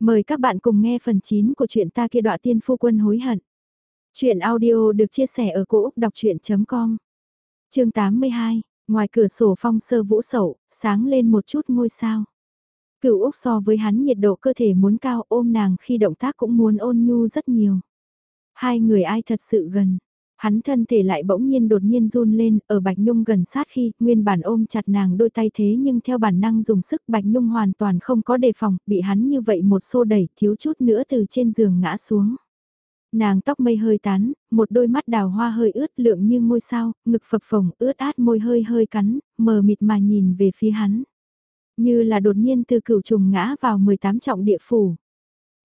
Mời các bạn cùng nghe phần 9 của truyện ta kia đọa tiên phu quân hối hận. Chuyện audio được chia sẻ ở cỗ đọc chuyện.com Chương 82, ngoài cửa sổ phong sơ vũ sậu, sáng lên một chút ngôi sao. Cựu Úc so với hắn nhiệt độ cơ thể muốn cao ôm nàng khi động tác cũng muốn ôn nhu rất nhiều. Hai người ai thật sự gần, Hắn thân thể lại bỗng nhiên đột nhiên run lên, ở Bạch Nhung gần sát khi, nguyên bản ôm chặt nàng đôi tay thế nhưng theo bản năng dùng sức Bạch Nhung hoàn toàn không có đề phòng, bị hắn như vậy một xô đẩy thiếu chút nữa từ trên giường ngã xuống. Nàng tóc mây hơi tán, một đôi mắt đào hoa hơi ướt lượng như ngôi sao, ngực phập phồng ướt át môi hơi hơi cắn, mờ mịt mà nhìn về phía hắn. Như là đột nhiên từ cửu trùng ngã vào 18 trọng địa phủ.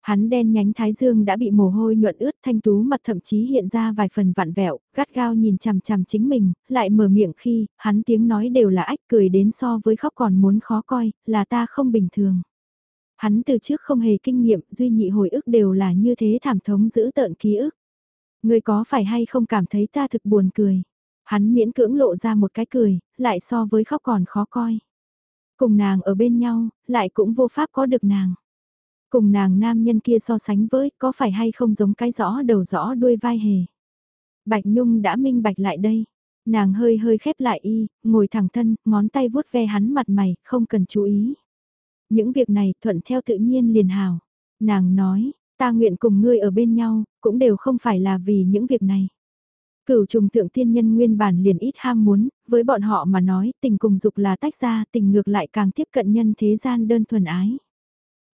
Hắn đen nhánh thái dương đã bị mồ hôi nhuận ướt thanh tú mặt thậm chí hiện ra vài phần vặn vẹo, gắt gao nhìn chằm chằm chính mình, lại mở miệng khi, hắn tiếng nói đều là ách cười đến so với khóc còn muốn khó coi, là ta không bình thường. Hắn từ trước không hề kinh nghiệm, duy nhị hồi ức đều là như thế thảm thống giữ tợn ký ức. Người có phải hay không cảm thấy ta thực buồn cười? Hắn miễn cưỡng lộ ra một cái cười, lại so với khóc còn khó coi. Cùng nàng ở bên nhau, lại cũng vô pháp có được nàng. Cùng nàng nam nhân kia so sánh với có phải hay không giống cái rõ đầu rõ đuôi vai hề. Bạch Nhung đã minh bạch lại đây. Nàng hơi hơi khép lại y, ngồi thẳng thân, ngón tay vuốt ve hắn mặt mày, không cần chú ý. Những việc này thuận theo tự nhiên liền hào. Nàng nói, ta nguyện cùng ngươi ở bên nhau, cũng đều không phải là vì những việc này. Cửu trùng thượng tiên nhân nguyên bản liền ít ham muốn, với bọn họ mà nói tình cùng dục là tách ra, tình ngược lại càng tiếp cận nhân thế gian đơn thuần ái.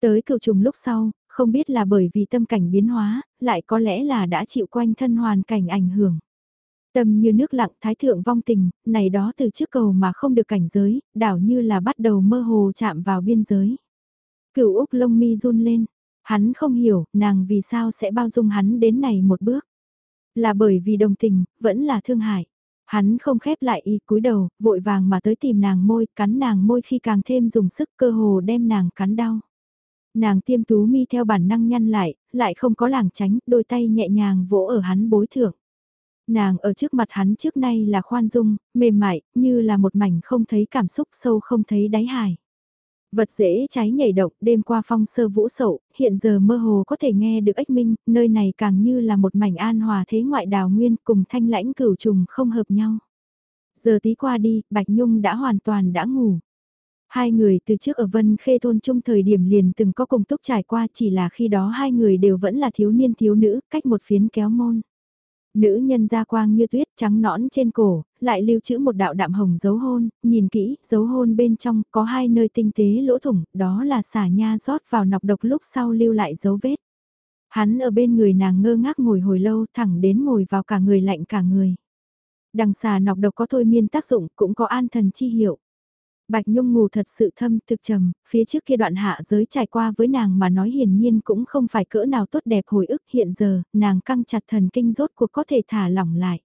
Tới cựu trùng lúc sau, không biết là bởi vì tâm cảnh biến hóa, lại có lẽ là đã chịu quanh thân hoàn cảnh ảnh hưởng. Tâm như nước lặng thái thượng vong tình, này đó từ trước cầu mà không được cảnh giới, đảo như là bắt đầu mơ hồ chạm vào biên giới. Cửu Úc lông mi run lên, hắn không hiểu nàng vì sao sẽ bao dung hắn đến này một bước. Là bởi vì đồng tình, vẫn là thương hại. Hắn không khép lại y cúi đầu, vội vàng mà tới tìm nàng môi, cắn nàng môi khi càng thêm dùng sức cơ hồ đem nàng cắn đau. Nàng tiêm tú mi theo bản năng nhăn lại, lại không có làng tránh, đôi tay nhẹ nhàng vỗ ở hắn bối thượng. Nàng ở trước mặt hắn trước nay là khoan dung, mềm mại, như là một mảnh không thấy cảm xúc sâu không thấy đáy hài. Vật dễ cháy nhảy động đêm qua phong sơ vũ sậu, hiện giờ mơ hồ có thể nghe được ếch minh, nơi này càng như là một mảnh an hòa thế ngoại đào nguyên cùng thanh lãnh cửu trùng không hợp nhau. Giờ tí qua đi, Bạch Nhung đã hoàn toàn đã ngủ. Hai người từ trước ở Vân Khê thôn chung thời điểm liền từng có cùng túc trải qua chỉ là khi đó hai người đều vẫn là thiếu niên thiếu nữ, cách một phiến kéo môn. Nữ nhân da quang như tuyết trắng nõn trên cổ, lại lưu trữ một đạo đạm hồng dấu hôn, nhìn kỹ, dấu hôn bên trong có hai nơi tinh tế lỗ thủng, đó là xả nha rót vào nọc độc lúc sau lưu lại dấu vết. Hắn ở bên người nàng ngơ ngác ngồi hồi lâu thẳng đến ngồi vào cả người lạnh cả người. Đằng xà nọc độc có thôi miên tác dụng cũng có an thần chi hiệu. Bạch Nhung ngủ thật sự thâm thực trầm, phía trước kia đoạn hạ giới trải qua với nàng mà nói hiển nhiên cũng không phải cỡ nào tốt đẹp hồi ức hiện giờ, nàng căng chặt thần kinh rốt cuộc có thể thả lỏng lại.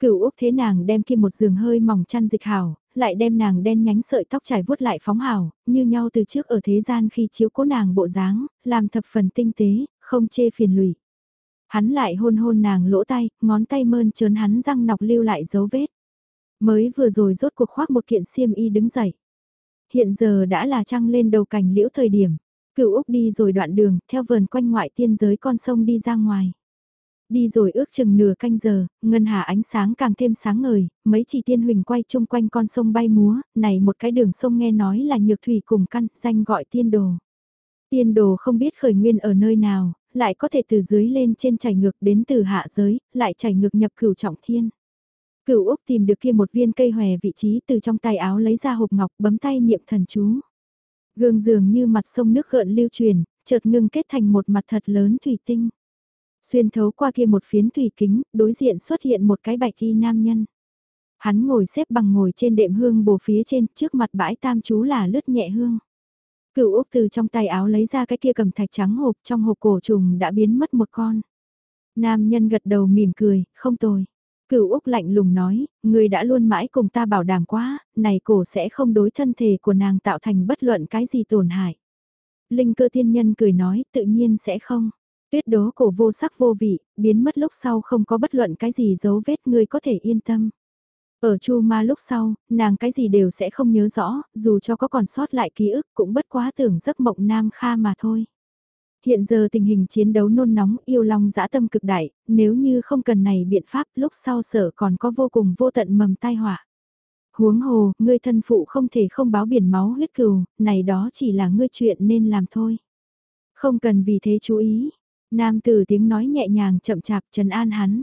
Cửu Úc thế nàng đem kia một giường hơi mỏng chăn dịch hảo, lại đem nàng đen nhánh sợi tóc trải vuốt lại phóng hảo, như nhau từ trước ở thế gian khi chiếu cố nàng bộ dáng, làm thập phần tinh tế, không chê phiền lụy. Hắn lại hôn hôn nàng lỗ tay, ngón tay mơn trớn hắn răng nọc lưu lại dấu vết. Mới vừa rồi rốt cuộc khoác một kiện xiêm y đứng dậy. Hiện giờ đã là trăng lên đầu cành liễu thời điểm. Cựu Úc đi rồi đoạn đường, theo vườn quanh ngoại tiên giới con sông đi ra ngoài. Đi rồi ước chừng nửa canh giờ, ngân hà ánh sáng càng thêm sáng ngời, mấy chỉ tiên huỳnh quay chung quanh con sông bay múa, này một cái đường sông nghe nói là nhược thủy cùng căn, danh gọi tiên đồ. Tiên đồ không biết khởi nguyên ở nơi nào, lại có thể từ dưới lên trên chảy ngược đến từ hạ giới, lại chảy ngược nhập cửu trọng thiên. Cửu Úc tìm được kia một viên cây hòe vị trí từ trong tay áo lấy ra hộp ngọc bấm tay niệm thần chú. Gương dường như mặt sông nước gợn lưu truyền, chợt ngưng kết thành một mặt thật lớn thủy tinh. Xuyên thấu qua kia một phiến thủy kính, đối diện xuất hiện một cái bạch y nam nhân. Hắn ngồi xếp bằng ngồi trên đệm hương bồ phía trên, trước mặt bãi tam chú là lướt nhẹ hương. Cửu Úc từ trong tay áo lấy ra cái kia cầm thạch trắng hộp, trong hộp cổ trùng đã biến mất một con. Nam nhân gật đầu mỉm cười, không tồi. Cửu Úc lạnh lùng nói, người đã luôn mãi cùng ta bảo đảm quá, này cổ sẽ không đối thân thể của nàng tạo thành bất luận cái gì tổn hại. Linh cơ thiên nhân cười nói, tự nhiên sẽ không. Tuyết đố cổ vô sắc vô vị, biến mất lúc sau không có bất luận cái gì dấu vết người có thể yên tâm. Ở Chu Ma lúc sau, nàng cái gì đều sẽ không nhớ rõ, dù cho có còn sót lại ký ức cũng bất quá tưởng giấc mộng nam kha mà thôi. Hiện giờ tình hình chiến đấu nôn nóng yêu long dã tâm cực đại, nếu như không cần này biện pháp lúc sau sở còn có vô cùng vô tận mầm tai họa. Huống hồ, ngươi thân phụ không thể không báo biển máu huyết cừu, này đó chỉ là ngươi chuyện nên làm thôi. Không cần vì thế chú ý. Nam tử tiếng nói nhẹ nhàng chậm chạp trần an hắn.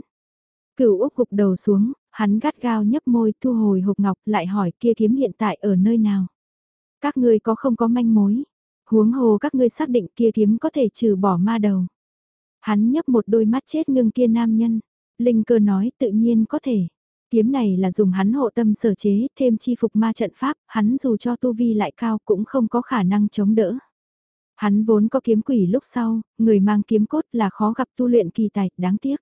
Cửu Úc gục đầu xuống, hắn gắt gao nhấp môi thu hồi hộp ngọc lại hỏi kia kiếm hiện tại ở nơi nào. Các ngươi có không có manh mối? Huống hồ các ngươi xác định kia kiếm có thể trừ bỏ ma đầu. Hắn nhấp một đôi mắt chết ngưng kia nam nhân. Linh cơ nói tự nhiên có thể. Kiếm này là dùng hắn hộ tâm sở chế, thêm chi phục ma trận pháp, hắn dù cho tu vi lại cao cũng không có khả năng chống đỡ. Hắn vốn có kiếm quỷ lúc sau, người mang kiếm cốt là khó gặp tu luyện kỳ tài, đáng tiếc.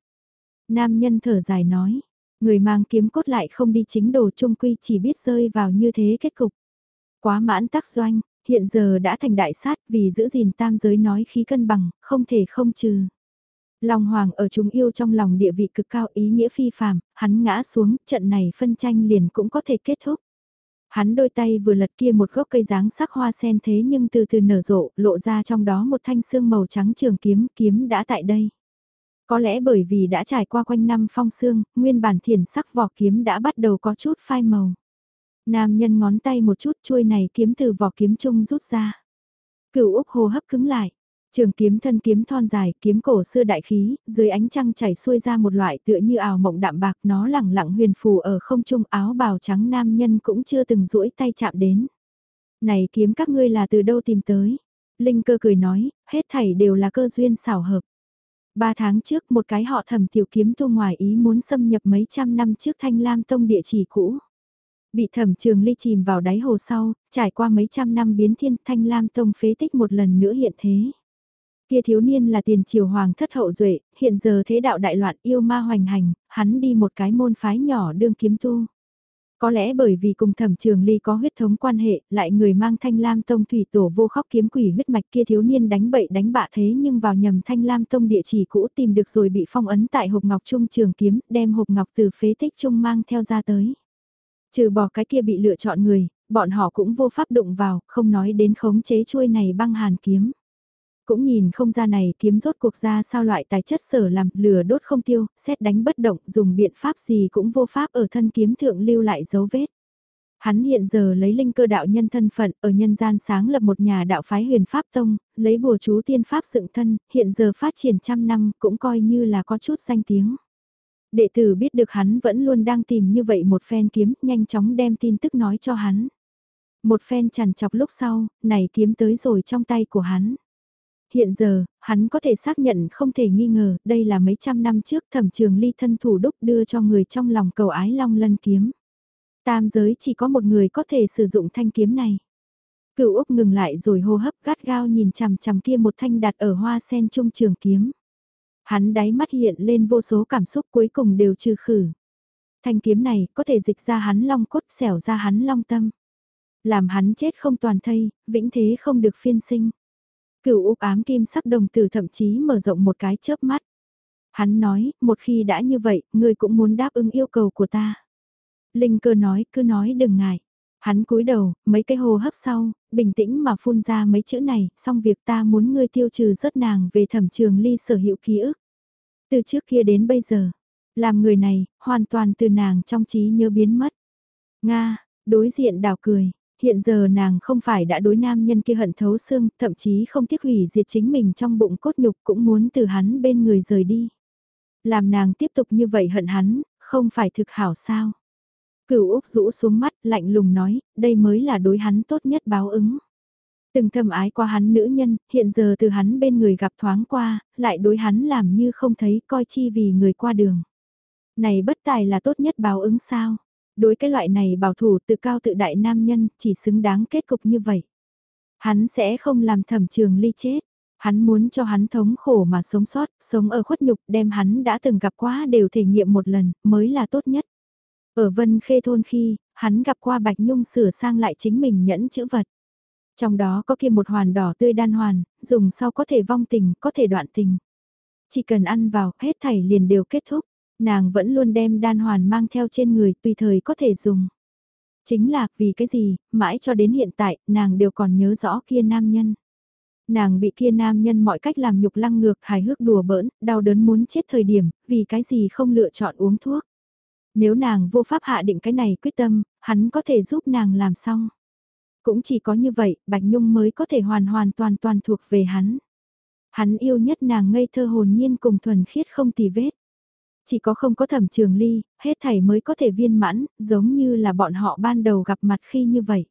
Nam nhân thở dài nói, người mang kiếm cốt lại không đi chính đồ trung quy chỉ biết rơi vào như thế kết cục. Quá mãn tác doanh, hiện giờ đã thành đại sát vì giữ gìn tam giới nói khí cân bằng, không thể không trừ. Long Hoàng ở chúng yêu trong lòng địa vị cực cao ý nghĩa phi phàm, hắn ngã xuống, trận này phân tranh liền cũng có thể kết thúc. Hắn đôi tay vừa lật kia một gốc cây dáng sắc hoa sen thế nhưng từ từ nở rộ, lộ ra trong đó một thanh xương màu trắng trường kiếm, kiếm đã tại đây. Có lẽ bởi vì đã trải qua quanh năm phong xương, nguyên bản thiền sắc vỏ kiếm đã bắt đầu có chút phai màu. Nam nhân ngón tay một chút chuôi này kiếm từ vỏ kiếm chung rút ra. Cửu Úc hô hấp cứng lại. Trường kiếm thân kiếm thon dài, kiếm cổ xưa đại khí, dưới ánh trăng chảy xuôi ra một loại tựa như ảo mộng đạm bạc nó lẳng lặng huyền phù ở không trung áo bào trắng nam nhân cũng chưa từng duỗi tay chạm đến. Này kiếm các ngươi là từ đâu tìm tới? Linh cơ cười nói, hết thảy đều là cơ duyên xảo hợp. Ba tháng trước một cái họ thầm tiểu kiếm tu ngoài ý muốn xâm nhập mấy trăm năm trước thanh lam tông địa chỉ cũ. Bị thẩm trường ly chìm vào đáy hồ sau, trải qua mấy trăm năm biến thiên thanh lam tông phế tích một lần nữa hiện thế. Kia thiếu niên là tiền triều hoàng thất hậu duệ, hiện giờ thế đạo đại loạn yêu ma hoành hành, hắn đi một cái môn phái nhỏ đương kiếm tu. Có lẽ bởi vì cùng thẩm trường ly có huyết thống quan hệ, lại người mang thanh lam tông thủy tổ vô khóc kiếm quỷ huyết mạch kia thiếu niên đánh bậy đánh bạ thế nhưng vào nhầm thanh lam tông địa chỉ cũ tìm được rồi bị phong ấn tại hộp ngọc trung trường kiếm, đem hộp ngọc từ phế tích trung mang theo ra tới. Trừ bỏ cái kia bị lựa chọn người, bọn họ cũng vô pháp đụng vào, không nói đến khống chế chuôi này băng hàn kiếm. Cũng nhìn không ra này kiếm rốt cuộc ra sao loại tài chất sở làm lửa đốt không tiêu, xét đánh bất động, dùng biện pháp gì cũng vô pháp ở thân kiếm thượng lưu lại dấu vết. Hắn hiện giờ lấy linh cơ đạo nhân thân phận ở nhân gian sáng lập một nhà đạo phái huyền Pháp Tông, lấy bùa chú tiên Pháp dựng thân, hiện giờ phát triển trăm năm cũng coi như là có chút danh tiếng. Đệ tử biết được hắn vẫn luôn đang tìm như vậy một phen kiếm, nhanh chóng đem tin tức nói cho hắn. Một phen chằn chọc lúc sau, này kiếm tới rồi trong tay của hắn. Hiện giờ, hắn có thể xác nhận không thể nghi ngờ, đây là mấy trăm năm trước thẩm trường ly thân thủ đúc đưa cho người trong lòng cầu ái long lân kiếm. Tam giới chỉ có một người có thể sử dụng thanh kiếm này. Cựu Úc ngừng lại rồi hô hấp gắt gao nhìn chằm chằm kia một thanh đặt ở hoa sen trung trường kiếm. Hắn đáy mắt hiện lên vô số cảm xúc cuối cùng đều trừ khử. Thanh kiếm này có thể dịch ra hắn long cốt xẻo ra hắn long tâm. Làm hắn chết không toàn thây, vĩnh thế không được phiên sinh. Cửu úc ám kim sắc đồng tử thậm chí mở rộng một cái chớp mắt. Hắn nói, một khi đã như vậy, ngươi cũng muốn đáp ứng yêu cầu của ta. Linh cơ nói, cứ nói đừng ngại. Hắn cúi đầu, mấy cái hồ hấp sau, bình tĩnh mà phun ra mấy chữ này, xong việc ta muốn ngươi tiêu trừ rất nàng về thẩm trường ly sở hữu ký ức. Từ trước kia đến bây giờ, làm người này, hoàn toàn từ nàng trong trí nhớ biến mất. Nga, đối diện đào cười, hiện giờ nàng không phải đã đối nam nhân kia hận thấu xương, thậm chí không tiếc hủy diệt chính mình trong bụng cốt nhục cũng muốn từ hắn bên người rời đi. Làm nàng tiếp tục như vậy hận hắn, không phải thực hảo sao. Cửu Úc rũ xuống mắt, lạnh lùng nói, đây mới là đối hắn tốt nhất báo ứng. Từng thầm ái qua hắn nữ nhân, hiện giờ từ hắn bên người gặp thoáng qua, lại đối hắn làm như không thấy coi chi vì người qua đường. Này bất tài là tốt nhất báo ứng sao? Đối cái loại này bảo thủ tự cao tự đại nam nhân chỉ xứng đáng kết cục như vậy. Hắn sẽ không làm thẩm trường ly chết. Hắn muốn cho hắn thống khổ mà sống sót, sống ở khuất nhục đem hắn đã từng gặp quá đều thể nghiệm một lần, mới là tốt nhất. Ở Vân Khê Thôn khi, hắn gặp qua Bạch Nhung sửa sang lại chính mình nhẫn chữ vật. Trong đó có kia một hoàn đỏ tươi đan hoàn, dùng sau có thể vong tình, có thể đoạn tình. Chỉ cần ăn vào, hết thảy liền đều kết thúc. Nàng vẫn luôn đem đan hoàn mang theo trên người, tùy thời có thể dùng. Chính là vì cái gì, mãi cho đến hiện tại, nàng đều còn nhớ rõ kia nam nhân. Nàng bị kia nam nhân mọi cách làm nhục lăng ngược hài hước đùa bỡn, đau đớn muốn chết thời điểm, vì cái gì không lựa chọn uống thuốc. Nếu nàng vô pháp hạ định cái này quyết tâm, hắn có thể giúp nàng làm xong. Cũng chỉ có như vậy, Bạch Nhung mới có thể hoàn hoàn toàn toàn thuộc về hắn. Hắn yêu nhất nàng ngây thơ hồn nhiên cùng thuần khiết không tì vết. Chỉ có không có thẩm trường ly, hết thảy mới có thể viên mãn, giống như là bọn họ ban đầu gặp mặt khi như vậy.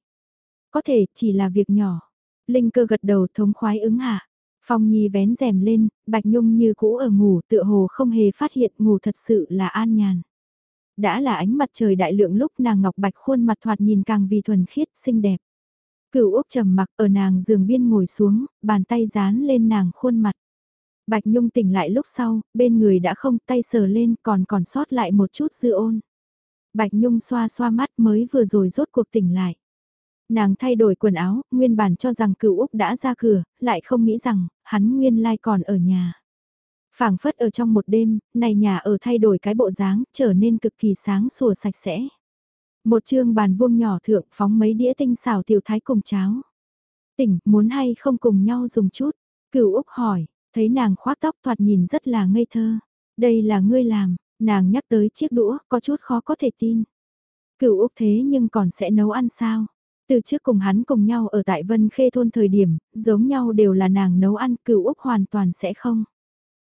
Có thể chỉ là việc nhỏ. Linh cơ gật đầu thống khoái ứng hạ. Phong Nhi vén rèm lên, Bạch Nhung như cũ ở ngủ tựa hồ không hề phát hiện ngủ thật sự là an nhàn. Đã là ánh mặt trời đại lượng lúc nàng ngọc bạch khuôn mặt thoạt nhìn càng vì thuần khiết xinh đẹp. Cửu Úc trầm mặc ở nàng giường biên ngồi xuống, bàn tay dán lên nàng khuôn mặt. Bạch Nhung tỉnh lại lúc sau, bên người đã không tay sờ lên còn còn sót lại một chút dư ôn. Bạch Nhung xoa xoa mắt mới vừa rồi rốt cuộc tỉnh lại. Nàng thay đổi quần áo, nguyên bản cho rằng cựu Úc đã ra cửa, lại không nghĩ rằng, hắn nguyên lai còn ở nhà. phảng phất ở trong một đêm, này nhà ở thay đổi cái bộ dáng, trở nên cực kỳ sáng sủa sạch sẽ. Một chương bàn vuông nhỏ thượng phóng mấy đĩa tinh xào tiểu thái cùng cháo. Tỉnh, muốn hay không cùng nhau dùng chút? Cửu Úc hỏi, thấy nàng khoác tóc thoạt nhìn rất là ngây thơ. Đây là ngươi làm, nàng nhắc tới chiếc đũa, có chút khó có thể tin. Cửu Úc thế nhưng còn sẽ nấu ăn sao? Từ trước cùng hắn cùng nhau ở tại Vân Khê thôn thời điểm, giống nhau đều là nàng nấu ăn, cửu Úc hoàn toàn sẽ không.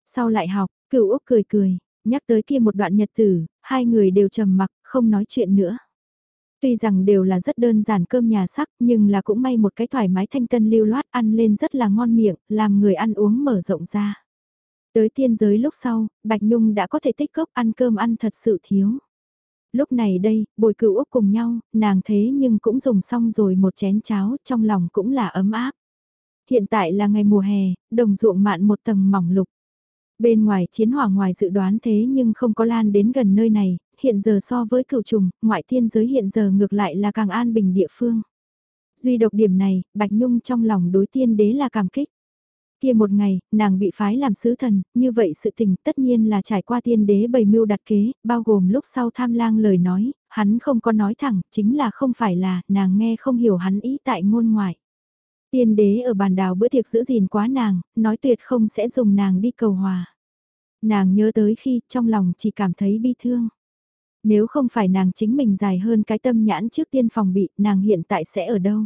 Sau lại học, cửu Úc cười cười, nhắc tới kia một đoạn nhật tử, hai người đều trầm mặc, không nói chuyện nữa. Tuy rằng đều là rất đơn giản cơm nhà sắc nhưng là cũng may một cái thoải mái thanh tân lưu loát ăn lên rất là ngon miệng, làm người ăn uống mở rộng ra. Tới tiên giới lúc sau, Bạch Nhung đã có thể tích cốc ăn cơm ăn thật sự thiếu. Lúc này đây, bồi cựu Úc cùng nhau, nàng thế nhưng cũng dùng xong rồi một chén cháo, trong lòng cũng là ấm áp. Hiện tại là ngày mùa hè, đồng ruộng mạn một tầng mỏng lục. Bên ngoài chiến hỏa ngoài dự đoán thế nhưng không có lan đến gần nơi này, hiện giờ so với cựu trùng, ngoại thiên giới hiện giờ ngược lại là càng an bình địa phương. Duy độc điểm này, Bạch Nhung trong lòng đối tiên đế là cảm kích. Kia một ngày, nàng bị phái làm sứ thần, như vậy sự tình tất nhiên là trải qua tiên đế bày mưu đặt kế, bao gồm lúc sau tham lang lời nói, hắn không có nói thẳng, chính là không phải là, nàng nghe không hiểu hắn ý tại ngôn ngoại. Tiên đế ở bàn đào bữa tiệc giữ gìn quá nàng, nói tuyệt không sẽ dùng nàng đi cầu hòa. Nàng nhớ tới khi trong lòng chỉ cảm thấy bi thương. Nếu không phải nàng chính mình dài hơn cái tâm nhãn trước tiên phòng bị, nàng hiện tại sẽ ở đâu?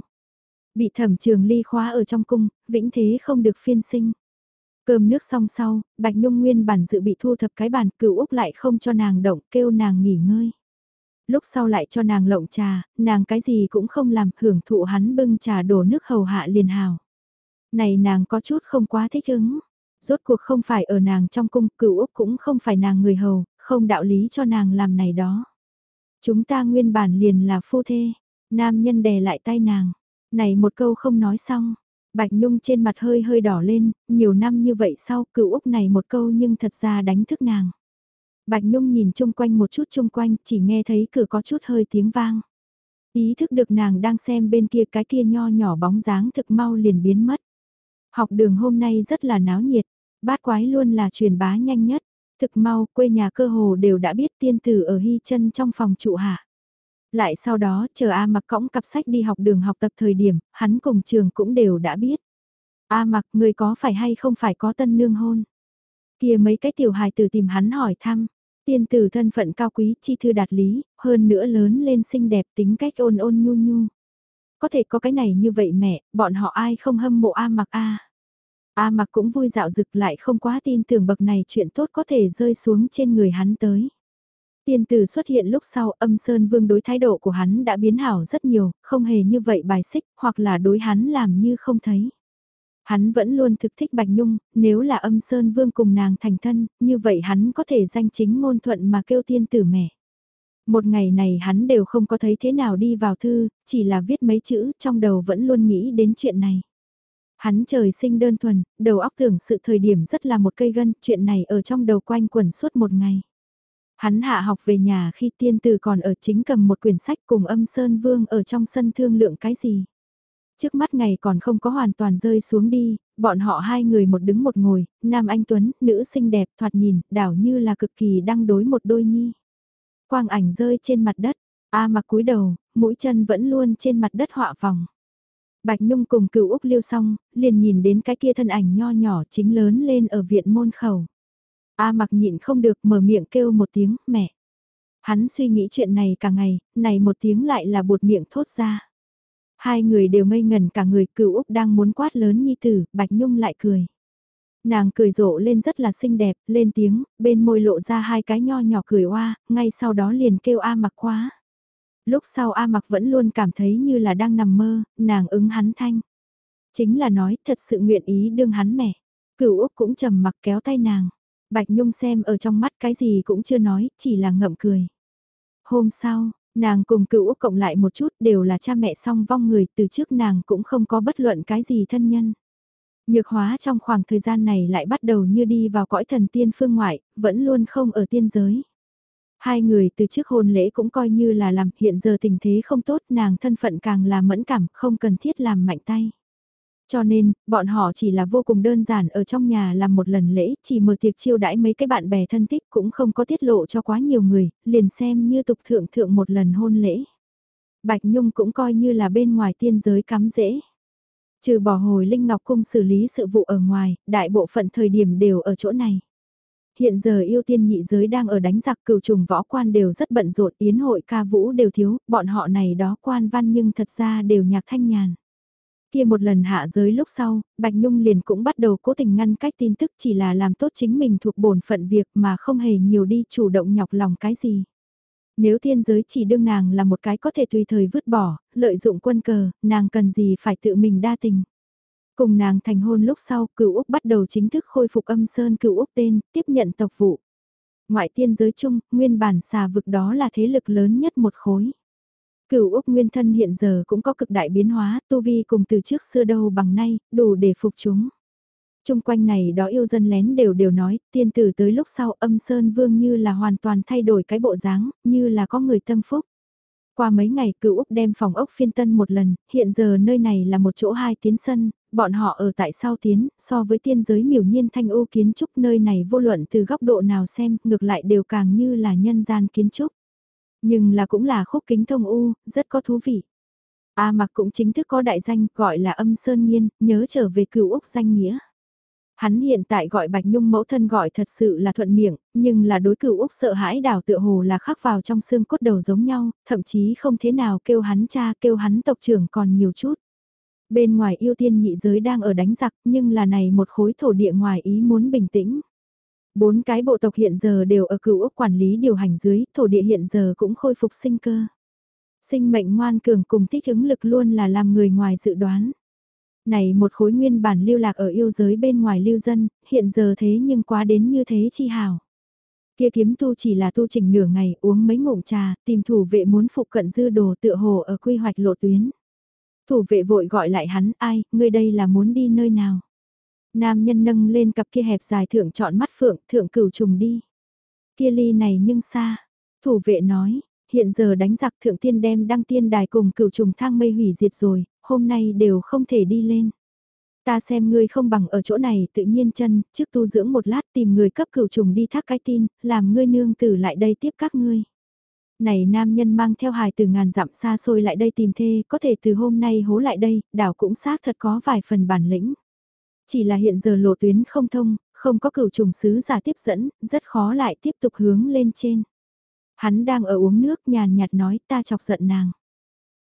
Bị thẩm trường ly khóa ở trong cung, vĩnh thế không được phiên sinh. Cơm nước xong sau, Bạch Nhung nguyên bản dự bị thu thập cái bàn cựu Úc lại không cho nàng động, kêu nàng nghỉ ngơi. Lúc sau lại cho nàng lộng trà, nàng cái gì cũng không làm, hưởng thụ hắn bưng trà đổ nước hầu hạ liền hào. Này nàng có chút không quá thích ứng. Rốt cuộc không phải ở nàng trong cung, cựu Úc cũng không phải nàng người hầu, không đạo lý cho nàng làm này đó. Chúng ta nguyên bản liền là phu thê, nam nhân đè lại tay nàng, này một câu không nói xong, Bạch Nhung trên mặt hơi hơi đỏ lên, nhiều năm như vậy sau cựu Úc này một câu nhưng thật ra đánh thức nàng. Bạch Nhung nhìn chung quanh một chút chung quanh, chỉ nghe thấy cửa có chút hơi tiếng vang. Ý thức được nàng đang xem bên kia cái kia nho nhỏ bóng dáng thực mau liền biến mất. Học đường hôm nay rất là náo nhiệt, bát quái luôn là truyền bá nhanh nhất. Thực mau, quê nhà cơ hồ đều đã biết tiên tử ở hy chân trong phòng trụ hạ. Lại sau đó, chờ A mặc cõng cặp sách đi học đường học tập thời điểm, hắn cùng trường cũng đều đã biết. A mặc, người có phải hay không phải có tân nương hôn? kia mấy cái tiểu hài tử tìm hắn hỏi thăm. Tiên tử thân phận cao quý, chi thư đạt lý, hơn nữa lớn lên xinh đẹp tính cách ôn ôn nhu nhu. Có thể có cái này như vậy mẹ, bọn họ ai không hâm mộ A mặc A. A mặc cũng vui dạo dực lại không quá tin tưởng bậc này chuyện tốt có thể rơi xuống trên người hắn tới. Tiên tử xuất hiện lúc sau âm sơn vương đối thái độ của hắn đã biến hảo rất nhiều, không hề như vậy bài xích hoặc là đối hắn làm như không thấy. Hắn vẫn luôn thực thích Bạch Nhung, nếu là âm sơn vương cùng nàng thành thân, như vậy hắn có thể danh chính ngôn thuận mà kêu tiên tử mẹ. Một ngày này hắn đều không có thấy thế nào đi vào thư, chỉ là viết mấy chữ trong đầu vẫn luôn nghĩ đến chuyện này. Hắn trời sinh đơn thuần, đầu óc tưởng sự thời điểm rất là một cây gân, chuyện này ở trong đầu quanh quẩn suốt một ngày. Hắn hạ học về nhà khi tiên tử còn ở chính cầm một quyển sách cùng âm Sơn Vương ở trong sân thương lượng cái gì. Trước mắt ngày còn không có hoàn toàn rơi xuống đi, bọn họ hai người một đứng một ngồi, nam anh Tuấn, nữ xinh đẹp thoạt nhìn, đảo như là cực kỳ đang đối một đôi nhi. Quang ảnh rơi trên mặt đất, A mặc cúi đầu, mũi chân vẫn luôn trên mặt đất họa vòng. Bạch Nhung cùng cựu Úc liêu xong, liền nhìn đến cái kia thân ảnh nho nhỏ chính lớn lên ở viện môn khẩu. A mặc nhịn không được mở miệng kêu một tiếng, mẹ. Hắn suy nghĩ chuyện này cả ngày, này một tiếng lại là bột miệng thốt ra. Hai người đều ngây ngần cả người cựu Úc đang muốn quát lớn nhi tử, Bạch Nhung lại cười. Nàng cười rộ lên rất là xinh đẹp, lên tiếng, bên môi lộ ra hai cái nho nhỏ cười oa, ngay sau đó liền kêu A mặc quá. Lúc sau A mặc vẫn luôn cảm thấy như là đang nằm mơ, nàng ứng hắn thanh. Chính là nói thật sự nguyện ý đương hắn mẹ. Cửu Úc cũng trầm mặc kéo tay nàng. Bạch Nhung xem ở trong mắt cái gì cũng chưa nói, chỉ là ngậm cười. Hôm sau, nàng cùng cựu Úc cộng lại một chút đều là cha mẹ song vong người từ trước nàng cũng không có bất luận cái gì thân nhân. Nhược hóa trong khoảng thời gian này lại bắt đầu như đi vào cõi thần tiên phương ngoại, vẫn luôn không ở tiên giới. Hai người từ trước hôn lễ cũng coi như là làm hiện giờ tình thế không tốt nàng thân phận càng là mẫn cảm không cần thiết làm mạnh tay. Cho nên, bọn họ chỉ là vô cùng đơn giản ở trong nhà làm một lần lễ, chỉ mở tiệc chiêu đãi mấy cái bạn bè thân thích cũng không có tiết lộ cho quá nhiều người, liền xem như tục thượng thượng một lần hôn lễ. Bạch Nhung cũng coi như là bên ngoài tiên giới cắm dễ. Trừ bỏ hồi Linh Ngọc Cung xử lý sự vụ ở ngoài, đại bộ phận thời điểm đều ở chỗ này. Hiện giờ yêu tiên nhị giới đang ở đánh giặc cửu trùng võ quan đều rất bận rộn, yến hội ca vũ đều thiếu, bọn họ này đó quan văn nhưng thật ra đều nhạc thanh nhàn. Kia một lần hạ giới lúc sau, Bạch Nhung liền cũng bắt đầu cố tình ngăn cách tin tức chỉ là làm tốt chính mình thuộc bổn phận việc mà không hề nhiều đi chủ động nhọc lòng cái gì. Nếu thiên giới chỉ đương nàng là một cái có thể tùy thời vứt bỏ, lợi dụng quân cờ, nàng cần gì phải tự mình đa tình. Cùng nàng thành hôn lúc sau, cựu Úc bắt đầu chính thức khôi phục âm sơn cựu Úc tên, tiếp nhận tộc vụ. Ngoại tiên giới chung, nguyên bản xà vực đó là thế lực lớn nhất một khối. Cửu Úc Nguyên thân hiện giờ cũng có cực đại biến hóa, tu vi cùng từ trước xưa đâu bằng nay, đủ để phục chúng. Trung quanh này đó yêu dân lén đều đều nói, tiên tử tới lúc sau âm sơn vương như là hoàn toàn thay đổi cái bộ dáng, như là có người tâm phúc. Qua mấy ngày cựu Úc đem phòng ốc phiên tân một lần, hiện giờ nơi này là một chỗ hai tiến sân, bọn họ ở tại sau tiến, so với tiên giới miểu nhiên thanh ô kiến trúc nơi này vô luận từ góc độ nào xem, ngược lại đều càng như là nhân gian kiến trúc. Nhưng là cũng là khúc kính thông u, rất có thú vị. A mặc cũng chính thức có đại danh gọi là âm sơn nhiên, nhớ trở về cựu Úc danh nghĩa. Hắn hiện tại gọi Bạch Nhung mẫu thân gọi thật sự là thuận miệng, nhưng là đối cửu Úc sợ hãi đảo tựa hồ là khắc vào trong xương cốt đầu giống nhau, thậm chí không thế nào kêu hắn cha kêu hắn tộc trưởng còn nhiều chút. Bên ngoài yêu tiên nhị giới đang ở đánh giặc nhưng là này một khối thổ địa ngoài ý muốn bình tĩnh. Bốn cái bộ tộc hiện giờ đều ở cựu ốc quản lý điều hành dưới, thổ địa hiện giờ cũng khôi phục sinh cơ. Sinh mệnh ngoan cường cùng thích ứng lực luôn là làm người ngoài dự đoán. Này một khối nguyên bản lưu lạc ở yêu giới bên ngoài lưu dân, hiện giờ thế nhưng quá đến như thế chi hào. Kia kiếm tu chỉ là tu chỉnh nửa ngày uống mấy ngụm trà, tìm thủ vệ muốn phụ cận dư đồ tựa hồ ở quy hoạch lộ tuyến. Thủ vệ vội gọi lại hắn, ai, ngươi đây là muốn đi nơi nào? Nam nhân nâng lên cặp kia hẹp dài thượng chọn mắt phượng, thượng cửu trùng đi. Kia ly này nhưng xa. Thủ vệ nói, hiện giờ đánh giặc thượng tiên đem đăng tiên đài cùng cửu trùng thang mây hủy diệt rồi, hôm nay đều không thể đi lên. Ta xem ngươi không bằng ở chỗ này tự nhiên chân, trước tu dưỡng một lát tìm người cấp cửu trùng đi thác cái tin, làm ngươi nương tử lại đây tiếp các ngươi. Này nam nhân mang theo hài từ ngàn dặm xa xôi lại đây tìm thê, có thể từ hôm nay hố lại đây, đảo cũng xác thật có vài phần bản lĩnh. Chỉ là hiện giờ lộ tuyến không thông, không có cửu trùng sứ giả tiếp dẫn, rất khó lại tiếp tục hướng lên trên. Hắn đang ở uống nước nhàn nhạt nói ta chọc giận nàng.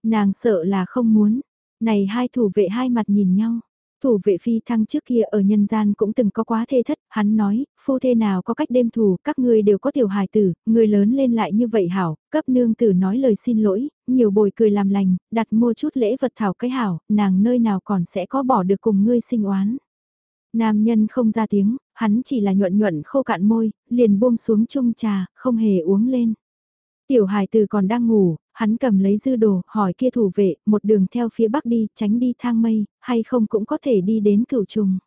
Nàng sợ là không muốn. Này hai thủ vệ hai mặt nhìn nhau. Thủ vệ phi thăng trước kia ở nhân gian cũng từng có quá thê thất, hắn nói, phu thê nào có cách đêm thù, các ngươi đều có tiểu hài tử, người lớn lên lại như vậy hảo, cấp nương tử nói lời xin lỗi, nhiều bồi cười làm lành, đặt mua chút lễ vật thảo cái hảo, nàng nơi nào còn sẽ có bỏ được cùng ngươi sinh oán. Nam nhân không ra tiếng, hắn chỉ là nhuận nhuận khô cạn môi, liền buông xuống chung trà, không hề uống lên. Tiểu hài từ còn đang ngủ, hắn cầm lấy dư đồ, hỏi kia thủ vệ, một đường theo phía bắc đi, tránh đi thang mây, hay không cũng có thể đi đến cửu trùng.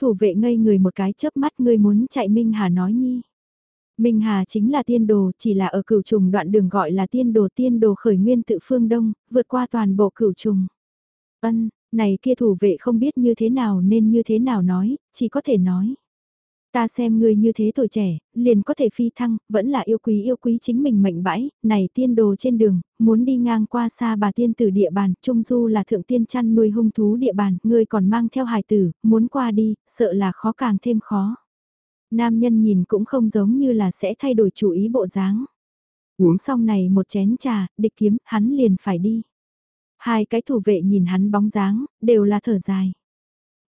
Thủ vệ ngây người một cái chớp mắt ngươi muốn chạy Minh Hà nói nhi. Minh Hà chính là tiên đồ, chỉ là ở cửu trùng đoạn đường gọi là tiên đồ tiên đồ khởi nguyên tự phương đông, vượt qua toàn bộ cửu trùng. Ân, này kia thủ vệ không biết như thế nào nên như thế nào nói, chỉ có thể nói. Ta xem ngươi như thế tuổi trẻ, liền có thể phi thăng, vẫn là yêu quý yêu quý chính mình mệnh bãi, này tiên đồ trên đường, muốn đi ngang qua xa bà tiên tử địa bàn, trung du là thượng tiên chăn nuôi hung thú địa bàn, ngươi còn mang theo hài tử, muốn qua đi, sợ là khó càng thêm khó. Nam nhân nhìn cũng không giống như là sẽ thay đổi chủ ý bộ dáng. Uống xong này một chén trà, địch kiếm, hắn liền phải đi. Hai cái thủ vệ nhìn hắn bóng dáng, đều là thở dài.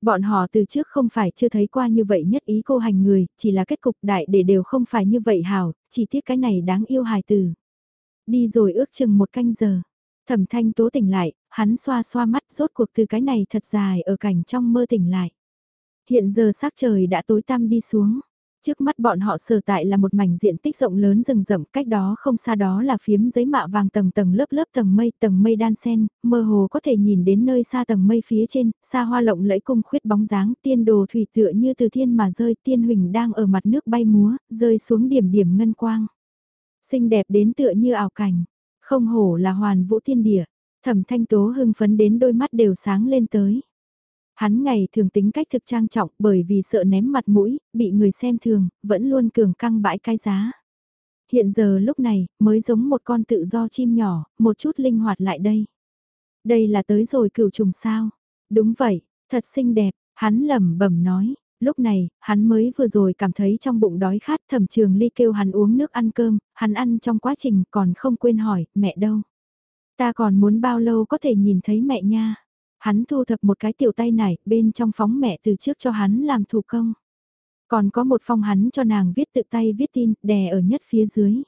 Bọn họ từ trước không phải chưa thấy qua như vậy nhất ý cô hành người, chỉ là kết cục đại để đều không phải như vậy hảo, chỉ tiếc cái này đáng yêu hài từ. Đi rồi ước chừng một canh giờ. Thẩm thanh tố tỉnh lại, hắn xoa xoa mắt rốt cuộc từ cái này thật dài ở cảnh trong mơ tỉnh lại. Hiện giờ sắc trời đã tối tăm đi xuống. Trước mắt bọn họ sở tại là một mảnh diện tích rộng lớn rừng rậm, cách đó không xa đó là phiếm giấy mạ vàng tầng tầng lớp lớp tầng mây, tầng mây đan sen, mơ hồ có thể nhìn đến nơi xa tầng mây phía trên, xa hoa lộng lẫy cung khuyết bóng dáng, tiên đồ thủy tựa như từ thiên mà rơi, tiên huỳnh đang ở mặt nước bay múa, rơi xuống điểm điểm ngân quang. Xinh đẹp đến tựa như ảo cảnh, không hổ là hoàn vũ thiên địa, thẩm thanh tố hưng phấn đến đôi mắt đều sáng lên tới. Hắn ngày thường tính cách thực trang trọng bởi vì sợ ném mặt mũi, bị người xem thường, vẫn luôn cường căng bãi cái giá. Hiện giờ lúc này, mới giống một con tự do chim nhỏ, một chút linh hoạt lại đây. Đây là tới rồi cửu trùng sao? Đúng vậy, thật xinh đẹp, hắn lẩm bẩm nói. Lúc này, hắn mới vừa rồi cảm thấy trong bụng đói khát thẩm trường ly kêu hắn uống nước ăn cơm, hắn ăn trong quá trình còn không quên hỏi, mẹ đâu? Ta còn muốn bao lâu có thể nhìn thấy mẹ nha? Hắn thu thập một cái tiểu tay nải, bên trong phóng mẹ từ trước cho hắn làm thủ công. Còn có một phong hắn cho nàng viết tự tay viết tin, đè ở nhất phía dưới.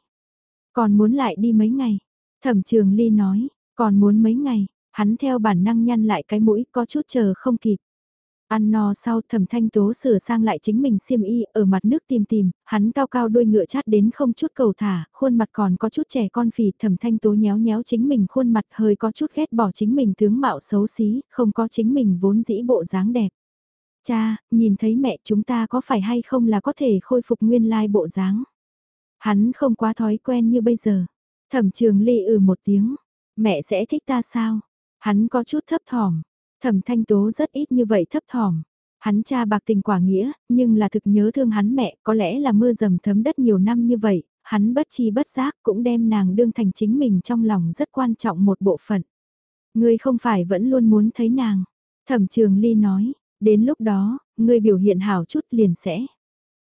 Còn muốn lại đi mấy ngày? Thẩm trường ly nói, còn muốn mấy ngày, hắn theo bản năng nhăn lại cái mũi có chút chờ không kịp. Ăn no sau thẩm thanh tố sửa sang lại chính mình xiêm y ở mặt nước tìm tìm, hắn cao cao đuôi ngựa chát đến không chút cầu thả, khuôn mặt còn có chút trẻ con phì thẩm thanh tố nhéo nhéo chính mình khuôn mặt hơi có chút ghét bỏ chính mình tướng mạo xấu xí, không có chính mình vốn dĩ bộ dáng đẹp. Cha, nhìn thấy mẹ chúng ta có phải hay không là có thể khôi phục nguyên lai bộ dáng. Hắn không quá thói quen như bây giờ. Thẩm trường ly ừ một tiếng, mẹ sẽ thích ta sao? Hắn có chút thấp thỏm Thẩm thanh tố rất ít như vậy thấp thỏm. Hắn cha bạc tình quả nghĩa, nhưng là thực nhớ thương hắn mẹ, có lẽ là mưa dầm thấm đất nhiều năm như vậy, hắn bất chi bất giác cũng đem nàng đương thành chính mình trong lòng rất quan trọng một bộ phận. Ngươi không phải vẫn luôn muốn thấy nàng. Thẩm trường ly nói, đến lúc đó, ngươi biểu hiện hảo chút liền sẽ.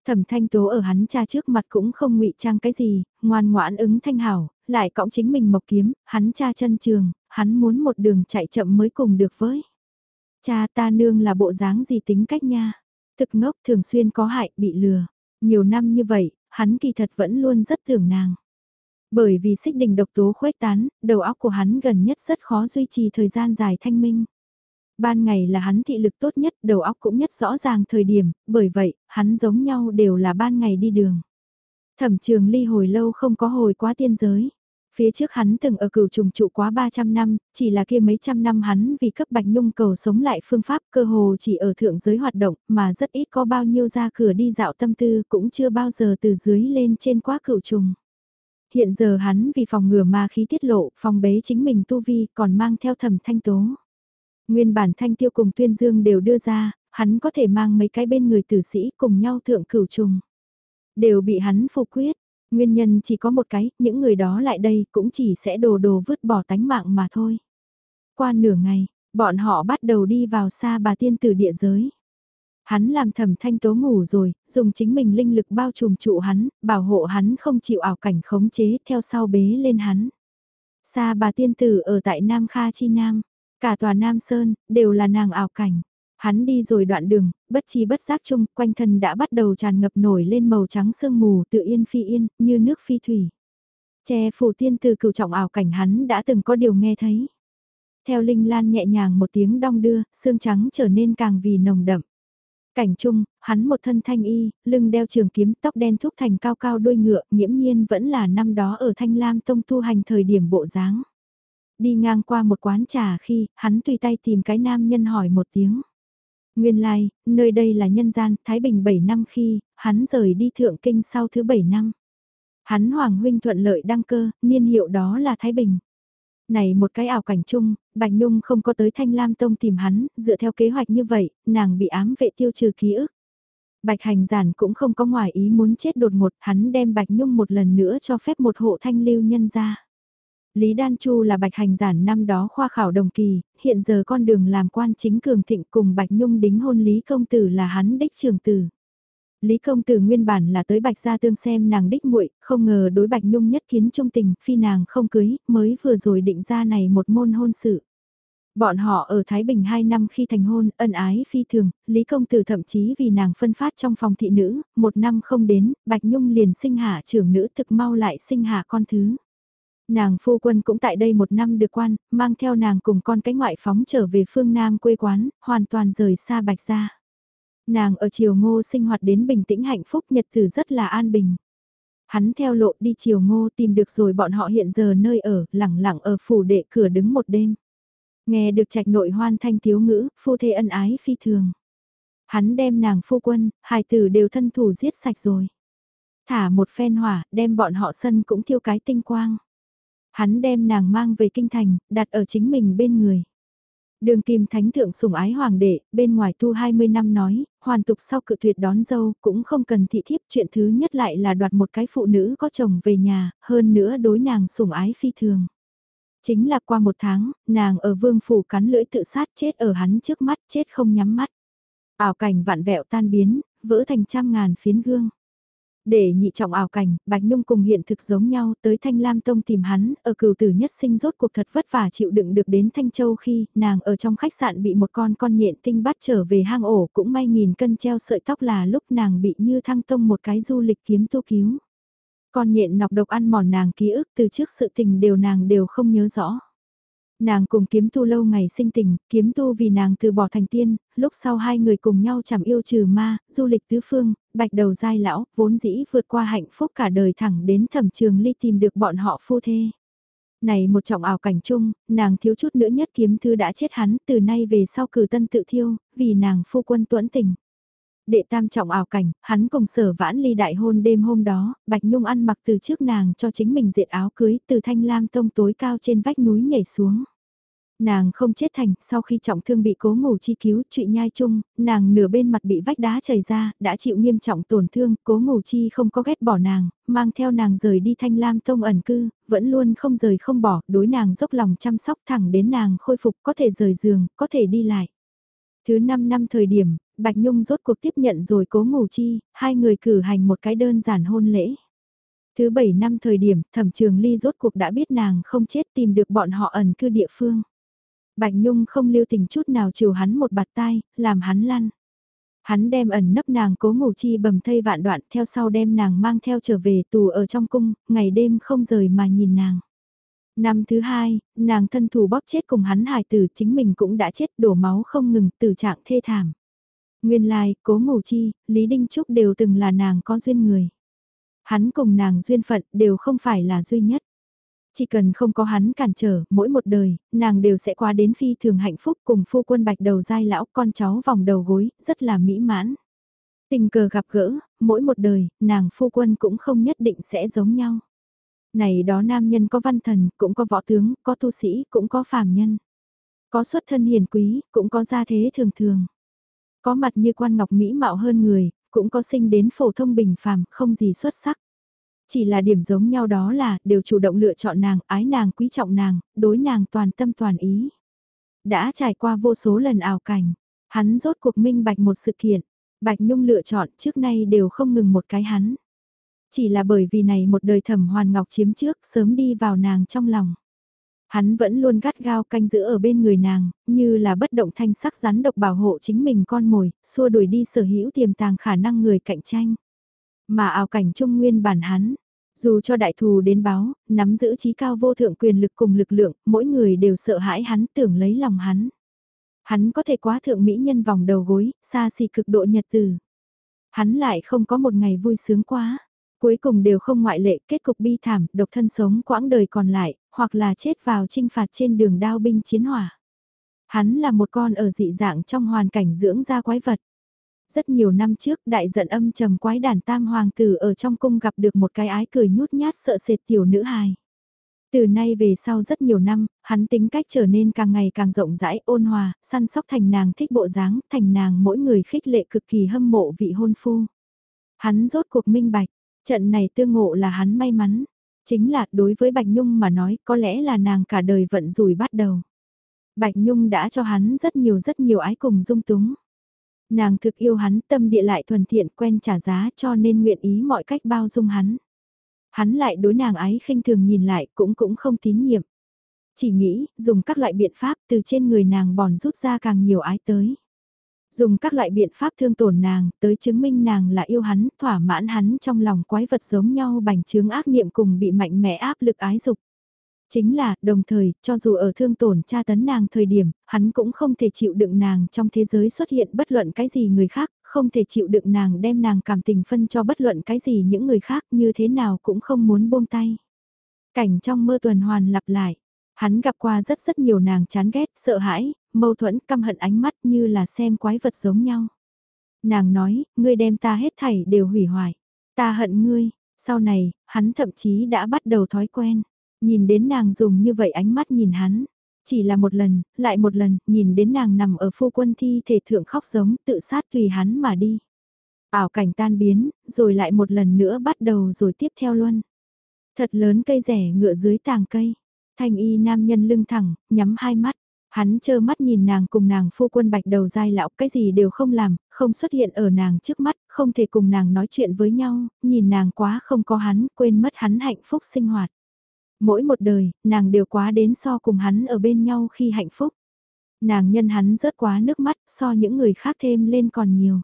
Thẩm thanh tố ở hắn cha trước mặt cũng không ngụy trang cái gì, ngoan ngoãn ứng thanh hảo, lại cõng chính mình mộc kiếm, hắn cha chân trường, hắn muốn một đường chạy chậm mới cùng được với. Cha ta nương là bộ dáng gì tính cách nha. Thực ngốc thường xuyên có hại, bị lừa. Nhiều năm như vậy, hắn kỳ thật vẫn luôn rất tưởng nàng. Bởi vì xích đình độc tố khuếch tán, đầu óc của hắn gần nhất rất khó duy trì thời gian dài thanh minh. Ban ngày là hắn thị lực tốt nhất, đầu óc cũng nhất rõ ràng thời điểm, bởi vậy, hắn giống nhau đều là ban ngày đi đường. Thẩm trường ly hồi lâu không có hồi quá tiên giới. Phía trước hắn từng ở cửu trùng trụ quá 300 năm, chỉ là kia mấy trăm năm hắn vì cấp bạch nhung cầu sống lại phương pháp cơ hồ chỉ ở thượng giới hoạt động mà rất ít có bao nhiêu ra cửa đi dạo tâm tư cũng chưa bao giờ từ dưới lên trên quá cửu trùng. Hiện giờ hắn vì phòng ngừa ma khí tiết lộ, phòng bế chính mình tu vi còn mang theo thầm thanh tố. Nguyên bản thanh tiêu cùng tuyên dương đều đưa ra, hắn có thể mang mấy cái bên người tử sĩ cùng nhau thượng cửu trùng. Đều bị hắn phục quyết, Nguyên nhân chỉ có một cái, những người đó lại đây cũng chỉ sẽ đồ đồ vứt bỏ tánh mạng mà thôi. Qua nửa ngày, bọn họ bắt đầu đi vào xa bà tiên tử địa giới. Hắn làm thẩm thanh tố ngủ rồi, dùng chính mình linh lực bao trùm trụ hắn, bảo hộ hắn không chịu ảo cảnh khống chế theo sau bế lên hắn. Xa bà tiên tử ở tại Nam Kha Chi Nam, cả tòa Nam Sơn, đều là nàng ảo cảnh. Hắn đi rồi đoạn đường, bất chi bất giác chung, quanh thân đã bắt đầu tràn ngập nổi lên màu trắng sương mù tự yên phi yên, như nước phi thủy. Che phủ tiên từ cửu trọng ảo cảnh hắn đã từng có điều nghe thấy. Theo Linh Lan nhẹ nhàng một tiếng đong đưa, xương trắng trở nên càng vì nồng đậm. Cảnh chung, hắn một thân thanh y, lưng đeo trường kiếm tóc đen thúc thành cao cao đuôi ngựa, nghiễm nhiên vẫn là năm đó ở Thanh Lam Tông tu hành thời điểm bộ dáng. Đi ngang qua một quán trà khi, hắn tùy tay tìm cái nam nhân hỏi một tiếng. Nguyên lai, like, nơi đây là nhân gian, Thái Bình 7 năm khi, hắn rời đi thượng kinh sau thứ 7 năm. Hắn Hoàng Huynh thuận lợi đăng cơ, niên hiệu đó là Thái Bình. Này một cái ảo cảnh chung, Bạch Nhung không có tới Thanh Lam Tông tìm hắn, dựa theo kế hoạch như vậy, nàng bị ám vệ tiêu trừ ký ức. Bạch hành giản cũng không có ngoài ý muốn chết đột ngột, hắn đem Bạch Nhung một lần nữa cho phép một hộ thanh lưu nhân ra. Lý Đan Chu là bạch hành giản năm đó khoa khảo đồng kỳ, hiện giờ con đường làm quan chính cường thịnh cùng bạch nhung đính hôn Lý Công Tử là hắn đích trường tử. Lý Công Tử nguyên bản là tới bạch gia tương xem nàng đích muội không ngờ đối bạch nhung nhất kiến trung tình, phi nàng không cưới, mới vừa rồi định ra này một môn hôn sự. Bọn họ ở Thái Bình 2 năm khi thành hôn, ân ái phi thường, Lý Công Tử thậm chí vì nàng phân phát trong phòng thị nữ, một năm không đến, Bạch Nhung liền sinh hạ trưởng nữ thực mau lại sinh hạ con thứ. Nàng phu quân cũng tại đây một năm được quan, mang theo nàng cùng con cái ngoại phóng trở về phương Nam quê quán, hoàn toàn rời xa bạch gia. Nàng ở triều ngô sinh hoạt đến bình tĩnh hạnh phúc nhật thử rất là an bình. Hắn theo lộ đi triều ngô tìm được rồi bọn họ hiện giờ nơi ở, lẳng lặng ở phủ đệ cửa đứng một đêm. Nghe được trạch nội hoan thanh thiếu ngữ, phu thê ân ái phi thường. Hắn đem nàng phu quân, hài tử đều thân thủ giết sạch rồi. Thả một phen hỏa, đem bọn họ sân cũng thiêu cái tinh quang. Hắn đem nàng mang về kinh thành, đặt ở chính mình bên người. Đường kim thánh thượng sủng ái hoàng đệ, bên ngoài tu 20 năm nói, hoàn tục sau cự tuyệt đón dâu, cũng không cần thị thiếp chuyện thứ nhất lại là đoạt một cái phụ nữ có chồng về nhà, hơn nữa đối nàng sủng ái phi thường. Chính là qua một tháng, nàng ở vương phủ cắn lưỡi tự sát chết ở hắn trước mắt, chết không nhắm mắt. Ảo cảnh vạn vẹo tan biến, vỡ thành trăm ngàn phiến gương. Để nhị trọng ảo cảnh, Bạch Nhung cùng hiện thực giống nhau tới Thanh Lam Tông tìm hắn, ở cửu tử nhất sinh rốt cuộc thật vất vả chịu đựng được đến Thanh Châu khi nàng ở trong khách sạn bị một con con nhện tinh bắt trở về hang ổ cũng may nghìn cân treo sợi tóc là lúc nàng bị như thăng tông một cái du lịch kiếm tu cứu. Con nhện nọc độc ăn mòn nàng ký ức từ trước sự tình đều nàng đều không nhớ rõ. Nàng cùng kiếm tu lâu ngày sinh tình, kiếm tu vì nàng từ bỏ thành tiên, lúc sau hai người cùng nhau chẳng yêu trừ ma, du lịch tứ phương, bạch đầu dai lão, vốn dĩ vượt qua hạnh phúc cả đời thẳng đến thẩm trường ly tìm được bọn họ phu thê. Này một trọng ảo cảnh chung, nàng thiếu chút nữa nhất kiếm thư đã chết hắn, từ nay về sau cử tân tự thiêu, vì nàng phu quân tuẫn tình. Đệ tam trọng ảo cảnh, hắn cùng sở vãn ly đại hôn đêm hôm đó, Bạch Nhung ăn mặc từ trước nàng cho chính mình diệt áo cưới từ thanh lam tông tối cao trên vách núi nhảy xuống. Nàng không chết thành, sau khi trọng thương bị cố ngủ chi cứu, trụy nhai chung, nàng nửa bên mặt bị vách đá chảy ra, đã chịu nghiêm trọng tổn thương, cố ngủ chi không có ghét bỏ nàng, mang theo nàng rời đi thanh lam tông ẩn cư, vẫn luôn không rời không bỏ, đối nàng dốc lòng chăm sóc thẳng đến nàng khôi phục có thể rời giường, có thể đi lại. Thứ 5 năm thời điểm, Bạch Nhung rốt cuộc tiếp nhận rồi cố ngủ chi, hai người cử hành một cái đơn giản hôn lễ. Thứ bảy năm thời điểm, thẩm trường ly rốt cuộc đã biết nàng không chết tìm được bọn họ ẩn cư địa phương. Bạch Nhung không lưu tình chút nào chiều hắn một bạt tai, làm hắn lăn. Hắn đem ẩn nấp nàng cố ngủ chi bầm thây vạn đoạn theo sau đem nàng mang theo trở về tù ở trong cung, ngày đêm không rời mà nhìn nàng. Năm thứ hai, nàng thân thủ bóp chết cùng hắn hài tử chính mình cũng đã chết đổ máu không ngừng từ trạng thê thảm. Nguyên lai, cố ngủ chi, Lý Đinh Trúc đều từng là nàng có duyên người. Hắn cùng nàng duyên phận đều không phải là duy nhất. Chỉ cần không có hắn cản trở, mỗi một đời, nàng đều sẽ qua đến phi thường hạnh phúc cùng phu quân bạch đầu dai lão con cháu vòng đầu gối, rất là mỹ mãn. Tình cờ gặp gỡ, mỗi một đời, nàng phu quân cũng không nhất định sẽ giống nhau. Này đó nam nhân có văn thần, cũng có võ tướng, có tu sĩ, cũng có phàm nhân. Có xuất thân hiền quý, cũng có gia thế thường thường. Có mặt như quan ngọc mỹ mạo hơn người, cũng có sinh đến phổ thông bình phàm, không gì xuất sắc. Chỉ là điểm giống nhau đó là, đều chủ động lựa chọn nàng, ái nàng, quý trọng nàng, đối nàng toàn tâm toàn ý. Đã trải qua vô số lần ảo cảnh, hắn rốt cuộc minh bạch một sự kiện, Bạch Nhung lựa chọn trước nay đều không ngừng một cái hắn. Chỉ là bởi vì này một đời thẩm hoàn ngọc chiếm trước sớm đi vào nàng trong lòng. Hắn vẫn luôn gắt gao canh giữ ở bên người nàng, như là bất động thanh sắc rắn độc bảo hộ chính mình con mồi, xua đuổi đi sở hữu tiềm tàng khả năng người cạnh tranh. Mà ảo cảnh trung nguyên bản hắn, dù cho đại thù đến báo, nắm giữ trí cao vô thượng quyền lực cùng lực lượng, mỗi người đều sợ hãi hắn tưởng lấy lòng hắn. Hắn có thể quá thượng mỹ nhân vòng đầu gối, xa xỉ cực độ nhật từ. Hắn lại không có một ngày vui sướng quá. Cuối cùng đều không ngoại lệ kết cục bi thảm, độc thân sống quãng đời còn lại, hoặc là chết vào trinh phạt trên đường đao binh chiến hỏa. Hắn là một con ở dị dạng trong hoàn cảnh dưỡng ra quái vật. Rất nhiều năm trước đại giận âm trầm quái đàn tam hoàng tử ở trong cung gặp được một cái ái cười nhút nhát sợ sệt tiểu nữ hài. Từ nay về sau rất nhiều năm, hắn tính cách trở nên càng ngày càng rộng rãi ôn hòa, săn sóc thành nàng thích bộ dáng, thành nàng mỗi người khích lệ cực kỳ hâm mộ vị hôn phu. Hắn rốt cuộc minh bạch, trận này tương ngộ là hắn may mắn. Chính là đối với Bạch Nhung mà nói, có lẽ là nàng cả đời vận rủi bắt đầu. Bạch Nhung đã cho hắn rất nhiều rất nhiều ái cùng dung túng. Nàng thực yêu hắn, tâm địa lại thuần thiện, quen trả giá cho nên nguyện ý mọi cách bao dung hắn. Hắn lại đối nàng ái khinh thường nhìn lại, cũng cũng không tín nhiệm. Chỉ nghĩ, dùng các loại biện pháp từ trên người nàng bòn rút ra càng nhiều ái tới dùng các loại biện pháp thương tổn nàng, tới chứng minh nàng là yêu hắn, thỏa mãn hắn trong lòng quái vật giống nhau bành trướng ác niệm cùng bị mạnh mẽ áp lực ái dục. Chính là, đồng thời, cho dù ở thương tổn tra tấn nàng thời điểm, hắn cũng không thể chịu đựng nàng trong thế giới xuất hiện bất luận cái gì người khác, không thể chịu đựng nàng đem nàng cảm tình phân cho bất luận cái gì những người khác như thế nào cũng không muốn buông tay. Cảnh trong mơ tuần hoàn lặp lại. Hắn gặp qua rất rất nhiều nàng chán ghét, sợ hãi, mâu thuẫn, căm hận ánh mắt như là xem quái vật giống nhau. Nàng nói, ngươi đem ta hết thảy đều hủy hoại. Ta hận ngươi, sau này, hắn thậm chí đã bắt đầu thói quen. Nhìn đến nàng dùng như vậy ánh mắt nhìn hắn. Chỉ là một lần, lại một lần, nhìn đến nàng nằm ở phu quân thi thể thượng khóc giống tự sát tùy hắn mà đi. Ảo cảnh tan biến, rồi lại một lần nữa bắt đầu rồi tiếp theo luôn. Thật lớn cây rẻ ngựa dưới tàng cây. Thanh y nam nhân lưng thẳng, nhắm hai mắt. Hắn chơ mắt nhìn nàng cùng nàng phu quân bạch đầu dai lão cái gì đều không làm, không xuất hiện ở nàng trước mắt, không thể cùng nàng nói chuyện với nhau, nhìn nàng quá không có hắn, quên mất hắn hạnh phúc sinh hoạt. Mỗi một đời, nàng đều quá đến so cùng hắn ở bên nhau khi hạnh phúc. Nàng nhân hắn rớt quá nước mắt, so những người khác thêm lên còn nhiều.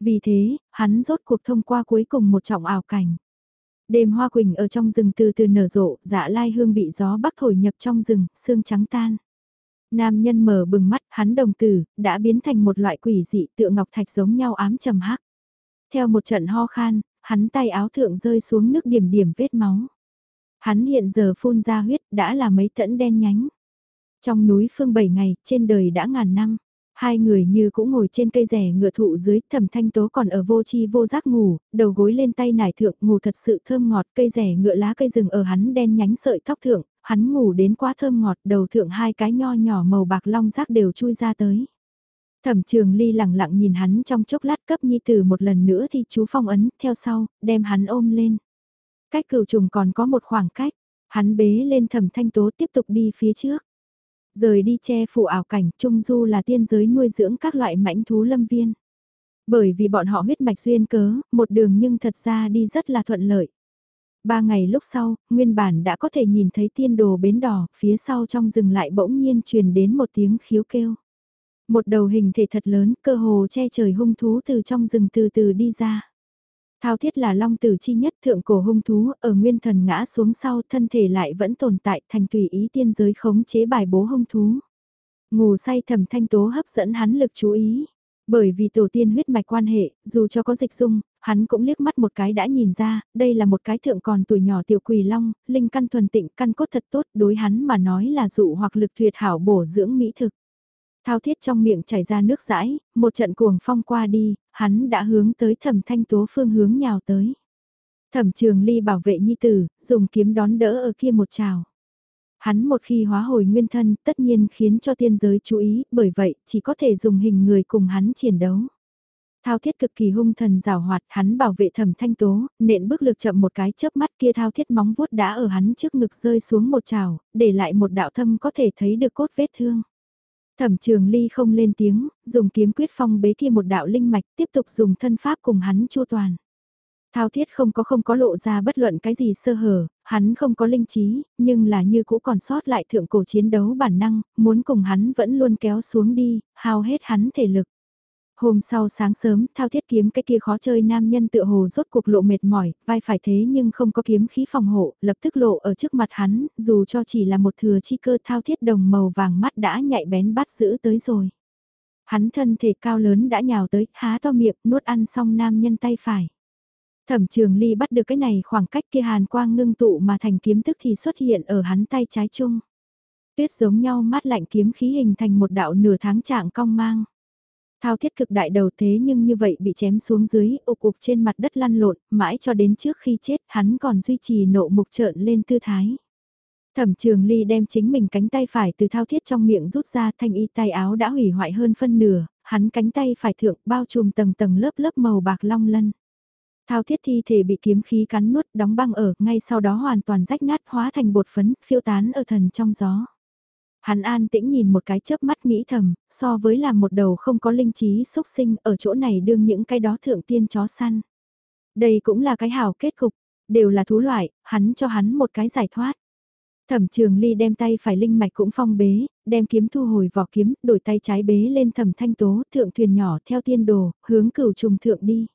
Vì thế, hắn rốt cuộc thông qua cuối cùng một trọng ảo cảnh. Đêm hoa quỳnh ở trong rừng từ từ nở rộ, dạ lai hương bị gió bắc thổi nhập trong rừng, xương trắng tan. Nam nhân mở bừng mắt, hắn đồng tử, đã biến thành một loại quỷ dị tựa ngọc thạch giống nhau ám trầm hắc. Theo một trận ho khan, hắn tay áo thượng rơi xuống nước điểm điểm vết máu. Hắn hiện giờ phun ra huyết đã là mấy tẫn đen nhánh. Trong núi phương bảy ngày, trên đời đã ngàn năm. Hai người như cũng ngồi trên cây rẻ ngựa thụ dưới, thẩm thanh tố còn ở vô chi vô giác ngủ, đầu gối lên tay nải thượng ngủ thật sự thơm ngọt, cây rẻ ngựa lá cây rừng ở hắn đen nhánh sợi tóc thượng, hắn ngủ đến quá thơm ngọt, đầu thượng hai cái nho nhỏ màu bạc long rác đều chui ra tới. Thẩm trường ly lặng lặng nhìn hắn trong chốc lát cấp nhi tử một lần nữa thì chú phong ấn, theo sau, đem hắn ôm lên. Cách cửu trùng còn có một khoảng cách, hắn bế lên thẩm thanh tố tiếp tục đi phía trước. Rời đi che phủ ảo cảnh, Trung Du là tiên giới nuôi dưỡng các loại mãnh thú lâm viên. Bởi vì bọn họ huyết mạch duyên cớ, một đường nhưng thật ra đi rất là thuận lợi. Ba ngày lúc sau, nguyên bản đã có thể nhìn thấy tiên đồ bến đỏ, phía sau trong rừng lại bỗng nhiên truyền đến một tiếng khiếu kêu. Một đầu hình thể thật lớn, cơ hồ che trời hung thú từ trong rừng từ từ đi ra. Thao thiết là long tử chi nhất thượng cổ hung thú, ở nguyên thần ngã xuống sau thân thể lại vẫn tồn tại thành tùy ý tiên giới khống chế bài bố hung thú. Ngủ say thầm thanh tố hấp dẫn hắn lực chú ý. Bởi vì tổ tiên huyết mạch quan hệ, dù cho có dịch dung, hắn cũng liếc mắt một cái đã nhìn ra, đây là một cái thượng còn tuổi nhỏ tiểu quỳ long, linh căn thuần tịnh, căn cốt thật tốt, đối hắn mà nói là dụ hoặc lực tuyệt hảo bổ dưỡng mỹ thực. Thao thiết trong miệng chảy ra nước rãi, một trận cuồng phong qua đi, hắn đã hướng tới thẩm thanh tố phương hướng nhào tới. Thẩm trường ly bảo vệ nhi tử, dùng kiếm đón đỡ ở kia một trào. Hắn một khi hóa hồi nguyên thân tất nhiên khiến cho tiên giới chú ý, bởi vậy chỉ có thể dùng hình người cùng hắn chiến đấu. Thao thiết cực kỳ hung thần rào hoạt, hắn bảo vệ thẩm thanh tố, nện bước lực chậm một cái chớp mắt kia thao thiết móng vuốt đã ở hắn trước ngực rơi xuống một trào, để lại một đạo thâm có thể thấy được cốt vết thương. Thẩm trường ly không lên tiếng, dùng kiếm quyết phong bế kia một đạo linh mạch tiếp tục dùng thân pháp cùng hắn chu toàn. Thao thiết không có không có lộ ra bất luận cái gì sơ hở, hắn không có linh trí, nhưng là như cũ còn sót lại thượng cổ chiến đấu bản năng, muốn cùng hắn vẫn luôn kéo xuống đi, hao hết hắn thể lực. Hôm sau sáng sớm, thao thiết kiếm cái kia khó chơi nam nhân tựa hồ rốt cuộc lộ mệt mỏi, vai phải thế nhưng không có kiếm khí phòng hộ, lập tức lộ ở trước mặt hắn, dù cho chỉ là một thừa chi cơ thao thiết đồng màu vàng mắt đã nhạy bén bắt giữ tới rồi. Hắn thân thể cao lớn đã nhào tới, há to miệng, nuốt ăn xong nam nhân tay phải. Thẩm trường ly bắt được cái này khoảng cách kia hàn quang ngưng tụ mà thành kiếm tức thì xuất hiện ở hắn tay trái chung. Tuyết giống nhau mát lạnh kiếm khí hình thành một đạo nửa tháng trạng cong mang. Thao thiết cực đại đầu thế nhưng như vậy bị chém xuống dưới, ục ục trên mặt đất lăn lộn, mãi cho đến trước khi chết hắn còn duy trì nộ mục trợn lên tư thái. Thẩm trường ly đem chính mình cánh tay phải từ thao thiết trong miệng rút ra thanh y tay áo đã hủy hoại hơn phân nửa, hắn cánh tay phải thượng bao trùm tầng tầng lớp lớp màu bạc long lân. Thao thiết thi thể bị kiếm khí cắn nuốt đóng băng ở, ngay sau đó hoàn toàn rách nát hóa thành bột phấn, phiêu tán ở thần trong gió. Hắn an tĩnh nhìn một cái chớp mắt nghĩ thầm, so với làm một đầu không có linh trí xúc sinh ở chỗ này đương những cái đó thượng tiên chó săn. Đây cũng là cái hào kết cục, đều là thú loại, hắn cho hắn một cái giải thoát. Thẩm trường ly đem tay phải linh mạch cũng phong bế, đem kiếm thu hồi vỏ kiếm, đổi tay trái bế lên thẩm thanh tố, thượng thuyền nhỏ theo tiên đồ, hướng cửu trùng thượng đi.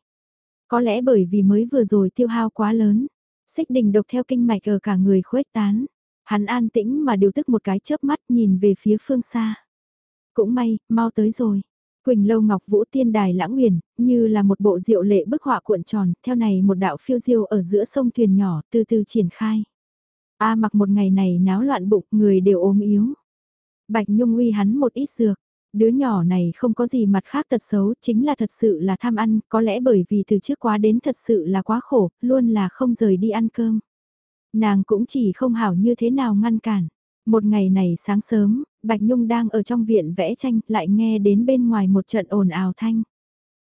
Có lẽ bởi vì mới vừa rồi tiêu hao quá lớn, xích đình độc theo kinh mạch ở cả người khuếch tán. Hắn an tĩnh mà điều tức một cái chớp mắt nhìn về phía phương xa. Cũng may, mau tới rồi. Quỳnh Lâu Ngọc Vũ Tiên Đài Lãng Nguyền, như là một bộ diệu lệ bức họa cuộn tròn, theo này một đạo phiêu diêu ở giữa sông thuyền nhỏ từ từ triển khai. A mặc một ngày này náo loạn bụng, người đều ốm yếu. Bạch Nhung uy hắn một ít dược. Đứa nhỏ này không có gì mặt khác tật xấu, chính là thật sự là tham ăn, có lẽ bởi vì từ trước quá đến thật sự là quá khổ, luôn là không rời đi ăn cơm. Nàng cũng chỉ không hảo như thế nào ngăn cản. Một ngày này sáng sớm, Bạch Nhung đang ở trong viện vẽ tranh, lại nghe đến bên ngoài một trận ồn ào thanh.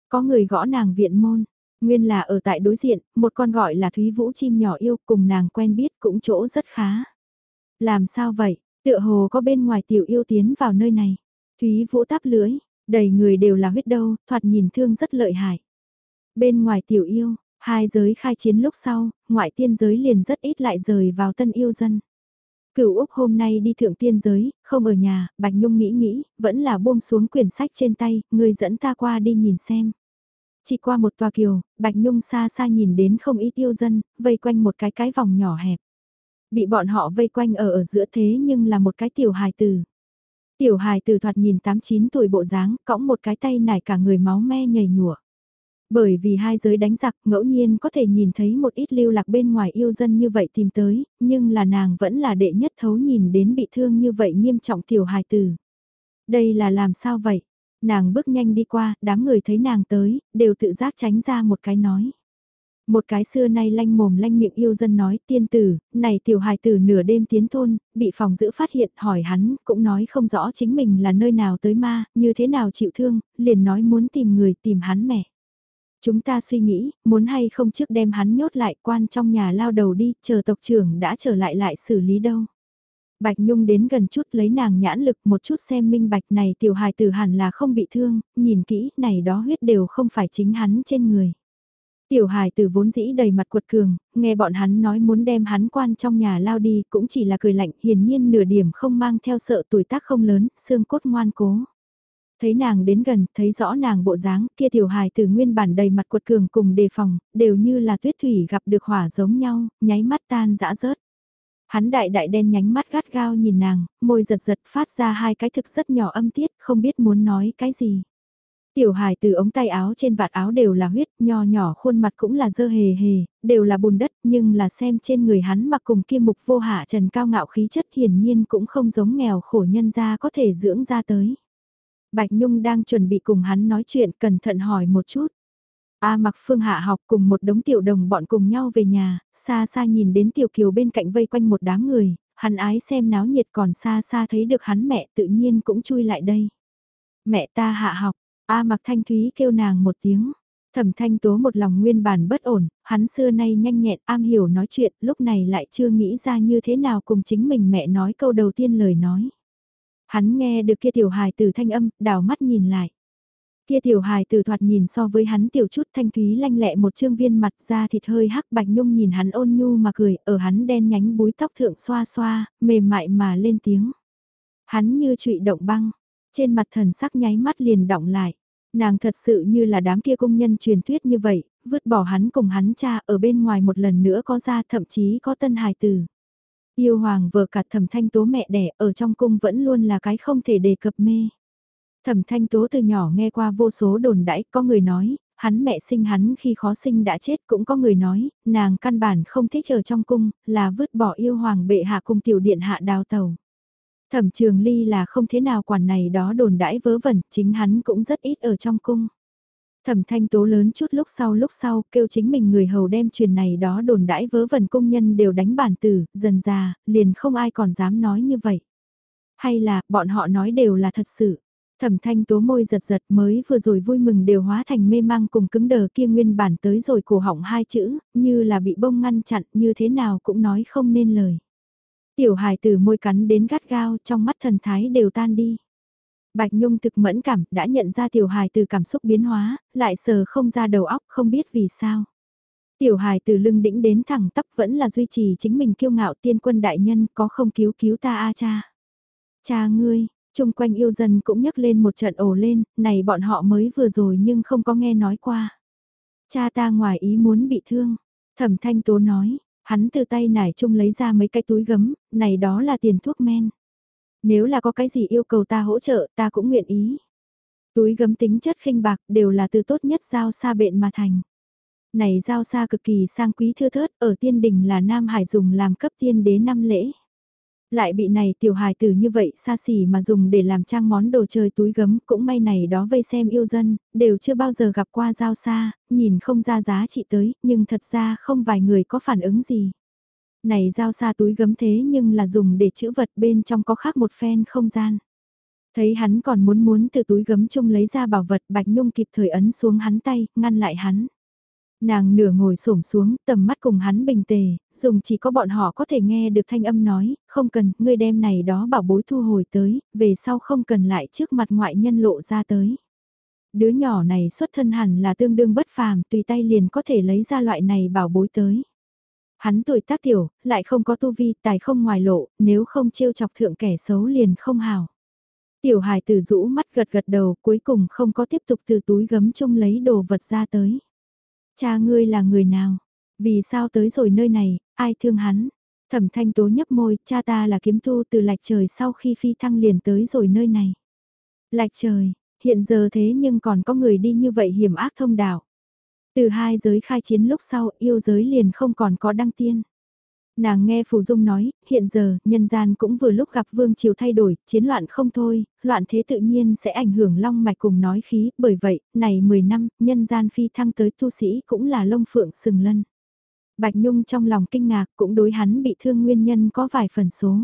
Có người gõ nàng viện môn, nguyên là ở tại đối diện, một con gọi là Thúy Vũ chim nhỏ yêu cùng nàng quen biết cũng chỗ rất khá. Làm sao vậy, tựa hồ có bên ngoài tiểu yêu tiến vào nơi này. Thúy Vũ táp lưới, đầy người đều là huyết đâu, thoạt nhìn thương rất lợi hại. Bên ngoài tiểu yêu, hai giới khai chiến lúc sau, ngoại tiên giới liền rất ít lại rời vào tân yêu dân. Cửu Úc hôm nay đi thượng tiên giới, không ở nhà, Bạch Nhung nghĩ nghĩ, vẫn là buông xuống quyển sách trên tay, người dẫn ta qua đi nhìn xem. Chỉ qua một tòa kiều, Bạch Nhung xa xa nhìn đến không ít yêu dân, vây quanh một cái cái vòng nhỏ hẹp. Bị bọn họ vây quanh ở ở giữa thế nhưng là một cái tiểu hài tử. Tiểu hài tử thoạt nhìn 8-9 tuổi bộ dáng, cõng một cái tay nải cả người máu me nhảy nhụa. Bởi vì hai giới đánh giặc ngẫu nhiên có thể nhìn thấy một ít lưu lạc bên ngoài yêu dân như vậy tìm tới, nhưng là nàng vẫn là đệ nhất thấu nhìn đến bị thương như vậy nghiêm trọng tiểu hài tử. Đây là làm sao vậy? Nàng bước nhanh đi qua, đám người thấy nàng tới, đều tự giác tránh ra một cái nói. Một cái xưa nay lanh mồm lanh miệng yêu dân nói tiên tử, này tiểu hài tử nửa đêm tiến thôn, bị phòng giữ phát hiện hỏi hắn, cũng nói không rõ chính mình là nơi nào tới ma, như thế nào chịu thương, liền nói muốn tìm người tìm hắn mẹ. Chúng ta suy nghĩ, muốn hay không trước đem hắn nhốt lại quan trong nhà lao đầu đi, chờ tộc trưởng đã trở lại lại xử lý đâu. Bạch Nhung đến gần chút lấy nàng nhãn lực một chút xem minh bạch này tiểu hài tử hẳn là không bị thương, nhìn kỹ, này đó huyết đều không phải chính hắn trên người. Tiểu hài tử vốn dĩ đầy mặt quật cường, nghe bọn hắn nói muốn đem hắn quan trong nhà lao đi cũng chỉ là cười lạnh, hiển nhiên nửa điểm không mang theo sợ tuổi tác không lớn, xương cốt ngoan cố. Thấy nàng đến gần, thấy rõ nàng bộ dáng, kia tiểu hài từ nguyên bản đầy mặt quật cường cùng đề phòng, đều như là tuyết thủy gặp được hỏa giống nhau, nháy mắt tan dã rớt. Hắn đại đại đen nhánh mắt gắt gao nhìn nàng, môi giật giật phát ra hai cái thực rất nhỏ âm tiết, không biết muốn nói cái gì. Tiểu hài từ ống tay áo trên vạt áo đều là huyết, nho nhỏ khuôn mặt cũng là dơ hề hề, đều là bùn đất, nhưng là xem trên người hắn mặc cùng kia mục vô hạ trần cao ngạo khí chất hiển nhiên cũng không giống nghèo khổ nhân ra có thể dưỡng ra tới. Bạch Nhung đang chuẩn bị cùng hắn nói chuyện cẩn thận hỏi một chút. A mặc phương hạ học cùng một đống tiểu đồng bọn cùng nhau về nhà, xa xa nhìn đến tiểu kiều bên cạnh vây quanh một đám người, hắn ái xem náo nhiệt còn xa xa thấy được hắn mẹ tự nhiên cũng chui lại đây. Mẹ ta hạ học, A mặc thanh thúy kêu nàng một tiếng. Thẩm thanh tố một lòng nguyên bản bất ổn, hắn xưa nay nhanh nhẹn am hiểu nói chuyện, lúc này lại chưa nghĩ ra như thế nào cùng chính mình mẹ nói câu đầu tiên lời nói. Hắn nghe được kia tiểu hài từ thanh âm, đào mắt nhìn lại. Kia tiểu hài từ thoạt nhìn so với hắn tiểu chút thanh thúy lanh lẹ một trương viên mặt da thịt hơi hắc bạch nhung nhìn hắn ôn nhu mà cười, ở hắn đen nhánh búi tóc thượng xoa xoa, mềm mại mà lên tiếng. Hắn như trụy động băng, trên mặt thần sắc nháy mắt liền động lại. Nàng thật sự như là đám kia công nhân truyền thuyết như vậy, vứt bỏ hắn cùng hắn cha ở bên ngoài một lần nữa có ra thậm chí có tân hài tử. Yêu hoàng vợ cả thẩm thanh tố mẹ đẻ ở trong cung vẫn luôn là cái không thể đề cập mê. Thẩm thanh tố từ nhỏ nghe qua vô số đồn đãi, có người nói, hắn mẹ sinh hắn khi khó sinh đã chết cũng có người nói, nàng căn bản không thích ở trong cung, là vứt bỏ yêu hoàng bệ hạ cùng tiểu điện hạ đào tàu. Thẩm trường ly là không thế nào quản này đó đồn đãi vớ vẩn, chính hắn cũng rất ít ở trong cung. Thẩm thanh tố lớn chút lúc sau lúc sau kêu chính mình người hầu đem truyền này đó đồn đãi vớ vẩn công nhân đều đánh bản tử, dần già, liền không ai còn dám nói như vậy. Hay là, bọn họ nói đều là thật sự. Thẩm thanh tố môi giật giật mới vừa rồi vui mừng đều hóa thành mê mang cùng cứng đờ kia nguyên bản tới rồi cổ họng hai chữ, như là bị bông ngăn chặn như thế nào cũng nói không nên lời. Tiểu hài từ môi cắn đến gắt gao trong mắt thần thái đều tan đi. Bạch Nhung thực mẫn cảm đã nhận ra tiểu hài từ cảm xúc biến hóa, lại sờ không ra đầu óc không biết vì sao. Tiểu hài từ lưng đĩnh đến thẳng tắp vẫn là duy trì chính mình kiêu ngạo tiên quân đại nhân có không cứu cứu ta a cha. Cha ngươi, chung quanh yêu dân cũng nhấc lên một trận ổ lên, này bọn họ mới vừa rồi nhưng không có nghe nói qua. Cha ta ngoài ý muốn bị thương, thẩm thanh tố nói, hắn từ tay nải chung lấy ra mấy cái túi gấm, này đó là tiền thuốc men. Nếu là có cái gì yêu cầu ta hỗ trợ ta cũng nguyện ý. Túi gấm tính chất khinh bạc đều là từ tốt nhất giao xa bện mà thành. Này giao xa cực kỳ sang quý thưa thớt ở tiên đình là Nam Hải dùng làm cấp tiên đế năm lễ. Lại bị này tiểu hài tử như vậy xa xỉ mà dùng để làm trang món đồ chơi túi gấm cũng may này đó vây xem yêu dân, đều chưa bao giờ gặp qua giao xa, nhìn không ra giá trị tới, nhưng thật ra không vài người có phản ứng gì. Này giao xa túi gấm thế nhưng là dùng để chữ vật bên trong có khác một phen không gian. Thấy hắn còn muốn muốn từ túi gấm chung lấy ra bảo vật Bạch Nhung kịp thời ấn xuống hắn tay, ngăn lại hắn. Nàng nửa ngồi xổm xuống, tầm mắt cùng hắn bình tề, dùng chỉ có bọn họ có thể nghe được thanh âm nói, không cần, ngươi đem này đó bảo bối thu hồi tới, về sau không cần lại trước mặt ngoại nhân lộ ra tới. Đứa nhỏ này xuất thân hẳn là tương đương bất phàm, tùy tay liền có thể lấy ra loại này bảo bối tới. Hắn tuổi tác tiểu, lại không có tu vi, tài không ngoài lộ, nếu không trêu chọc thượng kẻ xấu liền không hào. Tiểu hài tử rũ mắt gật gật đầu cuối cùng không có tiếp tục từ túi gấm chung lấy đồ vật ra tới. Cha ngươi là người nào? Vì sao tới rồi nơi này, ai thương hắn? Thẩm thanh tố nhấp môi, cha ta là kiếm tu từ lạch trời sau khi phi thăng liền tới rồi nơi này. Lạch trời, hiện giờ thế nhưng còn có người đi như vậy hiểm ác thông đạo. Từ hai giới khai chiến lúc sau yêu giới liền không còn có đăng tiên. Nàng nghe Phù Dung nói, hiện giờ, nhân gian cũng vừa lúc gặp vương triều thay đổi, chiến loạn không thôi, loạn thế tự nhiên sẽ ảnh hưởng long mạch cùng nói khí, bởi vậy, này 10 năm, nhân gian phi thăng tới tu sĩ cũng là lông phượng sừng lân. Bạch Nhung trong lòng kinh ngạc cũng đối hắn bị thương nguyên nhân có vài phần số.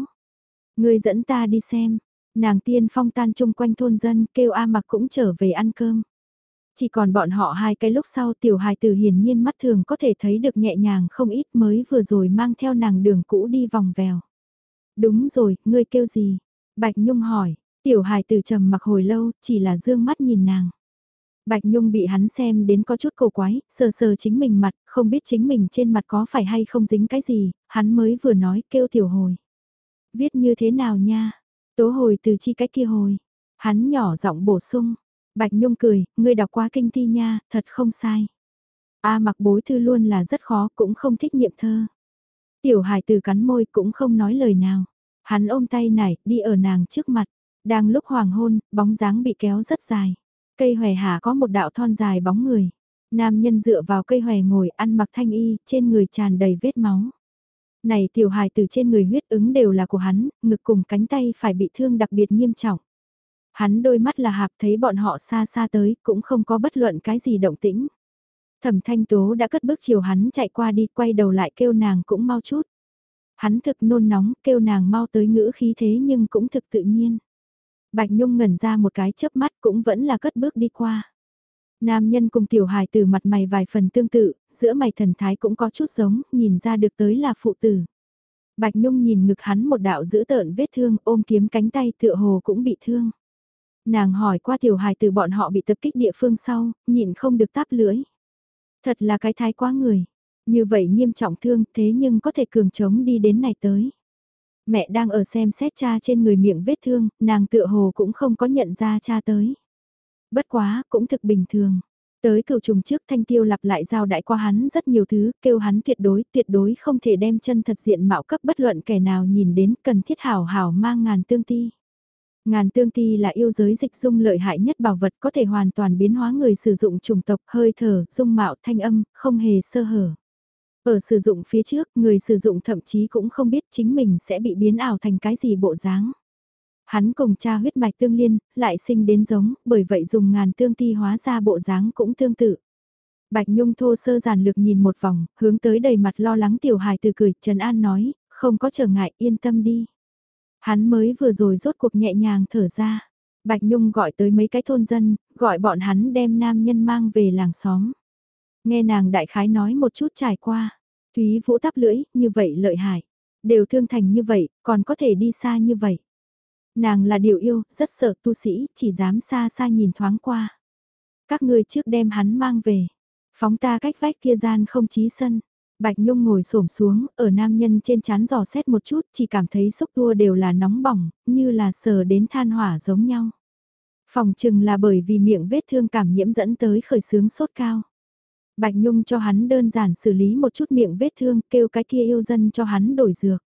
Người dẫn ta đi xem, nàng tiên phong tan chung quanh thôn dân kêu A mặc cũng trở về ăn cơm. Chỉ còn bọn họ hai cái lúc sau tiểu hài tử hiển nhiên mắt thường có thể thấy được nhẹ nhàng không ít mới vừa rồi mang theo nàng đường cũ đi vòng vèo. Đúng rồi, ngươi kêu gì? Bạch Nhung hỏi, tiểu hài tử trầm mặc hồi lâu, chỉ là dương mắt nhìn nàng. Bạch Nhung bị hắn xem đến có chút cầu quái, sờ sờ chính mình mặt, không biết chính mình trên mặt có phải hay không dính cái gì, hắn mới vừa nói kêu tiểu hồi. Viết như thế nào nha? Tố hồi từ chi cái kia hồi. Hắn nhỏ giọng bổ sung, Bạch Nhung cười, ngươi đọc qua kinh thi nha, thật không sai. A mặc bối thư luôn là rất khó, cũng không thích niệm thơ. Tiểu hải từ cắn môi cũng không nói lời nào. Hắn ôm tay nải, đi ở nàng trước mặt. Đang lúc hoàng hôn, bóng dáng bị kéo rất dài. Cây hòe hạ có một đạo thon dài bóng người. Nam nhân dựa vào cây hòe ngồi ăn mặc thanh y, trên người tràn đầy vết máu. Này tiểu hài từ trên người huyết ứng đều là của hắn, ngực cùng cánh tay phải bị thương đặc biệt nghiêm trọng. Hắn đôi mắt là hạp thấy bọn họ xa xa tới, cũng không có bất luận cái gì động tĩnh. Thẩm thanh tố đã cất bước chiều hắn chạy qua đi, quay đầu lại kêu nàng cũng mau chút. Hắn thực nôn nóng, kêu nàng mau tới ngữ khí thế nhưng cũng thực tự nhiên. Bạch Nhung ngẩn ra một cái chớp mắt cũng vẫn là cất bước đi qua. Nam nhân cùng tiểu hài từ mặt mày vài phần tương tự, giữa mày thần thái cũng có chút giống, nhìn ra được tới là phụ tử. Bạch Nhung nhìn ngực hắn một đạo giữ tợn vết thương ôm kiếm cánh tay tựa hồ cũng bị thương. Nàng hỏi qua tiểu hài từ bọn họ bị tập kích địa phương sau, nhịn không được táp lưỡi. Thật là cái thái quá người. Như vậy nghiêm trọng thương thế nhưng có thể cường chống đi đến này tới. Mẹ đang ở xem xét cha trên người miệng vết thương, nàng tựa hồ cũng không có nhận ra cha tới. Bất quá, cũng thực bình thường. Tới cựu trùng trước thanh tiêu lặp lại giao đại qua hắn rất nhiều thứ, kêu hắn tuyệt đối, tuyệt đối không thể đem chân thật diện mạo cấp bất luận kẻ nào nhìn đến cần thiết hảo hảo mang ngàn tương ti. Ngàn tương ti là yêu giới dịch dung lợi hại nhất bảo vật có thể hoàn toàn biến hóa người sử dụng chủng tộc hơi thở, dung mạo thanh âm, không hề sơ hở. Ở sử dụng phía trước, người sử dụng thậm chí cũng không biết chính mình sẽ bị biến ảo thành cái gì bộ dáng. Hắn cùng cha huyết mạch tương liên, lại sinh đến giống, bởi vậy dùng ngàn tương ti hóa ra bộ dáng cũng tương tự. Bạch Nhung thô sơ giản lược nhìn một vòng, hướng tới đầy mặt lo lắng tiểu hài từ cười, Trần An nói, không có trở ngại, yên tâm đi. Hắn mới vừa rồi rốt cuộc nhẹ nhàng thở ra. Bạch Nhung gọi tới mấy cái thôn dân, gọi bọn hắn đem nam nhân mang về làng xóm. Nghe nàng đại khái nói một chút trải qua. Thúy Vũ tắp lưỡi, như vậy lợi hại. Đều thương thành như vậy, còn có thể đi xa như vậy. Nàng là điều yêu, rất sợ tu sĩ, chỉ dám xa xa nhìn thoáng qua. Các ngươi trước đem hắn mang về. Phóng ta cách vách kia gian không chí sân. Bạch Nhung ngồi xổm xuống, ở nam nhân trên chán giò xét một chút, chỉ cảm thấy xúc tua đều là nóng bỏng, như là sờ đến than hỏa giống nhau. Phòng chừng là bởi vì miệng vết thương cảm nhiễm dẫn tới khởi sướng sốt cao. Bạch Nhung cho hắn đơn giản xử lý một chút miệng vết thương, kêu cái kia yêu dân cho hắn đổi dược.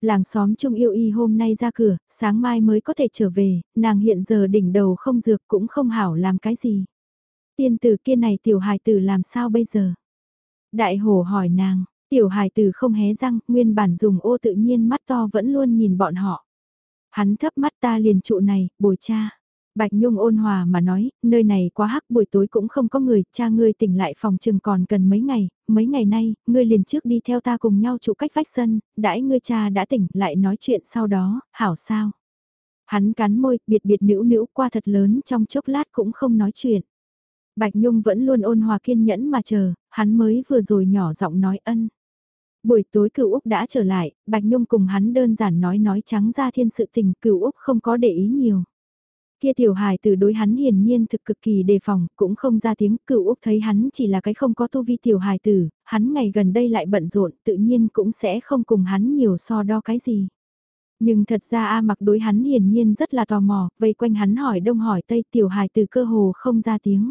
Làng xóm Trung yêu y hôm nay ra cửa, sáng mai mới có thể trở về, nàng hiện giờ đỉnh đầu không dược cũng không hảo làm cái gì. Tiên tử kia này tiểu hài tử làm sao bây giờ? Đại hổ hỏi nàng, tiểu hài tử không hé răng, nguyên bản dùng ô tự nhiên mắt to vẫn luôn nhìn bọn họ. Hắn thấp mắt ta liền trụ này, bồi cha. Bạch Nhung ôn hòa mà nói, nơi này quá hắc buổi tối cũng không có người, cha ngươi tỉnh lại phòng chừng còn cần mấy ngày, mấy ngày nay, ngươi liền trước đi theo ta cùng nhau trụ cách vách sân, đãi ngươi cha đã tỉnh lại nói chuyện sau đó, hảo sao. Hắn cắn môi, biệt biệt nữ nữ qua thật lớn trong chốc lát cũng không nói chuyện. Bạch Nhung vẫn luôn ôn hòa kiên nhẫn mà chờ, hắn mới vừa rồi nhỏ giọng nói ân. Buổi tối cửu Úc đã trở lại, Bạch Nhung cùng hắn đơn giản nói nói trắng ra thiên sự tình cửu Úc không có để ý nhiều. Kia tiểu hài từ đối hắn hiển nhiên thực cực kỳ đề phòng, cũng không ra tiếng, cựu Úc thấy hắn chỉ là cái không có tu vi tiểu hài tử, hắn ngày gần đây lại bận rộn, tự nhiên cũng sẽ không cùng hắn nhiều so đo cái gì. Nhưng thật ra A mặc đối hắn hiển nhiên rất là tò mò, vây quanh hắn hỏi đông hỏi tây tiểu hài từ cơ hồ không ra tiếng.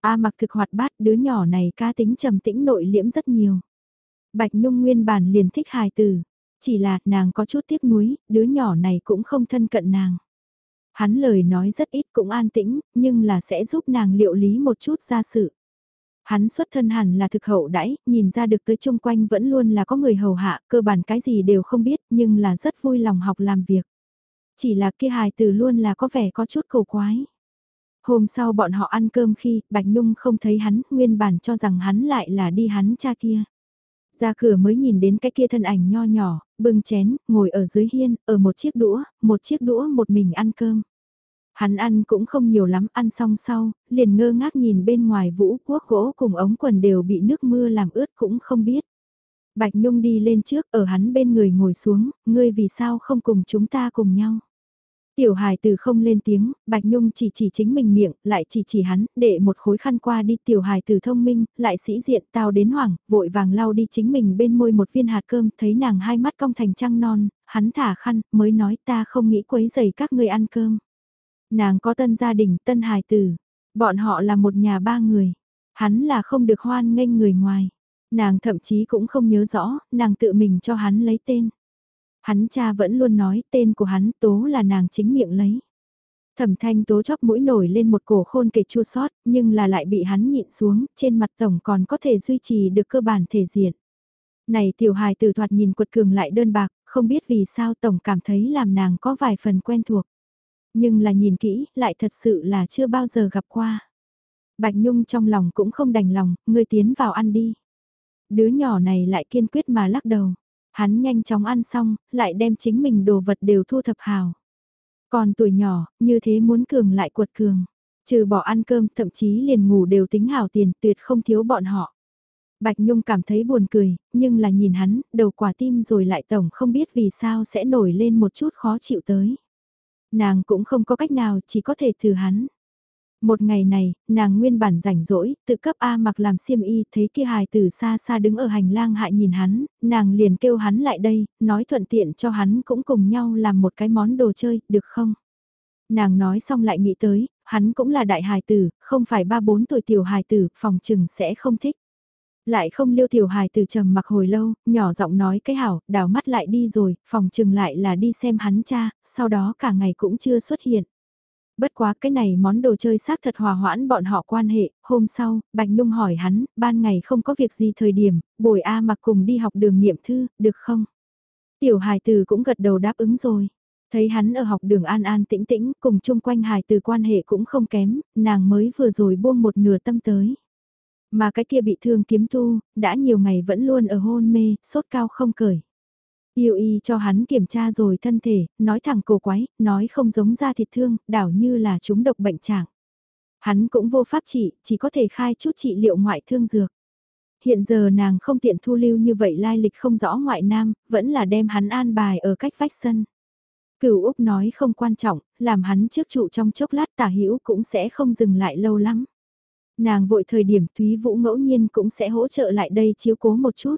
A mặc thực hoạt bát đứa nhỏ này ca tính trầm tĩnh nội liễm rất nhiều. Bạch Nhung nguyên bản liền thích hài tử, chỉ là nàng có chút tiếc nuối, đứa nhỏ này cũng không thân cận nàng. Hắn lời nói rất ít cũng an tĩnh, nhưng là sẽ giúp nàng liệu lý một chút ra sự. Hắn xuất thân hẳn là thực hậu đãi, nhìn ra được tới chung quanh vẫn luôn là có người hầu hạ, cơ bản cái gì đều không biết, nhưng là rất vui lòng học làm việc. Chỉ là kia hài từ luôn là có vẻ có chút cầu quái. Hôm sau bọn họ ăn cơm khi Bạch Nhung không thấy hắn, nguyên bản cho rằng hắn lại là đi hắn cha kia. Ra cửa mới nhìn đến cái kia thân ảnh nho nhỏ, bưng chén, ngồi ở dưới hiên, ở một chiếc đũa, một chiếc đũa một mình ăn cơm. Hắn ăn cũng không nhiều lắm, ăn xong sau, liền ngơ ngác nhìn bên ngoài vũ quốc gỗ cùng ống quần đều bị nước mưa làm ướt cũng không biết. Bạch Nhung đi lên trước, ở hắn bên người ngồi xuống, ngươi vì sao không cùng chúng ta cùng nhau. Tiểu hài từ không lên tiếng, Bạch Nhung chỉ chỉ chính mình miệng, lại chỉ chỉ hắn, để một khối khăn qua đi tiểu hài từ thông minh, lại sĩ diện tao đến hoảng, vội vàng lau đi chính mình bên môi một viên hạt cơm, thấy nàng hai mắt cong thành trăng non, hắn thả khăn, mới nói ta không nghĩ quấy giày các người ăn cơm. Nàng có tân gia đình, tân hài tử, bọn họ là một nhà ba người, hắn là không được hoan nghênh người ngoài. Nàng thậm chí cũng không nhớ rõ, nàng tự mình cho hắn lấy tên. Hắn cha vẫn luôn nói tên của hắn tố là nàng chính miệng lấy. Thẩm thanh tố chóp mũi nổi lên một cổ khôn kể chua sót, nhưng là lại bị hắn nhịn xuống, trên mặt tổng còn có thể duy trì được cơ bản thể diện. Này tiểu hài tử thoạt nhìn quật cường lại đơn bạc, không biết vì sao tổng cảm thấy làm nàng có vài phần quen thuộc. Nhưng là nhìn kỹ, lại thật sự là chưa bao giờ gặp qua. Bạch Nhung trong lòng cũng không đành lòng, ngươi tiến vào ăn đi. Đứa nhỏ này lại kiên quyết mà lắc đầu. Hắn nhanh chóng ăn xong, lại đem chính mình đồ vật đều thu thập hào. Còn tuổi nhỏ, như thế muốn cường lại cuột cường. Trừ bỏ ăn cơm, thậm chí liền ngủ đều tính hào tiền, tuyệt không thiếu bọn họ. Bạch Nhung cảm thấy buồn cười, nhưng là nhìn hắn, đầu quả tim rồi lại tổng không biết vì sao sẽ nổi lên một chút khó chịu tới. Nàng cũng không có cách nào, chỉ có thể thử hắn. Một ngày này, nàng nguyên bản rảnh rỗi, tự cấp A mặc làm xiêm y, thấy kia hài từ xa xa đứng ở hành lang hại nhìn hắn, nàng liền kêu hắn lại đây, nói thuận tiện cho hắn cũng cùng nhau làm một cái món đồ chơi, được không? Nàng nói xong lại nghĩ tới, hắn cũng là đại hài tử, không phải ba bốn tuổi tiểu hài tử, phòng trừng sẽ không thích. Lại không liêu tiểu hài tử trầm mặc hồi lâu, nhỏ giọng nói cái hảo, đào mắt lại đi rồi, phòng trừng lại là đi xem hắn cha, sau đó cả ngày cũng chưa xuất hiện. Bất quá cái này món đồ chơi xác thật hòa hoãn bọn họ quan hệ, hôm sau, Bạch Nhung hỏi hắn, ban ngày không có việc gì thời điểm, bồi A mặc cùng đi học đường niệm thư, được không? Tiểu hài từ cũng gật đầu đáp ứng rồi. Thấy hắn ở học đường an an tĩnh tĩnh, cùng chung quanh hài từ quan hệ cũng không kém, nàng mới vừa rồi buông một nửa tâm tới. Mà cái kia bị thương kiếm tu, đã nhiều ngày vẫn luôn ở hôn mê, sốt cao không cởi. Yêu y cho hắn kiểm tra rồi thân thể, nói thẳng cổ quái, nói không giống da thịt thương, đảo như là chúng độc bệnh trạng. Hắn cũng vô pháp trị, chỉ có thể khai chút trị liệu ngoại thương dược. Hiện giờ nàng không tiện thu lưu như vậy lai lịch không rõ ngoại nam, vẫn là đem hắn an bài ở cách vách sân. Cửu Úc nói không quan trọng, làm hắn trước trụ trong chốc lát tả hữu cũng sẽ không dừng lại lâu lắm. Nàng vội thời điểm Thúy Vũ ngẫu nhiên cũng sẽ hỗ trợ lại đây chiếu cố một chút.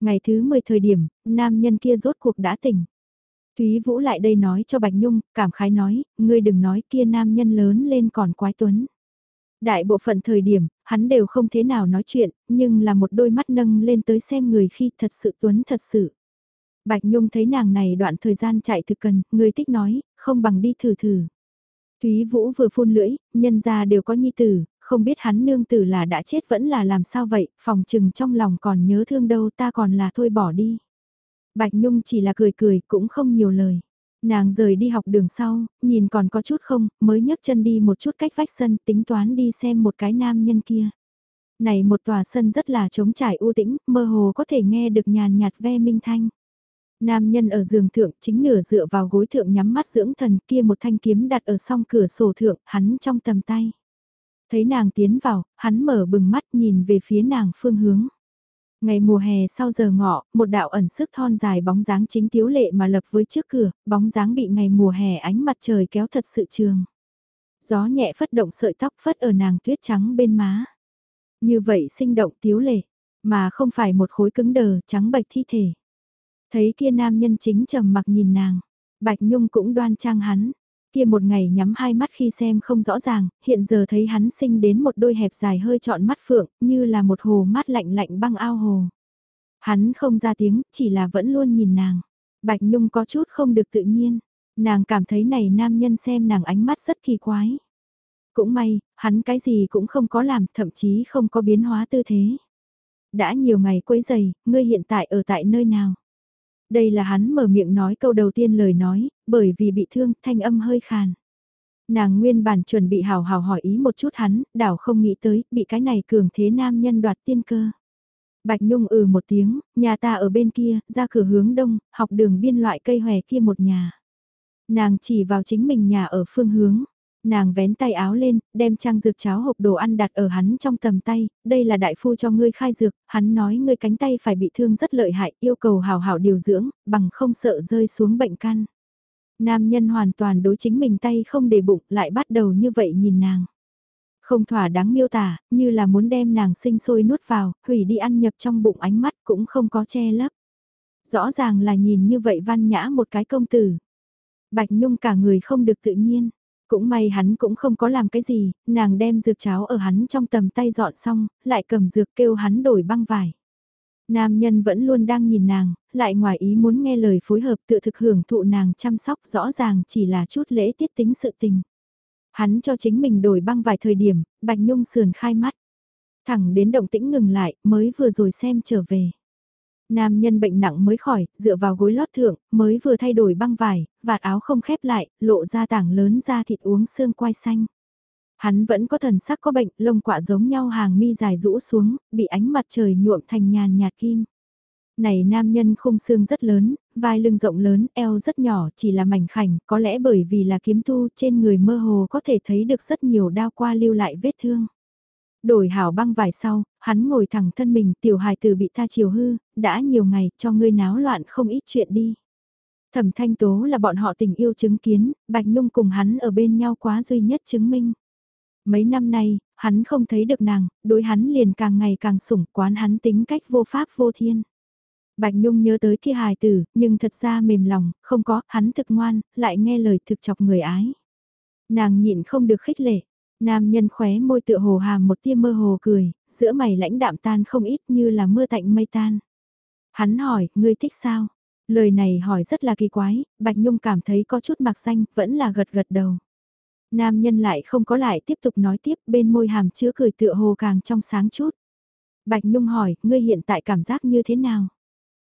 Ngày thứ 10 thời điểm, nam nhân kia rốt cuộc đã tỉnh. Thúy Vũ lại đây nói cho Bạch Nhung, cảm khái nói, ngươi đừng nói kia nam nhân lớn lên còn quái tuấn. Đại bộ phận thời điểm, hắn đều không thế nào nói chuyện, nhưng là một đôi mắt nâng lên tới xem người khi thật sự tuấn thật sự. Bạch Nhung thấy nàng này đoạn thời gian chạy thực cần, người thích nói, không bằng đi thử thử. Thúy Vũ vừa phun lưỡi, nhân ra đều có nhi tử, không biết hắn nương tử là đã chết vẫn là làm sao vậy, phòng trừng trong lòng còn nhớ thương đâu ta còn là thôi bỏ đi. Bạch Nhung chỉ là cười cười cũng không nhiều lời. Nàng rời đi học đường sau, nhìn còn có chút không, mới nhấc chân đi một chút cách vách sân tính toán đi xem một cái nam nhân kia. Này một tòa sân rất là trống trải u tĩnh, mơ hồ có thể nghe được nhàn nhạt ve minh thanh. Nam nhân ở giường thượng chính nửa dựa vào gối thượng nhắm mắt dưỡng thần kia một thanh kiếm đặt ở song cửa sổ thượng, hắn trong tầm tay. Thấy nàng tiến vào, hắn mở bừng mắt nhìn về phía nàng phương hướng. Ngày mùa hè sau giờ ngọ, một đạo ẩn sức thon dài bóng dáng chính tiếu lệ mà lập với trước cửa, bóng dáng bị ngày mùa hè ánh mặt trời kéo thật sự trường. Gió nhẹ phất động sợi tóc phất ở nàng tuyết trắng bên má. Như vậy sinh động tiếu lệ, mà không phải một khối cứng đờ trắng bạch thi thể. Thấy kia nam nhân chính trầm mặc nhìn nàng, Bạch Nhung cũng đoan trang hắn, kia một ngày nhắm hai mắt khi xem không rõ ràng, hiện giờ thấy hắn sinh đến một đôi hẹp dài hơi trọn mắt phượng, như là một hồ mát lạnh lạnh băng ao hồ. Hắn không ra tiếng, chỉ là vẫn luôn nhìn nàng. Bạch Nhung có chút không được tự nhiên, nàng cảm thấy này nam nhân xem nàng ánh mắt rất kỳ quái. Cũng may, hắn cái gì cũng không có làm, thậm chí không có biến hóa tư thế. Đã nhiều ngày quấy giày, ngươi hiện tại ở tại nơi nào? Đây là hắn mở miệng nói câu đầu tiên lời nói, bởi vì bị thương, thanh âm hơi khàn. Nàng nguyên bản chuẩn bị hào hào hỏi ý một chút hắn, đảo không nghĩ tới, bị cái này cường thế nam nhân đoạt tiên cơ. Bạch Nhung ừ một tiếng, nhà ta ở bên kia, ra cửa hướng đông, học đường biên loại cây hòe kia một nhà. Nàng chỉ vào chính mình nhà ở phương hướng, Nàng vén tay áo lên, đem trang dược cháo hộp đồ ăn đặt ở hắn trong tầm tay, đây là đại phu cho ngươi khai dược, hắn nói ngươi cánh tay phải bị thương rất lợi hại, yêu cầu hào hảo điều dưỡng, bằng không sợ rơi xuống bệnh căn. Nam nhân hoàn toàn đối chính mình tay không để bụng, lại bắt đầu như vậy nhìn nàng. Không thỏa đáng miêu tả, như là muốn đem nàng sinh sôi nuốt vào, hủy đi ăn nhập trong bụng ánh mắt cũng không có che lấp. Rõ ràng là nhìn như vậy văn nhã một cái công tử. Bạch Nhung cả người không được tự nhiên. Cũng may hắn cũng không có làm cái gì, nàng đem dược cháo ở hắn trong tầm tay dọn xong, lại cầm dược kêu hắn đổi băng vải. Nam nhân vẫn luôn đang nhìn nàng, lại ngoài ý muốn nghe lời phối hợp tự thực hưởng thụ nàng chăm sóc rõ ràng chỉ là chút lễ tiết tính sự tình. Hắn cho chính mình đổi băng vài thời điểm, Bạch Nhung sườn khai mắt. Thẳng đến động tĩnh ngừng lại, mới vừa rồi xem trở về. Nam nhân bệnh nặng mới khỏi, dựa vào gối lót thượng, mới vừa thay đổi băng vải, vạt áo không khép lại, lộ ra tảng lớn da thịt uống xương quai xanh. Hắn vẫn có thần sắc có bệnh, lông quạ giống nhau hàng mi dài rũ xuống, bị ánh mặt trời nhuộm thành nhàn nhạt kim. Này nam nhân khung xương rất lớn, vai lưng rộng lớn, eo rất nhỏ, chỉ là mảnh khảnh, có lẽ bởi vì là kiếm tu trên người mơ hồ có thể thấy được rất nhiều đao qua lưu lại vết thương. Đổi hảo băng vải sau, hắn ngồi thẳng thân mình tiểu hài tử bị ta chiều hư, đã nhiều ngày cho ngươi náo loạn không ít chuyện đi. Thẩm thanh tố là bọn họ tình yêu chứng kiến, Bạch Nhung cùng hắn ở bên nhau quá duy nhất chứng minh. Mấy năm nay, hắn không thấy được nàng, đối hắn liền càng ngày càng sủng quán hắn tính cách vô pháp vô thiên. Bạch Nhung nhớ tới kia hài tử, nhưng thật ra mềm lòng, không có, hắn thực ngoan, lại nghe lời thực chọc người ái. Nàng nhịn không được khích lệ, Nam nhân khóe môi tựa hồ hàm một tia mơ hồ cười, giữa mày lãnh đạm tan không ít như là mưa tạnh mây tan. Hắn hỏi, ngươi thích sao? Lời này hỏi rất là kỳ quái, Bạch Nhung cảm thấy có chút mặc xanh, vẫn là gật gật đầu. Nam nhân lại không có lại tiếp tục nói tiếp bên môi hàm chứa cười tựa hồ càng trong sáng chút. Bạch Nhung hỏi, ngươi hiện tại cảm giác như thế nào?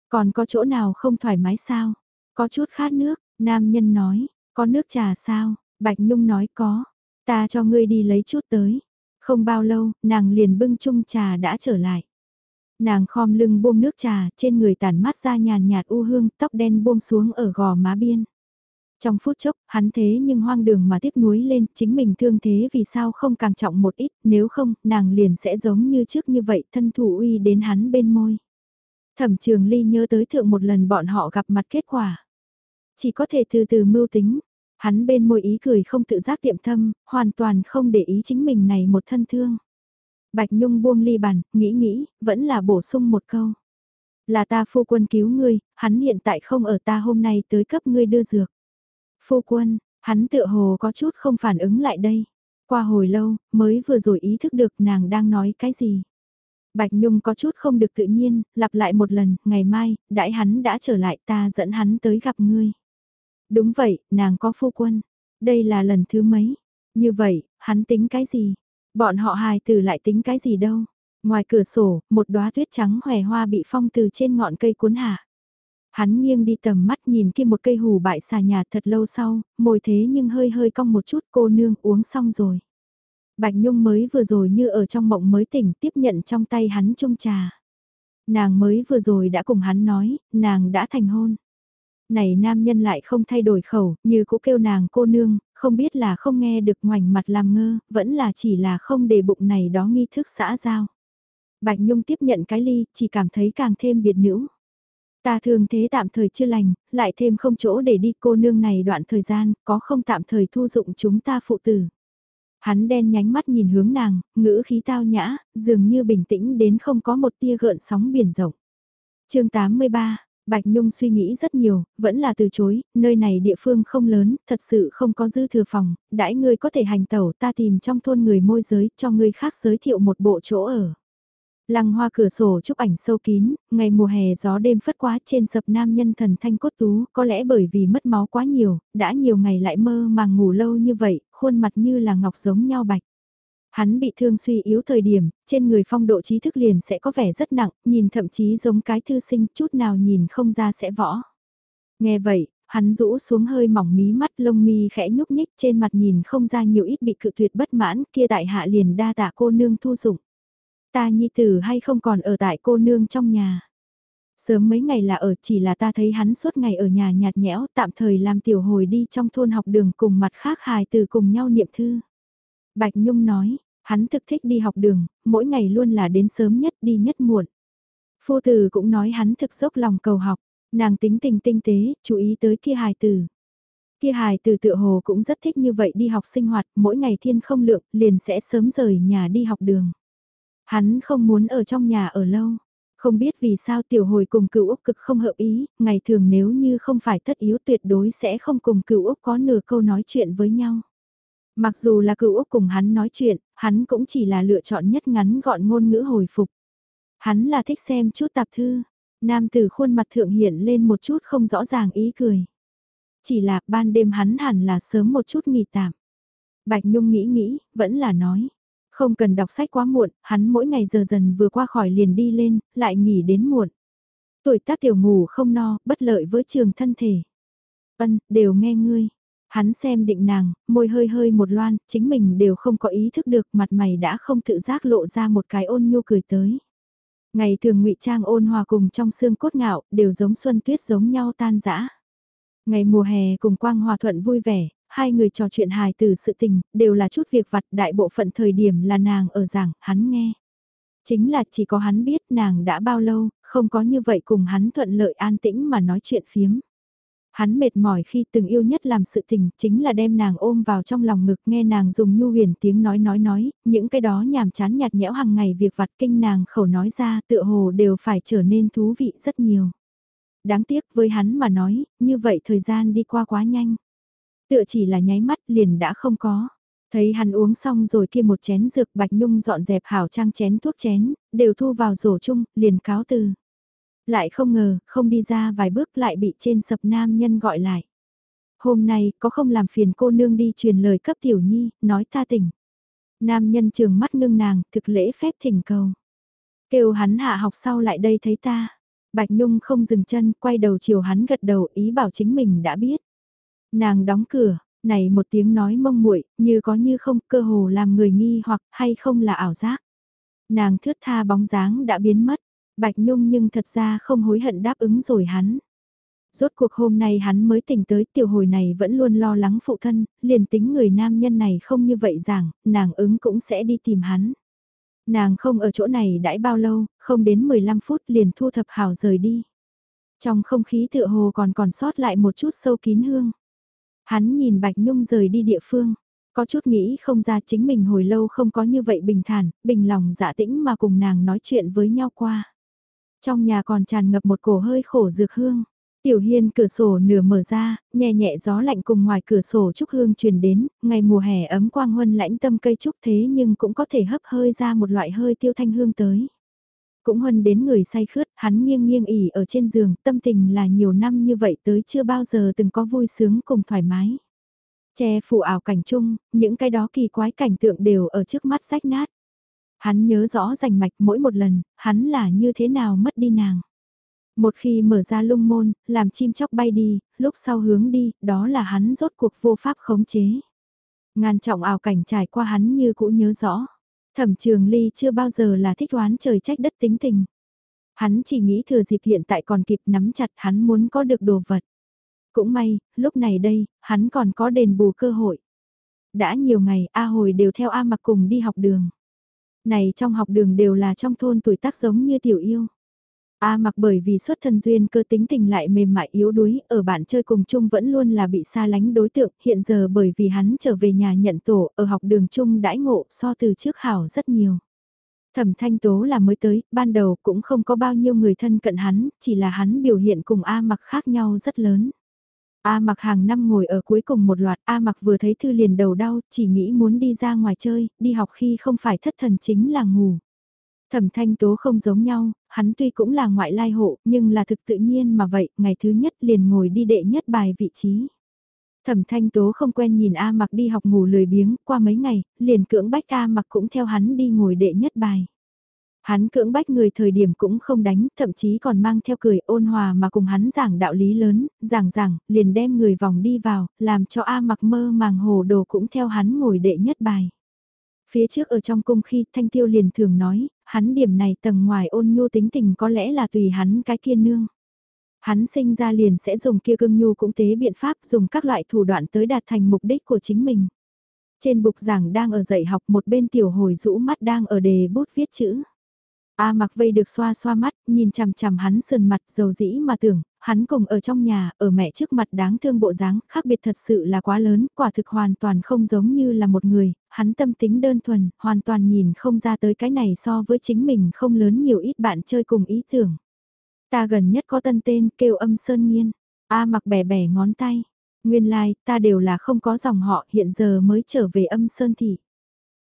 Còn có chỗ nào không thoải mái sao? Có chút khát nước, Nam nhân nói, có nước trà sao? Bạch Nhung nói có, ta cho ngươi đi lấy chút tới. Không bao lâu, nàng liền bưng chung trà đã trở lại. Nàng khom lưng buông nước trà, trên người tản mát ra nhàn nhạt u hương, tóc đen buông xuống ở gò má biên. Trong phút chốc, hắn thế nhưng hoang đường mà tiếc nuối lên, chính mình thương thế vì sao không càng trọng một ít, nếu không, nàng liền sẽ giống như trước như vậy, thân thủ uy đến hắn bên môi. Thẩm trường ly nhớ tới thượng một lần bọn họ gặp mặt kết quả. Chỉ có thể từ từ mưu tính, hắn bên môi ý cười không tự giác tiệm thâm, hoàn toàn không để ý chính mình này một thân thương. Bạch Nhung buông ly bàn, nghĩ nghĩ, vẫn là bổ sung một câu. Là ta phu quân cứu ngươi, hắn hiện tại không ở ta hôm nay tới cấp ngươi đưa dược. Phu quân, hắn tựa hồ có chút không phản ứng lại đây. Qua hồi lâu, mới vừa rồi ý thức được nàng đang nói cái gì. Bạch Nhung có chút không được tự nhiên, lặp lại một lần, ngày mai, đãi hắn đã trở lại ta dẫn hắn tới gặp ngươi. Đúng vậy, nàng có phu quân. Đây là lần thứ mấy. Như vậy, hắn tính cái gì? Bọn họ hài tử lại tính cái gì đâu? Ngoài cửa sổ, một đóa tuyết trắng hòe hoa bị phong từ trên ngọn cây cuốn hạ. Hắn nghiêng đi tầm mắt nhìn kia một cây hù bại xà nhà thật lâu sau, mồi thế nhưng hơi hơi cong một chút cô nương uống xong rồi. Bạch Nhung mới vừa rồi như ở trong mộng mới tỉnh tiếp nhận trong tay hắn chung trà. Nàng mới vừa rồi đã cùng hắn nói, nàng đã thành hôn. Này nam nhân lại không thay đổi khẩu, như cũ kêu nàng cô nương, không biết là không nghe được ngoảnh mặt làm ngơ, vẫn là chỉ là không để bụng này đó nghi thức xã giao. Bạch Nhung tiếp nhận cái ly, chỉ cảm thấy càng thêm biệt nữ. Ta thường thế tạm thời chưa lành, lại thêm không chỗ để đi cô nương này đoạn thời gian, có không tạm thời thu dụng chúng ta phụ tử. Hắn đen nhánh mắt nhìn hướng nàng, ngữ khí tao nhã, dường như bình tĩnh đến không có một tia gợn sóng biển rộng. chương 83 Bạch Nhung suy nghĩ rất nhiều, vẫn là từ chối, nơi này địa phương không lớn, thật sự không có dư thừa phòng, đãi ngươi có thể hành tẩu ta tìm trong thôn người môi giới, cho người khác giới thiệu một bộ chỗ ở. Lăng hoa cửa sổ chụp ảnh sâu kín, ngày mùa hè gió đêm phất quá trên sập nam nhân thần thanh cốt tú, có lẽ bởi vì mất máu quá nhiều, đã nhiều ngày lại mơ màng ngủ lâu như vậy, khuôn mặt như là ngọc giống nhau bạch. Hắn bị thương suy yếu thời điểm, trên người phong độ trí thức liền sẽ có vẻ rất nặng, nhìn thậm chí giống cái thư sinh chút nào nhìn không ra sẽ võ. Nghe vậy, hắn rũ xuống hơi mỏng mí mắt lông mi khẽ nhúc nhích trên mặt nhìn không ra nhiều ít bị cự tuyệt bất mãn kia tại hạ liền đa tạ cô nương thu dụng. Ta nhi tử hay không còn ở tại cô nương trong nhà. Sớm mấy ngày là ở chỉ là ta thấy hắn suốt ngày ở nhà nhạt nhẽo tạm thời làm tiểu hồi đi trong thôn học đường cùng mặt khác hài từ cùng nhau niệm thư. Bạch Nhung nói, hắn thực thích đi học đường, mỗi ngày luôn là đến sớm nhất đi nhất muộn. Phu tử cũng nói hắn thực dốc lòng cầu học, nàng tính tình tinh tế, chú ý tới kia hài tử. Kia hài tử tự hồ cũng rất thích như vậy đi học sinh hoạt, mỗi ngày thiên không lượng, liền sẽ sớm rời nhà đi học đường. Hắn không muốn ở trong nhà ở lâu. Không biết vì sao tiểu hồi cùng cựu Úc cực không hợp ý, ngày thường nếu như không phải tất yếu tuyệt đối sẽ không cùng cựu Úc có nửa câu nói chuyện với nhau. Mặc dù là cựu Úc cùng hắn nói chuyện, hắn cũng chỉ là lựa chọn nhất ngắn gọn ngôn ngữ hồi phục. Hắn là thích xem chút tạp thư, nam từ khuôn mặt thượng hiện lên một chút không rõ ràng ý cười. Chỉ là ban đêm hắn hẳn là sớm một chút nghỉ tạm. Bạch Nhung nghĩ nghĩ, vẫn là nói. Không cần đọc sách quá muộn, hắn mỗi ngày giờ dần vừa qua khỏi liền đi lên, lại nghỉ đến muộn. Tuổi tác tiểu ngủ không no, bất lợi với trường thân thể. Ân, đều nghe ngươi. Hắn xem định nàng, môi hơi hơi một loan, chính mình đều không có ý thức được mặt mày đã không tự giác lộ ra một cái ôn nhu cười tới. Ngày thường ngụy trang ôn hòa cùng trong xương cốt ngạo, đều giống xuân tuyết giống nhau tan dã Ngày mùa hè cùng quang hòa thuận vui vẻ, hai người trò chuyện hài từ sự tình, đều là chút việc vặt đại bộ phận thời điểm là nàng ở giảng, hắn nghe. Chính là chỉ có hắn biết nàng đã bao lâu, không có như vậy cùng hắn thuận lợi an tĩnh mà nói chuyện phiếm. Hắn mệt mỏi khi từng yêu nhất làm sự tình chính là đem nàng ôm vào trong lòng ngực nghe nàng dùng nhu huyền tiếng nói nói nói, những cái đó nhàm chán nhạt nhẽo hàng ngày việc vặt kinh nàng khẩu nói ra tựa hồ đều phải trở nên thú vị rất nhiều. Đáng tiếc với hắn mà nói, như vậy thời gian đi qua quá nhanh. Tựa chỉ là nháy mắt liền đã không có. Thấy hắn uống xong rồi kia một chén dược Bạch Nhung dọn dẹp hảo trang chén thuốc chén, đều thu vào rổ chung, liền cáo từ. Lại không ngờ, không đi ra vài bước lại bị trên sập nam nhân gọi lại. Hôm nay, có không làm phiền cô nương đi truyền lời cấp tiểu nhi, nói ta tỉnh. Nam nhân trường mắt ngưng nàng, thực lễ phép thỉnh cầu. Kêu hắn hạ học sau lại đây thấy ta. Bạch Nhung không dừng chân, quay đầu chiều hắn gật đầu ý bảo chính mình đã biết. Nàng đóng cửa, này một tiếng nói mông muội như có như không, cơ hồ làm người nghi hoặc hay không là ảo giác. Nàng thướt tha bóng dáng đã biến mất, Bạch Nhung nhưng thật ra không hối hận đáp ứng rồi hắn. Rốt cuộc hôm nay hắn mới tỉnh tới tiểu hồi này vẫn luôn lo lắng phụ thân, liền tính người nam nhân này không như vậy rằng, nàng ứng cũng sẽ đi tìm hắn. Nàng không ở chỗ này đãi bao lâu, không đến 15 phút liền thu thập hào rời đi. Trong không khí tựa hồ còn còn sót lại một chút sâu kín hương. Hắn nhìn Bạch Nhung rời đi địa phương, có chút nghĩ không ra chính mình hồi lâu không có như vậy bình thản, bình lòng dạ tĩnh mà cùng nàng nói chuyện với nhau qua. Trong nhà còn tràn ngập một cổ hơi khổ dược hương. Tiểu hiên cửa sổ nửa mở ra, nhẹ nhẹ gió lạnh cùng ngoài cửa sổ trúc hương truyền đến, ngày mùa hè ấm quang huân lãnh tâm cây trúc thế nhưng cũng có thể hấp hơi ra một loại hơi tiêu thanh hương tới. Cũng huân đến người say khướt, hắn nghiêng nghiêng ỉ ở trên giường, tâm tình là nhiều năm như vậy tới chưa bao giờ từng có vui sướng cùng thoải mái. Che phủ ảo cảnh chung, những cái đó kỳ quái cảnh tượng đều ở trước mắt rách nát. Hắn nhớ rõ rành mạch mỗi một lần, hắn là như thế nào mất đi nàng. Một khi mở ra lung môn, làm chim chóc bay đi, lúc sau hướng đi, đó là hắn rốt cuộc vô pháp khống chế. Ngàn trọng ảo cảnh trải qua hắn như cũ nhớ rõ. Thẩm trường ly chưa bao giờ là thích oán trời trách đất tính tình. Hắn chỉ nghĩ thừa dịp hiện tại còn kịp nắm chặt hắn muốn có được đồ vật. Cũng may, lúc này đây, hắn còn có đền bù cơ hội. Đã nhiều ngày A hồi đều theo A mặc cùng đi học đường. Này trong học đường đều là trong thôn tuổi tác giống như tiểu yêu. A mặc bởi vì xuất thân duyên cơ tính tình lại mềm mại yếu đuối, ở bạn chơi cùng chung vẫn luôn là bị xa lánh đối tượng, hiện giờ bởi vì hắn trở về nhà nhận tổ, ở học đường chung đãi ngộ so từ trước hảo rất nhiều. Thẩm thanh tố là mới tới, ban đầu cũng không có bao nhiêu người thân cận hắn, chỉ là hắn biểu hiện cùng A mặc khác nhau rất lớn. A mặc hàng năm ngồi ở cuối cùng một loạt, A mặc vừa thấy thư liền đầu đau, chỉ nghĩ muốn đi ra ngoài chơi, đi học khi không phải thất thần chính là ngủ. Thẩm thanh tố không giống nhau, hắn tuy cũng là ngoại lai hộ, nhưng là thực tự nhiên mà vậy, ngày thứ nhất liền ngồi đi đệ nhất bài vị trí. Thẩm thanh tố không quen nhìn A mặc đi học ngủ lười biếng, qua mấy ngày, liền cưỡng bách A mặc cũng theo hắn đi ngồi đệ nhất bài. Hắn cưỡng bách người thời điểm cũng không đánh, thậm chí còn mang theo cười ôn hòa mà cùng hắn giảng đạo lý lớn, giảng giảng, liền đem người vòng đi vào, làm cho A mặc mơ màng hồ đồ cũng theo hắn ngồi đệ nhất bài. Phía trước ở trong cung khi Thanh Tiêu liền thường nói, hắn điểm này tầng ngoài ôn nhu tính tình có lẽ là tùy hắn cái kia nương. Hắn sinh ra liền sẽ dùng kia cưng nhu cũng tế biện pháp dùng các loại thủ đoạn tới đạt thành mục đích của chính mình. Trên bục giảng đang ở dạy học một bên tiểu hồi rũ mắt đang ở đề bút viết chữ. A mặc vây được xoa xoa mắt, nhìn chằm chằm hắn sườn mặt dầu dĩ mà tưởng, hắn cùng ở trong nhà, ở mẹ trước mặt đáng thương bộ dáng, khác biệt thật sự là quá lớn, quả thực hoàn toàn không giống như là một người, hắn tâm tính đơn thuần, hoàn toàn nhìn không ra tới cái này so với chính mình không lớn nhiều ít bạn chơi cùng ý tưởng. Ta gần nhất có tân tên kêu âm sơn nghiên, A mặc bẻ bẻ ngón tay, nguyên lai, like, ta đều là không có dòng họ hiện giờ mới trở về âm sơn thị.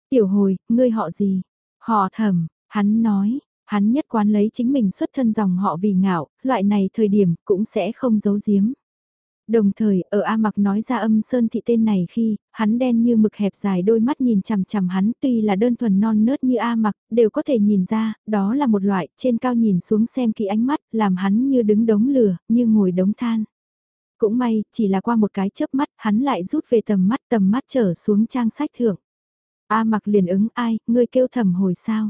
Tiểu hồi, ngươi họ gì? Họ thẩm, Hắn nói, hắn nhất quán lấy chính mình xuất thân dòng họ vì ngạo, loại này thời điểm cũng sẽ không giấu giếm. Đồng thời, ở A Mặc nói ra âm Sơn Thị tên này khi, hắn đen như mực hẹp dài đôi mắt nhìn chằm chằm hắn tuy là đơn thuần non nớt như A Mặc, đều có thể nhìn ra, đó là một loại, trên cao nhìn xuống xem kỹ ánh mắt, làm hắn như đứng đống lửa, như ngồi đống than. Cũng may, chỉ là qua một cái chớp mắt, hắn lại rút về tầm mắt tầm mắt trở xuống trang sách thượng. A Mặc liền ứng ai, ngươi kêu thầm hồi sao.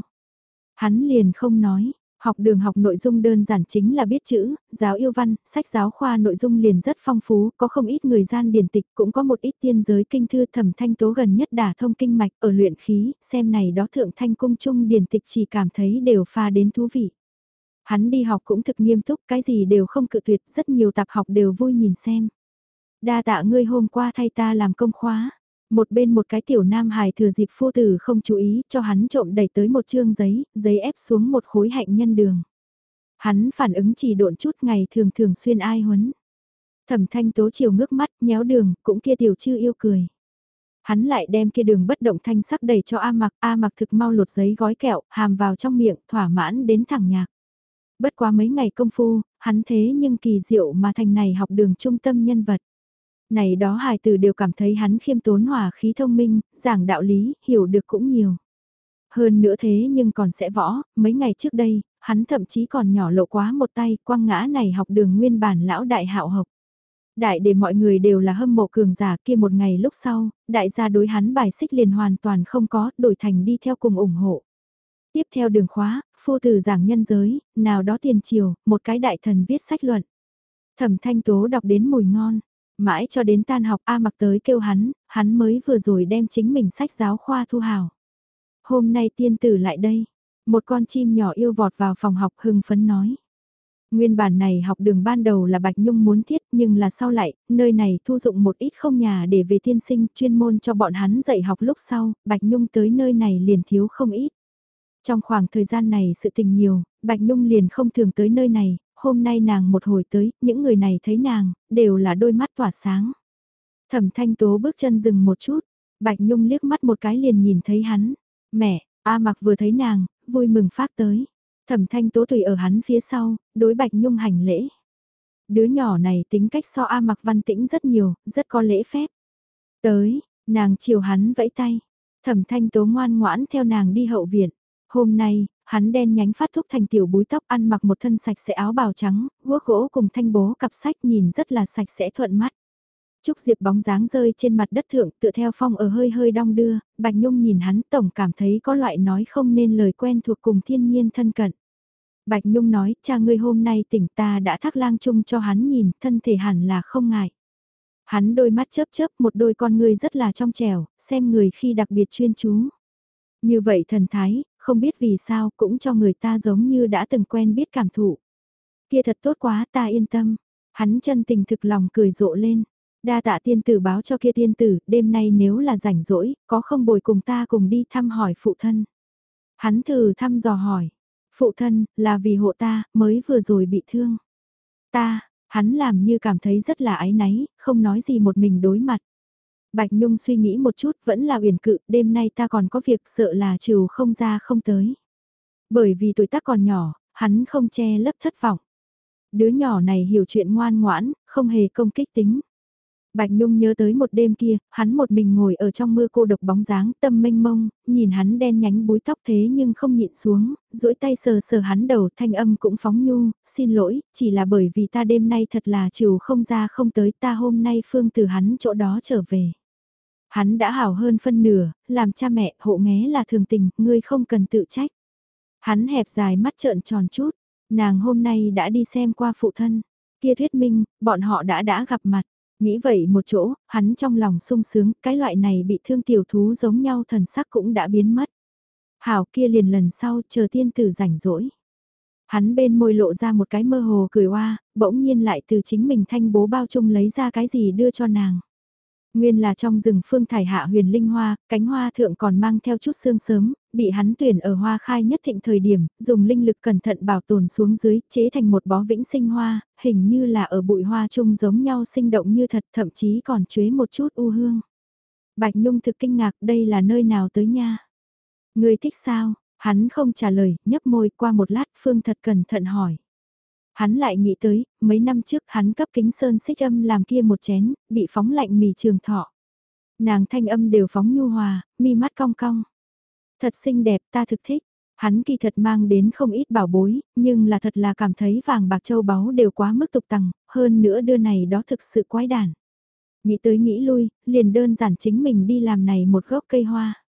Hắn liền không nói, học đường học nội dung đơn giản chính là biết chữ, giáo yêu văn, sách giáo khoa nội dung liền rất phong phú, có không ít người gian điển tịch, cũng có một ít tiên giới kinh thư thẩm thanh tố gần nhất đả thông kinh mạch ở luyện khí, xem này đó thượng thanh cung trung điển tịch chỉ cảm thấy đều pha đến thú vị. Hắn đi học cũng thực nghiêm túc, cái gì đều không cự tuyệt, rất nhiều tạp học đều vui nhìn xem. Đa tạ ngươi hôm qua thay ta làm công khóa, một bên một cái tiểu nam hài thừa dịp phu tử không chú ý cho hắn trộm đẩy tới một chương giấy, giấy ép xuống một khối hạnh nhân đường. Hắn phản ứng chỉ độn chút ngày thường thường xuyên ai huấn. Thẩm thanh tố chiều ngước mắt, nhéo đường, cũng kia tiểu chư yêu cười. Hắn lại đem kia đường bất động thanh sắc đẩy cho A mặc, A mặc thực mau lột giấy gói kẹo, hàm vào trong miệng, thỏa mãn đến thẳng nhạc. Bất quá mấy ngày công phu, hắn thế nhưng kỳ diệu mà thành này học đường trung tâm nhân vật. Này đó hài tử đều cảm thấy hắn khiêm tốn hòa khí thông minh, giảng đạo lý, hiểu được cũng nhiều. Hơn nữa thế nhưng còn sẽ võ, mấy ngày trước đây, hắn thậm chí còn nhỏ lộ quá một tay, quăng ngã này học đường nguyên bản lão đại hạo học. Đại để mọi người đều là hâm mộ cường giả kia một ngày lúc sau, đại gia đối hắn bài xích liền hoàn toàn không có, đổi thành đi theo cùng ủng hộ. Tiếp theo đường khóa, phu tử giảng nhân giới, nào đó tiền triều, một cái đại thần viết sách luận. Thẩm thanh tố đọc đến mùi ngon, mãi cho đến tan học A mặc tới kêu hắn, hắn mới vừa rồi đem chính mình sách giáo khoa thu hào. Hôm nay tiên tử lại đây, một con chim nhỏ yêu vọt vào phòng học hưng phấn nói. Nguyên bản này học đường ban đầu là Bạch Nhung muốn thiết nhưng là sau lại, nơi này thu dụng một ít không nhà để về tiên sinh chuyên môn cho bọn hắn dạy học lúc sau, Bạch Nhung tới nơi này liền thiếu không ít. Trong khoảng thời gian này sự tình nhiều, Bạch Nhung liền không thường tới nơi này, hôm nay nàng một hồi tới, những người này thấy nàng, đều là đôi mắt tỏa sáng. Thẩm thanh tố bước chân dừng một chút, Bạch Nhung liếc mắt một cái liền nhìn thấy hắn. Mẹ, A mặc vừa thấy nàng, vui mừng phát tới. Thẩm thanh tố tùy ở hắn phía sau, đối Bạch Nhung hành lễ. Đứa nhỏ này tính cách so A mặc văn tĩnh rất nhiều, rất có lễ phép. Tới, nàng chiều hắn vẫy tay. Thẩm thanh tố ngoan ngoãn theo nàng đi hậu viện. Hôm nay, hắn đen nhánh phát thúc thành tiểu búi tóc ăn mặc một thân sạch sẽ áo bào trắng, guốc gỗ cùng thanh bố cặp sách nhìn rất là sạch sẽ thuận mắt. Trúc Diệp bóng dáng rơi trên mặt đất thượng tựa theo phong ở hơi hơi đong đưa, Bạch Nhung nhìn hắn tổng cảm thấy có loại nói không nên lời quen thuộc cùng thiên nhiên thân cận. Bạch Nhung nói, cha ngươi hôm nay tỉnh ta đã thác lang chung cho hắn nhìn, thân thể hẳn là không ngại. Hắn đôi mắt chớp chớp một đôi con ngươi rất là trong trẻo, xem người khi đặc biệt chuyên chú. Như vậy thần thái, không biết vì sao cũng cho người ta giống như đã từng quen biết cảm thụ. Kia thật tốt quá ta yên tâm. Hắn chân tình thực lòng cười rộ lên. Đa tạ tiên tử báo cho kia tiên tử, đêm nay nếu là rảnh rỗi, có không bồi cùng ta cùng đi thăm hỏi phụ thân. Hắn thử thăm dò hỏi, phụ thân, là vì hộ ta, mới vừa rồi bị thương. Ta, hắn làm như cảm thấy rất là ái náy, không nói gì một mình đối mặt. Bạch Nhung suy nghĩ một chút vẫn là uyển cự, đêm nay ta còn có việc sợ là trừ không ra không tới. Bởi vì tuổi tác còn nhỏ, hắn không che lấp thất vọng. Đứa nhỏ này hiểu chuyện ngoan ngoãn, không hề công kích tính. Bạch Nhung nhớ tới một đêm kia, hắn một mình ngồi ở trong mưa cô độc bóng dáng tâm mênh mông, nhìn hắn đen nhánh búi tóc thế nhưng không nhịn xuống, duỗi tay sờ sờ hắn đầu thanh âm cũng phóng nhu, xin lỗi, chỉ là bởi vì ta đêm nay thật là chiều không ra không tới ta hôm nay phương từ hắn chỗ đó trở về. Hắn đã hảo hơn phân nửa, làm cha mẹ hộ nghé là thường tình, ngươi không cần tự trách. Hắn hẹp dài mắt trợn tròn chút, nàng hôm nay đã đi xem qua phụ thân, kia thuyết minh, bọn họ đã đã gặp mặt. Nghĩ vậy một chỗ, hắn trong lòng sung sướng, cái loại này bị thương tiểu thú giống nhau thần sắc cũng đã biến mất. Hảo kia liền lần sau chờ tiên tử rảnh rỗi. Hắn bên môi lộ ra một cái mơ hồ cười hoa, bỗng nhiên lại từ chính mình thanh bố bao chung lấy ra cái gì đưa cho nàng. Nguyên là trong rừng phương thải hạ huyền linh hoa, cánh hoa thượng còn mang theo chút sương sớm, bị hắn tuyển ở hoa khai nhất thịnh thời điểm, dùng linh lực cẩn thận bảo tồn xuống dưới, chế thành một bó vĩnh sinh hoa, hình như là ở bụi hoa chung giống nhau sinh động như thật, thậm chí còn chế một chút u hương. Bạch Nhung thực kinh ngạc đây là nơi nào tới nha. Người thích sao? Hắn không trả lời, nhấp môi qua một lát Phương thật cẩn thận hỏi. Hắn lại nghĩ tới, mấy năm trước hắn cấp kính sơn xích âm làm kia một chén, bị phóng lạnh mì trường thọ. Nàng thanh âm đều phóng nhu hòa, mi mắt cong cong. Thật xinh đẹp ta thực thích. Hắn kỳ thật mang đến không ít bảo bối, nhưng là thật là cảm thấy vàng bạc châu báu đều quá mức tục tằng, hơn nữa đưa này đó thực sự quái đản. Nghĩ tới nghĩ lui, liền đơn giản chính mình đi làm này một gốc cây hoa.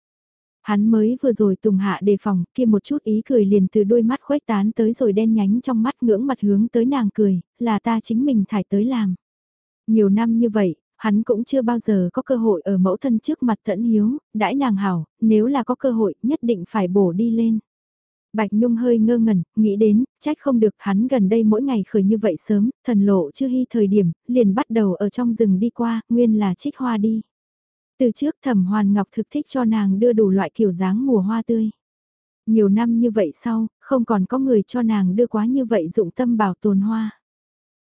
Hắn mới vừa rồi tùng hạ đề phòng, kia một chút ý cười liền từ đôi mắt khuếch tán tới rồi đen nhánh trong mắt ngưỡng mặt hướng tới nàng cười, là ta chính mình thải tới làm. Nhiều năm như vậy, hắn cũng chưa bao giờ có cơ hội ở mẫu thân trước mặt thẫn hiếu, đãi nàng hảo, nếu là có cơ hội nhất định phải bổ đi lên. Bạch Nhung hơi ngơ ngẩn, nghĩ đến, trách không được hắn gần đây mỗi ngày khởi như vậy sớm, thần lộ chưa hy thời điểm, liền bắt đầu ở trong rừng đi qua, nguyên là trích hoa đi. Từ trước thẩm hoàn ngọc thực thích cho nàng đưa đủ loại kiểu dáng mùa hoa tươi. Nhiều năm như vậy sau, không còn có người cho nàng đưa quá như vậy dụng tâm bảo tồn hoa.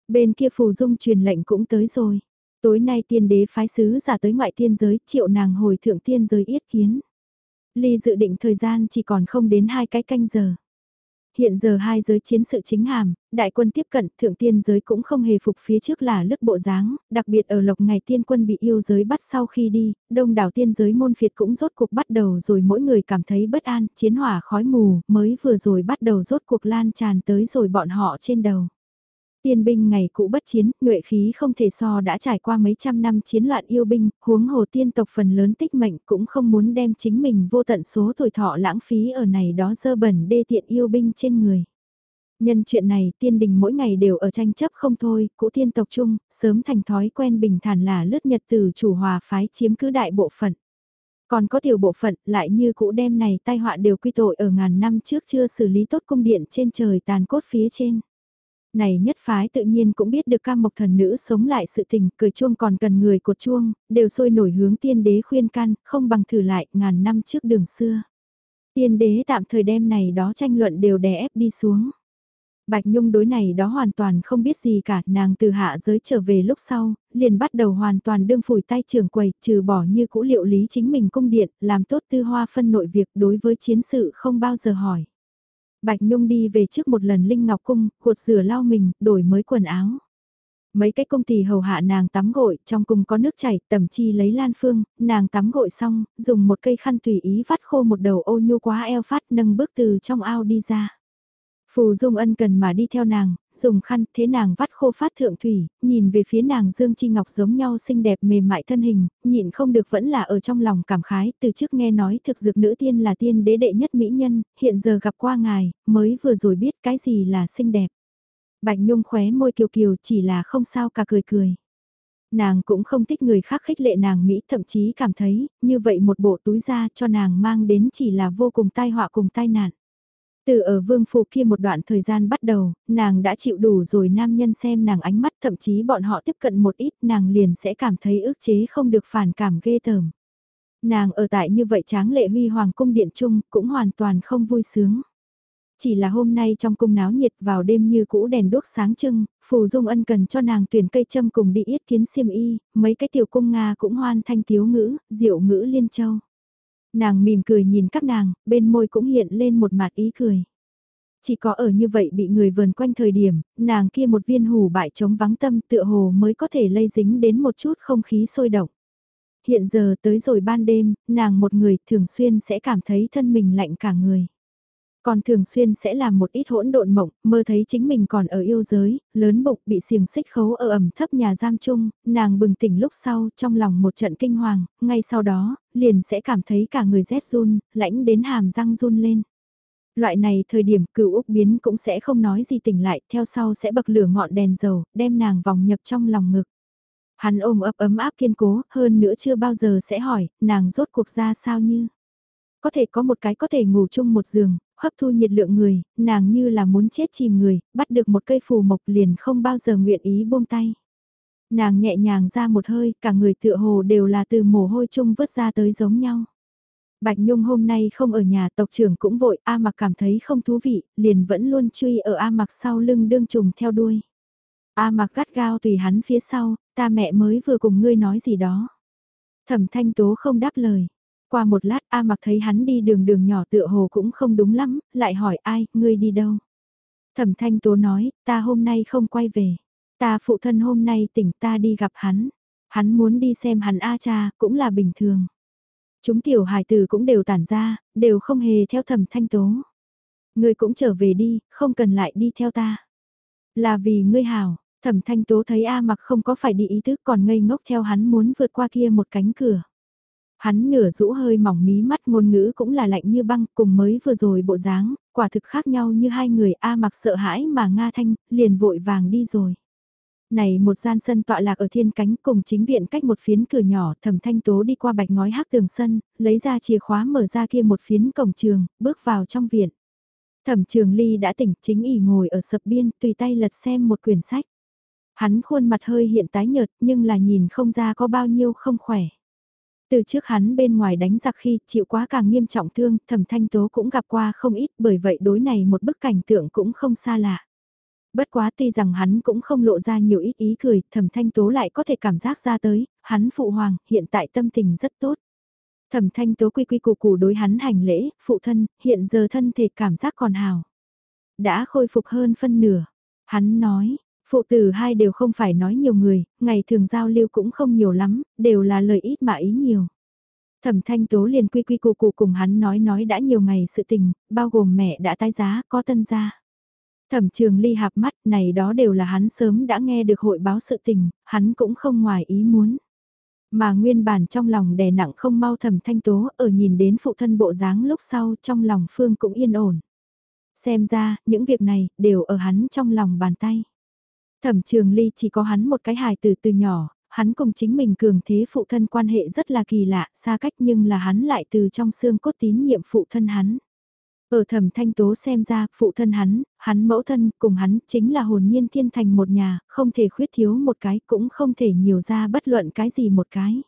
Bên kia phù dung truyền lệnh cũng tới rồi. Tối nay tiên đế phái sứ giả tới ngoại tiên giới triệu nàng hồi thượng tiên giới yết kiến. Ly dự định thời gian chỉ còn không đến hai cái canh giờ hiện giờ hai giới chiến sự chính hàm, đại quân tiếp cận, thượng tiên giới cũng không hề phục phía trước là lướt bộ dáng, đặc biệt ở lộc ngày tiên quân bị yêu giới bắt sau khi đi, đông đảo tiên giới môn phiệt cũng rốt cuộc bắt đầu rồi mỗi người cảm thấy bất an, chiến hỏa khói mù, mới vừa rồi bắt đầu rốt cuộc lan tràn tới rồi bọn họ trên đầu. Tiên binh ngày cũ bất chiến, nhuệ khí không thể so đã trải qua mấy trăm năm chiến loạn yêu binh, huống hồ tiên tộc phần lớn tích mệnh cũng không muốn đem chính mình vô tận số tuổi thọ lãng phí ở này đó dơ bẩn đê tiện yêu binh trên người. Nhân chuyện này tiên đình mỗi ngày đều ở tranh chấp không thôi, cũ tiên tộc chung, sớm thành thói quen bình thản là lướt nhật từ chủ hòa phái chiếm cứ đại bộ phận. Còn có tiểu bộ phận lại như cũ đem này tai họa đều quy tội ở ngàn năm trước chưa xử lý tốt cung điện trên trời tàn cốt phía trên này nhất phái tự nhiên cũng biết được ca mộc thần nữ sống lại sự tình, cười chuông còn cần người cột chuông, đều sôi nổi hướng tiên đế khuyên can, không bằng thử lại ngàn năm trước đường xưa. Tiên đế tạm thời đêm này đó tranh luận đều đè ép đi xuống. Bạch Nhung đối này đó hoàn toàn không biết gì cả, nàng từ hạ giới trở về lúc sau, liền bắt đầu hoàn toàn đương phủi tay trường quầy, trừ bỏ như cũ liệu lý chính mình cung điện, làm tốt tư hoa phân nội việc đối với chiến sự không bao giờ hỏi. Bạch Nhung đi về trước một lần Linh Ngọc Cung, cuột rửa lau mình, đổi mới quần áo. Mấy cái công tỳ hầu hạ nàng tắm gội, trong cung có nước chảy, tẩm chi lấy lan phương, nàng tắm gội xong, dùng một cây khăn tùy ý vắt khô một đầu ô nhu quá eo phát nâng bước từ trong ao đi ra. Phù Dung ân cần mà đi theo nàng, dùng khăn thế nàng vắt khô phát thượng thủy, nhìn về phía nàng Dương Chi Ngọc giống nhau xinh đẹp mềm mại thân hình, nhịn không được vẫn là ở trong lòng cảm khái, từ trước nghe nói thực dược nữ tiên là tiên đế đệ nhất mỹ nhân, hiện giờ gặp qua ngài, mới vừa rồi biết cái gì là xinh đẹp. Bạch Nhung khóe môi kiều kiều chỉ là không sao cả cười cười. Nàng cũng không thích người khác khích lệ nàng Mỹ thậm chí cảm thấy như vậy một bộ túi da cho nàng mang đến chỉ là vô cùng tai họa cùng tai nạn. Từ ở vương phủ kia một đoạn thời gian bắt đầu, nàng đã chịu đủ rồi nam nhân xem nàng ánh mắt thậm chí bọn họ tiếp cận một ít nàng liền sẽ cảm thấy ức chế không được phản cảm ghê tởm. Nàng ở tại như vậy tráng lệ huy hoàng cung điện chung cũng hoàn toàn không vui sướng. Chỉ là hôm nay trong cung náo nhiệt vào đêm như cũ đèn đốt sáng trưng, phù dung ân cần cho nàng tuyển cây châm cùng đi yết kiến xiêm y, mấy cái tiểu cung Nga cũng hoan thanh thiếu ngữ, diệu ngữ liên châu. Nàng mỉm cười nhìn các nàng, bên môi cũng hiện lên một mặt ý cười. Chỉ có ở như vậy bị người vờn quanh thời điểm, nàng kia một viên hủ bại chống vắng tâm tựa hồ mới có thể lây dính đến một chút không khí sôi động. Hiện giờ tới rồi ban đêm, nàng một người thường xuyên sẽ cảm thấy thân mình lạnh cả người. Còn thường xuyên sẽ làm một ít hỗn độn mộng, mơ thấy chính mình còn ở yêu giới, lớn bụng bị xiềng xích khấu ở ẩm thấp nhà giam chung, nàng bừng tỉnh lúc sau trong lòng một trận kinh hoàng, ngay sau đó, liền sẽ cảm thấy cả người rét run, lãnh đến hàm răng run lên. Loại này thời điểm cựu Úc biến cũng sẽ không nói gì tỉnh lại, theo sau sẽ bậc lửa ngọn đèn dầu, đem nàng vòng nhập trong lòng ngực. Hắn ôm ấp ấm áp kiên cố, hơn nữa chưa bao giờ sẽ hỏi, nàng rốt cuộc ra sao như. Có thể có một cái có thể ngủ chung một giường, hấp thu nhiệt lượng người, nàng như là muốn chết chìm người, bắt được một cây phù mộc liền không bao giờ nguyện ý buông tay. Nàng nhẹ nhàng ra một hơi, cả người tựa hồ đều là từ mồ hôi chung vớt ra tới giống nhau. Bạch Nhung hôm nay không ở nhà tộc trưởng cũng vội, A mặc cảm thấy không thú vị, liền vẫn luôn truy ở A mặc sau lưng đương trùng theo đuôi. A mặc gắt gao tùy hắn phía sau, ta mẹ mới vừa cùng ngươi nói gì đó. Thẩm thanh tố không đáp lời. Qua một lát A mặc thấy hắn đi đường đường nhỏ tựa hồ cũng không đúng lắm, lại hỏi ai, ngươi đi đâu? Thẩm thanh tố nói, ta hôm nay không quay về. Ta phụ thân hôm nay tỉnh ta đi gặp hắn. Hắn muốn đi xem hắn A cha, cũng là bình thường. Chúng tiểu hài tử cũng đều tản ra, đều không hề theo thẩm thanh tố. Ngươi cũng trở về đi, không cần lại đi theo ta. Là vì ngươi hảo, thẩm thanh tố thấy A mặc không có phải đi ý thức còn ngây ngốc theo hắn muốn vượt qua kia một cánh cửa. Hắn nửa rũ hơi mỏng mí mắt ngôn ngữ cũng là lạnh như băng cùng mới vừa rồi bộ dáng, quả thực khác nhau như hai người A mặc sợ hãi mà Nga Thanh liền vội vàng đi rồi. Này một gian sân tọa lạc ở thiên cánh cùng chính viện cách một phiến cửa nhỏ thẩm thanh tố đi qua bạch ngói hắc tường sân, lấy ra chìa khóa mở ra kia một phiến cổng trường, bước vào trong viện. Thẩm trường ly đã tỉnh chính ỉ ngồi ở sập biên tùy tay lật xem một quyển sách. Hắn khuôn mặt hơi hiện tái nhợt nhưng là nhìn không ra có bao nhiêu không khỏe. Từ trước hắn bên ngoài đánh giặc khi chịu quá càng nghiêm trọng thương, thẩm thanh tố cũng gặp qua không ít bởi vậy đối này một bức cảnh tượng cũng không xa lạ. Bất quá tuy rằng hắn cũng không lộ ra nhiều ít ý cười, thẩm thanh tố lại có thể cảm giác ra tới, hắn phụ hoàng, hiện tại tâm tình rất tốt. Thẩm thanh tố quy quy củ củ đối hắn hành lễ, phụ thân, hiện giờ thân thể cảm giác còn hào. Đã khôi phục hơn phân nửa. Hắn nói, phụ tử hai đều không phải nói nhiều người, ngày thường giao lưu cũng không nhiều lắm, đều là lời ít mà ý nhiều. Thẩm thanh tố liền quy quy cụ cụ cùng hắn nói nói đã nhiều ngày sự tình, bao gồm mẹ đã tái giá, có tân gia. Thẩm trường ly hạp mắt này đó đều là hắn sớm đã nghe được hội báo sự tình, hắn cũng không ngoài ý muốn. Mà nguyên bản trong lòng đè nặng không mau thẩm thanh tố ở nhìn đến phụ thân bộ dáng lúc sau trong lòng Phương cũng yên ổn. Xem ra, những việc này đều ở hắn trong lòng bàn tay. Thẩm trường ly chỉ có hắn một cái hài từ từ nhỏ, hắn cùng chính mình cường thế phụ thân quan hệ rất là kỳ lạ, xa cách nhưng là hắn lại từ trong xương cốt tín nhiệm phụ thân hắn. Ở thẩm thanh tố xem ra, phụ thân hắn, hắn mẫu thân, cùng hắn, chính là hồn nhiên thiên thành một nhà, không thể khuyết thiếu một cái, cũng không thể nhiều ra bất luận cái gì một cái.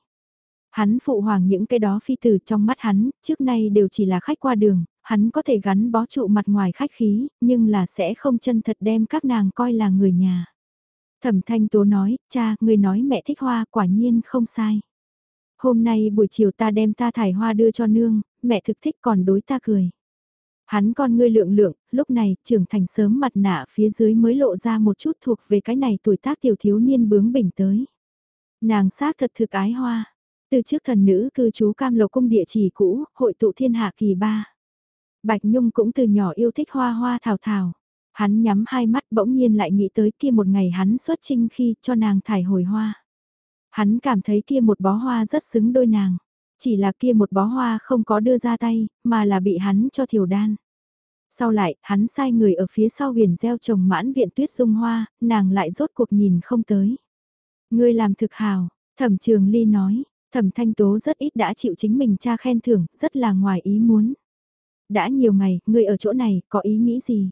Hắn phụ hoàng những cái đó phi tử trong mắt hắn, trước nay đều chỉ là khách qua đường, hắn có thể gắn bó trụ mặt ngoài khách khí, nhưng là sẽ không chân thật đem các nàng coi là người nhà. Thẩm thanh tố nói, cha, người nói mẹ thích hoa, quả nhiên không sai. Hôm nay buổi chiều ta đem ta thải hoa đưa cho nương, mẹ thực thích còn đối ta cười. Hắn con ngươi lượng lượng, lúc này trưởng thành sớm mặt nạ phía dưới mới lộ ra một chút thuộc về cái này tuổi tác tiểu thiếu niên bướng bỉnh tới. Nàng xác thật thực ái hoa. Từ trước thần nữ cư trú cam lộc cung địa chỉ cũ, hội tụ thiên hạ kỳ ba. Bạch Nhung cũng từ nhỏ yêu thích hoa hoa thảo thảo. Hắn nhắm hai mắt bỗng nhiên lại nghĩ tới kia một ngày hắn xuất trinh khi cho nàng thải hồi hoa. Hắn cảm thấy kia một bó hoa rất xứng đôi nàng. Chỉ là kia một bó hoa không có đưa ra tay, mà là bị hắn cho thiểu đan. Sau lại, hắn sai người ở phía sau huyền gieo trồng mãn viện tuyết dung hoa, nàng lại rốt cuộc nhìn không tới. Ngươi làm thực hào, thẩm trường ly nói, thẩm thanh tố rất ít đã chịu chính mình cha khen thưởng, rất là ngoài ý muốn. Đã nhiều ngày, ngươi ở chỗ này, có ý nghĩ gì?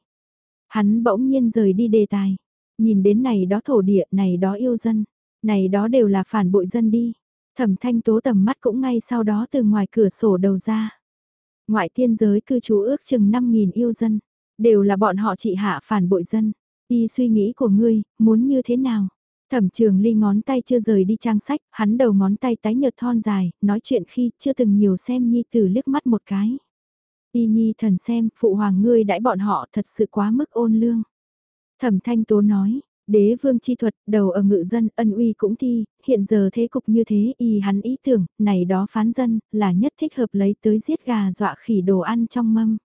Hắn bỗng nhiên rời đi đề tài. Nhìn đến này đó thổ địa, này đó yêu dân. Này đó đều là phản bội dân đi. Thẩm thanh tố tầm mắt cũng ngay sau đó từ ngoài cửa sổ đầu ra. Ngoại tiên giới cư trú ước chừng 5.000 yêu dân. Đều là bọn họ trị hạ phản bội dân. Y suy nghĩ của ngươi, muốn như thế nào? Thẩm trường ly ngón tay chưa rời đi trang sách, hắn đầu ngón tay tái nhợt thon dài, nói chuyện khi chưa từng nhiều xem nhi từ liếc mắt một cái. Y nhi thần xem, phụ hoàng ngươi đãi bọn họ thật sự quá mức ôn lương. Thẩm thanh tố nói, đế vương chi thuật, đầu ở ngự dân, ân uy cũng thi, hiện giờ thế cục như thế, y hắn ý tưởng, này đó phán dân, là nhất thích hợp lấy tới giết gà dọa khỉ đồ ăn trong mâm.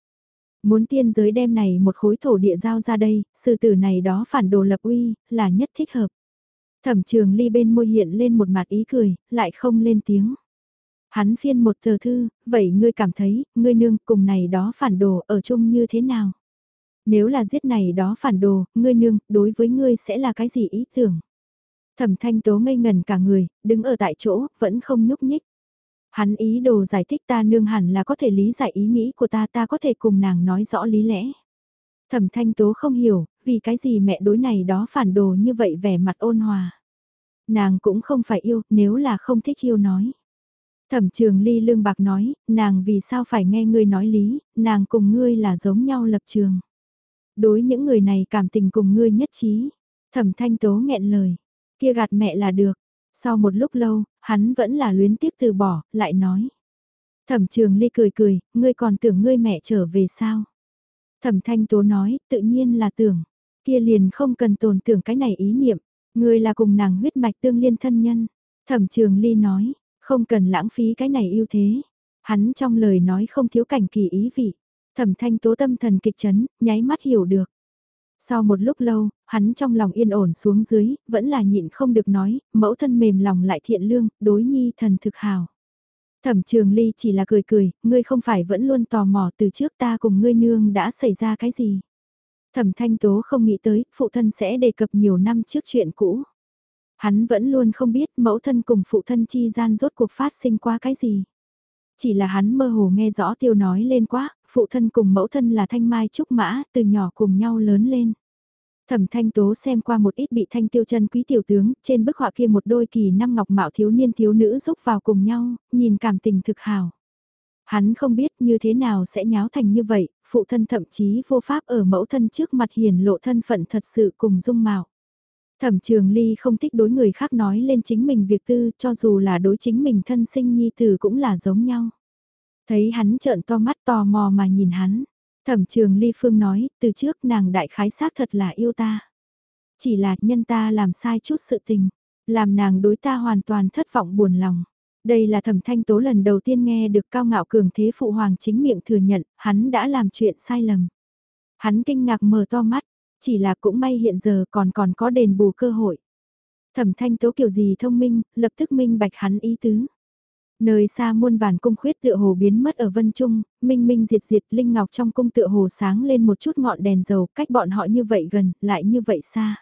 Muốn tiên giới đem này một khối thổ địa giao ra đây, sư tử này đó phản đồ lập uy, là nhất thích hợp. Thẩm trường ly bên môi hiện lên một mặt ý cười, lại không lên tiếng. Hắn phiên một tờ thư, vậy ngươi cảm thấy, ngươi nương cùng này đó phản đồ ở chung như thế nào? Nếu là giết này đó phản đồ, ngươi nương, đối với ngươi sẽ là cái gì ý tưởng? Thẩm thanh tố ngây ngần cả người, đứng ở tại chỗ, vẫn không nhúc nhích. Hắn ý đồ giải thích ta nương hẳn là có thể lý giải ý nghĩ của ta ta có thể cùng nàng nói rõ lý lẽ. Thẩm thanh tố không hiểu, vì cái gì mẹ đối này đó phản đồ như vậy vẻ mặt ôn hòa. Nàng cũng không phải yêu, nếu là không thích yêu nói. Thẩm trường ly lương bạc nói, nàng vì sao phải nghe ngươi nói lý, nàng cùng ngươi là giống nhau lập trường. Đối những người này cảm tình cùng ngươi nhất trí. Thẩm thanh tố nghẹn lời, kia gạt mẹ là được. Sau một lúc lâu, hắn vẫn là luyến tiếc từ bỏ, lại nói. Thẩm trường ly cười cười, ngươi còn tưởng ngươi mẹ trở về sao? Thẩm thanh tố nói, tự nhiên là tưởng. Kia liền không cần tồn tưởng cái này ý niệm. Ngươi là cùng nàng huyết mạch tương liên thân nhân. Thẩm trường ly nói, không cần lãng phí cái này ưu thế. Hắn trong lời nói không thiếu cảnh kỳ ý vị. Thẩm thanh tố tâm thần kịch chấn, nháy mắt hiểu được. Sau một lúc lâu, hắn trong lòng yên ổn xuống dưới, vẫn là nhịn không được nói, mẫu thân mềm lòng lại thiện lương, đối nhi thần thực hào. Thẩm trường ly chỉ là cười cười, ngươi không phải vẫn luôn tò mò từ trước ta cùng ngươi nương đã xảy ra cái gì. Thẩm thanh tố không nghĩ tới, phụ thân sẽ đề cập nhiều năm trước chuyện cũ. Hắn vẫn luôn không biết mẫu thân cùng phụ thân chi gian rốt cuộc phát sinh qua cái gì. Chỉ là hắn mơ hồ nghe rõ tiêu nói lên quá, phụ thân cùng mẫu thân là thanh mai trúc mã, từ nhỏ cùng nhau lớn lên. Thẩm thanh tố xem qua một ít bị thanh tiêu chân quý tiểu tướng, trên bức họa kia một đôi kỳ năm ngọc mạo thiếu niên thiếu nữ giúp vào cùng nhau, nhìn cảm tình thực hào. Hắn không biết như thế nào sẽ nháo thành như vậy, phụ thân thậm chí vô pháp ở mẫu thân trước mặt hiền lộ thân phận thật sự cùng dung mạo. Thẩm trường ly không thích đối người khác nói lên chính mình việc tư cho dù là đối chính mình thân sinh nhi tử cũng là giống nhau. Thấy hắn trợn to mắt tò mò mà nhìn hắn. Thẩm trường ly phương nói, từ trước nàng đại khái xác thật là yêu ta. Chỉ là nhân ta làm sai chút sự tình, làm nàng đối ta hoàn toàn thất vọng buồn lòng. Đây là thẩm thanh tố lần đầu tiên nghe được cao ngạo cường thế phụ hoàng chính miệng thừa nhận, hắn đã làm chuyện sai lầm. Hắn kinh ngạc mở to mắt, chỉ là cũng may hiện giờ còn còn có đền bù cơ hội. Thẩm thanh tố kiểu gì thông minh, lập tức minh bạch hắn ý tứ. Nơi xa muôn vàn cung khuyết tựa hồ biến mất ở vân trung, minh minh diệt diệt linh ngọc trong cung tựa hồ sáng lên một chút ngọn đèn dầu cách bọn họ như vậy gần, lại như vậy xa.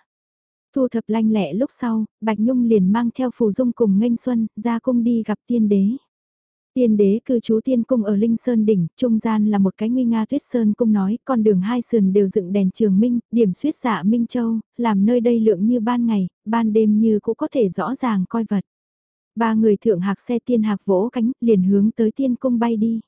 Thu thập lanh lẹ lúc sau, Bạch Nhung liền mang theo phù dung cùng nghênh xuân, ra cung đi gặp tiên đế. Tiên đế cư trú tiên cung ở Linh Sơn đỉnh, trung gian là một cái nguy nga tuyết sơn cung nói, con đường hai sườn đều dựng đèn trường minh, điểm suyết dạ Minh Châu, làm nơi đây lượng như ban ngày, ban đêm như cũng có thể rõ ràng coi vật. Ba người thượng hạc xe tiên hạc vỗ cánh, liền hướng tới tiên cung bay đi.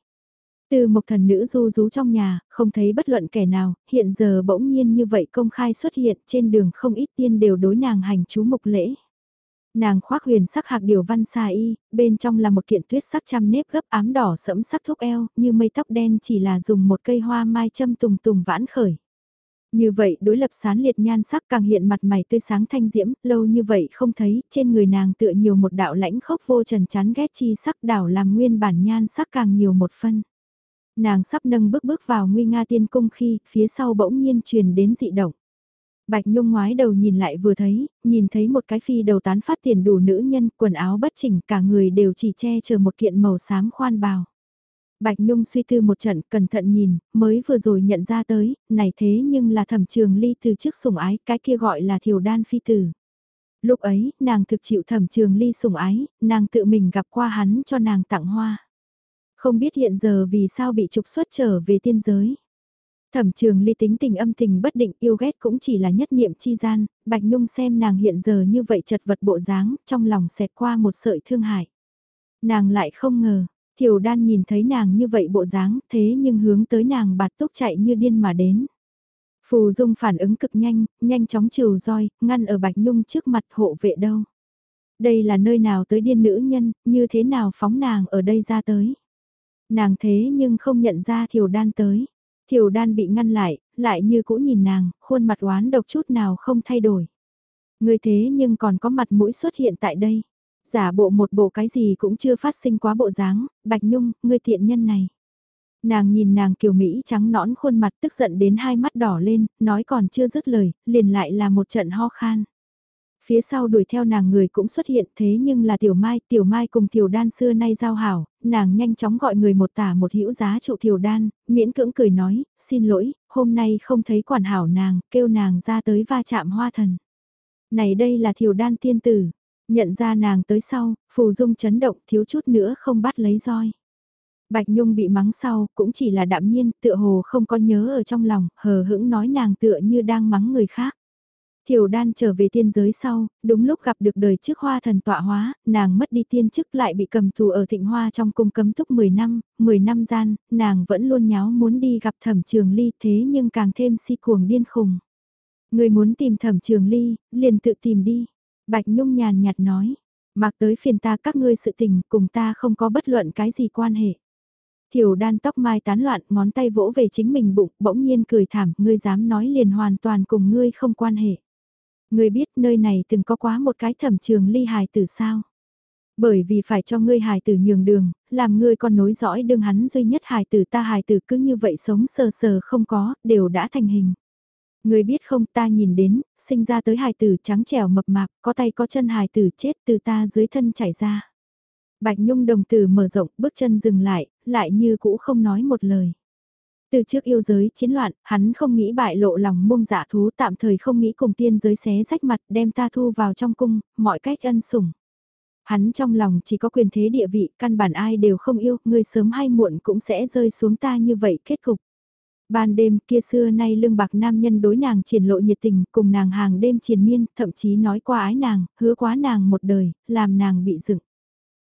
Từ một thần nữ du rú trong nhà, không thấy bất luận kẻ nào, hiện giờ bỗng nhiên như vậy công khai xuất hiện trên đường không ít tiên đều đối nàng hành chú mục lễ. Nàng khoác huyền sắc hạc điều văn xa y, bên trong là một kiện tuyết sắc trăm nếp gấp ám đỏ sẫm sắc thúc eo, như mây tóc đen chỉ là dùng một cây hoa mai châm tùng tùng vãn khởi. Như vậy đối lập sán liệt nhan sắc càng hiện mặt mày tươi sáng thanh diễm, lâu như vậy không thấy, trên người nàng tựa nhiều một đạo lãnh khốc vô trần chán ghét chi sắc đảo làm nguyên bản nhan sắc càng nhiều một phân. Nàng sắp nâng bước bước vào nguy nga tiên cung khi, phía sau bỗng nhiên truyền đến dị động. Bạch Nhung ngoái đầu nhìn lại vừa thấy, nhìn thấy một cái phi đầu tán phát tiền đủ nữ nhân, quần áo bất chỉnh, cả người đều chỉ che chờ một kiện màu xám khoan bào. Bạch Nhung suy tư một trận, cẩn thận nhìn, mới vừa rồi nhận ra tới, này thế nhưng là thẩm trường ly từ trước sủng ái, cái kia gọi là thiểu đan phi tử. Lúc ấy, nàng thực chịu thẩm trường ly sủng ái, nàng tự mình gặp qua hắn cho nàng tặng hoa. Không biết hiện giờ vì sao bị trục xuất trở về tiên giới. Thẩm trường ly tính tình âm tình bất định yêu ghét cũng chỉ là nhất niệm chi gian, Bạch Nhung xem nàng hiện giờ như vậy chật vật bộ dáng, trong lòng xẹt qua một sợi thương hại. Nàng lại không ngờ, Thiều đan nhìn thấy nàng như vậy bộ dáng, thế nhưng hướng tới nàng bạt túc chạy như điên mà đến. Phù Dung phản ứng cực nhanh, nhanh chóng trừ roi, ngăn ở Bạch Nhung trước mặt hộ vệ đâu. Đây là nơi nào tới điên nữ nhân, như thế nào phóng nàng ở đây ra tới. Nàng thế nhưng không nhận ra Thiều đan tới. Thiều đan bị ngăn lại, lại như cũ nhìn nàng, khuôn mặt oán độc chút nào không thay đổi. Người thế nhưng còn có mặt mũi xuất hiện tại đây. Giả bộ một bộ cái gì cũng chưa phát sinh quá bộ dáng, Bạch Nhung, ngươi tiện nhân này. Nàng nhìn nàng kiều Mỹ trắng nõn khuôn mặt tức giận đến hai mắt đỏ lên, nói còn chưa dứt lời, liền lại là một trận ho khan. Phía sau đuổi theo nàng người cũng xuất hiện thế nhưng là Tiểu Mai, Tiểu Mai cùng Tiểu Đan xưa nay giao hảo, nàng nhanh chóng gọi người một tả một hữu giá trụ Tiểu Đan, miễn cưỡng cười nói, xin lỗi, hôm nay không thấy quản hảo nàng, kêu nàng ra tới va chạm hoa thần. Này đây là Tiểu Đan tiên tử, Nhận ra nàng tới sau, phù dung chấn động thiếu chút nữa không bắt lấy roi. Bạch Nhung bị mắng sau, cũng chỉ là đạm nhiên, tựa hồ không có nhớ ở trong lòng, hờ hững nói nàng tựa như đang mắng người khác. Thiểu đan trở về tiên giới sau, đúng lúc gặp được đời trước hoa thần tọa hóa, nàng mất đi tiên chức lại bị cầm tù ở thịnh hoa trong cung cấm túc 10 năm, 10 năm gian, nàng vẫn luôn nháo muốn đi gặp thẩm trường ly thế nhưng càng thêm si cuồng điên khùng. Người muốn tìm thẩm trường ly, liền tự tìm đi. Bạch Nhung nhàn nhạt nói, mặc tới phiền ta các ngươi sự tình cùng ta không có bất luận cái gì quan hệ. Thiểu đan tóc mai tán loạn ngón tay vỗ về chính mình bụng bỗng nhiên cười thảm ngươi dám nói liền hoàn toàn cùng ngươi không quan hệ. Ngươi biết nơi này từng có quá một cái thẩm trường ly hài tử sao. Bởi vì phải cho ngươi hài tử nhường đường, làm ngươi con nối dõi đương hắn duy nhất hài tử ta hài tử cứ như vậy sống sờ sờ không có, đều đã thành hình. Người biết không ta nhìn đến, sinh ra tới hài tử trắng trẻo mập mạp, có tay có chân hài tử chết từ ta dưới thân chảy ra. Bạch Nhung đồng tử mở rộng, bước chân dừng lại, lại như cũ không nói một lời. Từ trước yêu giới chiến loạn, hắn không nghĩ bại lộ lòng mông dạ thú tạm thời không nghĩ cùng tiên giới xé rách mặt đem ta thu vào trong cung, mọi cách ân sủng. Hắn trong lòng chỉ có quyền thế địa vị, căn bản ai đều không yêu, người sớm hay muộn cũng sẽ rơi xuống ta như vậy kết cục. Ban đêm kia xưa nay lương bạc nam nhân đối nàng triển lộ nhiệt tình cùng nàng hàng đêm triền miên, thậm chí nói qua ái nàng, hứa quá nàng một đời, làm nàng bị dựng.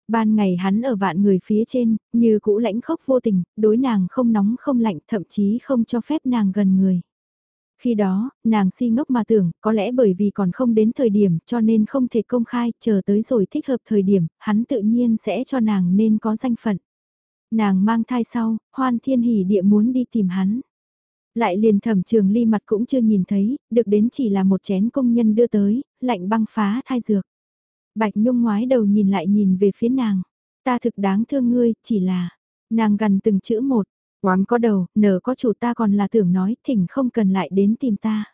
Ban ngày hắn ở vạn người phía trên, như cũ lãnh khốc vô tình, đối nàng không nóng không lạnh, thậm chí không cho phép nàng gần người. Khi đó, nàng si ngốc mà tưởng, có lẽ bởi vì còn không đến thời điểm cho nên không thể công khai, chờ tới rồi thích hợp thời điểm, hắn tự nhiên sẽ cho nàng nên có danh phận. Nàng mang thai sau, hoan thiên hỉ địa muốn đi tìm hắn. Lại liền thẩm trường ly mặt cũng chưa nhìn thấy, được đến chỉ là một chén công nhân đưa tới, lạnh băng phá thai dược. Bạch Nhung ngoái đầu nhìn lại nhìn về phía nàng. Ta thực đáng thương ngươi, chỉ là, nàng gần từng chữ một, oán có đầu, nở có chủ ta còn là tưởng nói, thỉnh không cần lại đến tìm ta.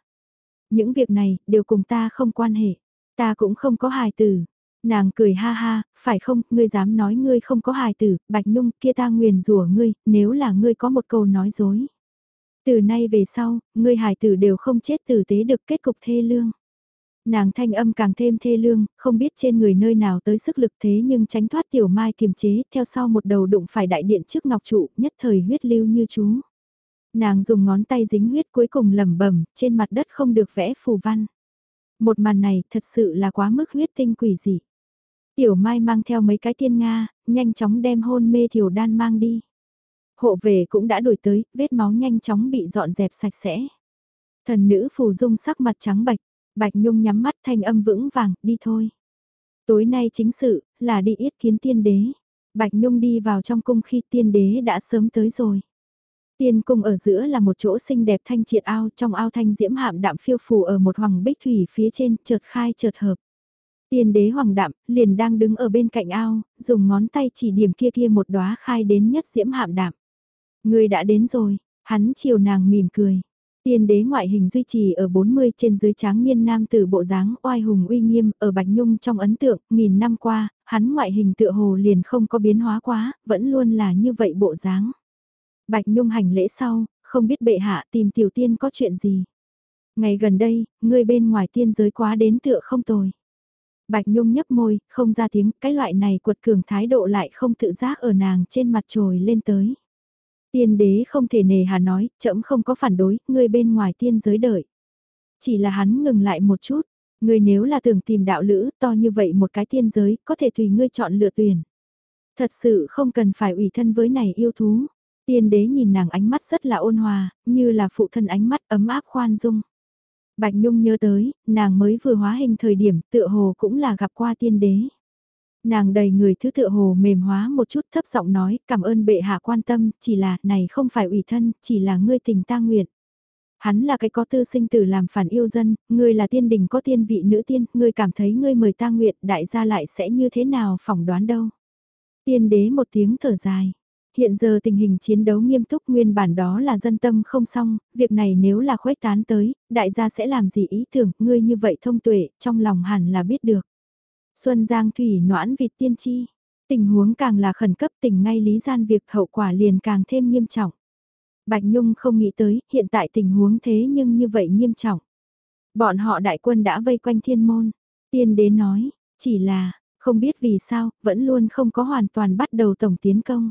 Những việc này, đều cùng ta không quan hệ. Ta cũng không có hài tử. Nàng cười ha ha, phải không, ngươi dám nói ngươi không có hài tử, Bạch Nhung kia ta nguyền rủa ngươi, nếu là ngươi có một câu nói dối. Từ nay về sau, ngươi hài tử đều không chết tử tế được kết cục thê lương. Nàng thanh âm càng thêm thê lương, không biết trên người nơi nào tới sức lực thế nhưng tránh thoát tiểu mai kiềm chế, theo sau một đầu đụng phải đại điện trước ngọc trụ, nhất thời huyết lưu như chú. Nàng dùng ngón tay dính huyết cuối cùng lẩm bẩm trên mặt đất không được vẽ phù văn. Một màn này thật sự là quá mức huyết tinh quỷ dị. Tiểu Mai mang theo mấy cái tiên Nga, nhanh chóng đem hôn mê thiểu đan mang đi. Hộ về cũng đã đổi tới, vết máu nhanh chóng bị dọn dẹp sạch sẽ. Thần nữ phù dung sắc mặt trắng bạch, Bạch Nhung nhắm mắt thanh âm vững vàng, đi thôi. Tối nay chính sự, là đi yết kiến tiên đế. Bạch Nhung đi vào trong cung khi tiên đế đã sớm tới rồi. Tiên cung ở giữa là một chỗ xinh đẹp thanh triệt ao, trong ao thanh diễm hạm đạm phiêu phù ở một hoàng bích thủy phía trên, chợt khai chợt hợp. Tiên đế hoàng đạm, liền đang đứng ở bên cạnh ao, dùng ngón tay chỉ điểm kia kia một đóa khai đến nhất diễm hạm đạm. Người đã đến rồi, hắn chiều nàng mỉm cười. Tiên đế ngoại hình duy trì ở 40 trên dưới tráng niên nam tử bộ dáng oai hùng uy nghiêm ở Bạch Nhung trong ấn tượng, nghìn năm qua, hắn ngoại hình tựa hồ liền không có biến hóa quá, vẫn luôn là như vậy bộ dáng. Bạch Nhung hành lễ sau, không biết bệ hạ tìm tiểu tiên có chuyện gì. Ngày gần đây, người bên ngoài tiên giới quá đến tựa không tồi. Bạch Nhung nhấp môi, không ra tiếng, cái loại này cuột cường thái độ lại không tự giác ở nàng trên mặt trồi lên tới. Tiên đế không thể nề hà nói, chậm không có phản đối, ngươi bên ngoài tiên giới đợi. Chỉ là hắn ngừng lại một chút, ngươi nếu là tưởng tìm đạo lữ to như vậy một cái tiên giới, có thể tùy ngươi chọn lựa tuyển. Thật sự không cần phải ủy thân với này yêu thú. Tiên đế nhìn nàng ánh mắt rất là ôn hòa, như là phụ thân ánh mắt ấm áp khoan dung. Bạch Nhung nhớ tới, nàng mới vừa hóa hình thời điểm tựa hồ cũng là gặp qua tiên đế. Nàng đầy người thứ tựa hồ mềm hóa một chút thấp giọng nói cảm ơn bệ hạ quan tâm, chỉ là này không phải ủy thân, chỉ là ngươi tình ta nguyện. Hắn là cái có tư sinh tử làm phản yêu dân, ngươi là tiên đình có tiên vị nữ tiên, ngươi cảm thấy ngươi mời ta nguyện đại gia lại sẽ như thế nào phỏng đoán đâu. Tiên đế một tiếng thở dài. Hiện giờ tình hình chiến đấu nghiêm túc nguyên bản đó là dân tâm không xong, việc này nếu là khuếch tán tới, đại gia sẽ làm gì ý tưởng, ngươi như vậy thông tuệ, trong lòng hẳn là biết được. Xuân Giang Thủy noãn vịt tiên chi, tình huống càng là khẩn cấp tình ngay lý gian việc hậu quả liền càng thêm nghiêm trọng. Bạch Nhung không nghĩ tới, hiện tại tình huống thế nhưng như vậy nghiêm trọng. Bọn họ đại quân đã vây quanh thiên môn. Tiên đế nói, chỉ là, không biết vì sao, vẫn luôn không có hoàn toàn bắt đầu tổng tiến công.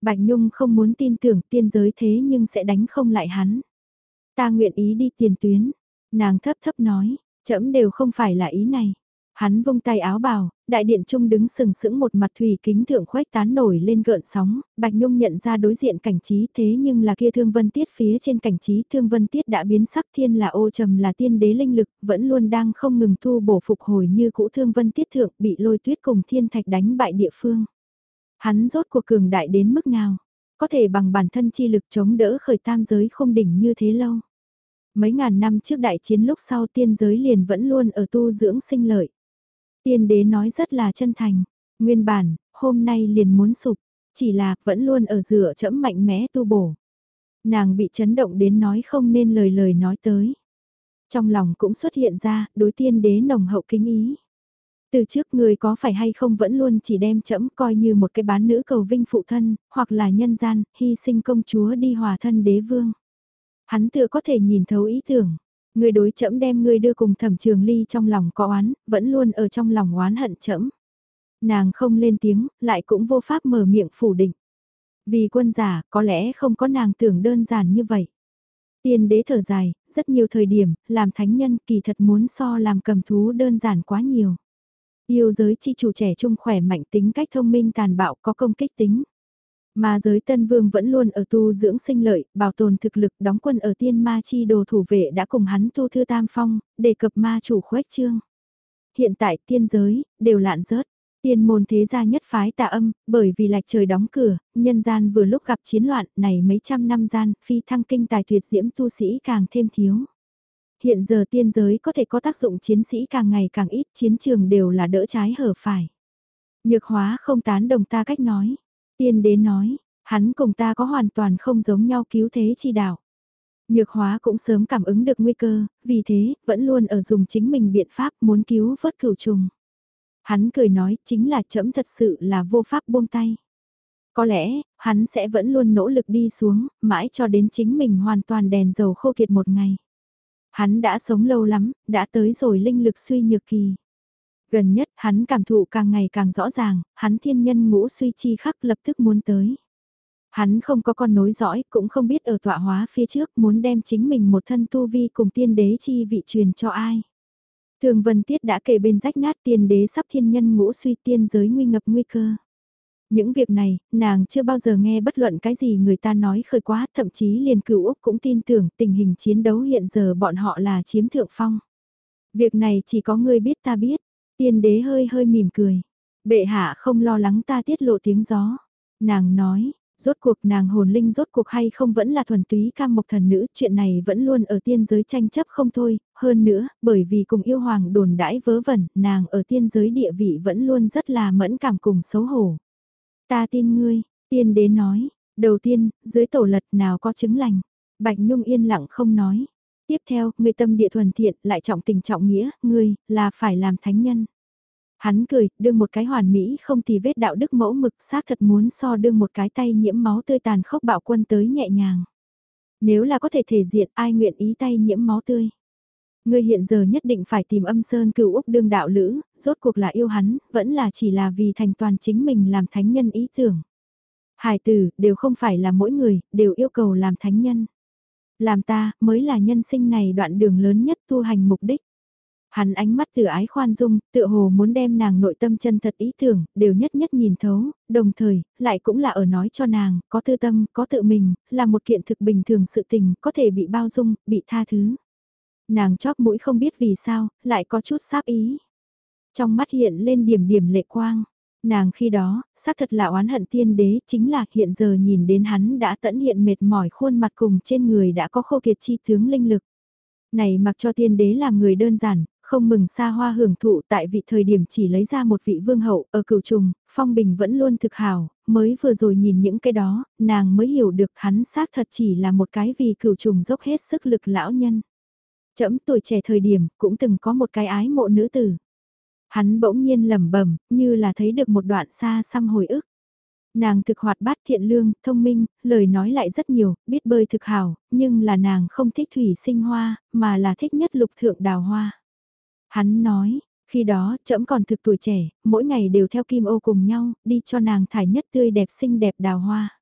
Bạch Nhung không muốn tin tưởng tiên giới thế nhưng sẽ đánh không lại hắn. Ta nguyện ý đi tiền tuyến. Nàng thấp thấp nói, chấm đều không phải là ý này. Hắn vung tay áo bào, đại điện trung đứng sừng sững một mặt thủy kính thượng khuếch tán nổi lên gợn sóng, Bạch Nhung nhận ra đối diện cảnh trí thế nhưng là kia thương vân tiết phía trên cảnh trí thương vân tiết đã biến sắc thiên là ô trầm là tiên đế linh lực, vẫn luôn đang không ngừng thu bổ phục hồi như cũ thương vân tiết thượng bị lôi tuyết cùng thiên thạch đánh bại địa phương. Hắn rốt cuộc cường đại đến mức nào, có thể bằng bản thân chi lực chống đỡ khởi tam giới không đỉnh như thế lâu. Mấy ngàn năm trước đại chiến lúc sau tiên giới liền vẫn luôn ở tu dưỡng sinh lợi. Tiên đế nói rất là chân thành, nguyên bản, hôm nay liền muốn sụp, chỉ là vẫn luôn ở dựa chẫm mạnh mẽ tu bổ. Nàng bị chấn động đến nói không nên lời lời nói tới. Trong lòng cũng xuất hiện ra, đối tiên đế nồng hậu kính ý. Từ trước người có phải hay không vẫn luôn chỉ đem chẫm coi như một cái bán nữ cầu vinh phụ thân, hoặc là nhân gian, hy sinh công chúa đi hòa thân đế vương. Hắn tựa có thể nhìn thấu ý tưởng, Người đối chẫm đem ngươi đưa cùng thẩm trường ly trong lòng có oán, vẫn luôn ở trong lòng oán hận chẫm. Nàng không lên tiếng, lại cũng vô pháp mở miệng phủ định. Vì quân giả, có lẽ không có nàng tưởng đơn giản như vậy. Tiên đế thở dài, rất nhiều thời điểm, làm thánh nhân kỳ thật muốn so làm cầm thú đơn giản quá nhiều. Yêu giới chi chủ trẻ trung khỏe mạnh tính cách thông minh tàn bạo có công kích tính. Mà giới tân vương vẫn luôn ở tu dưỡng sinh lợi, bảo tồn thực lực đóng quân ở tiên ma chi đồ thủ vệ đã cùng hắn tu thư tam phong, đề cập ma chủ khuếch trương. Hiện tại tiên giới, đều lạn rớt. Tiên môn thế gia nhất phái tà âm, bởi vì lạch trời đóng cửa, nhân gian vừa lúc gặp chiến loạn này mấy trăm năm gian, phi thăng kinh tài tuyệt diễm tu sĩ càng thêm thiếu. Hiện giờ tiên giới có thể có tác dụng chiến sĩ càng ngày càng ít, chiến trường đều là đỡ trái hở phải. Nhược hóa không tán đồng ta cách nói. Tiên đế nói, hắn cùng ta có hoàn toàn không giống nhau cứu thế chi đạo. Nhược hóa cũng sớm cảm ứng được nguy cơ, vì thế, vẫn luôn ở dùng chính mình biện pháp muốn cứu vớt cửu trùng. Hắn cười nói, chính là chấm thật sự là vô pháp buông tay. Có lẽ, hắn sẽ vẫn luôn nỗ lực đi xuống, mãi cho đến chính mình hoàn toàn đèn dầu khô kiệt một ngày. Hắn đã sống lâu lắm, đã tới rồi linh lực suy nhược kỳ. Gần nhất, hắn cảm thụ càng ngày càng rõ ràng, hắn thiên nhân ngũ suy chi khắc lập tức muốn tới. Hắn không có con nối dõi, cũng không biết ở tọa hóa phía trước muốn đem chính mình một thân tu vi cùng tiên đế chi vị truyền cho ai. Thường Vân Tiết đã kể bên rách nát tiên đế sắp thiên nhân ngũ suy tiên giới nguy ngập nguy cơ. Những việc này, nàng chưa bao giờ nghe bất luận cái gì người ta nói khơi quá, thậm chí liền cửu Úc cũng tin tưởng tình hình chiến đấu hiện giờ bọn họ là chiếm thượng phong. Việc này chỉ có người biết ta biết, tiên đế hơi hơi mỉm cười. Bệ hạ không lo lắng ta tiết lộ tiếng gió. Nàng nói, Rốt cuộc nàng hồn linh rốt cuộc hay không vẫn là thuần túy cam mộc thần nữ, chuyện này vẫn luôn ở tiên giới tranh chấp không thôi, hơn nữa, bởi vì cùng yêu hoàng đồn đãi vớ vẩn, nàng ở tiên giới địa vị vẫn luôn rất là mẫn cảm cùng xấu hổ. Ta tin ngươi, tiên đế nói, đầu tiên, dưới tổ lật nào có chứng lành, Bạch Nhung yên lặng không nói. Tiếp theo, người tâm địa thuần thiện, lại trọng tình trọng nghĩa, người là phải làm thánh nhân. Hắn cười, đương một cái hoàn mỹ không thì vết đạo đức mẫu mực xác thật muốn so đương một cái tay nhiễm máu tươi tàn khốc bạo quân tới nhẹ nhàng. Nếu là có thể thể diện ai nguyện ý tay nhiễm máu tươi. Ngươi hiện giờ nhất định phải tìm âm sơn cựu Úc đương đạo lữ, rốt cuộc là yêu hắn, vẫn là chỉ là vì thành toàn chính mình làm thánh nhân ý tưởng. Hải tử, đều không phải là mỗi người, đều yêu cầu làm thánh nhân. Làm ta, mới là nhân sinh này đoạn đường lớn nhất tu hành mục đích. Hắn ánh mắt từ ái khoan dung, tựa hồ muốn đem nàng nội tâm chân thật ý tưởng, đều nhất nhất nhìn thấu, đồng thời, lại cũng là ở nói cho nàng, có tư tâm, có tự mình, là một kiện thực bình thường sự tình, có thể bị bao dung, bị tha thứ. Nàng chóp mũi không biết vì sao, lại có chút sáp ý. Trong mắt hiện lên điểm điểm lệ quang. Nàng khi đó, xác thật là oán hận tiên đế, chính là hiện giờ nhìn đến hắn đã tẫn hiện mệt mỏi khuôn mặt cùng trên người đã có khô kiệt chi tướng linh lực này mặc cho tiên đế làm người đơn giản, không mừng xa hoa hưởng thụ tại vị thời điểm chỉ lấy ra một vị vương hậu ở cửu trùng, phong bình vẫn luôn thực hào, mới vừa rồi nhìn những cái đó, nàng mới hiểu được hắn xác thật chỉ là một cái vì cửu trùng dốc hết sức lực lão nhân. Chấm tuổi trẻ thời điểm cũng từng có một cái ái mộ nữ tử. Hắn bỗng nhiên lẩm bẩm như là thấy được một đoạn xa xăm hồi ức. Nàng thực hoạt bát thiện lương, thông minh, lời nói lại rất nhiều, biết bơi thực hảo nhưng là nàng không thích thủy sinh hoa, mà là thích nhất lục thượng đào hoa. Hắn nói, khi đó trẫm còn thực tuổi trẻ, mỗi ngày đều theo Kim Ô cùng nhau, đi cho nàng thải nhất tươi đẹp xinh đẹp đào hoa.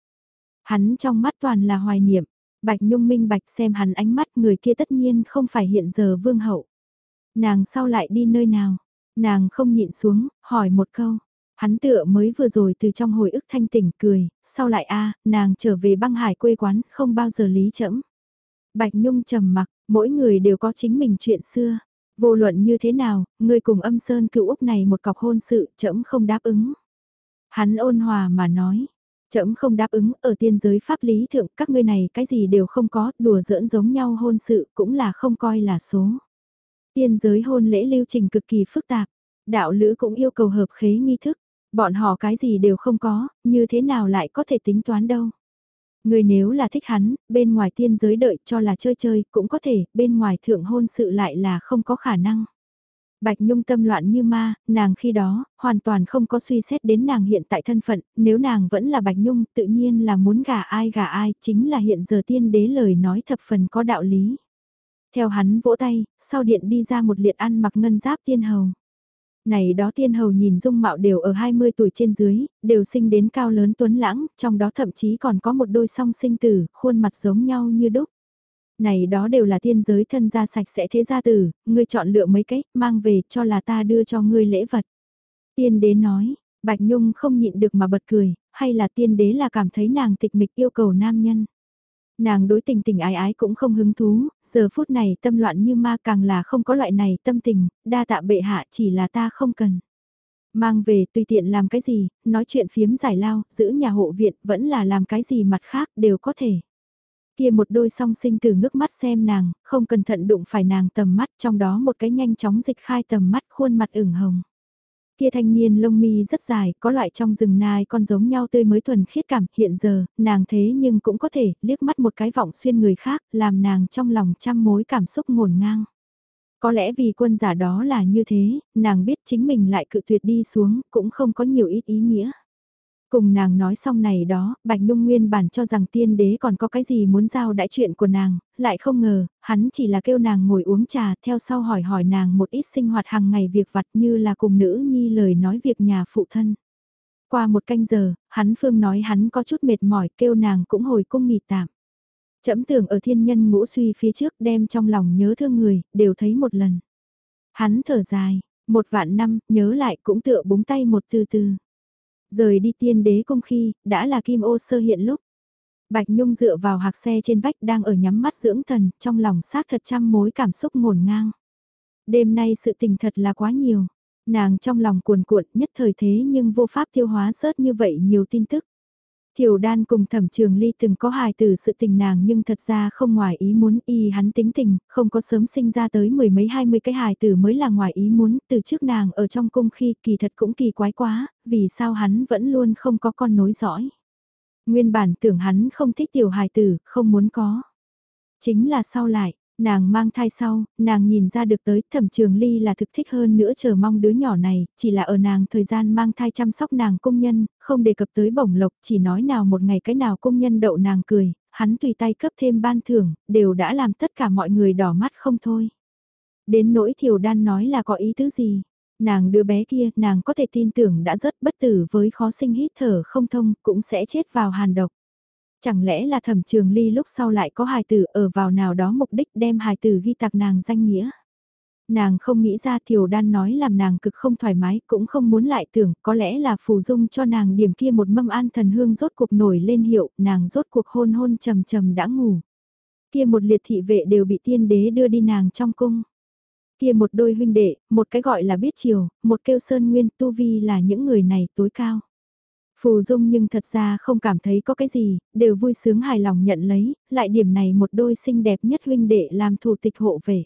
Hắn trong mắt toàn là hoài niệm, Bạch Nhung minh bạch xem hắn ánh mắt người kia tất nhiên không phải hiện giờ vương hậu. Nàng sau lại đi nơi nào? Nàng không nhịn xuống, hỏi một câu. Hắn tựa mới vừa rồi từ trong hồi ức thanh tỉnh cười, sau lại a nàng trở về băng hải quê quán, không bao giờ lý chẫm. Bạch Nhung trầm mặc, mỗi người đều có chính mình chuyện xưa. Vô luận như thế nào, người cùng âm sơn cựu Úc này một cọc hôn sự, chậm không đáp ứng. Hắn ôn hòa mà nói, chậm không đáp ứng ở tiên giới pháp lý thượng các ngươi này cái gì đều không có, đùa giỡn giống nhau hôn sự cũng là không coi là số. Tiên giới hôn lễ lưu trình cực kỳ phức tạp, đạo lữ cũng yêu cầu hợp khế nghi thức, bọn họ cái gì đều không có, như thế nào lại có thể tính toán đâu. Người nếu là thích hắn, bên ngoài tiên giới đợi cho là chơi chơi, cũng có thể, bên ngoài thượng hôn sự lại là không có khả năng. Bạch Nhung tâm loạn như ma, nàng khi đó, hoàn toàn không có suy xét đến nàng hiện tại thân phận, nếu nàng vẫn là Bạch Nhung, tự nhiên là muốn gả ai gả ai, chính là hiện giờ tiên đế lời nói thập phần có đạo lý. Theo hắn vỗ tay, sau điện đi ra một liệt ăn mặc ngân giáp tiên hầu. Này đó tiên hầu nhìn dung mạo đều ở 20 tuổi trên dưới, đều sinh đến cao lớn tuấn lãng, trong đó thậm chí còn có một đôi song sinh tử, khuôn mặt giống nhau như đúc. Này đó đều là tiên giới thân gia sạch sẽ thế gia tử, ngươi chọn lựa mấy cái, mang về cho là ta đưa cho ngươi lễ vật. Tiên đế nói, Bạch Nhung không nhịn được mà bật cười, hay là tiên đế là cảm thấy nàng tịch mịch yêu cầu nam nhân. Nàng đối tình tình ái ái cũng không hứng thú, giờ phút này tâm loạn như ma càng là không có loại này tâm tình, đa tạ bệ hạ chỉ là ta không cần. Mang về tùy tiện làm cái gì, nói chuyện phiếm giải lao, giữ nhà hộ viện vẫn là làm cái gì mặt khác đều có thể. Kia một đôi song sinh từ ngước mắt xem nàng, không cẩn thận đụng phải nàng tầm mắt trong đó một cái nhanh chóng dịch khai tầm mắt khuôn mặt ửng hồng. Kia thanh niên lông mi rất dài, có loại trong rừng nai con giống nhau tươi mới thuần khiết cảm, hiện giờ, nàng thế nhưng cũng có thể liếc mắt một cái vọng xuyên người khác, làm nàng trong lòng trăm mối cảm xúc ngổn ngang. Có lẽ vì quân giả đó là như thế, nàng biết chính mình lại cự tuyệt đi xuống, cũng không có nhiều ít ý nghĩa. Cùng nàng nói xong này đó, Bạch Nhung nguyên bản cho rằng tiên đế còn có cái gì muốn giao đãi chuyện của nàng, lại không ngờ, hắn chỉ là kêu nàng ngồi uống trà, theo sau hỏi hỏi nàng một ít sinh hoạt hàng ngày việc vặt như là cùng nữ nhi lời nói việc nhà phụ thân. Qua một canh giờ, hắn phương nói hắn có chút mệt mỏi, kêu nàng cũng hồi cung nghỉ tạm. Chấm tưởng ở thiên nhân ngũ suy phía trước đem trong lòng nhớ thương người, đều thấy một lần. Hắn thở dài, một vạn năm, nhớ lại cũng tựa búng tay một từ từ. Rời đi tiên đế cung khi, đã là kim ô sơ hiện lúc. Bạch Nhung dựa vào hạc xe trên vách đang ở nhắm mắt dưỡng thần, trong lòng xác thật trăm mối cảm xúc ngổn ngang. Đêm nay sự tình thật là quá nhiều. Nàng trong lòng cuồn cuộn nhất thời thế nhưng vô pháp tiêu hóa rớt như vậy nhiều tin tức. Thiểu đan cùng thẩm trường ly từng có hài từ sự tình nàng nhưng thật ra không ngoài ý muốn y hắn tính tình, không có sớm sinh ra tới mười mấy hai mươi cái hài tử mới là ngoài ý muốn, từ trước nàng ở trong cung khi kỳ thật cũng kỳ quái quá, vì sao hắn vẫn luôn không có con nối dõi. Nguyên bản tưởng hắn không thích tiểu hài tử, không muốn có. Chính là sau lại, Nàng mang thai sau, nàng nhìn ra được tới thẩm trường ly là thực thích hơn nữa chờ mong đứa nhỏ này, chỉ là ở nàng thời gian mang thai chăm sóc nàng công nhân, không đề cập tới bổng lộc, chỉ nói nào một ngày cái nào công nhân đậu nàng cười, hắn tùy tay cấp thêm ban thưởng, đều đã làm tất cả mọi người đỏ mắt không thôi. Đến nỗi thiểu đan nói là có ý tứ gì, nàng đứa bé kia, nàng có thể tin tưởng đã rất bất tử với khó sinh hít thở không thông, cũng sẽ chết vào hàn độc. Chẳng lẽ là thẩm trường ly lúc sau lại có hài tử ở vào nào đó mục đích đem hài tử ghi tạc nàng danh nghĩa. Nàng không nghĩ ra Thiều Đan nói làm nàng cực không thoải mái cũng không muốn lại tưởng có lẽ là phù dung cho nàng điểm kia một mâm an thần hương rốt cuộc nổi lên hiệu nàng rốt cuộc hôn hôn trầm trầm đã ngủ. Kia một liệt thị vệ đều bị tiên đế đưa đi nàng trong cung. Kia một đôi huynh đệ, một cái gọi là biết chiều, một kêu sơn nguyên tu vi là những người này tối cao. Phù Dung nhưng thật ra không cảm thấy có cái gì, đều vui sướng hài lòng nhận lấy, lại điểm này một đôi xinh đẹp nhất huynh đệ làm thủ tịch hộ về.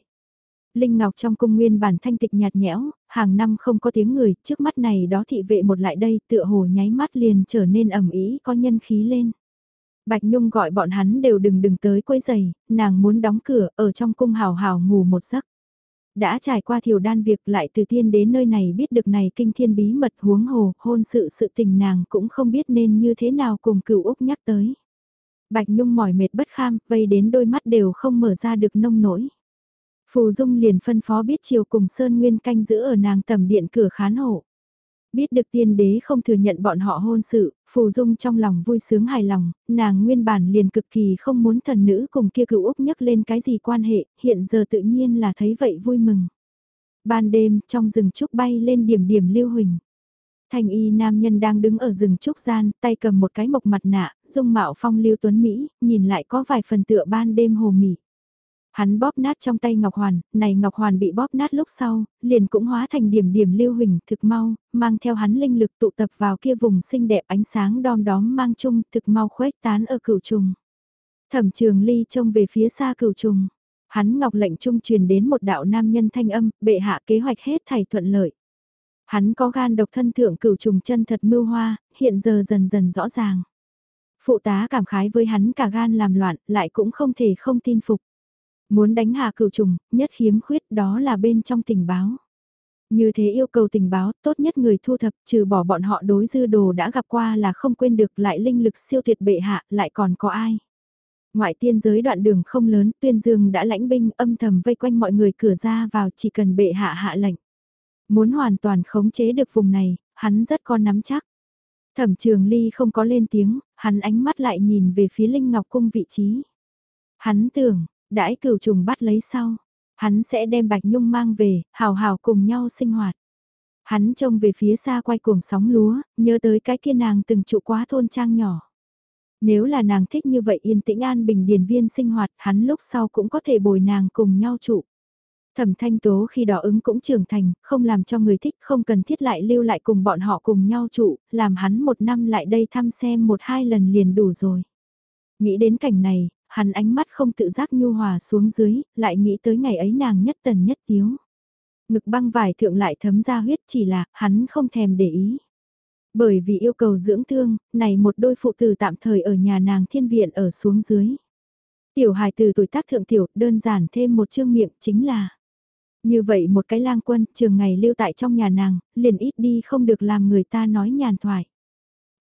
Linh Ngọc trong cung nguyên bản thanh tịch nhạt nhẽo, hàng năm không có tiếng người, trước mắt này đó thị vệ một lại đây tựa hồ nháy mắt liền trở nên ẩm ý có nhân khí lên. Bạch Nhung gọi bọn hắn đều đừng đừng tới quấy giày, nàng muốn đóng cửa ở trong cung hào hào ngủ một giấc đã trải qua thiểu đan việc lại từ tiên đến nơi này biết được này kinh thiên bí mật huống hồ, hôn sự sự tình nàng cũng không biết nên như thế nào cùng cửu Úc nhắc tới. Bạch Nhung mỏi mệt bất kham, vây đến đôi mắt đều không mở ra được nông nổi. Phù Dung liền phân phó biết chiều cùng Sơn Nguyên canh giữ ở nàng tầm điện cửa khán hộ. Biết được tiên đế không thừa nhận bọn họ hôn sự, Phù Dung trong lòng vui sướng hài lòng, nàng nguyên bản liền cực kỳ không muốn thần nữ cùng kia cựu Úc nhắc lên cái gì quan hệ, hiện giờ tự nhiên là thấy vậy vui mừng. Ban đêm, trong rừng trúc bay lên điểm điểm lưu huỳnh. Thanh y nam nhân đang đứng ở rừng trúc gian, tay cầm một cái mộc mặt nạ, dung mạo phong lưu tuấn Mỹ, nhìn lại có vài phần tựa ban đêm hồ mị. Hắn bóp nát trong tay Ngọc Hoàn, này Ngọc Hoàn bị bóp nát lúc sau, liền cũng hóa thành điểm điểm lưu huỳnh thực mau, mang theo hắn linh lực tụ tập vào kia vùng xinh đẹp ánh sáng đom đóm mang chung thực mau khuếch tán ở cửu trùng. Thẩm trường ly trông về phía xa cửu trùng. Hắn ngọc lệnh trung truyền đến một đạo nam nhân thanh âm, bệ hạ kế hoạch hết thảy thuận lợi. Hắn có gan độc thân thượng cửu trùng chân thật mưu hoa, hiện giờ dần dần rõ ràng. Phụ tá cảm khái với hắn cả gan làm loạn, lại cũng không thể không tin phục. Muốn đánh hạ cửu trùng, nhất khiếm khuyết đó là bên trong tình báo. Như thế yêu cầu tình báo, tốt nhất người thu thập, trừ bỏ bọn họ đối dư đồ đã gặp qua là không quên được lại linh lực siêu tuyệt bệ hạ, lại còn có ai. Ngoại tiên giới đoạn đường không lớn, tuyên dương đã lãnh binh âm thầm vây quanh mọi người cửa ra vào chỉ cần bệ hạ hạ lệnh. Muốn hoàn toàn khống chế được vùng này, hắn rất có nắm chắc. Thẩm trường ly không có lên tiếng, hắn ánh mắt lại nhìn về phía Linh Ngọc Cung vị trí. Hắn tưởng, Đãi cửu trùng bắt lấy sau, hắn sẽ đem Bạch Nhung mang về, hào hào cùng nhau sinh hoạt. Hắn trông về phía xa quay cuồng sóng lúa, nhớ tới cái kia nàng từng trụ quá thôn trang nhỏ. Nếu là nàng thích như vậy yên tĩnh an bình điền viên sinh hoạt, hắn lúc sau cũng có thể bồi nàng cùng nhau trụ. Thẩm thanh tố khi đó ứng cũng trưởng thành, không làm cho người thích, không cần thiết lại lưu lại cùng bọn họ cùng nhau trụ, làm hắn một năm lại đây thăm xem một hai lần liền đủ rồi. Nghĩ đến cảnh này, hắn ánh mắt không tự giác nhu hòa xuống dưới, lại nghĩ tới ngày ấy nàng nhất tần nhất tiếu. Ngực băng vải thượng lại thấm ra huyết chỉ là hắn không thèm để ý. Bởi vì yêu cầu dưỡng thương, này một đôi phụ tử tạm thời ở nhà nàng thiên viện ở xuống dưới. Tiểu hài từ tuổi tác thượng tiểu đơn giản thêm một chương miệng chính là như vậy một cái lang quân trường ngày lưu tại trong nhà nàng, liền ít đi không được làm người ta nói nhàn thoại.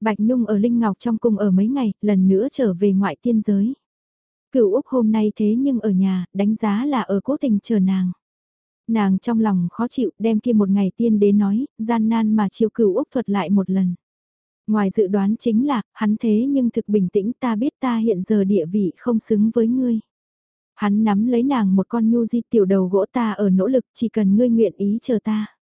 Bạch Nhung ở Linh Ngọc trong cung ở mấy ngày, lần nữa trở về ngoại tiên giới. Cửu Úc hôm nay thế nhưng ở nhà, đánh giá là ở cố tình chờ nàng. Nàng trong lòng khó chịu, đem kia một ngày tiên đế nói, gian nan mà chiều cửu Úc thuật lại một lần. Ngoài dự đoán chính là, hắn thế nhưng thực bình tĩnh ta biết ta hiện giờ địa vị không xứng với ngươi. Hắn nắm lấy nàng một con nhu di tiểu đầu gỗ ta ở nỗ lực chỉ cần ngươi nguyện ý chờ ta.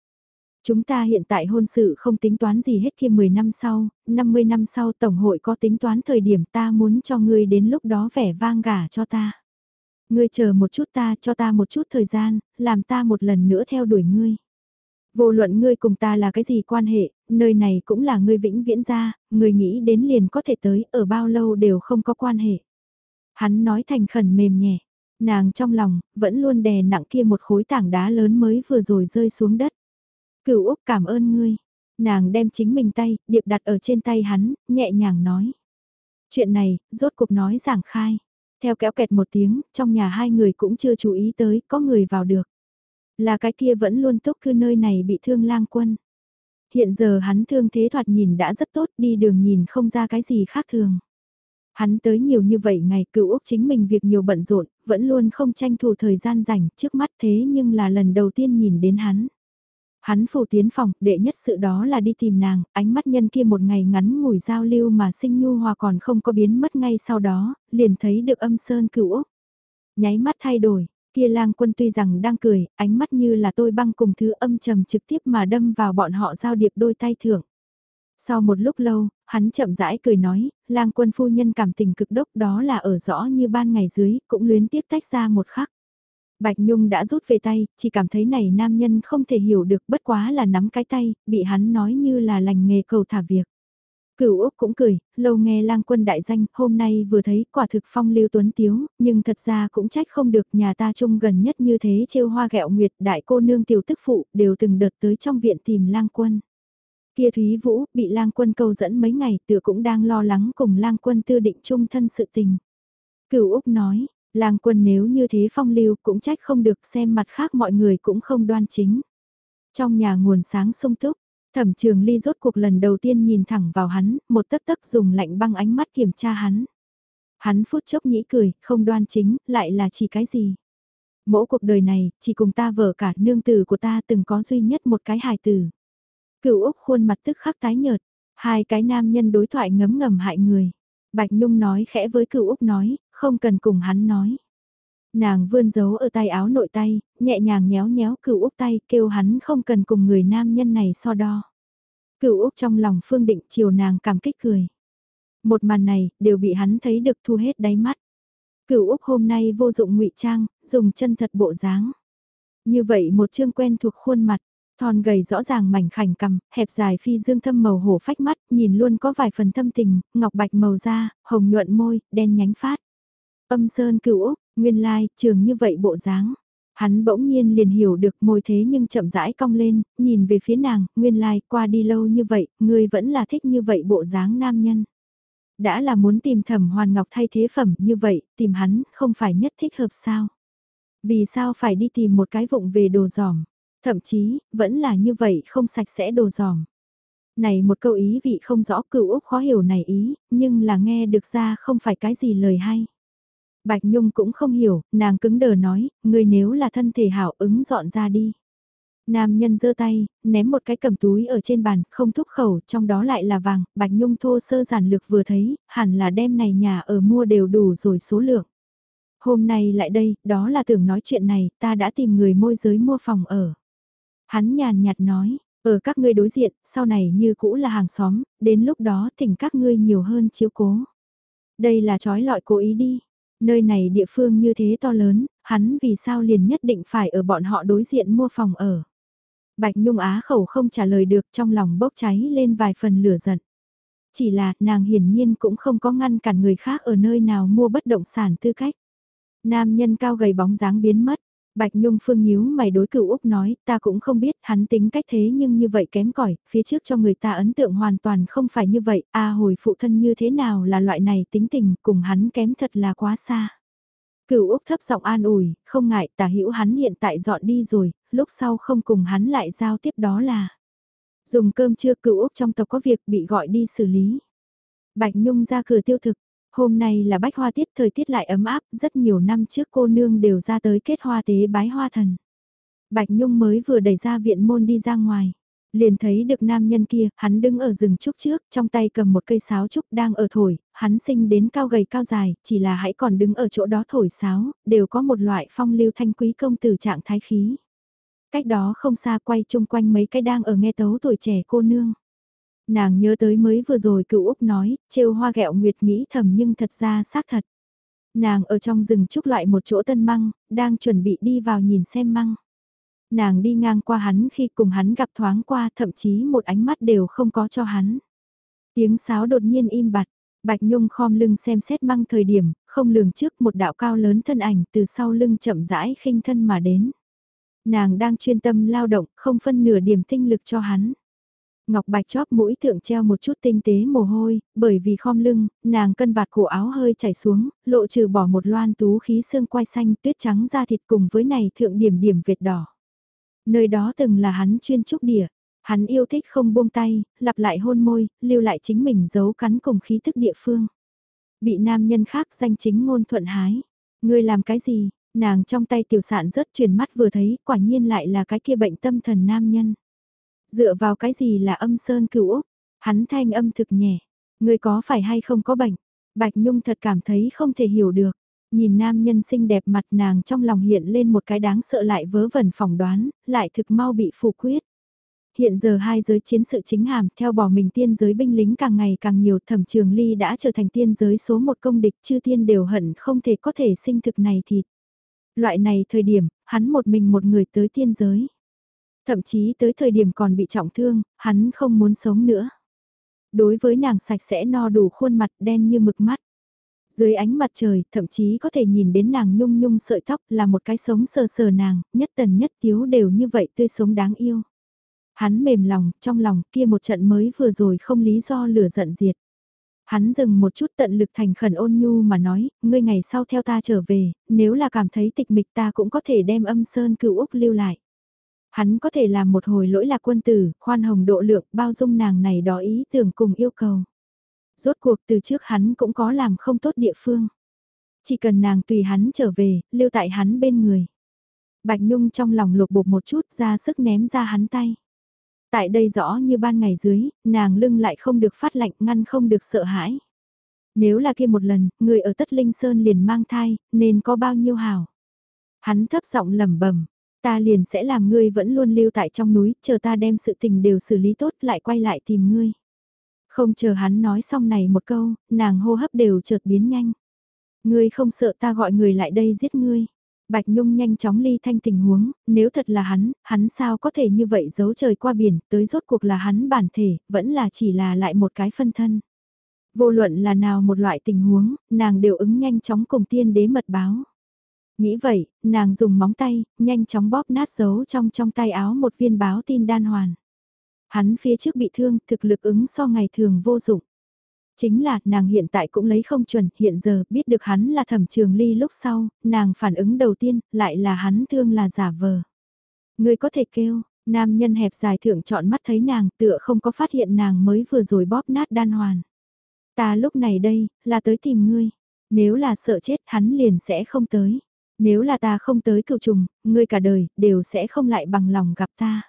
Chúng ta hiện tại hôn sự không tính toán gì hết kia 10 năm sau, 50 năm sau Tổng hội có tính toán thời điểm ta muốn cho ngươi đến lúc đó vẻ vang gả cho ta. Ngươi chờ một chút ta cho ta một chút thời gian, làm ta một lần nữa theo đuổi ngươi. Vô luận ngươi cùng ta là cái gì quan hệ, nơi này cũng là ngươi vĩnh viễn ra, ngươi nghĩ đến liền có thể tới, ở bao lâu đều không có quan hệ. Hắn nói thành khẩn mềm nhẹ, nàng trong lòng, vẫn luôn đè nặng kia một khối tảng đá lớn mới vừa rồi rơi xuống đất. Cửu Úc cảm ơn ngươi. Nàng đem chính mình tay, điệp đặt ở trên tay hắn, nhẹ nhàng nói. Chuyện này, rốt cuộc nói giảng khai. Theo kéo kẹt một tiếng, trong nhà hai người cũng chưa chú ý tới, có người vào được. Là cái kia vẫn luôn túc cư nơi này bị thương lang quân. Hiện giờ hắn thương thế thoạt nhìn đã rất tốt, đi đường nhìn không ra cái gì khác thường. Hắn tới nhiều như vậy ngày cựu Úc chính mình việc nhiều bận rộn, vẫn luôn không tranh thủ thời gian rảnh trước mắt thế nhưng là lần đầu tiên nhìn đến hắn. Hắn phủ tiến phòng, đệ nhất sự đó là đi tìm nàng, ánh mắt nhân kia một ngày ngắn ngủi giao lưu mà sinh nhu hòa còn không có biến mất ngay sau đó, liền thấy được âm sơn cửu Úc. Nháy mắt thay đổi, kia lang quân tuy rằng đang cười, ánh mắt như là tôi băng cùng thứ âm trầm trực tiếp mà đâm vào bọn họ giao điệp đôi tay thưởng. Sau một lúc lâu, hắn chậm rãi cười nói, lang quân phu nhân cảm tình cực đốc đó là ở rõ như ban ngày dưới, cũng luyến tiếc tách ra một khắc. Bạch Nhung đã rút về tay, chỉ cảm thấy này nam nhân không thể hiểu được bất quá là nắm cái tay, bị hắn nói như là lành nghề cầu thả việc. Cửu Úc cũng cười, lâu nghe lang quân đại danh, hôm nay vừa thấy quả thực phong lưu tuấn tiếu, nhưng thật ra cũng trách không được nhà ta chung gần nhất như thế trêu hoa gẹo nguyệt đại cô nương tiểu tức phụ đều từng đợt tới trong viện tìm lang quân. Kia Thúy Vũ bị lang quân câu dẫn mấy ngày tựa cũng đang lo lắng cùng lang quân tư định chung thân sự tình. Cửu Úc nói, lang quân nếu như thế phong lưu cũng trách không được xem mặt khác mọi người cũng không đoan chính. Trong nhà nguồn sáng sung túc, thẩm trường ly rốt cuộc lần đầu tiên nhìn thẳng vào hắn, một tấc tấc dùng lạnh băng ánh mắt kiểm tra hắn. Hắn phút chốc nhĩ cười, không đoan chính, lại là chỉ cái gì. Mỗi cuộc đời này, chỉ cùng ta vợ cả nương tử của ta từng có duy nhất một cái hài tử. Cửu Úc khuôn mặt tức khắc tái nhợt, hai cái nam nhân đối thoại ngấm ngầm hại người. Bạch Nhung nói khẽ với Cửu Úc nói, không cần cùng hắn nói. Nàng vươn giấu ở tay áo nội tay, nhẹ nhàng nhéo nhéo Cửu Úc tay, kêu hắn không cần cùng người nam nhân này so đo. Cửu Úc trong lòng Phương Định chiều nàng cảm kích cười. Một màn này, đều bị hắn thấy được thu hết đáy mắt. Cửu Úc hôm nay vô dụng ngụy trang, dùng chân thật bộ dáng. Như vậy một chương quen thuộc khuôn mặt, Thon gầy rõ ràng mảnh khảnh cằm, hẹp dài phi dương thâm màu hổ phách mắt, nhìn luôn có vài phần thâm tình, ngọc bạch màu da, hồng nhuận môi, đen nhánh phát. Âm sơn cửu Úc, nguyên lai, trường như vậy bộ dáng. Hắn bỗng nhiên liền hiểu được môi thế nhưng chậm rãi cong lên, nhìn về phía nàng, nguyên lai, qua đi lâu như vậy, người vẫn là thích như vậy bộ dáng nam nhân. Đã là muốn tìm thẩm hoàn ngọc thay thế phẩm như vậy, tìm hắn, không phải nhất thích hợp sao? Vì sao phải đi tìm một cái vụng về đồ giỏm? Thậm chí, vẫn là như vậy không sạch sẽ đồ giòm Này một câu ý vị không rõ cựu Úc khó hiểu này ý, nhưng là nghe được ra không phải cái gì lời hay. Bạch Nhung cũng không hiểu, nàng cứng đờ nói, người nếu là thân thể hảo ứng dọn ra đi. Nam nhân giơ tay, ném một cái cầm túi ở trên bàn, không thúc khẩu, trong đó lại là vàng, Bạch Nhung thô sơ giản lược vừa thấy, hẳn là đem này nhà ở mua đều đủ rồi số lượng. Hôm nay lại đây, đó là tưởng nói chuyện này, ta đã tìm người môi giới mua phòng ở. Hắn nhàn nhạt nói, ở các ngươi đối diện, sau này như cũ là hàng xóm, đến lúc đó thỉnh các ngươi nhiều hơn chiếu cố. Đây là trói lọi cố ý đi. Nơi này địa phương như thế to lớn, hắn vì sao liền nhất định phải ở bọn họ đối diện mua phòng ở. Bạch Nhung Á khẩu không trả lời được trong lòng bốc cháy lên vài phần lửa giận. Chỉ là nàng hiển nhiên cũng không có ngăn cản người khác ở nơi nào mua bất động sản tư cách. Nam nhân cao gầy bóng dáng biến mất, Bạch Nhung Phương nhíu mày đối cửu Úc nói, ta cũng không biết hắn tính cách thế nhưng như vậy kém cỏi phía trước cho người ta ấn tượng hoàn toàn không phải như vậy, a hồi phụ thân như thế nào là loại này tính tình, cùng hắn kém thật là quá xa. Cửu Úc thấp giọng an ủi, không ngại tả hữu hắn hiện tại dọn đi rồi, lúc sau không cùng hắn lại giao tiếp đó là. Dùng cơm trưa cửu Úc trong tộc có việc bị gọi đi xử lý. Bạch Nhung ra cửa tiêu thực, hôm nay là bách hoa tiết thời tiết lại ấm áp, rất nhiều năm trước cô nương đều ra tới kết hoa tế bái hoa thần. Bạch Nhung mới vừa đẩy ra viện môn đi ra ngoài. Liền thấy được nam nhân kia, hắn đứng ở rừng trúc trước, trong tay cầm một cây sáo trúc đang ở thổi, hắn sinh đến cao gầy cao dài, chỉ là hãy còn đứng ở chỗ đó thổi sáo, đều có một loại phong lưu thanh quý công tử trạng thái khí. Cách đó không xa quay chung quanh mấy cái đang ở nghe tấu tuổi trẻ cô nương. Nàng nhớ tới mới vừa rồi cựu Úc nói, trêu hoa gẹo nguyệt nghĩ thầm nhưng thật ra xác thật. Nàng ở trong rừng trúc loại một chỗ tân măng, đang chuẩn bị đi vào nhìn xem măng. Nàng đi ngang qua hắn khi cùng hắn gặp thoáng qua thậm chí một ánh mắt đều không có cho hắn. Tiếng sáo đột nhiên im bặt, Bạch Nhung khom lưng xem xét măng thời điểm, không lường trước một đạo cao lớn thân ảnh từ sau lưng chậm rãi khinh thân mà đến. Nàng đang chuyên tâm lao động, không phân nửa điểm tinh lực cho hắn. Ngọc Bạch chóp mũi thượng treo một chút tinh tế mồ hôi, bởi vì khom lưng, nàng cân vạt cổ áo hơi chảy xuống, lộ trừ bỏ một loan tú khí xương quai xanh tuyết trắng da thịt cùng với này thượng điểm điểm Việt đỏ. Nơi đó từng là hắn chuyên trúc địa, hắn yêu thích không buông tay, lặp lại hôn môi, lưu lại chính mình giấu cắn cùng khí thức địa phương. Bị nam nhân khác danh chính ngôn thuận hái. Ngươi làm cái gì? Nàng trong tay tiểu sạn rớt chuyển mắt vừa thấy, quả nhiên lại là cái kia bệnh tâm thần nam nhân. Dựa vào cái gì là âm sơn cửu Úc? Hắn thanh âm thực nhẹ. Người có phải hay không có bệnh? Bạch Nhung thật cảm thấy không thể hiểu được. Nhìn nam nhân xinh đẹp mặt nàng trong lòng hiện lên một cái đáng sợ lại vớ vẩn phỏng đoán, lại thực mau bị phủ quyết. Hiện giờ hai giới chiến sự chính hàm theo bỏ mình tiên giới binh lính càng ngày càng nhiều thẩm trường ly đã trở thành tiên giới số một công địch chư tiên đều hận không thể có thể sinh thực này thịt. Loại này thời điểm, hắn một mình một người tới tiên giới. Thậm chí tới thời điểm còn bị trọng thương, hắn không muốn sống nữa. Đối với nàng sạch sẽ no đủ khuôn mặt đen như mực mắt. Dưới ánh mặt trời, thậm chí có thể nhìn đến nàng nhung nhung sợi tóc là một cái sống sờ sờ nàng, nhất tần nhất tiếu đều như vậy tươi sống đáng yêu. Hắn mềm lòng, trong lòng kia một trận mới vừa rồi không lý do lửa giận diệt. Hắn dừng một chút tận lực thành khẩn ôn nhu mà nói, ngươi ngày sau theo ta trở về, nếu là cảm thấy tịch mịch ta cũng có thể đem âm sơn cựu Úc lưu lại. Hắn có thể làm một hồi lỗi lạc quân tử, khoan hồng độ lượng, bao dung nàng này đó ý tưởng cùng yêu cầu. Rốt cuộc từ trước hắn cũng có làm không tốt địa phương. Chỉ cần nàng tùy hắn trở về, lưu tại hắn bên người. Bạch Nhung trong lòng lục bột một chút ra sức ném ra hắn tay. Tại đây rõ như ban ngày dưới, nàng lưng lại không được phát lạnh ngăn không được sợ hãi. Nếu là kia một lần, người ở Tất Linh Sơn liền mang thai, nên có bao nhiêu hào. Hắn thấp giọng lẩm bẩm Ta liền sẽ làm ngươi vẫn luôn lưu tại trong núi, chờ ta đem sự tình đều xử lý tốt lại quay lại tìm ngươi. Không chờ hắn nói xong này một câu, nàng hô hấp đều chợt biến nhanh. Ngươi không sợ ta gọi người lại đây giết ngươi. Bạch Nhung nhanh chóng ly thanh tình huống, nếu thật là hắn, hắn sao có thể như vậy giấu trời qua biển, tới rốt cuộc là hắn bản thể, vẫn là chỉ là lại một cái phân thân. Vô luận là nào một loại tình huống, nàng đều ứng nhanh chóng cùng tiên đế mật báo. Nghĩ vậy, nàng dùng móng tay, nhanh chóng bóp nát dấu trong trong tay áo một viên báo tin đan hoàn. Hắn phía trước bị thương, thực lực ứng so ngày thường vô dụng. Chính là, nàng hiện tại cũng lấy không chuẩn, hiện giờ biết được hắn là thẩm trường ly lúc sau, nàng phản ứng đầu tiên, lại là hắn thương là giả vờ. Người có thể kêu, nam nhân hẹp dài thượng chọn mắt thấy nàng tựa không có phát hiện nàng mới vừa rồi bóp nát đan hoàn. Ta lúc này đây, là tới tìm ngươi. Nếu là sợ chết hắn liền sẽ không tới. Nếu là ta không tới cựu trùng, ngươi cả đời, đều sẽ không lại bằng lòng gặp ta.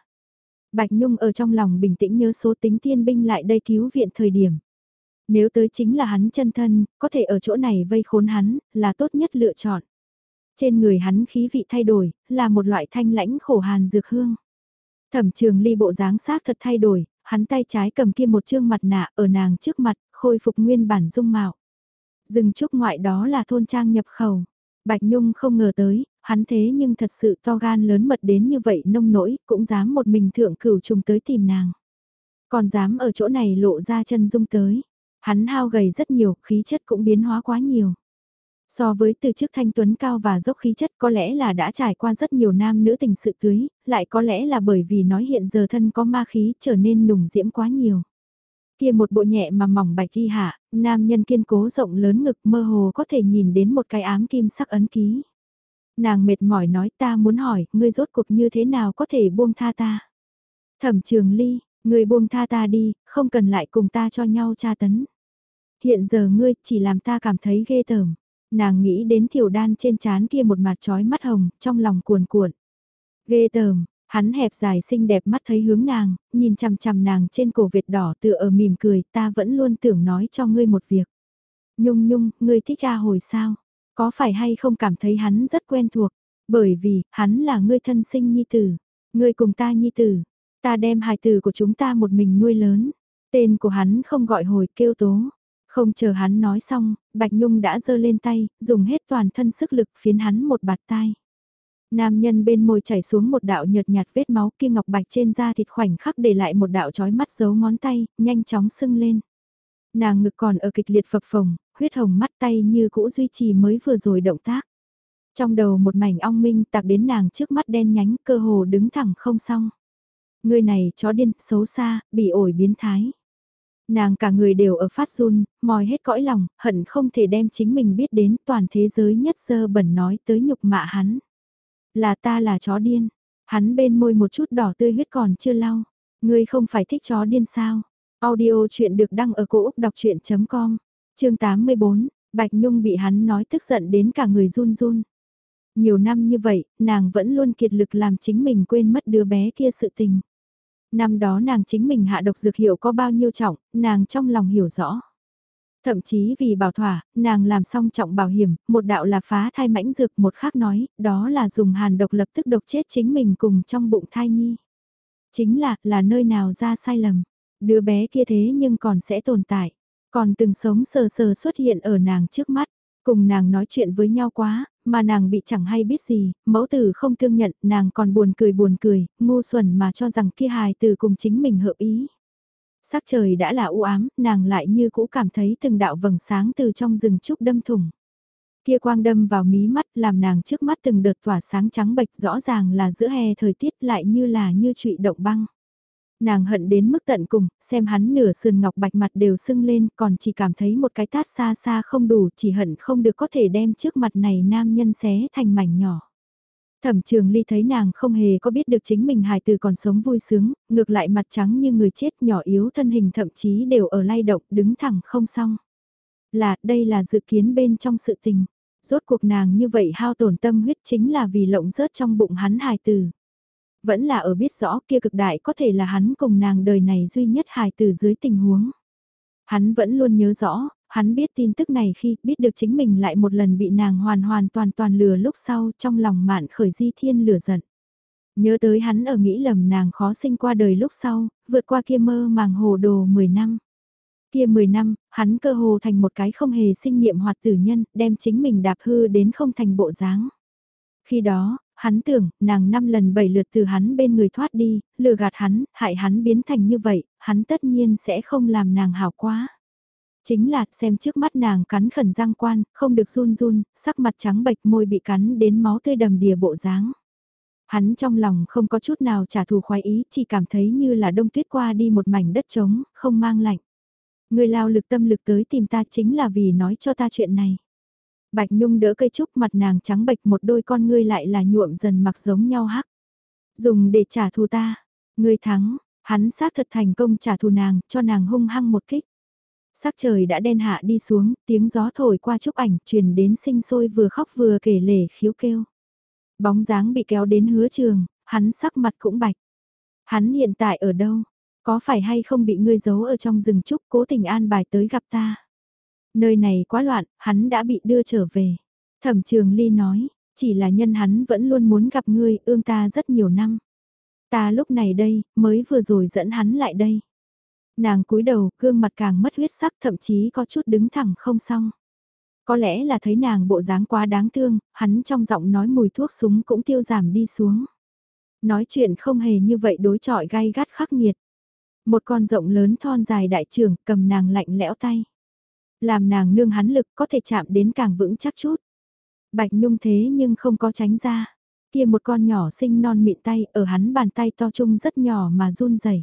Bạch Nhung ở trong lòng bình tĩnh nhớ số tính tiên binh lại đây cứu viện thời điểm. Nếu tới chính là hắn chân thân, có thể ở chỗ này vây khốn hắn, là tốt nhất lựa chọn. Trên người hắn khí vị thay đổi, là một loại thanh lãnh khổ hàn dược hương. Thẩm trường ly bộ dáng xác thật thay đổi, hắn tay trái cầm kia một trương mặt nạ ở nàng trước mặt, khôi phục nguyên bản dung mạo. Dừng trúc ngoại đó là thôn trang nhập khẩu. Bạch Nhung không ngờ tới, hắn thế nhưng thật sự to gan lớn mật đến như vậy nông nỗi, cũng dám một mình thượng cửu trùng tới tìm nàng. Còn dám ở chỗ này lộ ra chân dung tới. Hắn hao gầy rất nhiều, khí chất cũng biến hóa quá nhiều. So với từ trước thanh tuấn cao và dốc khí chất có lẽ là đã trải qua rất nhiều nam nữ tình sự tưới, lại có lẽ là bởi vì nói hiện giờ thân có ma khí trở nên nùng diễm quá nhiều. Kia một bộ nhẹ mà mỏng bạch y hạ, nam nhân kiên cố rộng lớn ngực mơ hồ có thể nhìn đến một cái ám kim sắc ấn ký. Nàng mệt mỏi nói ta muốn hỏi, ngươi rốt cuộc như thế nào có thể buông tha ta. Thẩm trường ly, ngươi buông tha ta đi, không cần lại cùng ta cho nhau tra tấn. Hiện giờ ngươi chỉ làm ta cảm thấy ghê tởm. Nàng nghĩ đến tiểu đan trên trán kia một mặt trói mắt hồng, trong lòng cuồn cuộn. Ghê tởm, hắn hẹp dài xinh đẹp mắt thấy hướng nàng, nhìn chằm chằm nàng trên cổ Việt đỏ tựa ở mỉm cười, ta vẫn luôn tưởng nói cho ngươi một việc. Nhung nhung, ngươi thích A hồi sao? Có phải hay không cảm thấy hắn rất quen thuộc? Bởi vì, hắn là ngươi thân sinh nhi tử. Ngươi cùng ta nhi tử. Ta đem hài tử của chúng ta một mình nuôi lớn. Tên của hắn không gọi hồi kêu tố. Không chờ hắn nói xong, Bạch Nhung đã giơ lên tay, dùng hết toàn thân sức lực phiến hắn một bạt tai. Nam nhân bên môi chảy xuống một đạo nhợt nhạt vết máu kia ngọc bạch trên da thịt khoảnh khắc để lại một đạo chói mắt dấu ngón tay, nhanh chóng sưng lên. Nàng ngực còn ở kịch liệt phập phồng, huyết hồng mắt tay như cũ duy trì mới vừa rồi động tác. Trong đầu một mảnh ong minh tạc đến nàng trước mắt đen nhánh cơ hồ đứng thẳng không xong. Người này chó điên, xấu xa, bị ổi biến thái. Nàng cả người đều ở phát run, mòi hết cõi lòng, hận không thể đem chính mình biết đến toàn thế giới nhất sơ bẩn nói tới nhục mạ hắn. Là ta là chó điên, hắn bên môi một chút đỏ tươi huyết còn chưa lau. Ngươi không phải thích chó điên sao? Audio chuyện được đăng ở cổ Úc đọc chuyện.com, chương 84, Bạch Nhung bị hắn nói tức giận đến cả người run run. Nhiều năm như vậy, nàng vẫn luôn kiệt lực làm chính mình quên mất đứa bé kia sự tình. Năm đó nàng chính mình hạ độc dược hiệu có bao nhiêu trọng, nàng trong lòng hiểu rõ. Thậm chí vì bảo thỏa, nàng làm xong trọng bảo hiểm, một đạo là phá thai mãnh dược, một khác nói, đó là dùng hàn độc lập tức độc chết chính mình cùng trong bụng thai nhi. Chính là, là nơi nào ra sai lầm. Đứa bé kia thế nhưng còn sẽ tồn tại. Còn từng sống sờ sờ xuất hiện ở nàng trước mắt. Cùng nàng nói chuyện với nhau quá, mà nàng bị chẳng hay biết gì, mẫu tử không thương nhận, nàng còn buồn cười buồn cười, ngu xuẩn mà cho rằng kia hài từ cùng chính mình hợp ý. Sắc trời đã là u ám, nàng lại như cũ cảm thấy từng đạo vầng sáng từ trong rừng trúc đâm thủng. Kia quang đâm vào mí mắt làm nàng trước mắt từng đợt tỏa sáng trắng bệch rõ ràng là giữa hè thời tiết lại như là như trụy động băng. Nàng hận đến mức tận cùng, xem hắn nửa sườn ngọc bạch mặt đều sưng lên còn chỉ cảm thấy một cái tát xa xa không đủ chỉ hận không được có thể đem trước mặt này nam nhân xé thành mảnh nhỏ. Thẩm trường ly thấy nàng không hề có biết được chính mình hài từ còn sống vui sướng, ngược lại mặt trắng như người chết nhỏ yếu thân hình thậm chí đều ở lay động đứng thẳng không xong. Là, đây là dự kiến bên trong sự tình. Rốt cuộc nàng như vậy hao tổn tâm huyết chính là vì lộng rớt trong bụng hắn hài từ. Vẫn là ở biết rõ kia cực đại có thể là hắn cùng nàng đời này duy nhất hài từ dưới tình huống. Hắn vẫn luôn nhớ rõ, hắn biết tin tức này khi biết được chính mình lại một lần bị nàng hoàn hoàn toàn toàn lừa lúc sau trong lòng mạn khởi di thiên lửa giận. Nhớ tới hắn ở nghĩ lầm nàng khó sinh qua đời lúc sau, vượt qua kia mơ màng hồ đồ 10 năm. Kia 10 năm, hắn cơ hồ thành một cái không hề sinh niệm hoạt tử nhân, đem chính mình đạp hư đến không thành bộ dáng. Khi đó, hắn tưởng, nàng năm lần bảy lượt từ hắn bên người thoát đi, lừa gạt hắn, hại hắn biến thành như vậy, hắn tất nhiên sẽ không làm nàng hảo quá. Chính là xem trước mắt nàng cắn khẩn răng quan, không được run run, sắc mặt trắng bệch môi bị cắn đến máu tươi đầm đìa bộ dáng. Hắn trong lòng không có chút nào trả thù khoái ý, chỉ cảm thấy như là đông tuyết qua đi một mảnh đất trống, không mang lạnh. Người lao lực tâm lực tới tìm ta chính là vì nói cho ta chuyện này. Bạch Nhung đỡ cây trúc mặt nàng trắng bệch một đôi con ngươi lại là nhuộm dần mặc giống nhau hắc. Dùng để trả thù ta. Ngươi thắng, hắn xác thật thành công trả thù nàng, cho nàng hung hăng một kích. Sắc trời đã đen hạ đi xuống, tiếng gió thổi qua chúc ảnh, truyền đến sinh sôi vừa khóc vừa kể lể khiếu kêu. Bóng dáng bị kéo đến hứa trường, hắn sắc mặt cũng bạch. Hắn hiện tại ở đâu? Có phải hay không bị ngươi giấu ở trong rừng trúc cố tình an bài tới gặp ta? Nơi này quá loạn, hắn đã bị đưa trở về. Thẩm trường ly nói, chỉ là nhân hắn vẫn luôn muốn gặp ngươi, ương ta rất nhiều năm. Ta lúc này đây, mới vừa rồi dẫn hắn lại đây. Nàng cúi đầu, gương mặt càng mất huyết sắc thậm chí có chút đứng thẳng không xong. Có lẽ là thấy nàng bộ dáng quá đáng thương, hắn trong giọng nói mùi thuốc súng cũng tiêu giảm đi xuống. Nói chuyện không hề như vậy đối chọi gai gắt khắc nghiệt. Một con rộng lớn thon dài đại trưởng cầm nàng lạnh lẽo tay. Làm nàng nương hắn lực có thể chạm đến càng vững chắc chút. Bạch Nhung thế nhưng không có tránh ra. Kia một con nhỏ xinh non mịn tay ở hắn bàn tay to chung rất nhỏ mà run rẩy.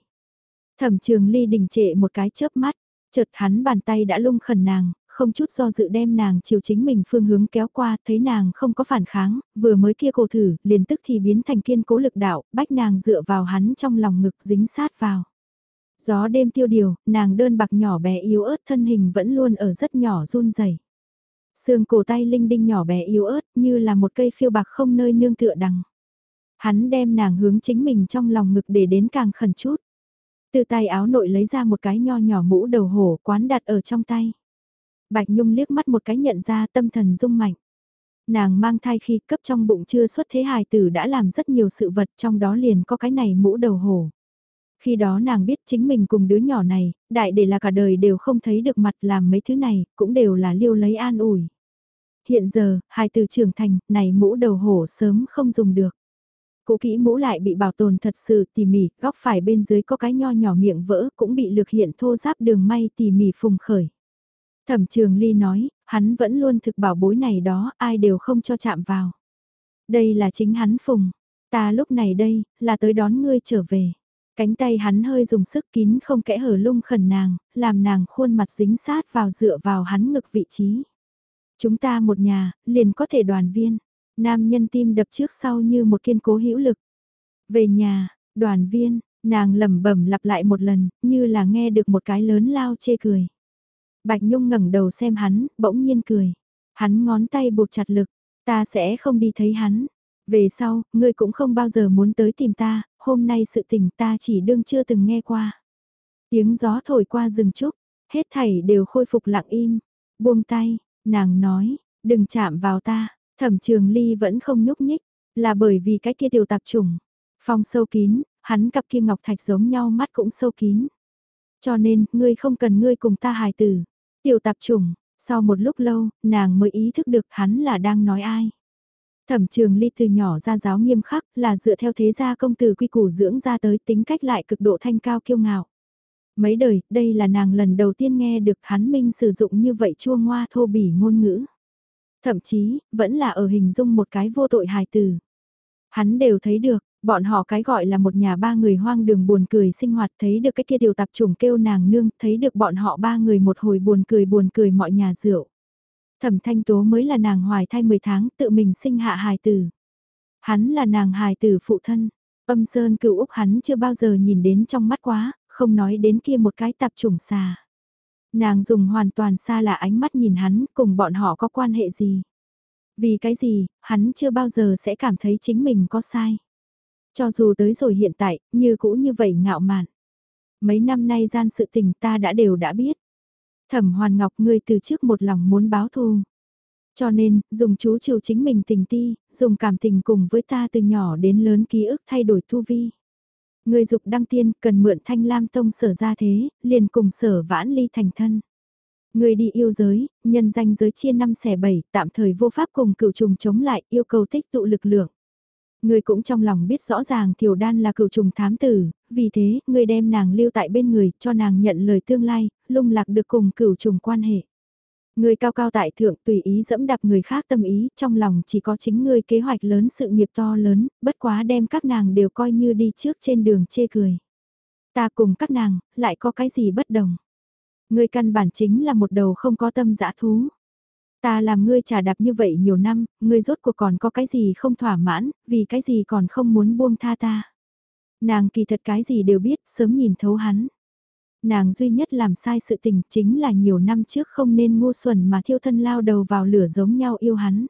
Thẩm trường ly đình trệ một cái chớp mắt, chợt hắn bàn tay đã lung khẩn nàng, không chút do dự đem nàng chiều chính mình phương hướng kéo qua, thấy nàng không có phản kháng, vừa mới kia cổ thử, liền tức thì biến thành kiên cố lực đạo, bách nàng dựa vào hắn trong lòng ngực dính sát vào. Gió đêm tiêu điều, nàng đơn bạc nhỏ bé yếu ớt thân hình vẫn luôn ở rất nhỏ run rẩy. Xương cổ tay linh đinh nhỏ bé yếu ớt như là một cây phiêu bạc không nơi nương tựa đằng. Hắn đem nàng hướng chính mình trong lòng ngực để đến càng khẩn chút. Từ tay áo nội lấy ra một cái nho nhỏ mũ đầu hổ quán đặt ở trong tay. Bạch Nhung liếc mắt một cái nhận ra tâm thần rung mạnh. Nàng mang thai khi cấp trong bụng chưa xuất thế hài tử đã làm rất nhiều sự vật trong đó liền có cái này mũ đầu hổ. Khi đó nàng biết chính mình cùng đứa nhỏ này, đại để là cả đời đều không thấy được mặt làm mấy thứ này, cũng đều là liêu lấy an ủi. Hiện giờ, hài tử trưởng thành, này mũ đầu hổ sớm không dùng được. Cũ kỹ mũ lại bị bảo tồn thật sự tỉ mỉ, góc phải bên dưới có cái nho nhỏ miệng vỡ cũng bị lược hiện thô giáp đường may tỉ mỉ phùng khởi. Thẩm trường ly nói, hắn vẫn luôn thực bảo bối này đó, ai đều không cho chạm vào. Đây là chính hắn phùng, ta lúc này đây, là tới đón ngươi trở về. Cánh tay hắn hơi dùng sức kín không kẽ hở lung khẩn nàng, làm nàng khuôn mặt dính sát vào dựa vào hắn ngực vị trí. Chúng ta một nhà, liền có thể đoàn viên. Nam nhân tim đập trước sau như một kiên cố hữu lực. Về nhà, đoàn viên, nàng lẩm bẩm lặp lại một lần, như là nghe được một cái lớn lao chê cười. Bạch Nhung ngẩng đầu xem hắn, bỗng nhiên cười. Hắn ngón tay buộc chặt lực, ta sẽ không đi thấy hắn. Về sau, ngươi cũng không bao giờ muốn tới tìm ta, hôm nay sự tình ta chỉ đương chưa từng nghe qua. Tiếng gió thổi qua rừng trúc, hết thảy đều khôi phục lặng im. Buông tay, nàng nói, đừng chạm vào ta, thẩm trường ly vẫn không nhúc nhích, là bởi vì cái kia tiểu tạp trùng. Phong sâu kín, hắn cặp kia ngọc thạch giống nhau mắt cũng sâu kín. Cho nên, ngươi không cần ngươi cùng ta hài tử. Tiểu tạp trùng, sau một lúc lâu, nàng mới ý thức được hắn là đang nói ai. Thẩm trường ly từ nhỏ ra giáo nghiêm khắc là dựa theo thế gia công tử quy củ dưỡng ra tới tính cách lại cực độ thanh cao kiêu ngạo. Mấy đời, đây là nàng lần đầu tiên nghe được hắn minh sử dụng như vậy chua ngoa thô bỉ ngôn ngữ. Thậm chí, vẫn là ở hình dung một cái vô tội hài từ. Hắn đều thấy được, bọn họ cái gọi là một nhà ba người hoang đường buồn cười sinh hoạt thấy được cái kia tiểu tạp trùng kêu nàng nương, thấy được bọn họ ba người một hồi buồn cười buồn cười mọi nhà rượu. Thẩm thanh tố mới là nàng hoài thai 10 tháng tự mình sinh hạ hài tử. Hắn là nàng hài tử phụ thân. Âm sơn cựu Úc hắn chưa bao giờ nhìn đến trong mắt quá, không nói đến kia một cái tạp trùng xà. Nàng dùng hoàn toàn xa lạ ánh mắt nhìn hắn cùng bọn họ có quan hệ gì. Vì cái gì, hắn chưa bao giờ sẽ cảm thấy chính mình có sai. Cho dù tới rồi hiện tại, như cũ như vậy ngạo mạn. Mấy năm nay gian sự tình ta đã đều đã biết. Thẩm Hoàn Ngọc ngươi từ trước một lòng muốn báo thù. Cho nên, dùng chú chiều chính mình tình ti, dùng cảm tình cùng với ta từ nhỏ đến lớn ký ức thay đổi tu vi. Người dục đăng tiên cần mượn thanh lam tông sở ra thế, liền cùng sở vãn ly thành thân. Người đi yêu giới, nhân danh giới chia năm xẻ bảy, tạm thời vô pháp cùng cựu trùng chống lại, yêu cầu tích tụ lực lượng. Người cũng trong lòng biết rõ ràng Thiều Đan là cựu trùng thám tử, vì thế, người đem nàng lưu tại bên người, cho nàng nhận lời tương lai, lung lạc được cùng cựu trùng quan hệ. Người cao cao tại thượng tùy ý dẫm đạp người khác tâm ý, trong lòng chỉ có chính ngươi kế hoạch lớn sự nghiệp to lớn, bất quá đem các nàng đều coi như đi trước trên đường chê cười. Ta cùng các nàng, lại có cái gì bất đồng. Ngươi căn bản chính là một đầu không có tâm dã thú. Ta làm ngươi trả đạp như vậy nhiều năm, ngươi rốt cuộc còn có cái gì không thỏa mãn, vì cái gì còn không muốn buông tha ta. Nàng kỳ thật cái gì đều biết, sớm nhìn thấu hắn. Nàng duy nhất làm sai sự tình chính là nhiều năm trước không nên ngu xuẩn mà thiêu thân lao đầu vào lửa giống nhau yêu hắn.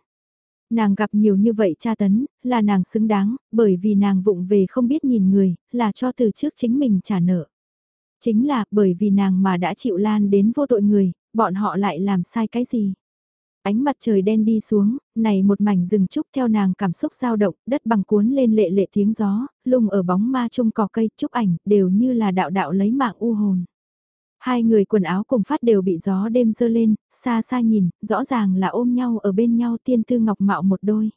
Nàng gặp nhiều như vậy cha tấn, là nàng xứng đáng, bởi vì nàng vụng về không biết nhìn người, là cho từ trước chính mình trả nợ. Chính là bởi vì nàng mà đã chịu lan đến vô tội người, bọn họ lại làm sai cái gì. Ánh mặt trời đen đi xuống, này một mảnh rừng trúc theo nàng cảm xúc dao động, đất bằng cuốn lên lệ lệ tiếng gió, lùng ở bóng ma chung cỏ cây, trúc ảnh, đều như là đạo đạo lấy mạng u hồn. Hai người quần áo cùng phát đều bị gió đêm dơ lên, xa xa nhìn, rõ ràng là ôm nhau ở bên nhau tiên tư ngọc mạo một đôi.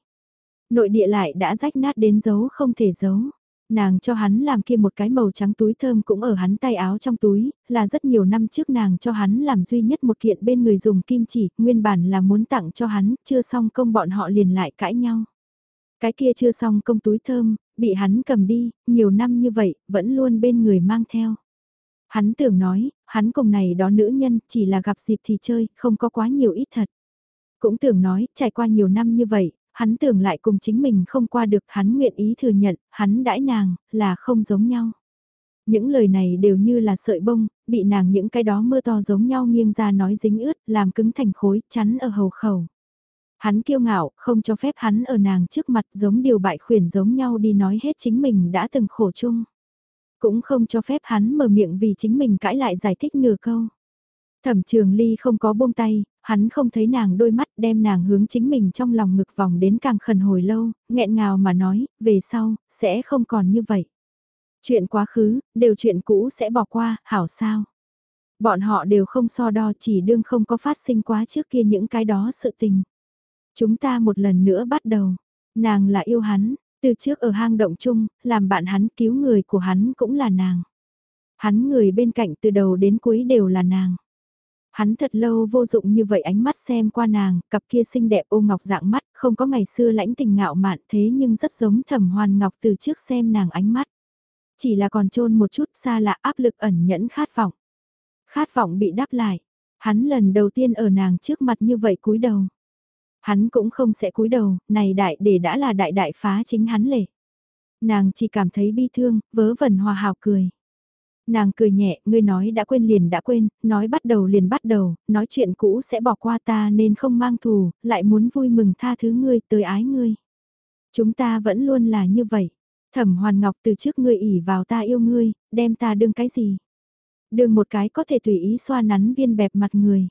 Nội địa lại đã rách nát đến dấu không thể giấu. Nàng cho hắn làm kia một cái màu trắng túi thơm cũng ở hắn tay áo trong túi, là rất nhiều năm trước nàng cho hắn làm duy nhất một kiện bên người dùng kim chỉ, nguyên bản là muốn tặng cho hắn, chưa xong công bọn họ liền lại cãi nhau. Cái kia chưa xong công túi thơm, bị hắn cầm đi, nhiều năm như vậy, vẫn luôn bên người mang theo. Hắn tưởng nói, hắn cùng này đó nữ nhân chỉ là gặp dịp thì chơi, không có quá nhiều ít thật. Cũng tưởng nói, trải qua nhiều năm như vậy, hắn tưởng lại cùng chính mình không qua được, hắn nguyện ý thừa nhận, hắn đãi nàng, là không giống nhau. Những lời này đều như là sợi bông, bị nàng những cái đó mưa to giống nhau nghiêng ra nói dính ướt, làm cứng thành khối, chắn ở hầu khẩu. Hắn kiêu ngạo, không cho phép hắn ở nàng trước mặt giống điều bại khuyển giống nhau đi nói hết chính mình đã từng khổ chung. Cũng không cho phép hắn mở miệng vì chính mình cãi lại giải thích nửa câu. Thẩm trường ly không có buông tay, hắn không thấy nàng đôi mắt đem nàng hướng chính mình trong lòng ngực vòng đến càng khẩn hồi lâu, nghẹn ngào mà nói, về sau, sẽ không còn như vậy. Chuyện quá khứ, đều chuyện cũ sẽ bỏ qua, hảo sao. Bọn họ đều không so đo chỉ đương không có phát sinh quá trước kia những cái đó sự tình. Chúng ta một lần nữa bắt đầu. Nàng là yêu hắn, từ trước ở hang động chung, làm bạn hắn cứu người của hắn cũng là nàng. Hắn người bên cạnh từ đầu đến cuối đều là nàng. Hắn thật lâu vô dụng như vậy ánh mắt xem qua nàng, cặp kia xinh đẹp ô ngọc dạng mắt, không có ngày xưa lãnh tình ngạo mạn thế nhưng rất giống thẩm hoàn ngọc từ trước xem nàng ánh mắt. Chỉ là còn trôn một chút xa lạ áp lực ẩn nhẫn khát vọng. Khát vọng bị đáp lại. Hắn lần đầu tiên ở nàng trước mặt như vậy cúi đầu. Hắn cũng không sẽ cúi đầu, này đại để đã là đại đại phá chính hắn lệ. Nàng chỉ cảm thấy bi thương, vớ vẩn hòa hào cười. Nàng cười nhẹ, ngươi nói đã quên liền đã quên, nói bắt đầu liền bắt đầu, nói chuyện cũ sẽ bỏ qua ta nên không mang thù, lại muốn vui mừng tha thứ ngươi tới ái ngươi. Chúng ta vẫn luôn là như vậy. Thẩm Hoàn Ngọc từ trước ngươi ỉ vào ta yêu ngươi, đem ta đương cái gì? Đương một cái có thể tùy ý xoa nắn viên bẹp mặt người.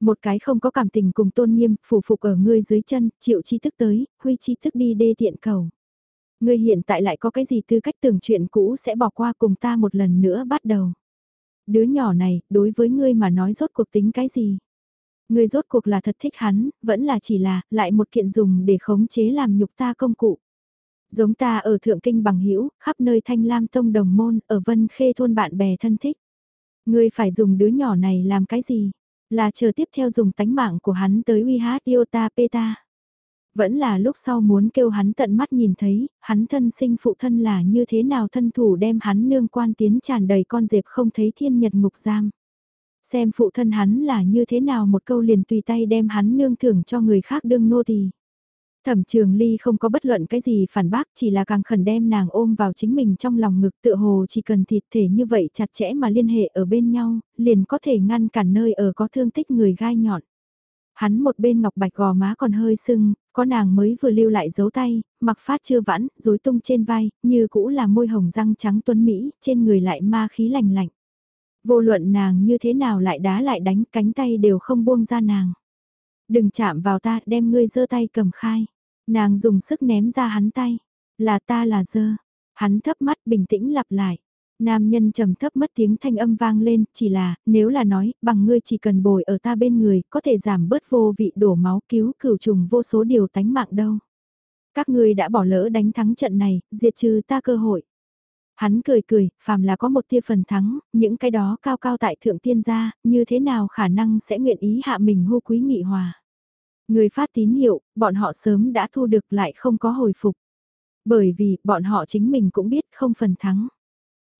Một cái không có cảm tình cùng tôn nghiêm, phủ phục ở ngươi dưới chân, chịu chi thức tới, huy chi thức đi đê tiện cầu. Ngươi hiện tại lại có cái gì tư cách tưởng chuyện cũ sẽ bỏ qua cùng ta một lần nữa bắt đầu. Đứa nhỏ này, đối với ngươi mà nói rốt cuộc tính cái gì? Ngươi rốt cuộc là thật thích hắn, vẫn là chỉ là, lại một kiện dùng để khống chế làm nhục ta công cụ. Giống ta ở Thượng Kinh bằng hữu khắp nơi thanh lam tông đồng môn, ở Vân Khê thôn bạn bè thân thích. Ngươi phải dùng đứa nhỏ này làm cái gì? Là chờ tiếp theo dùng tánh mạng của hắn tới uy hát Iota Peta. Vẫn là lúc sau muốn kêu hắn tận mắt nhìn thấy, hắn thân sinh phụ thân là như thế nào thân thủ đem hắn nương quan tiến tràn đầy con dẹp không thấy thiên nhật ngục giam. Xem phụ thân hắn là như thế nào một câu liền tùy tay đem hắn nương thưởng cho người khác đương nô tỳ. Thẩm trường ly không có bất luận cái gì phản bác chỉ là càng khẩn đem nàng ôm vào chính mình trong lòng ngực tựa hồ chỉ cần thịt thể như vậy chặt chẽ mà liên hệ ở bên nhau, liền có thể ngăn cản nơi ở có thương tích người gai nhọn. Hắn một bên ngọc bạch gò má còn hơi sưng, có nàng mới vừa lưu lại dấu tay, mặc phát chưa vãn, rối tung trên vai, như cũ là môi hồng răng trắng tuấn Mỹ, trên người lại ma khí lành lạnh. Vô luận nàng như thế nào lại đá lại đánh cánh tay đều không buông ra nàng. Đừng chạm vào ta, đem ngươi giơ tay cầm khai. Nàng dùng sức ném ra hắn tay. Là ta là dơ. Hắn thấp mắt bình tĩnh lặp lại. Nam nhân trầm thấp mất tiếng thanh âm vang lên, chỉ là, nếu là nói, bằng ngươi chỉ cần bồi ở ta bên người, có thể giảm bớt vô vị đổ máu cứu cửu trùng vô số điều tánh mạng đâu. Các ngươi đã bỏ lỡ đánh thắng trận này, diệt trừ ta cơ hội. Hắn cười cười, phàm là có một tia phần thắng, những cái đó cao cao tại thượng tiên gia, như thế nào khả năng sẽ nguyện ý hạ mình hô quý nghị hòa. Người phát tín hiệu, bọn họ sớm đã thu được lại không có hồi phục. Bởi vì, bọn họ chính mình cũng biết không phần thắng.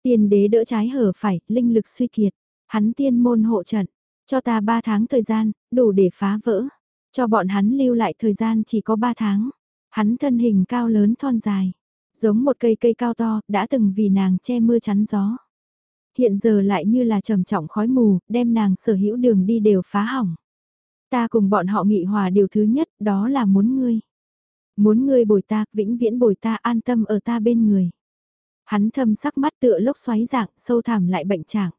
Tiên đế đỡ trái hở phải, linh lực suy kiệt. Hắn tiên môn hộ trận, cho ta 3 tháng thời gian, đủ để phá vỡ. Cho bọn hắn lưu lại thời gian chỉ có 3 tháng. Hắn thân hình cao lớn thon dài, giống một cây cây cao to, đã từng vì nàng che mưa chắn gió. Hiện giờ lại như là trầm trọng khói mù, đem nàng sở hữu đường đi đều phá hỏng. Ta cùng bọn họ nghị hòa điều thứ nhất, đó là muốn ngươi. Muốn ngươi bồi ta, vĩnh viễn bồi ta an tâm ở ta bên người. Hắn thâm sắc mắt tựa lốc xoáy dạng, sâu thẳm lại bệnh trạng.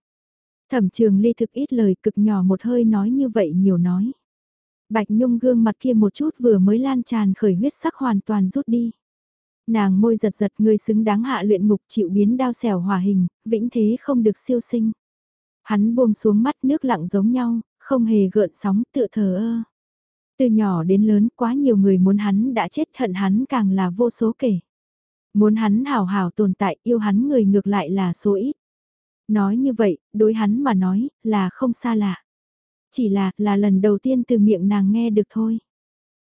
Thẩm trường ly thực ít lời cực nhỏ một hơi nói như vậy nhiều nói. Bạch Nhung gương mặt kia một chút vừa mới lan tràn khởi huyết sắc hoàn toàn rút đi. Nàng môi giật giật người xứng đáng hạ luyện ngục chịu biến đao xẻo hòa hình, vĩnh thế không được siêu sinh. Hắn buông xuống mắt nước lặng giống nhau, không hề gợn sóng tựa thờ ơ. Từ nhỏ đến lớn quá nhiều người muốn hắn đã chết hận hắn càng là vô số kể. Muốn hắn hào hào tồn tại yêu hắn người ngược lại là số ít. Nói như vậy, đối hắn mà nói, là không xa lạ. Chỉ là, là lần đầu tiên từ miệng nàng nghe được thôi.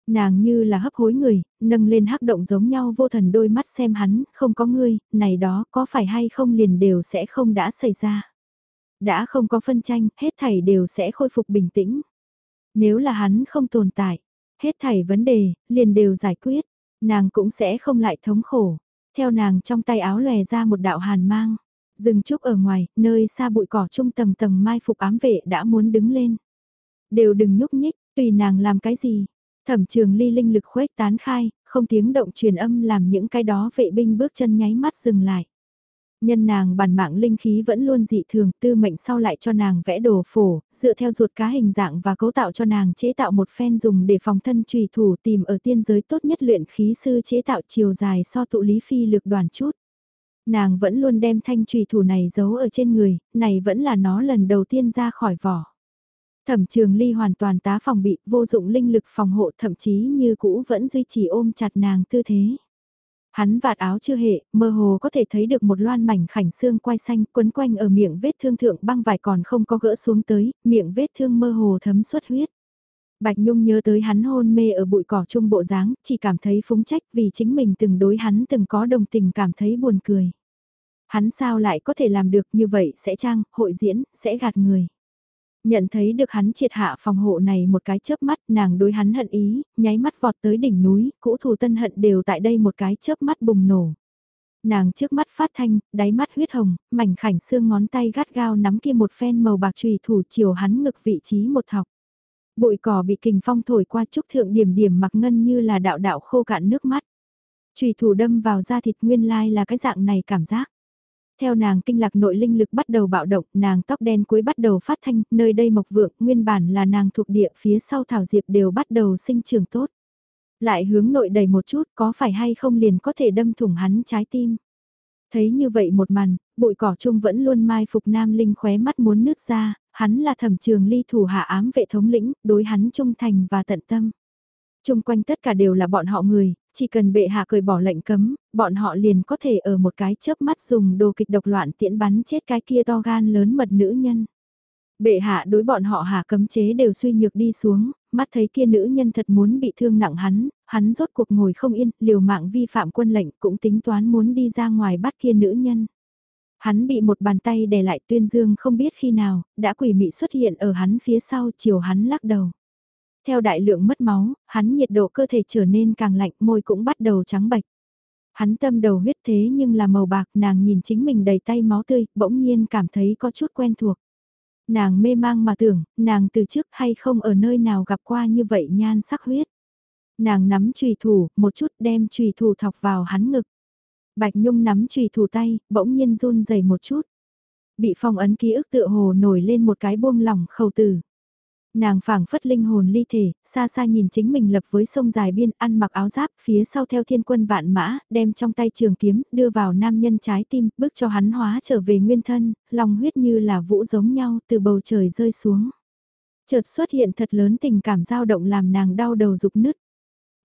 Nàng như là hấp hối người, nâng lên hắc động giống nhau vô thần đôi mắt xem hắn, không có ngươi, này đó có phải hay không liền đều sẽ không đã xảy ra. Đã không có phân tranh, hết thảy đều sẽ khôi phục bình tĩnh. Nếu là hắn không tồn tại, hết thảy vấn đề, liền đều giải quyết, nàng cũng sẽ không lại thống khổ. Theo nàng trong tay áo lè ra một đạo hàn mang, rừng trúc ở ngoài, nơi xa bụi cỏ trung tầng tầng mai phục ám vệ đã muốn đứng lên. Đều đừng nhúc nhích, tùy nàng làm cái gì. Thẩm trường ly linh lực khuếch tán khai, không tiếng động truyền âm làm những cái đó vệ binh bước chân nháy mắt dừng lại. Nhân nàng bản mạng linh khí vẫn luôn dị thường, tư mệnh sau lại cho nàng vẽ đồ phổ, dựa theo ruột cá hình dạng và cấu tạo cho nàng chế tạo một phen dùng để phòng thân trùy thủ tìm ở tiên giới tốt nhất luyện khí sư chế tạo chiều dài so tụ lý phi lực đoàn chút. Nàng vẫn luôn đem thanh trùy thủ này giấu ở trên người, này vẫn là nó lần đầu tiên ra khỏi vỏ. Thẩm trường ly hoàn toàn tá phòng bị, vô dụng linh lực phòng hộ thậm chí như cũ vẫn duy trì ôm chặt nàng tư thế. Hắn vạt áo chưa hệ, mơ hồ có thể thấy được một loan mảnh khảnh xương quai xanh quấn quanh ở miệng vết thương thượng băng vải còn không có gỡ xuống tới, miệng vết thương mơ hồ thấm xuất huyết. Bạch Nhung nhớ tới hắn hôn mê ở bụi cỏ trung bộ dáng, chỉ cảm thấy phúng trách vì chính mình từng đối hắn từng có đồng tình cảm thấy buồn cười. Hắn sao lại có thể làm được như vậy sẽ trang, hội diễn, sẽ gạt người. Nhận thấy được hắn triệt hạ phòng hộ này một cái chớp mắt nàng đối hắn hận ý, nháy mắt vọt tới đỉnh núi, cũ thù tân hận đều tại đây một cái chớp mắt bùng nổ. Nàng trước mắt phát thanh, đáy mắt huyết hồng, mảnh khảnh xương ngón tay gắt gao nắm kia một phen màu bạc trùy thủ chiều hắn ngực vị trí một thọc. Bụi cỏ bị kình phong thổi qua trúc thượng điểm điểm mặc ngân như là đạo đạo khô cạn nước mắt. Trùy thủ đâm vào da thịt nguyên lai là cái dạng này cảm giác. Theo nàng kinh lạc nội linh lực bắt đầu bạo động, nàng tóc đen cuối bắt đầu phát thanh, nơi đây mộc vượng, nguyên bản là nàng thuộc địa phía sau thảo diệp đều bắt đầu sinh trường tốt. Lại hướng nội đầy một chút, có phải hay không liền có thể đâm thủng hắn trái tim. Thấy như vậy một màn, bụi cỏ chung vẫn luôn mai phục nam linh khóe mắt muốn nước ra, hắn là thẩm trường ly thủ hạ ám vệ thống lĩnh, đối hắn trung thành và tận tâm. Trung quanh tất cả đều là bọn họ người, chỉ cần bệ hạ cởi bỏ lệnh cấm, bọn họ liền có thể ở một cái chớp mắt dùng đồ kịch độc loạn tiễn bắn chết cái kia to gan lớn mật nữ nhân. Bệ hạ đối bọn họ hạ cấm chế đều suy nhược đi xuống, mắt thấy kia nữ nhân thật muốn bị thương nặng hắn, hắn rốt cuộc ngồi không yên, liều mạng vi phạm quân lệnh cũng tính toán muốn đi ra ngoài bắt kia nữ nhân. Hắn bị một bàn tay đè lại tuyên dương không biết khi nào, đã quỷ mị xuất hiện ở hắn phía sau chiều hắn lắc đầu. Theo đại lượng mất máu, hắn nhiệt độ cơ thể trở nên càng lạnh, môi cũng bắt đầu trắng bạch. Hắn tâm đầu huyết thế nhưng là màu bạc, nàng nhìn chính mình đầy tay máu tươi, bỗng nhiên cảm thấy có chút quen thuộc. Nàng mê mang mà tưởng, nàng từ trước hay không ở nơi nào gặp qua như vậy nhan sắc huyết. Nàng nắm trùy thủ, một chút đem trùy thủ thọc vào hắn ngực. Bạch Nhung nắm trùy thủ tay, bỗng nhiên run rẩy một chút. Bị phong ấn ký ức tựa hồ nổi lên một cái buông lỏng khẩu tử. Nàng phảng phất linh hồn ly thể, xa xa nhìn chính mình lập với sông dài biên ăn mặc áo giáp phía sau theo thiên quân vạn mã, đem trong tay trường kiếm, đưa vào nam nhân trái tim, bước cho hắn hóa trở về nguyên thân, lòng huyết như là vũ giống nhau từ bầu trời rơi xuống. Chợt xuất hiện thật lớn tình cảm dao động làm nàng đau đầu rục nứt.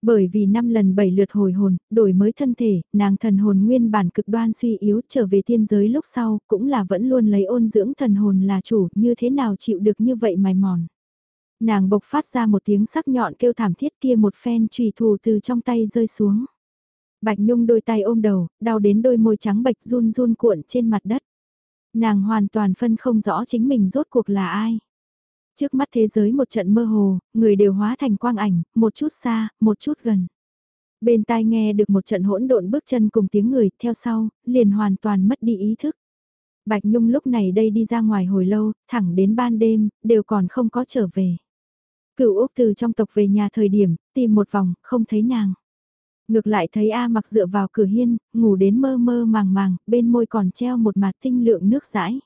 Bởi vì năm lần bảy lượt hồi hồn, đổi mới thân thể, nàng thần hồn nguyên bản cực đoan suy yếu trở về thiên giới lúc sau, cũng là vẫn luôn lấy ôn dưỡng thần hồn là chủ, như thế nào chịu được như vậy mài mòn. Nàng bộc phát ra một tiếng sắc nhọn kêu thảm thiết kia một phen trùy thù từ trong tay rơi xuống. Bạch Nhung đôi tay ôm đầu, đau đến đôi môi trắng bạch run run cuộn trên mặt đất. Nàng hoàn toàn phân không rõ chính mình rốt cuộc là ai. Trước mắt thế giới một trận mơ hồ, người đều hóa thành quang ảnh, một chút xa, một chút gần. Bên tai nghe được một trận hỗn độn bước chân cùng tiếng người, theo sau, liền hoàn toàn mất đi ý thức. Bạch Nhung lúc này đây đi ra ngoài hồi lâu, thẳng đến ban đêm, đều còn không có trở về. Cựu Úc từ trong tộc về nhà thời điểm, tìm một vòng, không thấy nàng. Ngược lại thấy A mặc dựa vào cửa hiên, ngủ đến mơ mơ màng màng, bên môi còn treo một mặt tinh lượng nước rãi.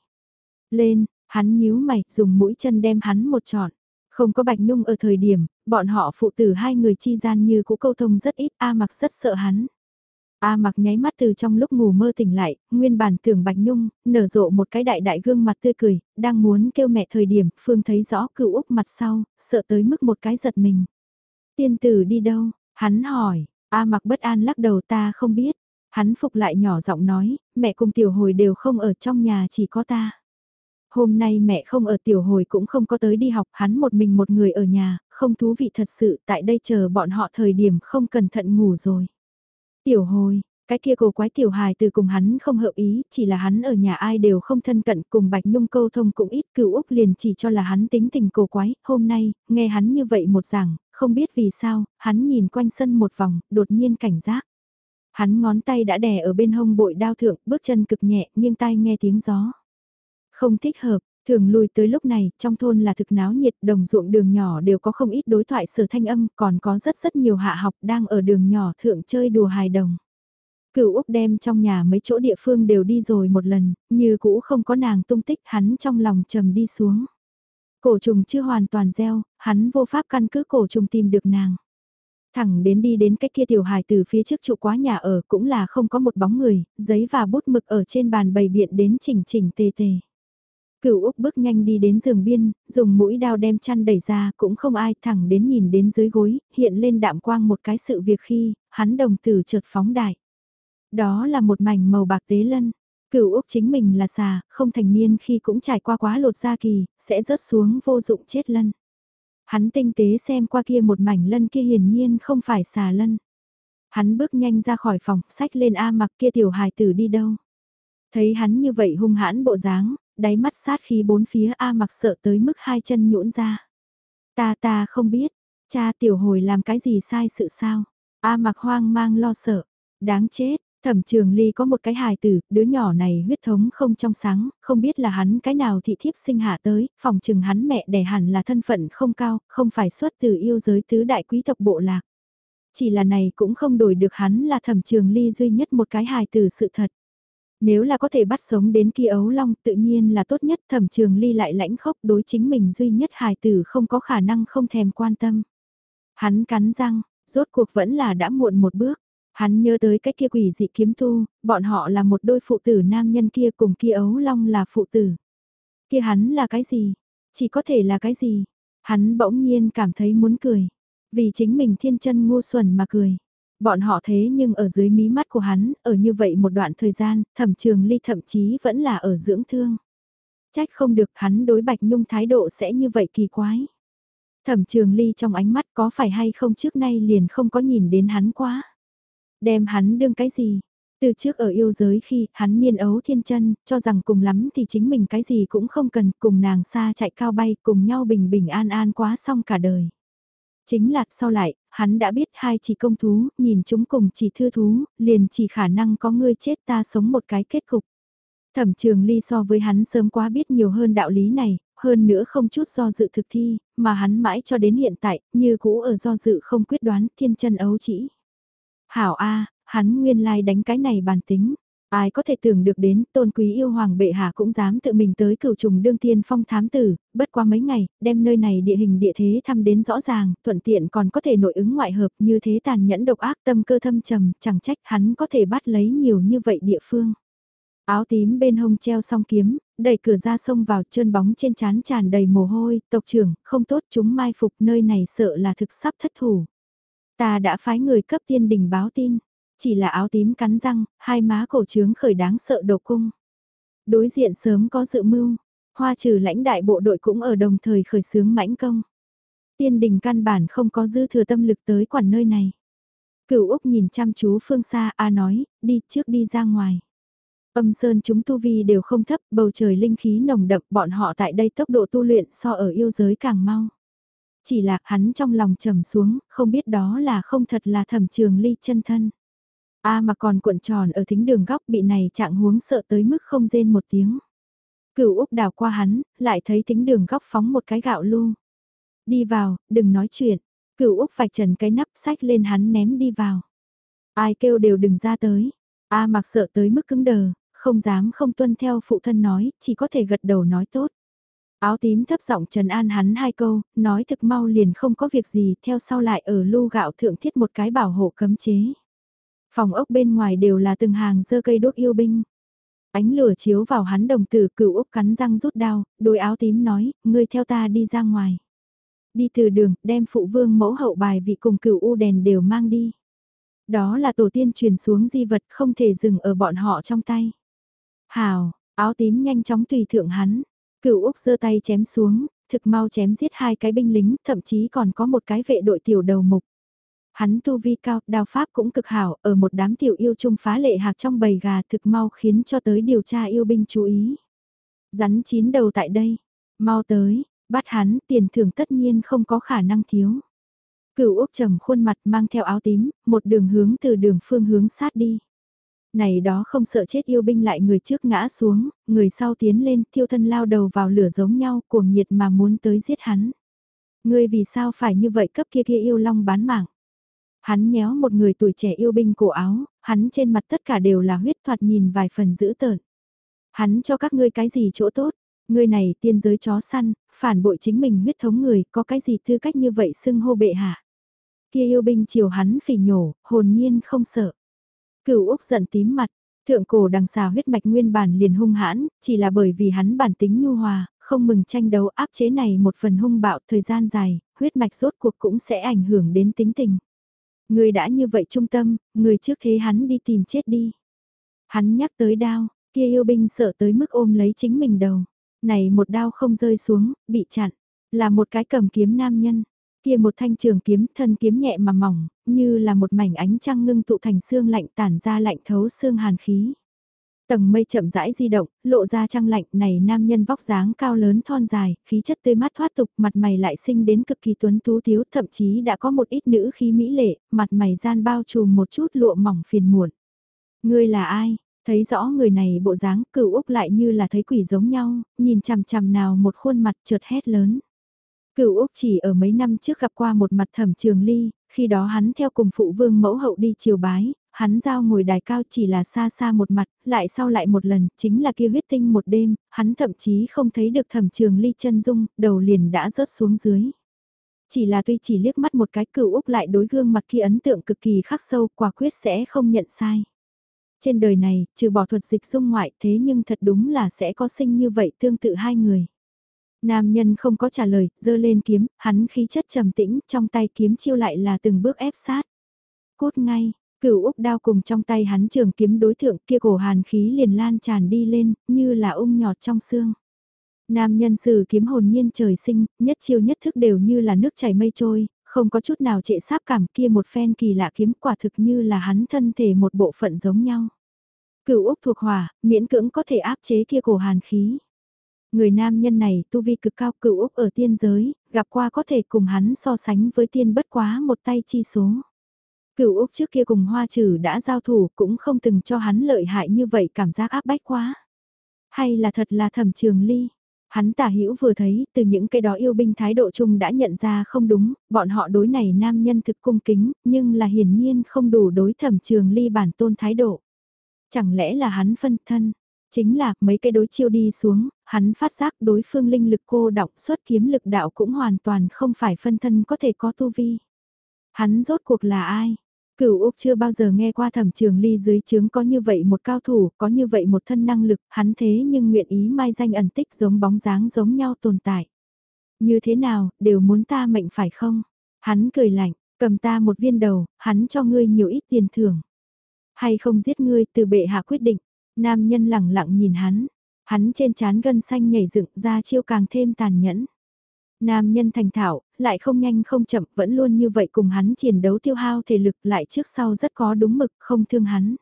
Lên, hắn nhíu mày, dùng mũi chân đem hắn một trọn. Không có Bạch Nhung ở thời điểm, bọn họ phụ tử hai người chi gian như cũ câu thông rất ít, A mặc rất sợ hắn. A mặc nháy mắt từ trong lúc ngủ mơ tỉnh lại, nguyên bản tưởng Bạch Nhung, nở rộ một cái đại đại gương mặt tươi cười, đang muốn kêu mẹ thời điểm, Phương thấy rõ cựu Úc mặt sau, sợ tới mức một cái giật mình. Tiên tử đi đâu? Hắn hỏi, A mặc bất an lắc đầu ta không biết. Hắn phục lại nhỏ giọng nói, mẹ cùng tiểu hồi đều không ở trong nhà chỉ có ta. Hôm nay mẹ không ở tiểu hồi cũng không có tới đi học, hắn một mình một người ở nhà, không thú vị thật sự, tại đây chờ bọn họ thời điểm không cẩn thận ngủ rồi. Tiểu hồi, cái kia cổ quái tiểu hài từ cùng hắn không hợp ý, chỉ là hắn ở nhà ai đều không thân cận cùng Bạch Nhung câu thông cũng ít cựu Úc liền chỉ cho là hắn tính tình cổ quái, hôm nay, nghe hắn như vậy một giảng, không biết vì sao, hắn nhìn quanh sân một vòng, đột nhiên cảnh giác. Hắn ngón tay đã đè ở bên hông bội đao thượng, bước chân cực nhẹ, nhưng tai nghe tiếng gió. Không thích hợp, thường lui tới lúc này, trong thôn là thực náo nhiệt, đồng ruộng đường nhỏ đều có không ít đối thoại sở thanh âm, còn có rất rất nhiều hạ học đang ở đường nhỏ thượng chơi đùa hài đồng. Cửu Úc đem trong nhà mấy chỗ địa phương đều đi rồi một lần, như cũ không có nàng tung tích hắn trong lòng trầm đi xuống. Cổ trùng chưa hoàn toàn gieo, hắn vô pháp căn cứ cổ trùng tìm được nàng. Thẳng đến đi đến cách kia tiểu hài từ phía trước trụ quá nhà ở cũng là không có một bóng người, giấy và bút mực ở trên bàn bày biện đến chỉnh chỉnh tề tề. Cửu Úc bước nhanh đi đến giường biên, dùng mũi đao đem chăn đẩy ra cũng không ai thẳng đến nhìn đến dưới gối, hiện lên đạm quang một cái sự việc khi, hắn đồng tử trượt phóng đại. Đó là một mảnh màu bạc tế lân. Cửu Úc chính mình là xà, không thành niên khi cũng trải qua quá lột da kỳ, sẽ rớt xuống vô dụng chết lân. Hắn tinh tế xem qua kia một mảnh lân kia hiển nhiên không phải xà lân. Hắn bước nhanh ra khỏi phòng, sách lên A mặc kia tiểu hài tử đi đâu. Thấy hắn như vậy hung hãn bộ dáng, đáy mắt sát khí bốn phía A mặc sợ tới mức hai chân nhũn ra. Ta ta không biết, cha tiểu hồi làm cái gì sai sự sao. A mặc hoang mang lo sợ, đáng chết, Thẩm trường ly có một cái hài tử, đứa nhỏ này huyết thống không trong sáng, không biết là hắn cái nào thị thiếp sinh hạ tới, phòng trừng hắn mẹ đẻ hẳn là thân phận không cao, không phải xuất từ yêu giới tứ đại quý tộc bộ lạc. Chỉ là này cũng không đổi được hắn là thẩm trường ly duy nhất một cái hài tử sự thật. Nếu là có thể bắt sống đến kia ấu long tự nhiên là tốt nhất thẩm trường ly lại lãnh khốc đối chính mình duy nhất hài tử không có khả năng không thèm quan tâm. Hắn cắn răng, rốt cuộc vẫn là đã muộn một bước. Hắn nhớ tới cái kia quỷ dị kiếm tu, bọn họ là một đôi phụ tử nam nhân kia cùng kia ấu long là phụ tử. Kia hắn là cái gì? Chỉ có thể là cái gì? Hắn bỗng nhiên cảm thấy muốn cười. Vì chính mình thiên chân ngu xuẩn mà cười. Bọn họ thế nhưng ở dưới mí mắt của hắn, ở như vậy một đoạn thời gian, thẩm trường ly thậm chí vẫn là ở dưỡng thương. Trách không được hắn đối Bạch Nhung thái độ sẽ như vậy kỳ quái. Thẩm trường ly trong ánh mắt có phải hay không trước nay liền không có nhìn đến hắn quá. Đem hắn đương cái gì? Từ trước ở yêu giới khi hắn niên ấu thiên chân, cho rằng cùng lắm thì chính mình cái gì cũng không cần, cùng nàng xa chạy cao bay, cùng nhau bình bình an an quá xong cả đời. Chính là sau lại, hắn đã biết hai chỉ công thú, nhìn chúng cùng chỉ thư thú, liền chỉ khả năng có ngươi chết ta sống một cái kết cục. Thẩm trường ly so với hắn sớm quá biết nhiều hơn đạo lý này, hơn nữa không chút do dự thực thi, mà hắn mãi cho đến hiện tại, như cũ ở do dự không quyết đoán, thiên chân ấu chỉ. Hảo A, hắn nguyên lai đánh cái này bản tính. Ai có thể tưởng được đến tôn quý yêu hoàng bệ hạ cũng dám tự mình tới cửu trùng đương tiên phong thám tử, bất qua mấy ngày, đem nơi này địa hình địa thế thăm đến rõ ràng, thuận tiện còn có thể nội ứng ngoại hợp như thế tàn nhẫn độc ác tâm cơ thâm trầm, chẳng trách hắn có thể bắt lấy nhiều như vậy địa phương. Áo tím bên hông treo song kiếm, đẩy cửa ra sông vào trơn bóng trên chán tràn đầy mồ hôi, tộc trưởng, không tốt chúng mai phục nơi này sợ là thực sắp thất thủ. Ta đã phái người cấp tiên đình báo tin, chỉ là áo tím cắn răng, hai má cổ trướng khởi đáng sợ đổ cung. Đối diện sớm có dự mưu, hoa trừ lãnh đại bộ đội cũng ở đồng thời khởi xướng mãnh công. Tiên đình căn bản không có dư thừa tâm lực tới quản nơi này. Cửu Úc nhìn chăm chú phương xa A nói, đi trước đi ra ngoài. Âm sơn chúng tu vi đều không thấp, bầu trời linh khí nồng đậm, bọn họ tại đây tốc độ tu luyện so ở yêu giới càng mau. Chỉ là hắn trong lòng trầm xuống, không biết đó là không thật là thẩm trường ly chân thân. A mà còn cuộn tròn ở thính đường góc bị này trạng huống sợ tới mức không rên một tiếng. Cửu Úc đào qua hắn, lại thấy thính đường góc phóng một cái gạo lu. Đi vào, đừng nói chuyện. Cửu Úc vạch trần cái nắp sách lên hắn ném đi vào. Ai kêu đều đừng ra tới. A mặc sợ tới mức cứng đờ, không dám không tuân theo phụ thân nói, chỉ có thể gật đầu nói tốt. Áo tím thấp giọng trần an hắn hai câu, nói thực mau liền không có việc gì, theo sau lại ở lu gạo thượng thiết một cái bảo hộ cấm chế. Phòng ốc bên ngoài đều là từng hàng dơ cây đốt yêu binh. Ánh lửa chiếu vào hắn đồng tử cửu Úc cắn răng rút đao, đôi áo tím nói, ngươi theo ta đi ra ngoài. Đi từ đường, đem phụ vương mẫu hậu bài vị cùng cửu U đèn đều mang đi. Đó là tổ tiên truyền xuống di vật không thể dừng ở bọn họ trong tay. Hào, áo tím nhanh chóng tùy thượng hắn. Cựu Úc giơ tay chém xuống, thực mau chém giết hai cái binh lính, thậm chí còn có một cái vệ đội tiểu đầu mục. Hắn tu vi cao, đao pháp cũng cực hảo, ở một đám tiểu yêu trung phá lệ hạc trong bầy gà thực mau khiến cho tới điều tra yêu binh chú ý. Rắn chín đầu tại đây, mau tới, bắt hắn, tiền thưởng tất nhiên không có khả năng thiếu. Cửu Úc trầm khuôn mặt mang theo áo tím, một đường hướng từ đường phương hướng sát đi. Này đó không sợ chết yêu binh lại người trước ngã xuống, người sau tiến lên, thiêu thân lao đầu vào lửa giống nhau, cuồng nhiệt mà muốn tới giết hắn. Ngươi vì sao phải như vậy cấp kia kia yêu long bán mạng. Hắn nhéo một người tuổi trẻ yêu binh cổ áo, hắn trên mặt tất cả đều là huyết thoạt nhìn vài phần dữ tợn. Hắn cho các ngươi cái gì chỗ tốt, ngươi này tiên giới chó săn, phản bội chính mình huyết thống người, có cái gì tư cách như vậy xưng hô bệ hạ. Kia yêu binh chiều hắn phỉ nhổ, hồn nhiên không sợ. Cửu Úc giận tím mặt, thượng cổ đằng xà huyết mạch nguyên bản liền hung hãn, chỉ là bởi vì hắn bản tính nhu hòa, không mừng tranh đấu áp chế này một phần hung bạo thời gian dài, huyết mạch rốt cuộc cũng sẽ ảnh hưởng đến tính tình. Người đã như vậy trung tâm, người trước thế hắn đi tìm chết đi. Hắn nhắc tới đao, kia yêu binh sợ tới mức ôm lấy chính mình đầu. Này một đao không rơi xuống, bị chặn, là một cái cầm kiếm nam nhân. Kia một thanh trường kiếm thân kiếm nhẹ mà mỏng, như là một mảnh ánh trăng ngưng tụ thành xương lạnh tản ra lạnh thấu xương hàn khí. Tầng mây chậm rãi di động, lộ ra trăng lạnh này nam nhân vóc dáng cao lớn thon dài, khí chất tươi mát thoát tục, mặt mày lại sinh đến cực kỳ tuấn tú thiếu, thậm chí đã có một ít nữ khí mỹ lệ, mặt mày gian bao trùm một chút lụa mỏng phiền muộn. Ngươi là ai? Thấy rõ người này bộ dáng cửu Úc lại như là thấy quỷ giống nhau, nhìn chằm chằm nào một khuôn mặt trượt hét lớn. Cửu Úc chỉ ở mấy năm trước gặp qua một mặt thẩm trường ly, khi đó hắn theo cùng phụ vương mẫu hậu đi chiều bái, hắn giao ngồi đài cao chỉ là xa xa một mặt, lại sau lại một lần, chính là kia huyết tinh một đêm, hắn thậm chí không thấy được thẩm trường ly chân dung, đầu liền đã rớt xuống dưới. Chỉ là tuy chỉ liếc mắt một cái cựu Úc lại đối gương mặt kia ấn tượng cực kỳ khắc sâu, quả quyết sẽ không nhận sai. Trên đời này, trừ bỏ thuật dịch dung ngoại thế nhưng thật đúng là sẽ có sinh như vậy tương tự hai người. Nam nhân không có trả lời, dơ lên kiếm, hắn khí chất trầm tĩnh, trong tay kiếm chiêu lại là từng bước ép sát. Cút ngay, cửu Úc đao cùng trong tay hắn trường kiếm đối thượng kia cổ hàn khí liền lan tràn đi lên, như là ung nhọt trong xương. Nam nhân sử kiếm hồn nhiên trời sinh, nhất chiêu nhất thức đều như là nước chảy mây trôi, không có chút nào trệ sáp cảm kia một phen kỳ lạ kiếm quả thực như là hắn thân thể một bộ phận giống nhau. Cửu Úc thuộc hỏa, miễn cưỡng có thể áp chế kia cổ hàn khí. Người nam nhân này tu vi cực cao cựu Úc ở tiên giới, gặp qua có thể cùng hắn so sánh với tiên bất quá một tay chi số. Cựu Úc trước kia cùng hoa trừ đã giao thủ cũng không từng cho hắn lợi hại như vậy cảm giác áp bách quá. Hay là thật là thẩm trường ly. Hắn tả hữu vừa thấy từ những cái đó yêu binh thái độ chung đã nhận ra không đúng, bọn họ đối này nam nhân thực cung kính, nhưng là hiển nhiên không đủ đối thẩm trường ly bản tôn thái độ. Chẳng lẽ là hắn phân thân, Chính là mấy cái đối chiêu đi xuống, hắn phát giác đối phương linh lực cô đọc xuất kiếm lực đạo cũng hoàn toàn không phải phân thân có thể có tu vi. Hắn rốt cuộc là ai? Cửu Úc chưa bao giờ nghe qua thẩm trường ly dưới chướng có như vậy một cao thủ, có như vậy một thân năng lực, hắn thế nhưng nguyện ý mai danh ẩn tích giống bóng dáng giống nhau tồn tại. Như thế nào, đều muốn ta mệnh phải không? Hắn cười lạnh, cầm ta một viên đầu, hắn cho ngươi nhiều ít tiền thưởng. Hay không giết ngươi từ bệ hạ quyết định. Nam nhân lẳng lặng nhìn hắn, hắn trên trán gân xanh nhảy dựng ra chiêu càng thêm tàn nhẫn. Nam nhân thành thạo, lại không nhanh không chậm, vẫn luôn như vậy cùng hắn chiến đấu tiêu hao thể lực lại trước sau rất có đúng mực, không thương hắn.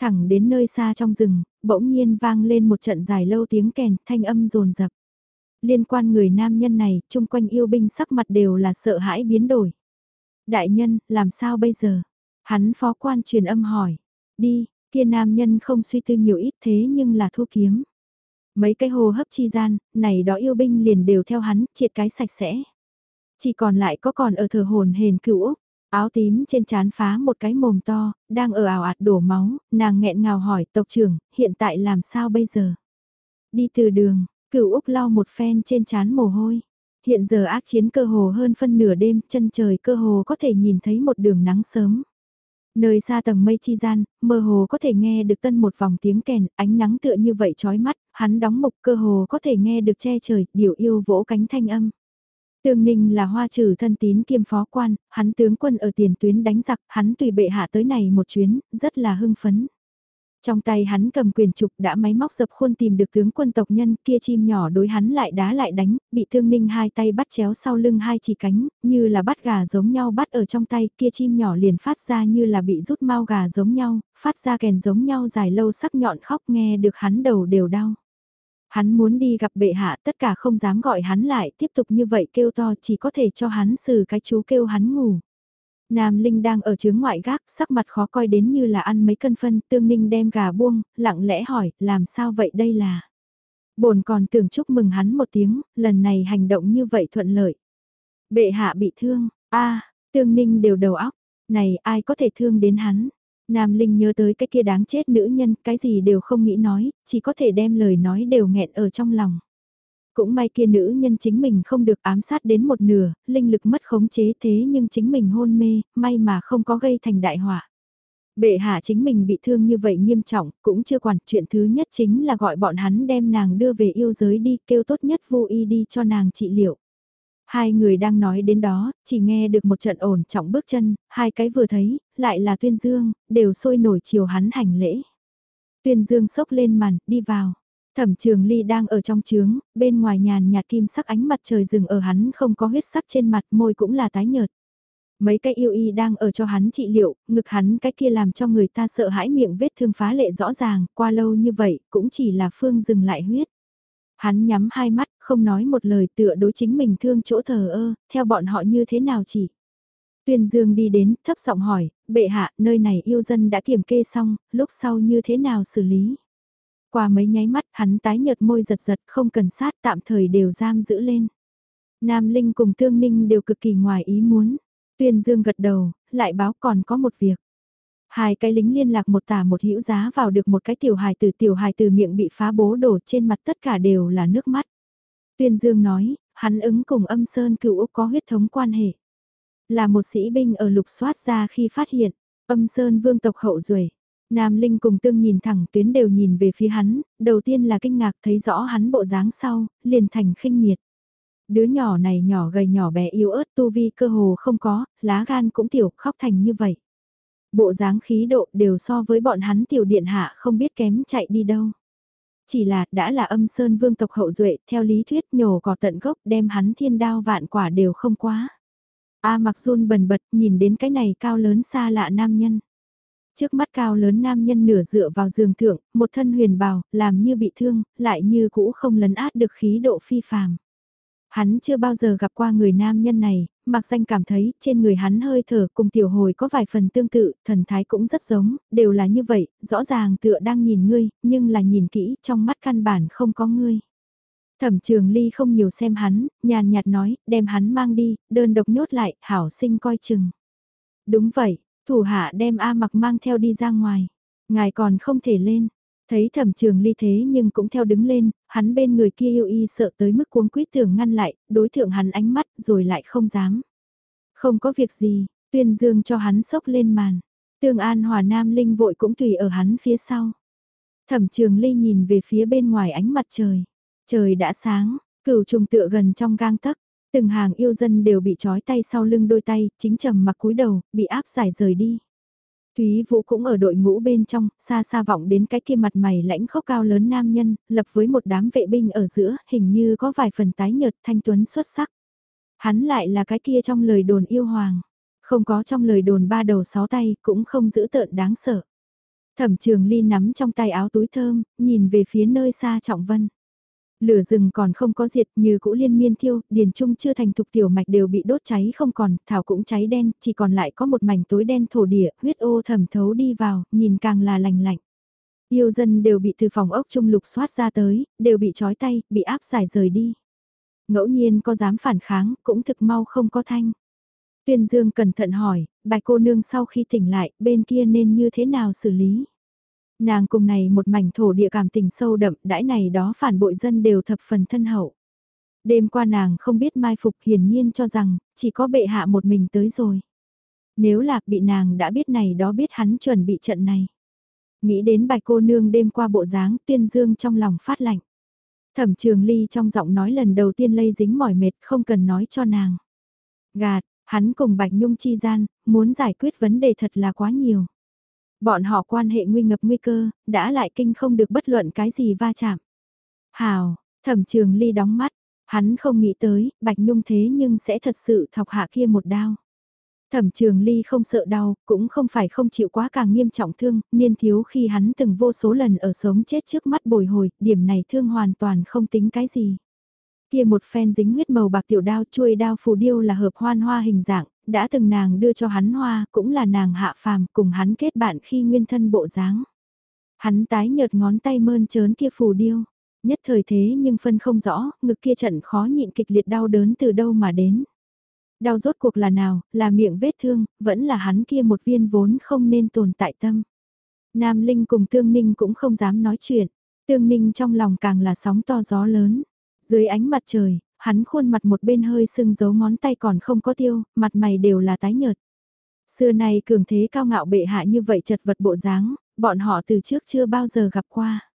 Thẳng đến nơi xa trong rừng, bỗng nhiên vang lên một trận dài lâu tiếng kèn, thanh âm rồn rập. Liên quan người nam nhân này, chung quanh yêu binh sắc mặt đều là sợ hãi biến đổi. Đại nhân, làm sao bây giờ? Hắn phó quan truyền âm hỏi. Đi, Kia nam nhân không suy tư nhiều ít thế nhưng là thu kiếm. Mấy cái hồ hấp chi gian, này đó yêu binh liền đều theo hắn, triệt cái sạch sẽ. Chỉ còn lại có còn ở thờ hồn hền cựu Úc, áo tím trên chán phá một cái mồm to, đang ở ảo ạt đổ máu, nàng nghẹn ngào hỏi tộc trưởng, hiện tại làm sao bây giờ? Đi từ đường, cựu Úc lau một phen trên chán mồ hôi. Hiện giờ ác chiến cơ hồ hơn phân nửa đêm, chân trời cơ hồ có thể nhìn thấy một đường nắng sớm. Nơi xa tầng mây chi gian, mơ hồ có thể nghe được tân một vòng tiếng kèn, ánh nắng tựa như vậy chói mắt, hắn đóng mục cơ hồ có thể nghe được che trời, điều yêu vỗ cánh thanh âm. Tương Ninh là hoa trừ thân tín kiêm phó quan, hắn tướng quân ở tiền tuyến đánh giặc, hắn tùy bệ hạ tới này một chuyến, rất là hưng phấn. Trong tay hắn cầm quyền trục đã máy móc dập khuôn tìm được tướng quân tộc nhân kia chim nhỏ đối hắn lại đá lại đánh, bị thương ninh hai tay bắt chéo sau lưng hai chỉ cánh, như là bắt gà giống nhau bắt ở trong tay kia chim nhỏ liền phát ra như là bị rút mau gà giống nhau, phát ra kèn giống nhau dài lâu sắc nhọn khóc nghe được hắn đầu đều đau. Hắn muốn đi gặp bệ hạ tất cả không dám gọi hắn lại tiếp tục như vậy kêu to chỉ có thể cho hắn xử cái chú kêu hắn ngủ. Nam Linh đang ở chướng ngoại gác, sắc mặt khó coi đến như là ăn mấy cân phân, tương ninh đem gà buông, lặng lẽ hỏi, làm sao vậy đây là... bổn còn tưởng chúc mừng hắn một tiếng, lần này hành động như vậy thuận lợi. Bệ hạ bị thương, a tương ninh đều đầu óc, này ai có thể thương đến hắn. Nam Linh nhớ tới cái kia đáng chết nữ nhân, cái gì đều không nghĩ nói, chỉ có thể đem lời nói đều nghẹn ở trong lòng. Cũng may kia nữ nhân chính mình không được ám sát đến một nửa, linh lực mất khống chế thế nhưng chính mình hôn mê, may mà không có gây thành đại họa. Bệ hạ chính mình bị thương như vậy nghiêm trọng, cũng chưa quản chuyện thứ nhất chính là gọi bọn hắn đem nàng đưa về yêu giới đi, kêu tốt nhất vô y đi cho nàng trị liệu. Hai người đang nói đến đó, chỉ nghe được một trận ổn trọng bước chân, hai cái vừa thấy, lại là Tuyên Dương, đều sôi nổi chiều hắn hành lễ. Tuyên Dương sốc lên màn, đi vào. Thẩm trường ly đang ở trong trướng, bên ngoài nhàn nhạt kim sắc ánh mặt trời rừng ở hắn không có huyết sắc trên mặt môi cũng là tái nhợt. Mấy cái yêu y đang ở cho hắn trị liệu, ngực hắn cái kia làm cho người ta sợ hãi miệng vết thương phá lệ rõ ràng, qua lâu như vậy cũng chỉ là phương dừng lại huyết. Hắn nhắm hai mắt, không nói một lời tựa đối chính mình thương chỗ thờ ơ, theo bọn họ như thế nào chỉ. Tuyên Dương đi đến, thấp giọng hỏi, bệ hạ, nơi này yêu dân đã kiểm kê xong, lúc sau như thế nào xử lý? Qua mấy nháy mắt, hắn tái nhợt môi giật giật, không cần sát, tạm thời đều giam giữ lên. Nam Linh cùng thương Ninh đều cực kỳ ngoài ý muốn. Tuyên Dương gật đầu, lại báo còn có một việc. Hai cái lính liên lạc một tả một hữu giá vào được một cái tiểu hài từ tiểu hài từ miệng bị phá bố đổ trên mặt tất cả đều là nước mắt. Tuyên Dương nói, hắn ứng cùng âm sơn cựu Úc có huyết thống quan hệ. Là một sĩ binh ở lục soát ra khi phát hiện, âm sơn vương tộc hậu duệ Nam Linh cùng tương nhìn thẳng tuyến đều nhìn về phía hắn, đầu tiên là kinh ngạc thấy rõ hắn bộ dáng sau, liền thành khinh miệt. Đứa nhỏ này nhỏ gầy nhỏ bé yếu ớt tu vi cơ hồ không có, lá gan cũng tiểu khóc thành như vậy. Bộ dáng khí độ đều so với bọn hắn tiểu điện hạ không biết kém chạy đi đâu. Chỉ là đã là âm sơn vương tộc hậu duệ theo lý thuyết nhổ cỏ tận gốc đem hắn thiên đao vạn quả đều không quá. A mặc run bần bật nhìn đến cái này cao lớn xa lạ nam nhân. Trước mắt cao lớn nam nhân nửa dựa vào giường thượng, một thân huyền bào, làm như bị thương, lại như cũ không lấn át được khí độ phi phàm. Hắn chưa bao giờ gặp qua người nam nhân này, mặc danh cảm thấy trên người hắn hơi thở cùng tiểu hồi có vài phần tương tự, thần thái cũng rất giống, đều là như vậy, rõ ràng tựa đang nhìn ngươi, nhưng là nhìn kỹ, trong mắt căn bản không có ngươi. Thẩm trường ly không nhiều xem hắn, nhàn nhạt nói, đem hắn mang đi, đơn độc nhốt lại, hảo sinh coi chừng. Đúng vậy, Thủ hạ đem A mặc mang theo đi ra ngoài. Ngài còn không thể lên. Thấy thẩm trường ly thế nhưng cũng theo đứng lên, hắn bên người kia yêu y sợ tới mức cuống quýt tưởng ngăn lại, đối thượng hắn ánh mắt rồi lại không dám. Không có việc gì, tuyên dương cho hắn sốc lên màn. Tương An Hòa Nam Linh vội cũng tùy ở hắn phía sau. Thẩm trường ly nhìn về phía bên ngoài ánh mặt trời. Trời đã sáng, cửu trùng tựa gần trong gang tấc Từng hàng yêu dân đều bị trói tay sau lưng đôi tay, chính trầm mặc cúi đầu, bị áp giải rời đi. Thúy Vũ cũng ở đội ngũ bên trong, xa xa vọng đến cái kia mặt mày lãnh khốc cao lớn nam nhân, lập với một đám vệ binh ở giữa, hình như có vài phần tái nhợt thanh tuấn xuất sắc. Hắn lại là cái kia trong lời đồn yêu hoàng, không có trong lời đồn ba đầu sáu tay, cũng không giữ tợn đáng sợ. Thẩm trường ly nắm trong tay áo túi thơm, nhìn về phía nơi xa trọng vân. Lửa rừng còn không có diệt như cũ liên miên thiêu, điền trung chưa thành thục tiểu mạch đều bị đốt cháy không còn, thảo cũng cháy đen, chỉ còn lại có một mảnh tối đen thổ địa, huyết ô thẩm thấu đi vào, nhìn càng là lành lạnh. Yêu dân đều bị từ phòng ốc trung lục xoát ra tới, đều bị trói tay, bị áp giải rời đi. Ngẫu nhiên có dám phản kháng, cũng thực mau không có thanh. Tuyên Dương cẩn thận hỏi, bài cô nương sau khi tỉnh lại, bên kia nên như thế nào xử lý? Nàng cùng này một mảnh thổ địa cảm tình sâu đậm, đãi này đó phản bội dân đều thập phần thân hậu. Đêm qua nàng không biết mai phục hiển nhiên cho rằng, chỉ có bệ hạ một mình tới rồi. Nếu là bị nàng đã biết này đó biết hắn chuẩn bị trận này. Nghĩ đến bài cô nương đêm qua bộ dáng tuyên dương trong lòng phát lạnh. Thẩm trường ly trong giọng nói lần đầu tiên lây dính mỏi mệt không cần nói cho nàng. Gạt, hắn cùng Bạch Nhung chi gian, muốn giải quyết vấn đề thật là quá nhiều. Bọn họ quan hệ nguy ngập nguy cơ, đã lại kinh không được bất luận cái gì va chạm. Hào, thẩm trường ly đóng mắt, hắn không nghĩ tới, Bạch Nhung thế nhưng sẽ thật sự thọc hạ kia một đao. Thẩm trường ly không sợ đau, cũng không phải không chịu quá càng nghiêm trọng thương, niên thiếu khi hắn từng vô số lần ở sống chết trước mắt bồi hồi, điểm này thương hoàn toàn không tính cái gì. Kia một phen dính huyết màu bạc tiểu đao chuôi đao phù điêu là hợp hoan hoa hình dạng, đã từng nàng đưa cho hắn hoa, cũng là nàng hạ phàm cùng hắn kết bạn khi nguyên thân bộ dáng. Hắn tái nhợt ngón tay mơn trớn kia phù điêu, nhất thời thế nhưng phân không rõ, ngực kia trận khó nhịn kịch liệt đau đớn từ đâu mà đến. Đau rốt cuộc là nào, là miệng vết thương, vẫn là hắn kia một viên vốn không nên tồn tại tâm. Nam Linh cùng Tương Ninh cũng không dám nói chuyện, Tương Ninh trong lòng càng là sóng to gió lớn. Dưới ánh mặt trời, hắn khuôn mặt một bên hơi sưng giấu ngón tay còn không có tiêu, mặt mày đều là tái nhợt. Xưa nay cường thế cao ngạo bệ hạ như vậy chật vật bộ dáng, bọn họ từ trước chưa bao giờ gặp qua.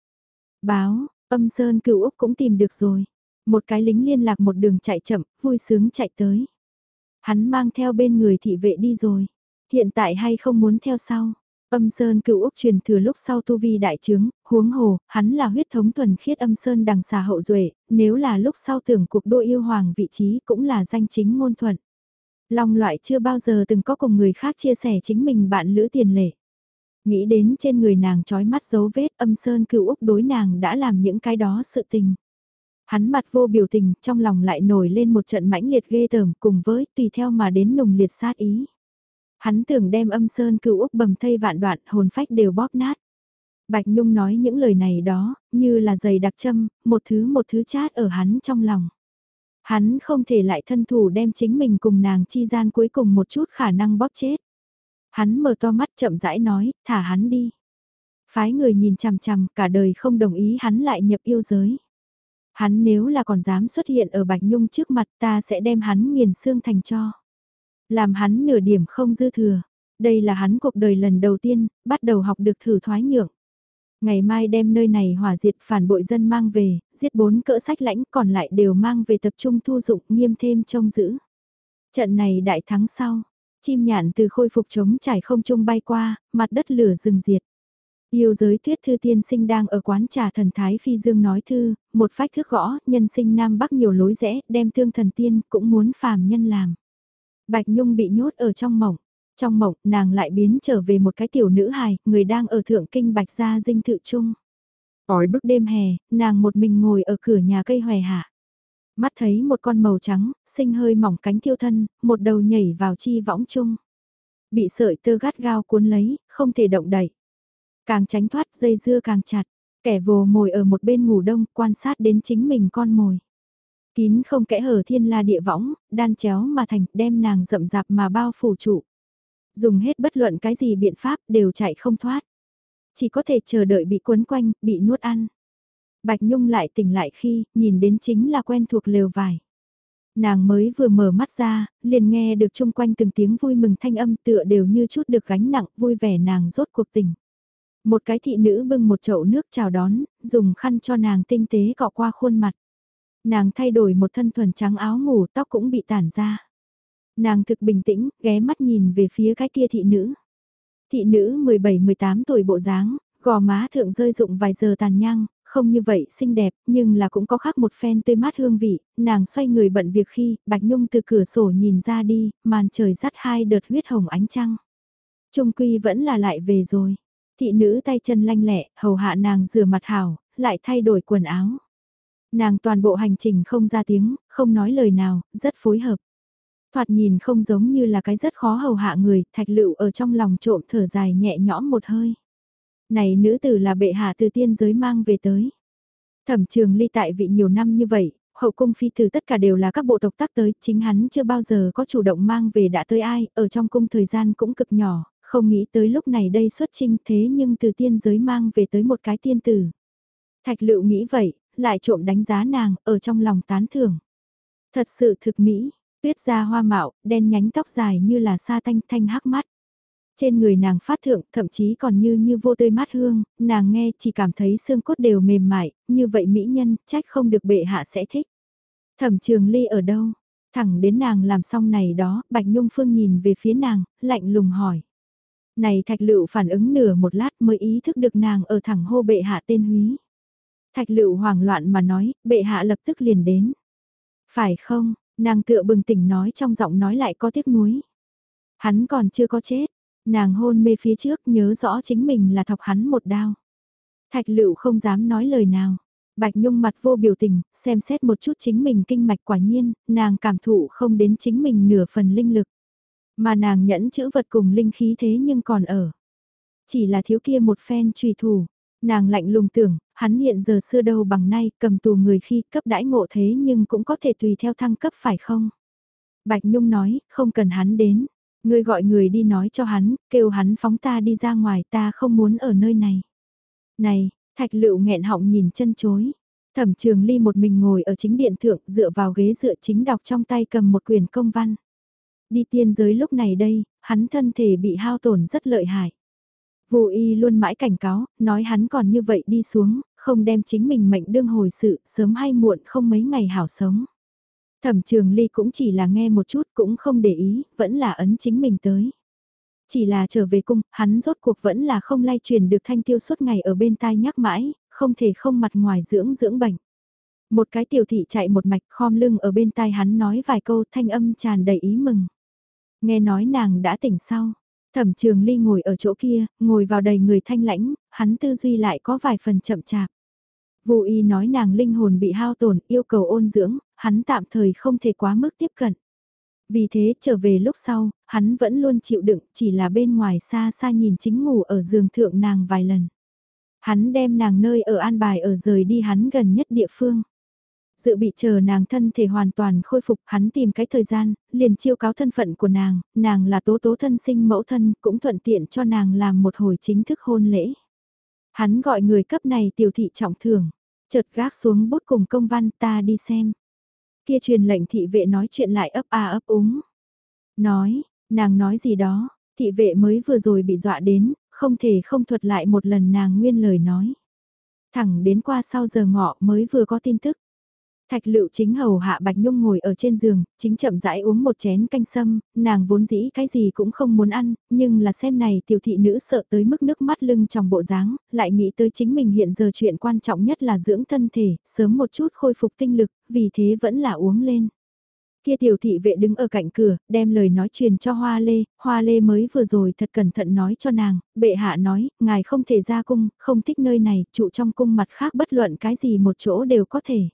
Báo, âm sơn cựu Úc cũng tìm được rồi. Một cái lính liên lạc một đường chạy chậm, vui sướng chạy tới. Hắn mang theo bên người thị vệ đi rồi. Hiện tại hay không muốn theo sau. Âm Sơn cựu Úc truyền thừa lúc sau tu vi đại trướng, huống hồ, hắn là huyết thống thuần khiết âm Sơn đằng xà hậu duệ nếu là lúc sau tưởng cuộc đua yêu hoàng vị trí cũng là danh chính ngôn thuận. Long loại chưa bao giờ từng có cùng người khác chia sẻ chính mình bạn lữ tiền lệ. Nghĩ đến trên người nàng trói mắt dấu vết âm Sơn cựu Úc đối nàng đã làm những cái đó sự tình. Hắn mặt vô biểu tình, trong lòng lại nổi lên một trận mãnh liệt ghê tởm cùng với tùy theo mà đến nồng liệt sát ý. Hắn tưởng đem âm sơn cựu Úc bầm thây vạn đoạn hồn phách đều bóp nát. Bạch Nhung nói những lời này đó, như là giày đặc châm, một thứ một thứ chát ở hắn trong lòng. Hắn không thể lại thân thủ đem chính mình cùng nàng chi gian cuối cùng một chút khả năng bóp chết. Hắn mở to mắt chậm rãi nói, thả hắn đi. Phái người nhìn chằm chằm, cả đời không đồng ý hắn lại nhập yêu giới. Hắn nếu là còn dám xuất hiện ở Bạch Nhung trước mặt ta sẽ đem hắn nghiền xương thành cho. Làm hắn nửa điểm không dư thừa. Đây là hắn cuộc đời lần đầu tiên, bắt đầu học được thử thoái nhượng. Ngày mai đem nơi này hỏa diệt phản bội dân mang về, giết bốn cỡ sách lãnh còn lại đều mang về tập trung thu dụng nghiêm thêm trông giữ. Trận này đại thắng sau, chim nhạn từ khôi phục chống trải không trung bay qua, mặt đất lửa rừng diệt. Yêu giới tuyết thư tiên sinh đang ở quán trà thần thái phi dương nói thư, một phách thước gõ, nhân sinh nam bắc nhiều lối rẽ, đem thương thần tiên cũng muốn phàm nhân làm. Bạch Nhung bị nhốt ở trong mộng. Trong mộng, nàng lại biến trở về một cái tiểu nữ hài, người đang ở thượng kinh Bạch Gia dinh thự chung. Ói bức đêm hè, nàng một mình ngồi ở cửa nhà cây hòe hạ. Mắt thấy một con màu trắng, sinh hơi mỏng cánh thiêu thân, một đầu nhảy vào chi võng chung. Bị sợi tơ gắt gao cuốn lấy, không thể động đậy. Càng tránh thoát dây dưa càng chặt, kẻ vồ mồi ở một bên ngủ đông quan sát đến chính mình con mồi. Kín không kẽ hở thiên la địa võng, đan chéo mà thành đem nàng rậm rạp mà bao phủ trụ. Dùng hết bất luận cái gì biện pháp đều chạy không thoát. Chỉ có thể chờ đợi bị cuốn quanh, bị nuốt ăn. Bạch Nhung lại tỉnh lại khi nhìn đến chính là quen thuộc lều vải. Nàng mới vừa mở mắt ra, liền nghe được chung quanh từng tiếng vui mừng thanh âm tựa đều như chút được gánh nặng vui vẻ nàng rốt cuộc tỉnh. Một cái thị nữ bưng một chậu nước chào đón, dùng khăn cho nàng tinh tế cọ qua khuôn mặt. Nàng thay đổi một thân thuần trắng áo ngủ tóc cũng bị tản ra. Nàng thực bình tĩnh, ghé mắt nhìn về phía cái kia thị nữ. Thị nữ 17-18 tuổi bộ dáng, gò má thượng rơi rụng vài giờ tàn nhang, không như vậy xinh đẹp, nhưng là cũng có khác một phen tươi mát hương vị, nàng xoay người bận việc khi, Bạch Nhung từ cửa sổ nhìn ra đi, màn trời dắt hai đợt huyết hồng ánh trăng. Trung quy vẫn là lại về rồi. Thị nữ tay chân lanh lẹ, hầu hạ nàng rửa mặt hảo, lại thay đổi quần áo. Nàng toàn bộ hành trình không ra tiếng, không nói lời nào, rất phối hợp. Thoạt nhìn không giống như là cái rất khó hầu hạ người, thạch lựu ở trong lòng trộm thở dài nhẹ nhõm một hơi. Này nữ tử là bệ hạ từ tiên giới mang về tới. Thẩm trường ly tại vị nhiều năm như vậy, hậu cung phi tử tất cả đều là các bộ tộc tác tới, chính hắn chưa bao giờ có chủ động mang về đã tới ai, ở trong cung thời gian cũng cực nhỏ, không nghĩ tới lúc này đây xuất trinh thế nhưng từ tiên giới mang về tới một cái tiên tử. Thạch lựu nghĩ vậy, lại trộm đánh giá nàng, ở trong lòng tán thưởng. Thật sự thực mỹ, tuyết da hoa mạo, đen nhánh tóc dài như là sa tanh thanh hắc mắt. Trên người nàng phát thượng, thậm chí còn như như vô tươi mát hương, nàng nghe chỉ cảm thấy xương cốt đều mềm mại, như vậy mỹ nhân, trách không được bệ hạ sẽ thích. Thẩm trường ly ở đâu? Thẳng đến nàng làm xong này đó, Bạch Nhung Phương nhìn về phía nàng, lạnh lùng hỏi. Này thạch lựu phản ứng nửa một lát mới ý thức được nàng ở thẳng hô bệ hạ tên húy. Thạch lựu hoảng loạn mà nói, bệ hạ lập tức liền đến. Phải không, nàng tựa bừng tỉnh nói trong giọng nói lại có tiếc nuối. Hắn còn chưa có chết, nàng hôn mê phía trước nhớ rõ chính mình là thọc hắn một đao. Thạch lựu không dám nói lời nào. Bạch Nhung mặt vô biểu tình, xem xét một chút chính mình kinh mạch quả nhiên, nàng cảm thụ không đến chính mình nửa phần linh lực. Mà nàng nhẫn chữ vật cùng linh khí thế nhưng còn ở. Chỉ là thiếu kia một phen trùy thủ. Nàng lạnh lùng tưởng, hắn hiện giờ xưa đâu bằng nay cầm tù người khi cấp đãi ngộ thế nhưng cũng có thể tùy theo thăng cấp phải không? Bạch Nhung nói, không cần hắn đến. Ngươi gọi người đi nói cho hắn, kêu hắn phóng ta đi ra ngoài ta không muốn ở nơi này. Này, thạch lựu nghẹn họng nhìn chân chối. Thẩm trường ly một mình ngồi ở chính điện thượng dựa vào ghế dựa chính đọc trong tay cầm một quyển công văn. Đi tiên giới lúc này đây, hắn thân thể bị hao tổn rất lợi hại. Vô y luôn mãi cảnh cáo, nói hắn còn như vậy đi xuống, không đem chính mình mệnh đương hồi sự, sớm hay muộn không mấy ngày hảo sống. Thẩm trường ly cũng chỉ là nghe một chút cũng không để ý, vẫn là ấn chính mình tới. Chỉ là trở về cung, hắn rốt cuộc vẫn là không lay truyền được thanh tiêu suốt ngày ở bên tai nhắc mãi, không thể không mặt ngoài dưỡng dưỡng bệnh. Một cái tiểu thị chạy một mạch khom lưng ở bên tai hắn nói vài câu thanh âm tràn đầy ý mừng. Nghe nói nàng đã tỉnh sau. Thẩm trường ly ngồi ở chỗ kia, ngồi vào đầy người thanh lãnh, hắn tư duy lại có vài phần chậm chạp. Vô y nói nàng linh hồn bị hao tổn, yêu cầu ôn dưỡng, hắn tạm thời không thể quá mức tiếp cận. Vì thế trở về lúc sau, hắn vẫn luôn chịu đựng, chỉ là bên ngoài xa xa nhìn chính ngủ ở giường thượng nàng vài lần. Hắn đem nàng nơi ở an bài ở rời đi hắn gần nhất địa phương. Dự bị chờ nàng thân thể hoàn toàn khôi phục hắn tìm cái thời gian, liền chiêu cáo thân phận của nàng, nàng là tố tố thân sinh mẫu thân cũng thuận tiện cho nàng làm một hồi chính thức hôn lễ. Hắn gọi người cấp này tiểu thị trọng thưởng, chợt gác xuống bút cùng công văn ta đi xem. Kia truyền lệnh thị vệ nói chuyện lại ấp a ấp úng. Nói, nàng nói gì đó, thị vệ mới vừa rồi bị dọa đến, không thể không thuật lại một lần nàng nguyên lời nói. Thẳng đến qua sau giờ ngọ mới vừa có tin tức. Thạch lựu chính hầu hạ Bạch Nhung ngồi ở trên giường, chính chậm rãi uống một chén canh sâm, nàng vốn dĩ cái gì cũng không muốn ăn, nhưng là xem này tiểu thị nữ sợ tới mức nước mắt lưng trong bộ dáng, lại nghĩ tới chính mình hiện giờ chuyện quan trọng nhất là dưỡng thân thể, sớm một chút khôi phục tinh lực, vì thế vẫn là uống lên. Kia tiểu thị vệ đứng ở cạnh cửa, đem lời nói truyền cho Hoa Lê, Hoa Lê mới vừa rồi thật cẩn thận nói cho nàng, bệ hạ nói, ngài không thể ra cung, không thích nơi này, trụ trong cung mặt khác bất luận cái gì một chỗ đều có thể.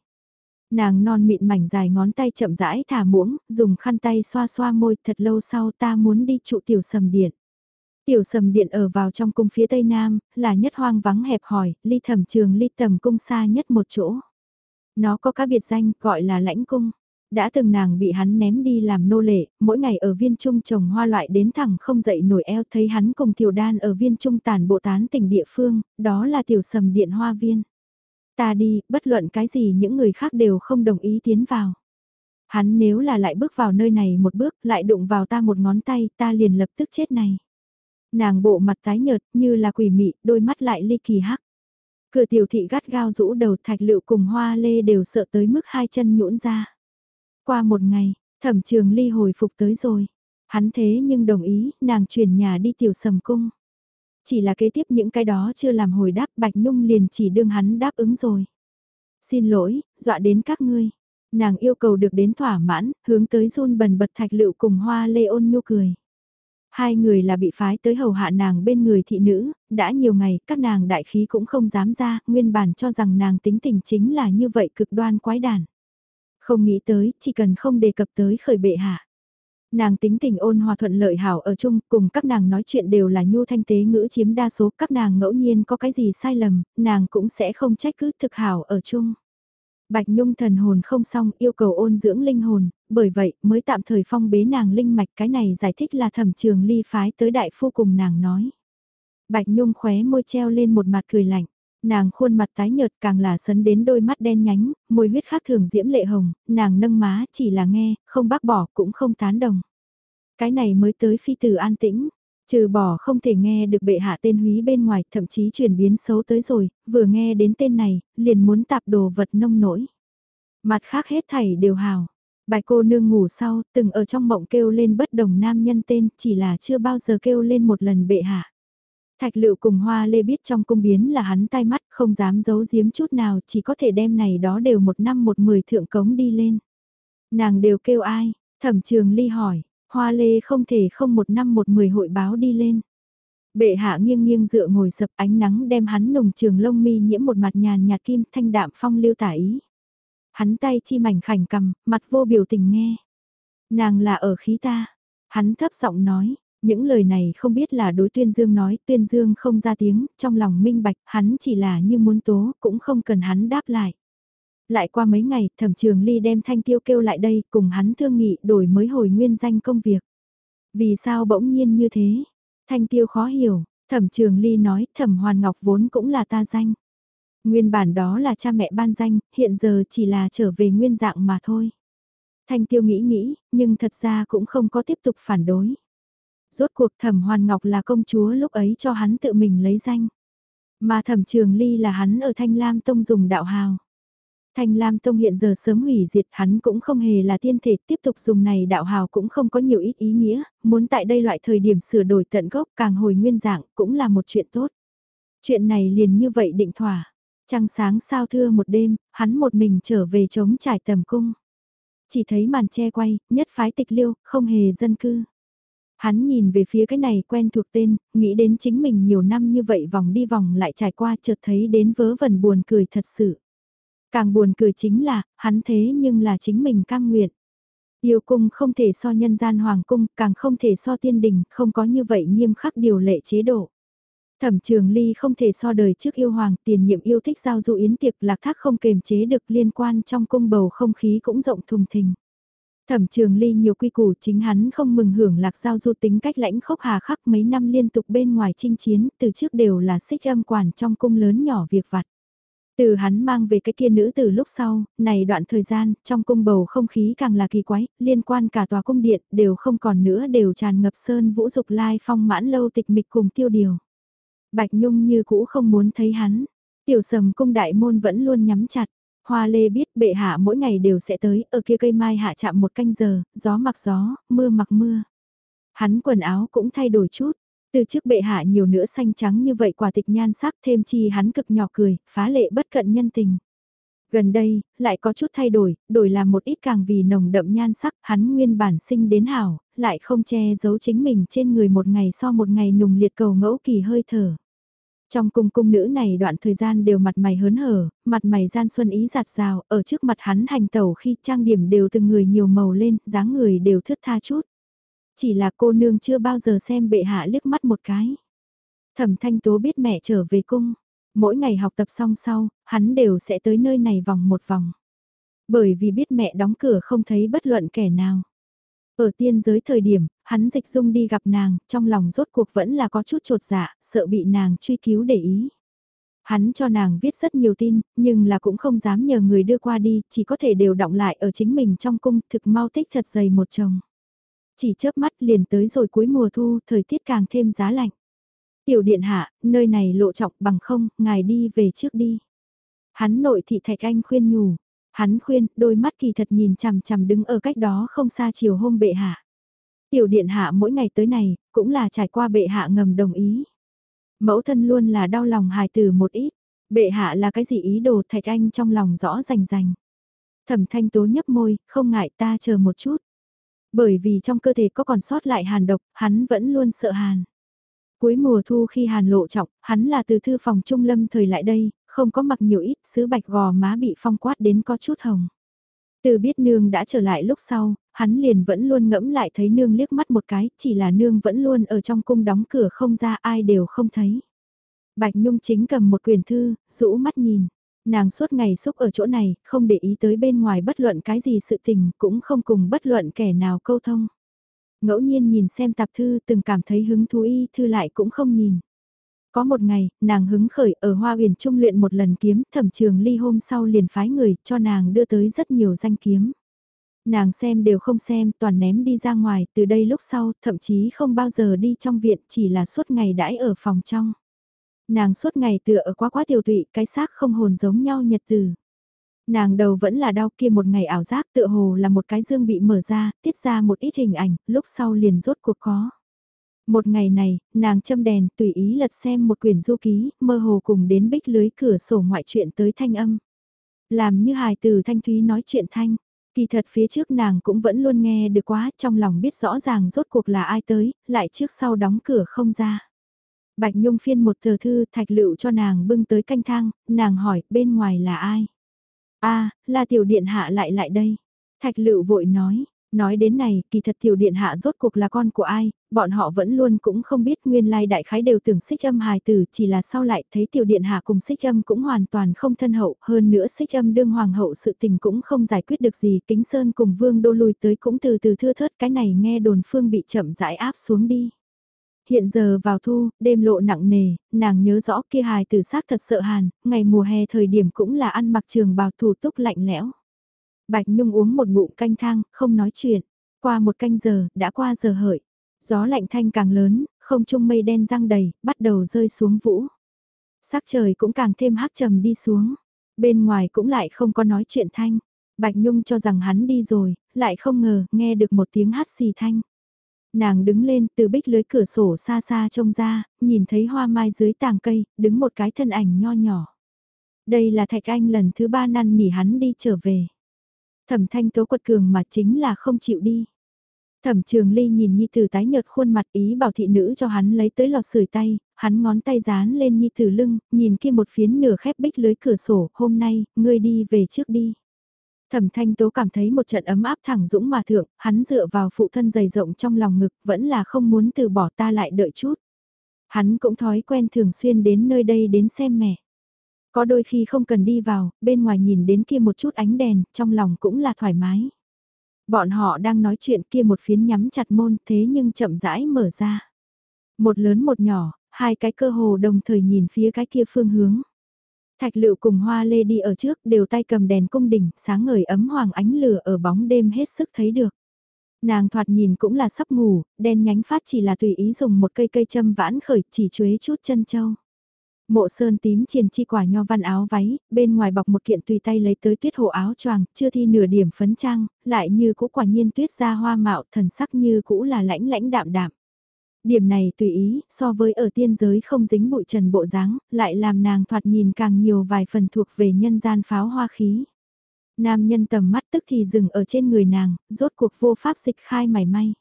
Nàng non mịn mảnh dài ngón tay chậm rãi thả muỗng, dùng khăn tay xoa xoa môi thật lâu sau ta muốn đi trụ tiểu sầm điện. Tiểu sầm điện ở vào trong cung phía tây nam, là nhất hoang vắng hẹp hòi, ly thẩm trường ly tầm cung xa nhất một chỗ. Nó có các biệt danh gọi là lãnh cung. Đã từng nàng bị hắn ném đi làm nô lệ, mỗi ngày ở viên trung trồng hoa loại đến thẳng không dậy nổi eo thấy hắn cùng tiểu đan ở viên trung tàn bộ tán tỉnh địa phương, đó là tiểu sầm điện hoa viên. Ta đi, bất luận cái gì những người khác đều không đồng ý tiến vào. Hắn nếu là lại bước vào nơi này một bước, lại đụng vào ta một ngón tay, ta liền lập tức chết này. Nàng bộ mặt tái nhợt, như là quỷ mị, đôi mắt lại ly kỳ hắc. Cửa tiểu thị gắt gao rũ đầu thạch lựu cùng hoa lê đều sợ tới mức hai chân nhũn ra. Qua một ngày, thẩm trường ly hồi phục tới rồi. Hắn thế nhưng đồng ý, nàng chuyển nhà đi tiểu sầm cung. Chỉ là kế tiếp những cái đó chưa làm hồi đáp Bạch Nhung liền chỉ đương hắn đáp ứng rồi. Xin lỗi, dọa đến các ngươi. Nàng yêu cầu được đến thỏa mãn, hướng tới run bần bật thạch lựu cùng hoa lê ôn nhu cười. Hai người là bị phái tới hầu hạ nàng bên người thị nữ, đã nhiều ngày các nàng đại khí cũng không dám ra, nguyên bản cho rằng nàng tính tình chính là như vậy cực đoan quái đản. Không nghĩ tới, chỉ cần không đề cập tới khởi bệ hạ. Nàng tính tình ôn hòa thuận lợi hảo ở chung, cùng các nàng nói chuyện đều là nhu thanh tế ngữ chiếm đa số, các nàng ngẫu nhiên có cái gì sai lầm, nàng cũng sẽ không trách cứ thực hảo ở chung. Bạch Nhung thần hồn không xong yêu cầu ôn dưỡng linh hồn, bởi vậy mới tạm thời phong bế nàng linh mạch cái này giải thích là thẩm trường ly phái tới đại phu cùng nàng nói. Bạch Nhung khóe môi treo lên một mặt cười lạnh. Nàng khuôn mặt tái nhợt càng là sấn đến đôi mắt đen nhánh, môi huyết khác thường diễm lệ hồng, nàng nâng má chỉ là nghe, không bác bỏ cũng không tán đồng. Cái này mới tới phi tử an tĩnh, Trừ bỏ không thể nghe được bệ hạ tên húy bên ngoài, thậm chí chuyển biến xấu tới rồi, vừa nghe đến tên này, liền muốn tạp đồ vật nông nổi. Mặt khác hết thảy đều hào. Bài cô nương ngủ sau, từng ở trong mộng kêu lên bất đồng nam nhân tên, chỉ là chưa bao giờ kêu lên một lần bệ hạ. Thạch lựu cùng hoa lê biết trong cung biến là hắn tai mắt, không dám giấu giếm chút nào, chỉ có thể đem này đó đều một năm một mười thượng cống đi lên. Nàng đều kêu ai, thẩm trường ly hỏi, hoa lê không thể không một năm một mười hội báo đi lên. Bệ hạ nghiêng nghiêng dựa ngồi sập ánh nắng đem hắn nồng trường lông mi nhiễm một mặt nhàn nhạt kim thanh đạm phong lưu tả ý. Hắn tay chi mảnh khảnh cầm, mặt vô biểu tình nghe. Nàng là ở khí ta. Hắn thấp giọng nói, những lời này không biết là đối tuyên dương nói, tuyên dương không ra tiếng, trong lòng minh bạch, hắn chỉ là như muốn tố, cũng không cần hắn đáp lại. Lại qua mấy ngày, thẩm trường ly đem thanh tiêu kêu lại đây, cùng hắn thương nghị đổi mới hồi nguyên danh công việc. Vì sao bỗng nhiên như thế? Thanh tiêu khó hiểu, thẩm trường ly nói, thẩm hoàn ngọc vốn cũng là ta danh. Nguyên bản đó là cha mẹ ban danh, hiện giờ chỉ là trở về nguyên dạng mà thôi. Thanh tiêu nghĩ nghĩ, nhưng thật ra cũng không có tiếp tục phản đối. Rốt cuộc thẩm hoàn ngọc là công chúa lúc ấy cho hắn tự mình lấy danh. Mà thẩm trường ly là hắn ở Thanh Lam Tông dùng đạo hào. Thanh Lam Tông hiện giờ sớm hủy diệt hắn cũng không hề là tiên thể tiếp tục dùng này đạo hào cũng không có nhiều ít ý nghĩa, muốn tại đây loại thời điểm sửa đổi tận gốc càng hồi nguyên dạng cũng là một chuyện tốt. Chuyện này liền như vậy định thỏa. Trăng sáng sao thưa một đêm, hắn một mình trở về chống trải tầm cung. Chỉ thấy màn che quay, nhất phái tịch liêu, không hề dân cư. Hắn nhìn về phía cái này quen thuộc tên, nghĩ đến chính mình nhiều năm như vậy vòng đi vòng lại trải qua chợt thấy đến vớ vẩn buồn cười thật sự. Càng buồn cười chính là, hắn thế nhưng là chính mình cam nguyện. Yêu cung không thể so nhân gian hoàng cung, càng không thể so tiên đình, không có như vậy nghiêm khắc điều lệ chế độ. Thẩm trường ly không thể so đời trước yêu hoàng tiền nhiệm yêu thích giao du yến tiệc lạc thác không kềm chế được liên quan trong cung bầu không khí cũng rộng thùng thình. Thẩm trường ly nhiều quy củ chính hắn không mừng hưởng lạc giao du tính cách lãnh khốc hà khắc mấy năm liên tục bên ngoài chinh chiến từ trước đều là xích âm quản trong cung lớn nhỏ việc vặt. Từ hắn mang về cái kia nữ từ lúc sau, này đoạn thời gian, trong cung bầu không khí càng là kỳ quái, liên quan cả tòa cung điện, đều không còn nữa đều tràn ngập sơn vũ dục lai phong mãn lâu tịch mịch cùng tiêu điều. Bạch Nhung như cũ không muốn thấy hắn, tiểu sầm cung đại môn vẫn luôn nhắm chặt. Hoa lê biết bệ hạ mỗi ngày đều sẽ tới, ở kia cây mai hạ chạm một canh giờ, gió mặc gió, mưa mặc mưa. Hắn quần áo cũng thay đổi chút, từ trước bệ hạ nhiều nữa xanh trắng như vậy quả tịch nhan sắc thêm chi hắn cực nhỏ cười, phá lệ bất cận nhân tình. Gần đây, lại có chút thay đổi, đổi làm một ít càng vì nồng đậm nhan sắc, hắn nguyên bản sinh đến hảo, lại không che giấu chính mình trên người một ngày so một ngày nùng liệt cầu ngẫu kỳ hơi thở. Trong cung cung nữ này đoạn thời gian đều mặt mày hớn hở, mặt mày gian xuân ý giạt rào, ở trước mặt hắn hành tẩu khi trang điểm đều từng người nhiều màu lên, dáng người đều thướt tha chút. Chỉ là cô nương chưa bao giờ xem bệ hạ liếc mắt một cái. Thẩm thanh tố biết mẹ trở về cung, mỗi ngày học tập xong sau, hắn đều sẽ tới nơi này vòng một vòng. Bởi vì biết mẹ đóng cửa không thấy bất luận kẻ nào. Ở tiên giới thời điểm, hắn dịch dung đi gặp nàng, trong lòng rốt cuộc vẫn là có chút trột dạ, sợ bị nàng truy cứu để ý. Hắn cho nàng viết rất nhiều tin, nhưng là cũng không dám nhờ người đưa qua đi, chỉ có thể đều động lại ở chính mình trong cung, thực mau tích thật dày một chồng. Chỉ chớp mắt liền tới rồi cuối mùa thu, thời tiết càng thêm giá lạnh. Tiểu điện hạ, nơi này lộ trọng bằng không, ngài đi về trước đi. Hắn nội thị thạch anh khuyên nhủ, Hắn khuyên, đôi mắt kỳ thật nhìn chằm chằm đứng ở cách đó không xa chiều hôm bệ hạ. Tiểu điện hạ mỗi ngày tới này, cũng là trải qua bệ hạ ngầm đồng ý. Mẫu thân luôn là đau lòng hài từ một ít. Bệ hạ là cái gì ý đồ thạch anh trong lòng rõ rành rành. Thẩm thanh tố nhấp môi, không ngại ta chờ một chút. Bởi vì trong cơ thể có còn sót lại hàn độc, hắn vẫn luôn sợ hàn. Cuối mùa thu khi hàn lộ trọng, hắn là từ thư phòng trung lâm thời lại đây, không có mặc nhiều ít, sứ bạch gò má bị phong quát đến có chút hồng. Từ biết nương đã trở lại lúc sau, hắn liền vẫn luôn ngẫm lại thấy nương liếc mắt một cái, chỉ là nương vẫn luôn ở trong cung đóng cửa không ra ai đều không thấy. Bạch Nhung chính cầm một quyền thư, rũ mắt nhìn. Nàng suốt ngày xúc ở chỗ này, không để ý tới bên ngoài bất luận cái gì sự tình, cũng không cùng bất luận kẻ nào câu thông. Ngẫu nhiên nhìn xem tạp thư từng cảm thấy hứng thú y thư lại cũng không nhìn. Có một ngày, nàng hứng khởi ở Hoa Huyền Trung luyện một lần kiếm, thẩm trường ly hôm sau liền phái người cho nàng đưa tới rất nhiều danh kiếm. Nàng xem đều không xem, toàn ném đi ra ngoài, từ đây lúc sau, thậm chí không bao giờ đi trong viện, chỉ là suốt ngày đãi ở phòng trong. Nàng suốt ngày tựa ở quá quá tiểu tụy, cái xác không hồn giống nhau nhật từ. Nàng đầu vẫn là đau kia một ngày ảo giác tựa hồ là một cái dương bị mở ra, tiết ra một ít hình ảnh, lúc sau liền rốt cuộc có. Một ngày này, nàng châm đèn, tùy ý lật xem một quyển du ký, mơ hồ cùng đến bích lưới cửa sổ ngoại chuyện tới thanh âm. Làm như hài từ thanh thúy nói chuyện thanh, kỳ thật phía trước nàng cũng vẫn luôn nghe được quá, trong lòng biết rõ ràng rốt cuộc là ai tới, lại trước sau đóng cửa không ra. Bạch Nhung phiên một tờ thư thạch lựu cho nàng bưng tới canh thang, nàng hỏi bên ngoài là ai? a là tiểu điện hạ lại lại đây. Thạch lựu vội nói, nói đến này, kỳ thật tiểu điện hạ rốt cuộc là con của ai, bọn họ vẫn luôn cũng không biết nguyên lai đại khái đều tưởng xích âm hài tử chỉ là sau lại thấy tiểu điện hạ cùng xích âm cũng hoàn toàn không thân hậu, hơn nữa xích âm đương hoàng hậu sự tình cũng không giải quyết được gì, kính sơn cùng vương đô lùi tới cũng từ từ thưa thớt cái này nghe đồn phương bị chậm rãi áp xuống đi. Hiện giờ vào thu, đêm lộ nặng nề, nàng nhớ rõ kia hài tử xác thật sợ hàn, ngày mùa hè thời điểm cũng là ăn mặc trường bào thủ túc lạnh lẽo. Bạch Nhung uống một ngụm canh thang, không nói chuyện. Qua một canh giờ, đã qua giờ hợi. Gió lạnh thanh càng lớn, không trung mây đen răng đầy, bắt đầu rơi xuống vũ. Sắc trời cũng càng thêm hắc trầm đi xuống. Bên ngoài cũng lại không có nói chuyện thanh. Bạch Nhung cho rằng hắn đi rồi, lại không ngờ, nghe được một tiếng hát xì thanh. Nàng đứng lên từ bích lưới cửa sổ xa xa trông ra, nhìn thấy hoa mai dưới tàng cây, đứng một cái thân ảnh nho nhỏ. Đây là Thạch Anh lần thứ ba năn nỉ hắn đi trở về. Thẩm thanh tố quật cường mà chính là không chịu đi. Thẩm trường ly nhìn Nhi Tử tái nhợt khuôn mặt ý bảo thị nữ cho hắn lấy tới lò sưởi tay, hắn ngón tay dán lên Nhi Tử lưng, nhìn kia một phiến nửa khép bích lưới cửa sổ, hôm nay, ngươi đi về trước đi. Thẩm thanh tố cảm thấy một trận ấm áp thẳng dũng mà thượng, hắn dựa vào phụ thân dày rộng trong lòng ngực, vẫn là không muốn từ bỏ ta lại đợi chút. Hắn cũng thói quen thường xuyên đến nơi đây đến xem mẹ. Có đôi khi không cần đi vào, bên ngoài nhìn đến kia một chút ánh đèn, trong lòng cũng là thoải mái. Bọn họ đang nói chuyện kia một phiến nhắm chặt môn thế nhưng chậm rãi mở ra. Một lớn một nhỏ, hai cái cơ hồ đồng thời nhìn phía cái kia phương hướng. Thạch lựu cùng hoa lê đi ở trước đều tay cầm đèn cung đỉnh, sáng ngời ấm hoàng ánh lửa ở bóng đêm hết sức thấy được. Nàng thoạt nhìn cũng là sắp ngủ, đen nhánh phát chỉ là tùy ý dùng một cây cây châm vãn khởi chỉ chuế chút chân châu. Mộ sơn tím triền chi quả nho văn áo váy, bên ngoài bọc một kiện tùy tay lấy tới tuyết hộ áo choàng, chưa thi nửa điểm phấn trang, lại như cũ quả nhiên tuyết ra hoa mạo thần sắc như cũ là lãnh lãnh đạm đạm. Điểm này tùy ý, so với ở tiên giới không dính bụi trần bộ dáng, lại làm nàng thoạt nhìn càng nhiều vài phần thuộc về nhân gian pháo hoa khí. Nam nhân tầm mắt tức thì dừng ở trên người nàng, rốt cuộc vô pháp dịch khai mảy may.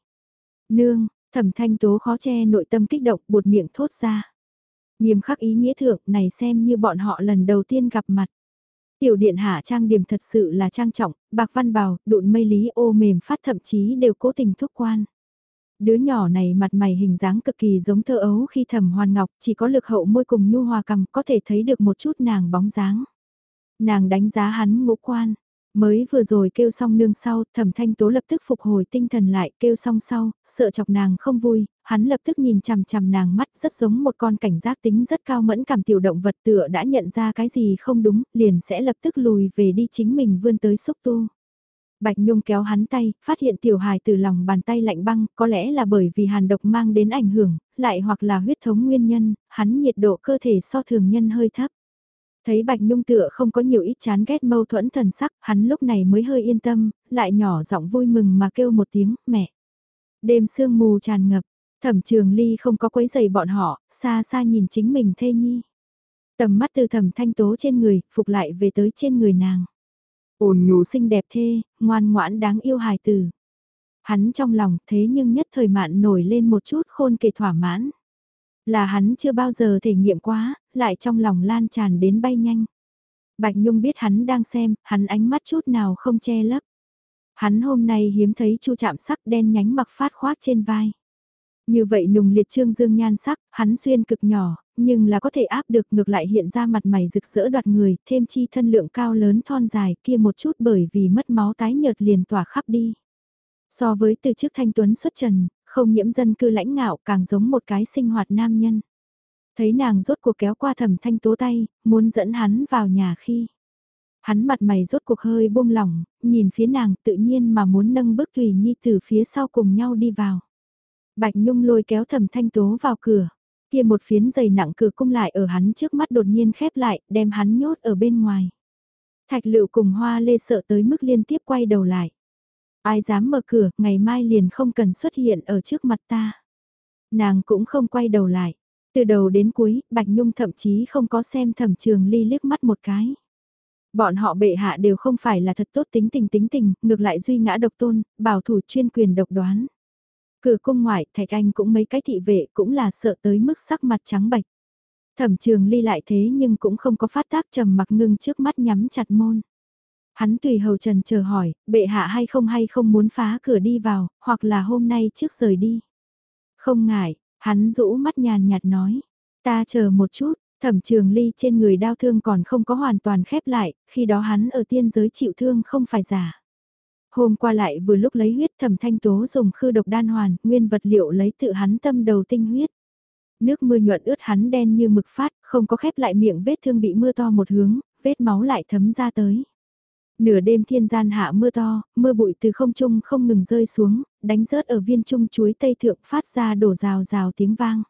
Nương, thẩm thanh tố khó che nội tâm kích động buột miệng thốt ra. Nghiêm khắc ý nghĩa thượng này xem như bọn họ lần đầu tiên gặp mặt. Tiểu điện hạ trang điểm thật sự là trang trọng, bạc văn bào, đụn mây lý ô mềm phát thậm chí đều cố tình thúc quan. Đứa nhỏ này mặt mày hình dáng cực kỳ giống thơ ấu khi thẩm hoàn ngọc, chỉ có lực hậu môi cùng nhu hòa cầm có thể thấy được một chút nàng bóng dáng. Nàng đánh giá hắn ngũ quan, Mới vừa rồi kêu xong nương sau, thẩm thanh tố lập tức phục hồi tinh thần lại kêu xong sau, sợ chọc nàng không vui, hắn lập tức nhìn chằm chằm nàng mắt rất giống một con cảnh giác tính rất cao mẫn cảm tiểu động vật tựa đã nhận ra cái gì không đúng, liền sẽ lập tức lùi về đi chính mình vươn tới xúc tu. Bạch Nhung kéo hắn tay, phát hiện tiểu hài từ lòng bàn tay lạnh băng, có lẽ là bởi vì hàn độc mang đến ảnh hưởng, lại hoặc là huyết thống nguyên nhân, hắn nhiệt độ cơ thể so thường nhân hơi thấp. Thấy Bạch Nhung tựa không có nhiều ít chán ghét mâu thuẫn thần sắc, hắn lúc này mới hơi yên tâm, lại nhỏ giọng vui mừng mà kêu một tiếng, mẹ. Đêm sương mù tràn ngập, thẩm trường ly không có quấy giày bọn họ, xa xa nhìn chính mình thê nhi. Tầm mắt từ thẩm thanh tố trên người, phục lại về tới trên người nàng. ôn nhu xinh đẹp thê, ngoan ngoãn đáng yêu hài tử. Hắn trong lòng thế nhưng nhất thời mạn nổi lên một chút khôn kề thỏa mãn. Là hắn chưa bao giờ thể nghiệm quá, lại trong lòng lan tràn đến bay nhanh. Bạch Nhung biết hắn đang xem, hắn ánh mắt chút nào không che lấp. Hắn hôm nay hiếm thấy chu chạm sắc đen nhánh mặc phát khoác trên vai. Như vậy nùng liệt trương dương nhan sắc, hắn xuyên cực nhỏ, nhưng là có thể áp được ngược lại hiện ra mặt mày rực rỡ đoạt người, thêm chi thân lượng cao lớn thon dài kia một chút bởi vì mất máu tái nhợt liền tỏa khắp đi. So với từ trước thanh tuấn xuất trần, không nhiễm dân cư lãnh ngạo càng giống một cái sinh hoạt nam nhân. Thấy nàng rốt cuộc kéo qua thẩm thanh tố tay, muốn dẫn hắn vào nhà khi. Hắn mặt mày rốt cuộc hơi buông lỏng, nhìn phía nàng tự nhiên mà muốn nâng bước Thủy Nhi từ phía sau cùng nhau đi vào. Bạch Nhung lôi kéo thẩm thanh tố vào cửa. Kia một phiến dày nặng cửa cung lại ở hắn trước mắt đột nhiên khép lại, đem hắn nhốt ở bên ngoài. Thạch lựu cùng hoa lê sợ tới mức liên tiếp quay đầu lại. Ai dám mở cửa, ngày mai liền không cần xuất hiện ở trước mặt ta. Nàng cũng không quay đầu lại. Từ đầu đến cuối, Bạch Nhung thậm chí không có xem thẩm trường ly liếc mắt một cái. Bọn họ bệ hạ đều không phải là thật tốt tính tình tính tình, ngược lại duy ngã độc tôn, bảo thủ chuyên quyền độc đoán. Cửa cung ngoại, Thạch Anh cũng mấy cái thị vệ cũng là sợ tới mức sắc mặt trắng bệch. Thẩm trường ly lại thế nhưng cũng không có phát tác trầm mặc ngưng trước mắt nhắm chặt môn. Hắn tùy hầu trần chờ hỏi, bệ hạ hay không hay không muốn phá cửa đi vào, hoặc là hôm nay trước rời đi. Không ngại, hắn rũ mắt nhàn nhạt nói, ta chờ một chút, thẩm trường ly trên người đau thương còn không có hoàn toàn khép lại, khi đó hắn ở tiên giới chịu thương không phải giả. Hôm qua lại vừa lúc lấy huyết thẩm thanh tố dùng khư độc đan hoàn, nguyên vật liệu lấy tự hắn tâm đầu tinh huyết. Nước mưa nhuận ướt hắn đen như mực phát, không có khép lại miệng vết thương bị mưa to một hướng, vết máu lại thấm ra tới. Nửa đêm thiên gian hạ mưa to, mưa bụi từ không trung không ngừng rơi xuống, đánh rớt ở viên trung chuối tây thượng phát ra đổ rào rào tiếng vang.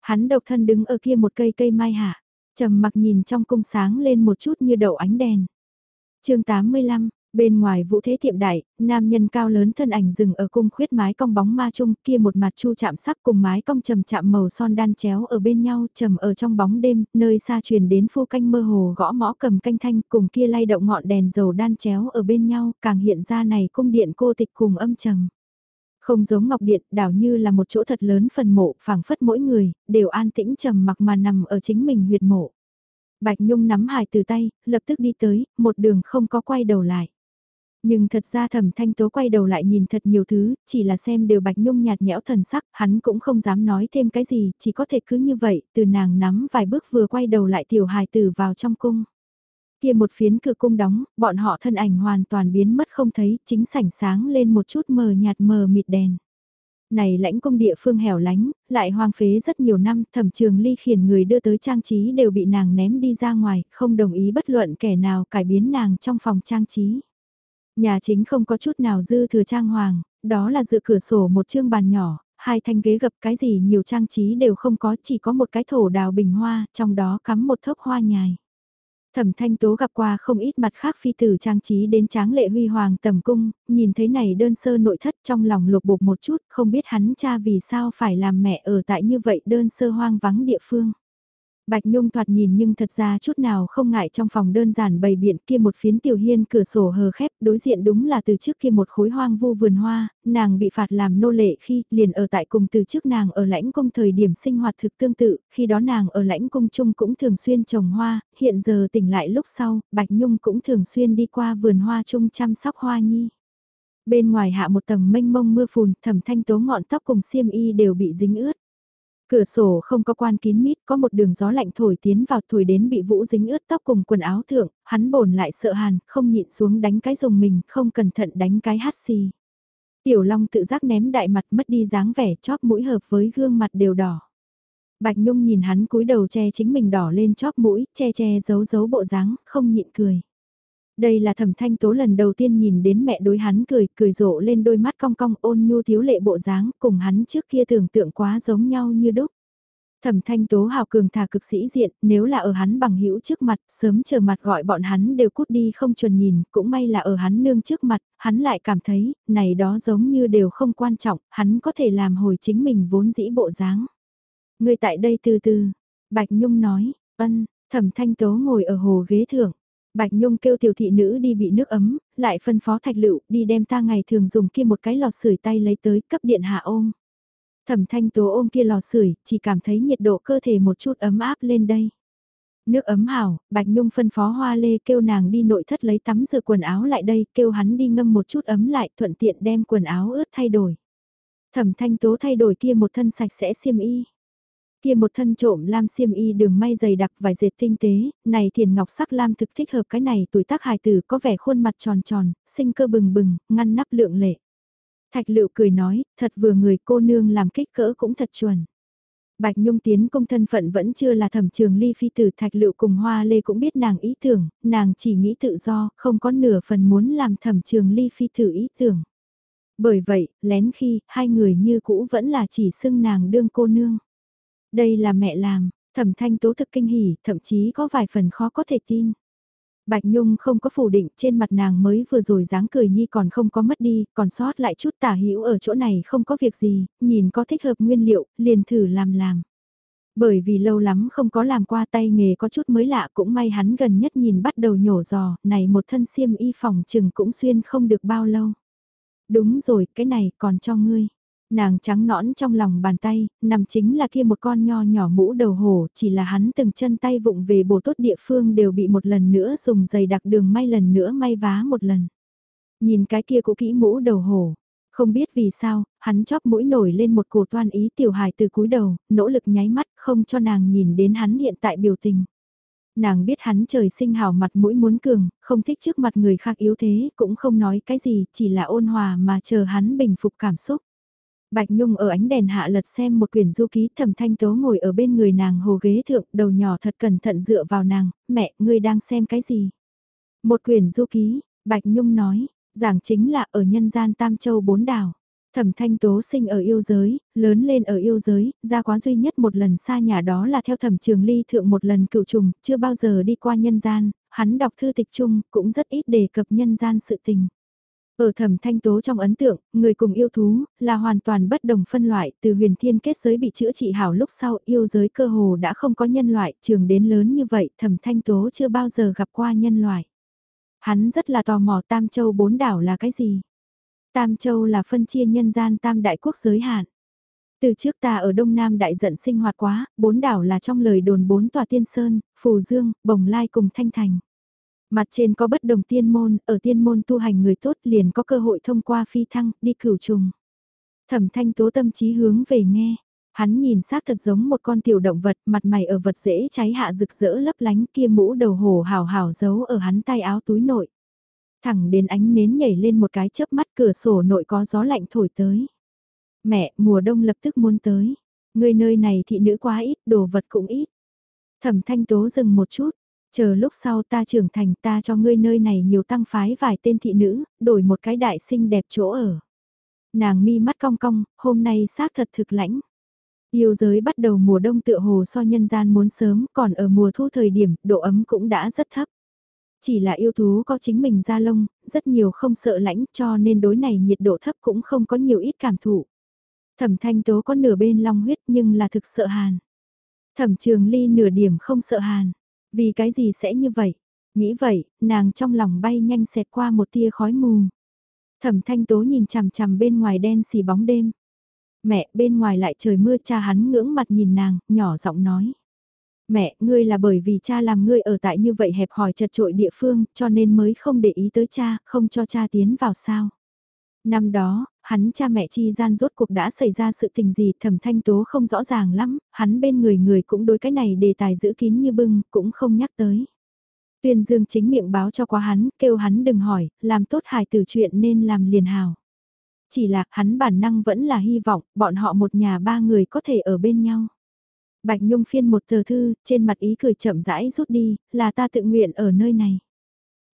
Hắn độc thân đứng ở kia một cây cây mai hạ, trầm mặc nhìn trong cung sáng lên một chút như đậu ánh đèn. chương 85, Bên ngoài vũ thế tiệm đại, nam nhân cao lớn thân ảnh dừng ở cung khuyết mái cong bóng ma trung kia một mặt chu chạm sắc cùng mái cong trầm chạm màu son đan chéo ở bên nhau trầm ở trong bóng đêm, nơi xa truyền đến phu canh mơ hồ gõ mõ cầm canh thanh cùng kia lay động ngọn đèn dầu đan chéo ở bên nhau càng hiện ra này cung điện cô tịch cùng âm trầm. Không giống ngọc điện đảo như là một chỗ thật lớn phần mộ phảng phất mỗi người, đều an tĩnh trầm mặc mà nằm ở chính mình huyệt mộ. Bạch Nhung nắm hài từ tay, lập tức đi tới, một đường không có quay đầu lại. Nhưng thật ra thẩm thanh tố quay đầu lại nhìn thật nhiều thứ, chỉ là xem đều bạch nhung nhạt nhẽo thần sắc, hắn cũng không dám nói thêm cái gì, chỉ có thể cứ như vậy, từ nàng nắm vài bước vừa quay đầu lại tiểu hài tử vào trong cung. Kia một phiến cửa cung đóng, bọn họ thân ảnh hoàn toàn biến mất không thấy, chính sảnh sáng lên một chút mờ nhạt mờ mịt đèn này lãnh cung địa phương hẻo lánh, lại hoang phế rất nhiều năm, thẩm trường ly khiển người đưa tới trang trí đều bị nàng ném đi ra ngoài, không đồng ý bất luận kẻ nào cải biến nàng trong phòng trang trí. Nhà chính không có chút nào dư thừa trang hoàng, đó là dựa cửa sổ một chương bàn nhỏ, hai thanh ghế gập cái gì nhiều trang trí đều không có, chỉ có một cái thổ đào bình hoa, trong đó cắm một thớp hoa nhài. Thẩm thanh tố gặp qua không ít mặt khác phi tử trang trí đến tráng lệ huy hoàng tầm cung, nhìn thấy này đơn sơ nội thất trong lòng lột bột một chút, không biết hắn cha vì sao phải làm mẹ ở tại như vậy đơn sơ hoang vắng địa phương. Bạch Nhung thoạt nhìn nhưng thật ra chút nào không ngại trong phòng đơn giản bày biện kia một phiến tiểu hiên cửa sổ hờ khép đối diện đúng là từ trước kia một khối hoang vu vườn hoa, nàng bị phạt làm nô lệ khi liền ở tại cùng từ trước nàng ở lãnh cung thời điểm sinh hoạt thực tương tự, khi đó nàng ở lãnh cung chung cũng thường xuyên trồng hoa, hiện giờ tỉnh lại lúc sau, Bạch Nhung cũng thường xuyên đi qua vườn hoa chung chăm sóc hoa nhi. Bên ngoài hạ một tầng mênh mông mưa phùn, thẩm thanh tố ngọn tóc cùng xiêm y đều bị dính ướt. Cửa sổ không có quan kín mít, có một đường gió lạnh thổi tiến vào thổi đến bị vũ dính ướt tóc cùng quần áo thượng, hắn bồn lại sợ hàn, không nhịn xuống đánh cái dùng mình, không cẩn thận đánh cái hát xì. Tiểu Long tự giác ném đại mặt mất đi dáng vẻ chóp mũi hợp với gương mặt đều đỏ. Bạch Nhung nhìn hắn cúi đầu che chính mình đỏ lên chóp mũi, che che giấu giấu bộ dáng, không nhịn cười. Đây là thẩm thanh tố lần đầu tiên nhìn đến mẹ đối hắn cười, cười rộ lên đôi mắt cong cong ôn nhu thiếu lệ bộ dáng, cùng hắn trước kia tưởng tượng quá giống nhau như đúc. Thẩm thanh tố hào cường thà cực sĩ diện, nếu là ở hắn bằng hữu trước mặt, sớm chờ mặt gọi bọn hắn đều cút đi không chuẩn nhìn, cũng may là ở hắn nương trước mặt, hắn lại cảm thấy, này đó giống như đều không quan trọng, hắn có thể làm hồi chính mình vốn dĩ bộ dáng. Người tại đây từ từ, Bạch Nhung nói, ân, thẩm thanh tố ngồi ở hồ ghế thưởng, Bạch Nhung kêu tiểu thị nữ đi bị nước ấm, lại phân phó thạch lựu đi đem ta ngày thường dùng kia một cái lò sưởi tay lấy tới cấp điện hạ ôm. Thẩm thanh tố ôm kia lò sưởi chỉ cảm thấy nhiệt độ cơ thể một chút ấm áp lên đây. Nước ấm hảo, Bạch Nhung phân phó hoa lê kêu nàng đi nội thất lấy tắm rửa quần áo lại đây, kêu hắn đi ngâm một chút ấm lại thuận tiện đem quần áo ướt thay đổi. Thẩm thanh tố thay đổi kia một thân sạch sẽ xiêm y. Kia một thân trộm lam xiêm y đường may dày đặc vài dệt tinh tế, này thiền ngọc sắc lam thực thích hợp cái này tuổi tác hài tử có vẻ khuôn mặt tròn tròn, sinh cơ bừng bừng, ngăn nắp lượng lệ. Thạch lựu cười nói, thật vừa người cô nương làm kích cỡ cũng thật chuẩn. Bạch Nhung tiến công thân phận vẫn chưa là thẩm trường ly phi tử thạch lựu cùng hoa lê cũng biết nàng ý tưởng, nàng chỉ nghĩ tự do, không có nửa phần muốn làm thẩm trường ly phi tử ý tưởng. Bởi vậy, lén khi, hai người như cũ vẫn là chỉ xưng nàng đương cô nương. Đây là mẹ làm, thẩm thanh tố thực kinh hỉ, thậm chí có vài phần khó có thể tin. Bạch Nhung không có phủ định trên mặt nàng mới vừa rồi dáng cười nhi còn không có mất đi, còn sót lại chút tả hữu ở chỗ này không có việc gì, nhìn có thích hợp nguyên liệu, liền thử làm làm. Bởi vì lâu lắm không có làm qua tay nghề có chút mới lạ cũng may hắn gần nhất nhìn bắt đầu nhổ giò, này một thân xiêm y phòng chừng cũng xuyên không được bao lâu. Đúng rồi, cái này còn cho ngươi. Nàng trắng nõn trong lòng bàn tay, nằm chính là kia một con nho nhỏ mũ đầu hổ, chỉ là hắn từng chân tay vụng về bổ tốt địa phương đều bị một lần nữa dùng giày đặc đường may lần nữa may vá một lần. Nhìn cái kia cũ kỹ mũ đầu hổ, không biết vì sao, hắn chóp mũi nổi lên một cổ toan ý tiểu hài từ cúi đầu, nỗ lực nháy mắt không cho nàng nhìn đến hắn hiện tại biểu tình. Nàng biết hắn trời sinh hào mặt mũi muốn cường, không thích trước mặt người khác yếu thế, cũng không nói cái gì, chỉ là ôn hòa mà chờ hắn bình phục cảm xúc. Bạch Nhung ở ánh đèn hạ lật xem một quyển du ký thẩm thanh tố ngồi ở bên người nàng hồ ghế thượng, đầu nhỏ thật cẩn thận dựa vào nàng, mẹ, ngươi đang xem cái gì? Một quyển du ký, Bạch Nhung nói, giảng chính là ở nhân gian Tam Châu Bốn Đảo. Thẩm thanh tố sinh ở yêu giới, lớn lên ở yêu giới, ra quá duy nhất một lần xa nhà đó là theo thẩm trường ly thượng một lần cựu trùng, chưa bao giờ đi qua nhân gian, hắn đọc thư tịch chung, cũng rất ít đề cập nhân gian sự tình. Ở thẩm thanh tố trong ấn tượng, người cùng yêu thú, là hoàn toàn bất đồng phân loại, từ huyền thiên kết giới bị chữa trị hảo lúc sau yêu giới cơ hồ đã không có nhân loại, trường đến lớn như vậy, thẩm thanh tố chưa bao giờ gặp qua nhân loại. Hắn rất là tò mò Tam Châu bốn đảo là cái gì? Tam Châu là phân chia nhân gian tam đại quốc giới hạn. Từ trước ta ở Đông Nam đại giận sinh hoạt quá, bốn đảo là trong lời đồn bốn tòa tiên sơn, Phù Dương, Bồng Lai cùng Thanh Thành. Mặt trên có bất đồng tiên môn, ở tiên môn tu hành người tốt liền có cơ hội thông qua phi thăng, đi cửu trùng. Thẩm thanh tố tâm trí hướng về nghe. Hắn nhìn xác thật giống một con tiểu động vật, mặt mày ở vật dễ cháy hạ rực rỡ lấp lánh kia mũ đầu hổ hào hào giấu ở hắn tay áo túi nội. Thẳng đến ánh nến nhảy lên một cái chớp mắt cửa sổ nội có gió lạnh thổi tới. Mẹ, mùa đông lập tức muốn tới. Người nơi này thị nữ quá ít, đồ vật cũng ít. Thẩm thanh tố dừng một chút, Chờ lúc sau ta trưởng thành ta cho ngươi nơi này nhiều tăng phái vài tên thị nữ, đổi một cái đại sinh đẹp chỗ ở. Nàng mi mắt cong cong, hôm nay xác thật thực lãnh. Yêu giới bắt đầu mùa đông tựa hồ so nhân gian muốn sớm, còn ở mùa thu thời điểm, độ ấm cũng đã rất thấp. Chỉ là yêu thú có chính mình da lông, rất nhiều không sợ lãnh cho nên đối này nhiệt độ thấp cũng không có nhiều ít cảm thụ. Thẩm thanh tố có nửa bên long huyết nhưng là thực sợ hàn. Thẩm trường ly nửa điểm không sợ hàn. Vì cái gì sẽ như vậy? Nghĩ vậy, nàng trong lòng bay nhanh xẹt qua một tia khói mù. Thẩm thanh tố nhìn chằm chằm bên ngoài đen xì bóng đêm. Mẹ, bên ngoài lại trời mưa cha hắn ngưỡng mặt nhìn nàng, nhỏ giọng nói. Mẹ, ngươi là bởi vì cha làm ngươi ở tại như vậy hẹp hòi chật trội địa phương, cho nên mới không để ý tới cha, không cho cha tiến vào sao. Năm đó, hắn cha mẹ chi gian rốt cuộc đã xảy ra sự tình gì thẩm thanh tố không rõ ràng lắm, hắn bên người người cũng đối cái này đề tài giữ kín như bưng, cũng không nhắc tới. Tuyên Dương chính miệng báo cho quá hắn, kêu hắn đừng hỏi, làm tốt hài tử chuyện nên làm liền hào. Chỉ là hắn bản năng vẫn là hy vọng, bọn họ một nhà ba người có thể ở bên nhau. Bạch Nhung phiên một tờ thư, trên mặt ý cười chậm rãi rút đi, là ta tự nguyện ở nơi này.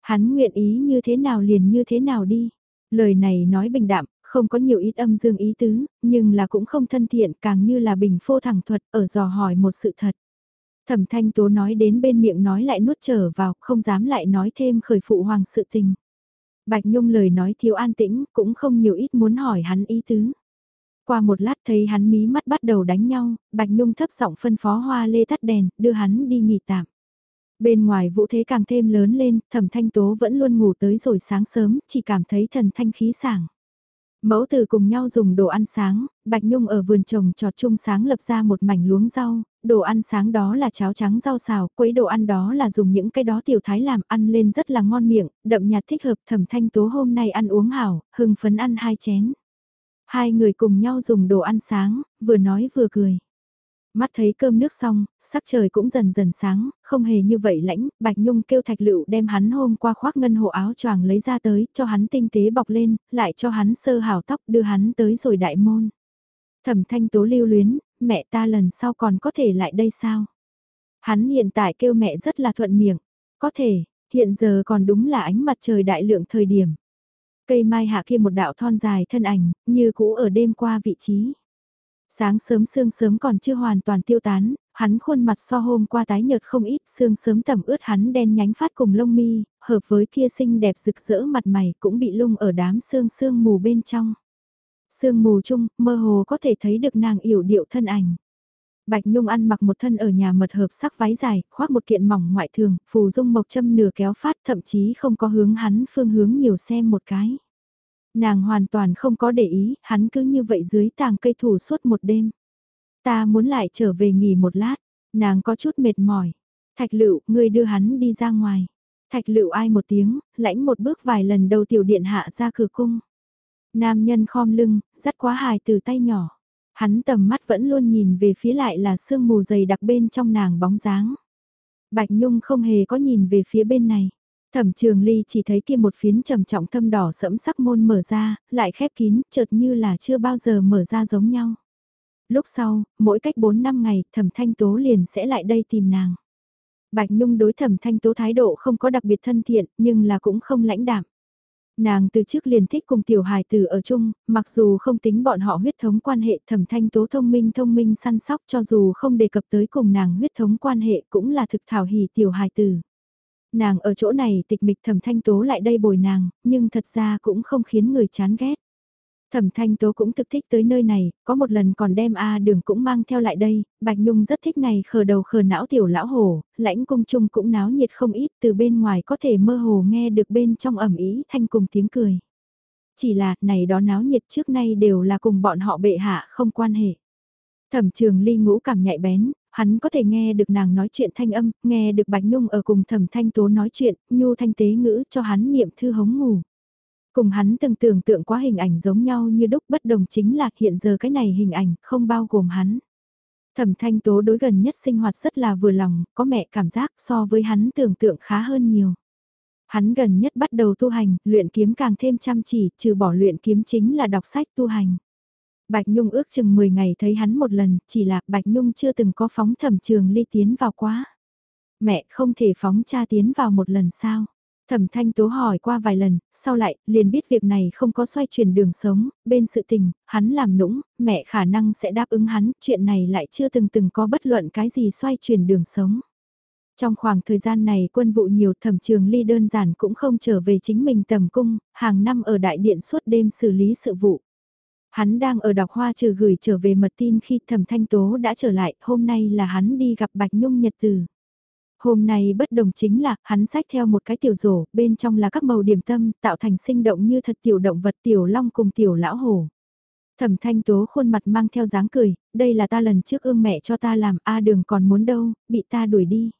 Hắn nguyện ý như thế nào liền như thế nào đi. Lời này nói bình đạm, không có nhiều ít âm dương ý tứ, nhưng là cũng không thân thiện càng như là bình phô thẳng thuật ở dò hỏi một sự thật. Thẩm thanh tố nói đến bên miệng nói lại nuốt trở vào, không dám lại nói thêm khởi phụ hoàng sự tình. Bạch Nhung lời nói thiếu an tĩnh, cũng không nhiều ít muốn hỏi hắn ý tứ. Qua một lát thấy hắn mí mắt bắt đầu đánh nhau, Bạch Nhung thấp giọng phân phó hoa lê tắt đèn, đưa hắn đi nghỉ tạm. Bên ngoài vũ thế càng thêm lớn lên, thẩm thanh tố vẫn luôn ngủ tới rồi sáng sớm, chỉ cảm thấy thần thanh khí sảng. Mẫu từ cùng nhau dùng đồ ăn sáng, Bạch Nhung ở vườn trồng trọt chung sáng lập ra một mảnh luống rau, đồ ăn sáng đó là cháo trắng rau xào, quấy đồ ăn đó là dùng những cái đó tiểu thái làm ăn lên rất là ngon miệng, đậm nhạt thích hợp thẩm thanh tố hôm nay ăn uống hảo, hưng phấn ăn hai chén. Hai người cùng nhau dùng đồ ăn sáng, vừa nói vừa cười. Mắt thấy cơm nước xong, sắc trời cũng dần dần sáng, không hề như vậy lãnh, Bạch Nhung kêu Thạch Lựu đem hắn hôm qua khoác ngân hộ áo choàng lấy ra tới, cho hắn tinh tế bọc lên, lại cho hắn sơ hào tóc đưa hắn tới rồi đại môn. Thẩm thanh tố lưu luyến, mẹ ta lần sau còn có thể lại đây sao? Hắn hiện tại kêu mẹ rất là thuận miệng, có thể, hiện giờ còn đúng là ánh mặt trời đại lượng thời điểm. Cây mai hạ kia một đạo thon dài thân ảnh, như cũ ở đêm qua vị trí. Sáng sớm sương sớm còn chưa hoàn toàn tiêu tán, hắn khuôn mặt so hôm qua tái nhợt không ít, sương sớm tẩm ướt hắn đen nhánh phát cùng lông mi, hợp với kia xinh đẹp rực rỡ mặt mày cũng bị lung ở đám sương sương mù bên trong. Sương mù chung, mơ hồ có thể thấy được nàng yểu điệu thân ảnh. Bạch Nhung ăn mặc một thân ở nhà mật hợp sắc váy dài, khoác một kiện mỏng ngoại thường, phù dung mộc châm nửa kéo phát thậm chí không có hướng hắn phương hướng nhiều xem một cái. Nàng hoàn toàn không có để ý, hắn cứ như vậy dưới tàng cây thủ suốt một đêm. Ta muốn lại trở về nghỉ một lát, nàng có chút mệt mỏi. Thạch lựu, ngươi đưa hắn đi ra ngoài. Thạch lựu ai một tiếng, lãnh một bước vài lần đầu tiểu điện hạ ra cửa cung. Nam nhân khom lưng, dắt quá hài từ tay nhỏ. Hắn tầm mắt vẫn luôn nhìn về phía lại là sương mù dày đặc bên trong nàng bóng dáng. Bạch Nhung không hề có nhìn về phía bên này. Thẩm trường ly chỉ thấy kia một phiến trầm trọng thâm đỏ sẫm sắc môn mở ra, lại khép kín, chợt như là chưa bao giờ mở ra giống nhau. Lúc sau, mỗi cách 4 năm ngày, thẩm thanh tố liền sẽ lại đây tìm nàng. Bạch Nhung đối thẩm thanh tố thái độ không có đặc biệt thân thiện, nhưng là cũng không lãnh đạm. Nàng từ trước liền thích cùng tiểu hài tử ở chung, mặc dù không tính bọn họ huyết thống quan hệ thẩm thanh tố thông minh thông minh săn sóc cho dù không đề cập tới cùng nàng huyết thống quan hệ cũng là thực thảo hỉ tiểu hài tử. Nàng ở chỗ này tịch mịch thẩm thanh tố lại đây bồi nàng, nhưng thật ra cũng không khiến người chán ghét. Thẩm Thanh Tố cũng thực thích tới nơi này, có một lần còn đem A đường cũng mang theo lại đây, Bạch Nhung rất thích này khờ đầu khờ não tiểu lão hổ, lãnh cung chung cũng náo nhiệt không ít từ bên ngoài có thể mơ hồ nghe được bên trong ẩm ý thanh cùng tiếng cười. Chỉ là, này đó náo nhiệt trước nay đều là cùng bọn họ bệ hạ không quan hệ. Thẩm trường ly ngũ cảm nhạy bén, hắn có thể nghe được nàng nói chuyện thanh âm, nghe được Bạch Nhung ở cùng thẩm thanh tố nói chuyện, nhu thanh tế ngữ cho hắn niệm thư hống ngủ. Cùng hắn từng tưởng tượng quá hình ảnh giống nhau như đúc bất đồng chính là hiện giờ cái này hình ảnh không bao gồm hắn. Thẩm thanh tố đối gần nhất sinh hoạt rất là vừa lòng, có mẹ cảm giác so với hắn tưởng tượng khá hơn nhiều. Hắn gần nhất bắt đầu tu hành, luyện kiếm càng thêm chăm chỉ, trừ bỏ luyện kiếm chính là đọc sách tu hành. Bạch Nhung ước chừng 10 ngày thấy hắn một lần, chỉ là Bạch Nhung chưa từng có phóng thẩm trường ly tiến vào quá. Mẹ không thể phóng cha tiến vào một lần sao? Thẩm thanh tố hỏi qua vài lần, sau lại, liền biết việc này không có xoay chuyển đường sống, bên sự tình, hắn làm nũng, mẹ khả năng sẽ đáp ứng hắn, chuyện này lại chưa từng từng có bất luận cái gì xoay chuyển đường sống. Trong khoảng thời gian này quân vụ nhiều thẩm trường ly đơn giản cũng không trở về chính mình tầm cung, hàng năm ở đại điện suốt đêm xử lý sự vụ. Hắn đang ở đọc hoa trừ gửi trở về mật tin khi thẩm thanh tố đã trở lại, hôm nay là hắn đi gặp Bạch Nhung Nhật Tử. Hôm nay bất đồng chính là, hắn sách theo một cái tiểu rổ, bên trong là các màu điểm tâm, tạo thành sinh động như thật tiểu động vật tiểu long cùng tiểu lão hổ. Thẩm thanh tố khuôn mặt mang theo dáng cười, đây là ta lần trước ương mẹ cho ta làm, A đường còn muốn đâu, bị ta đuổi đi.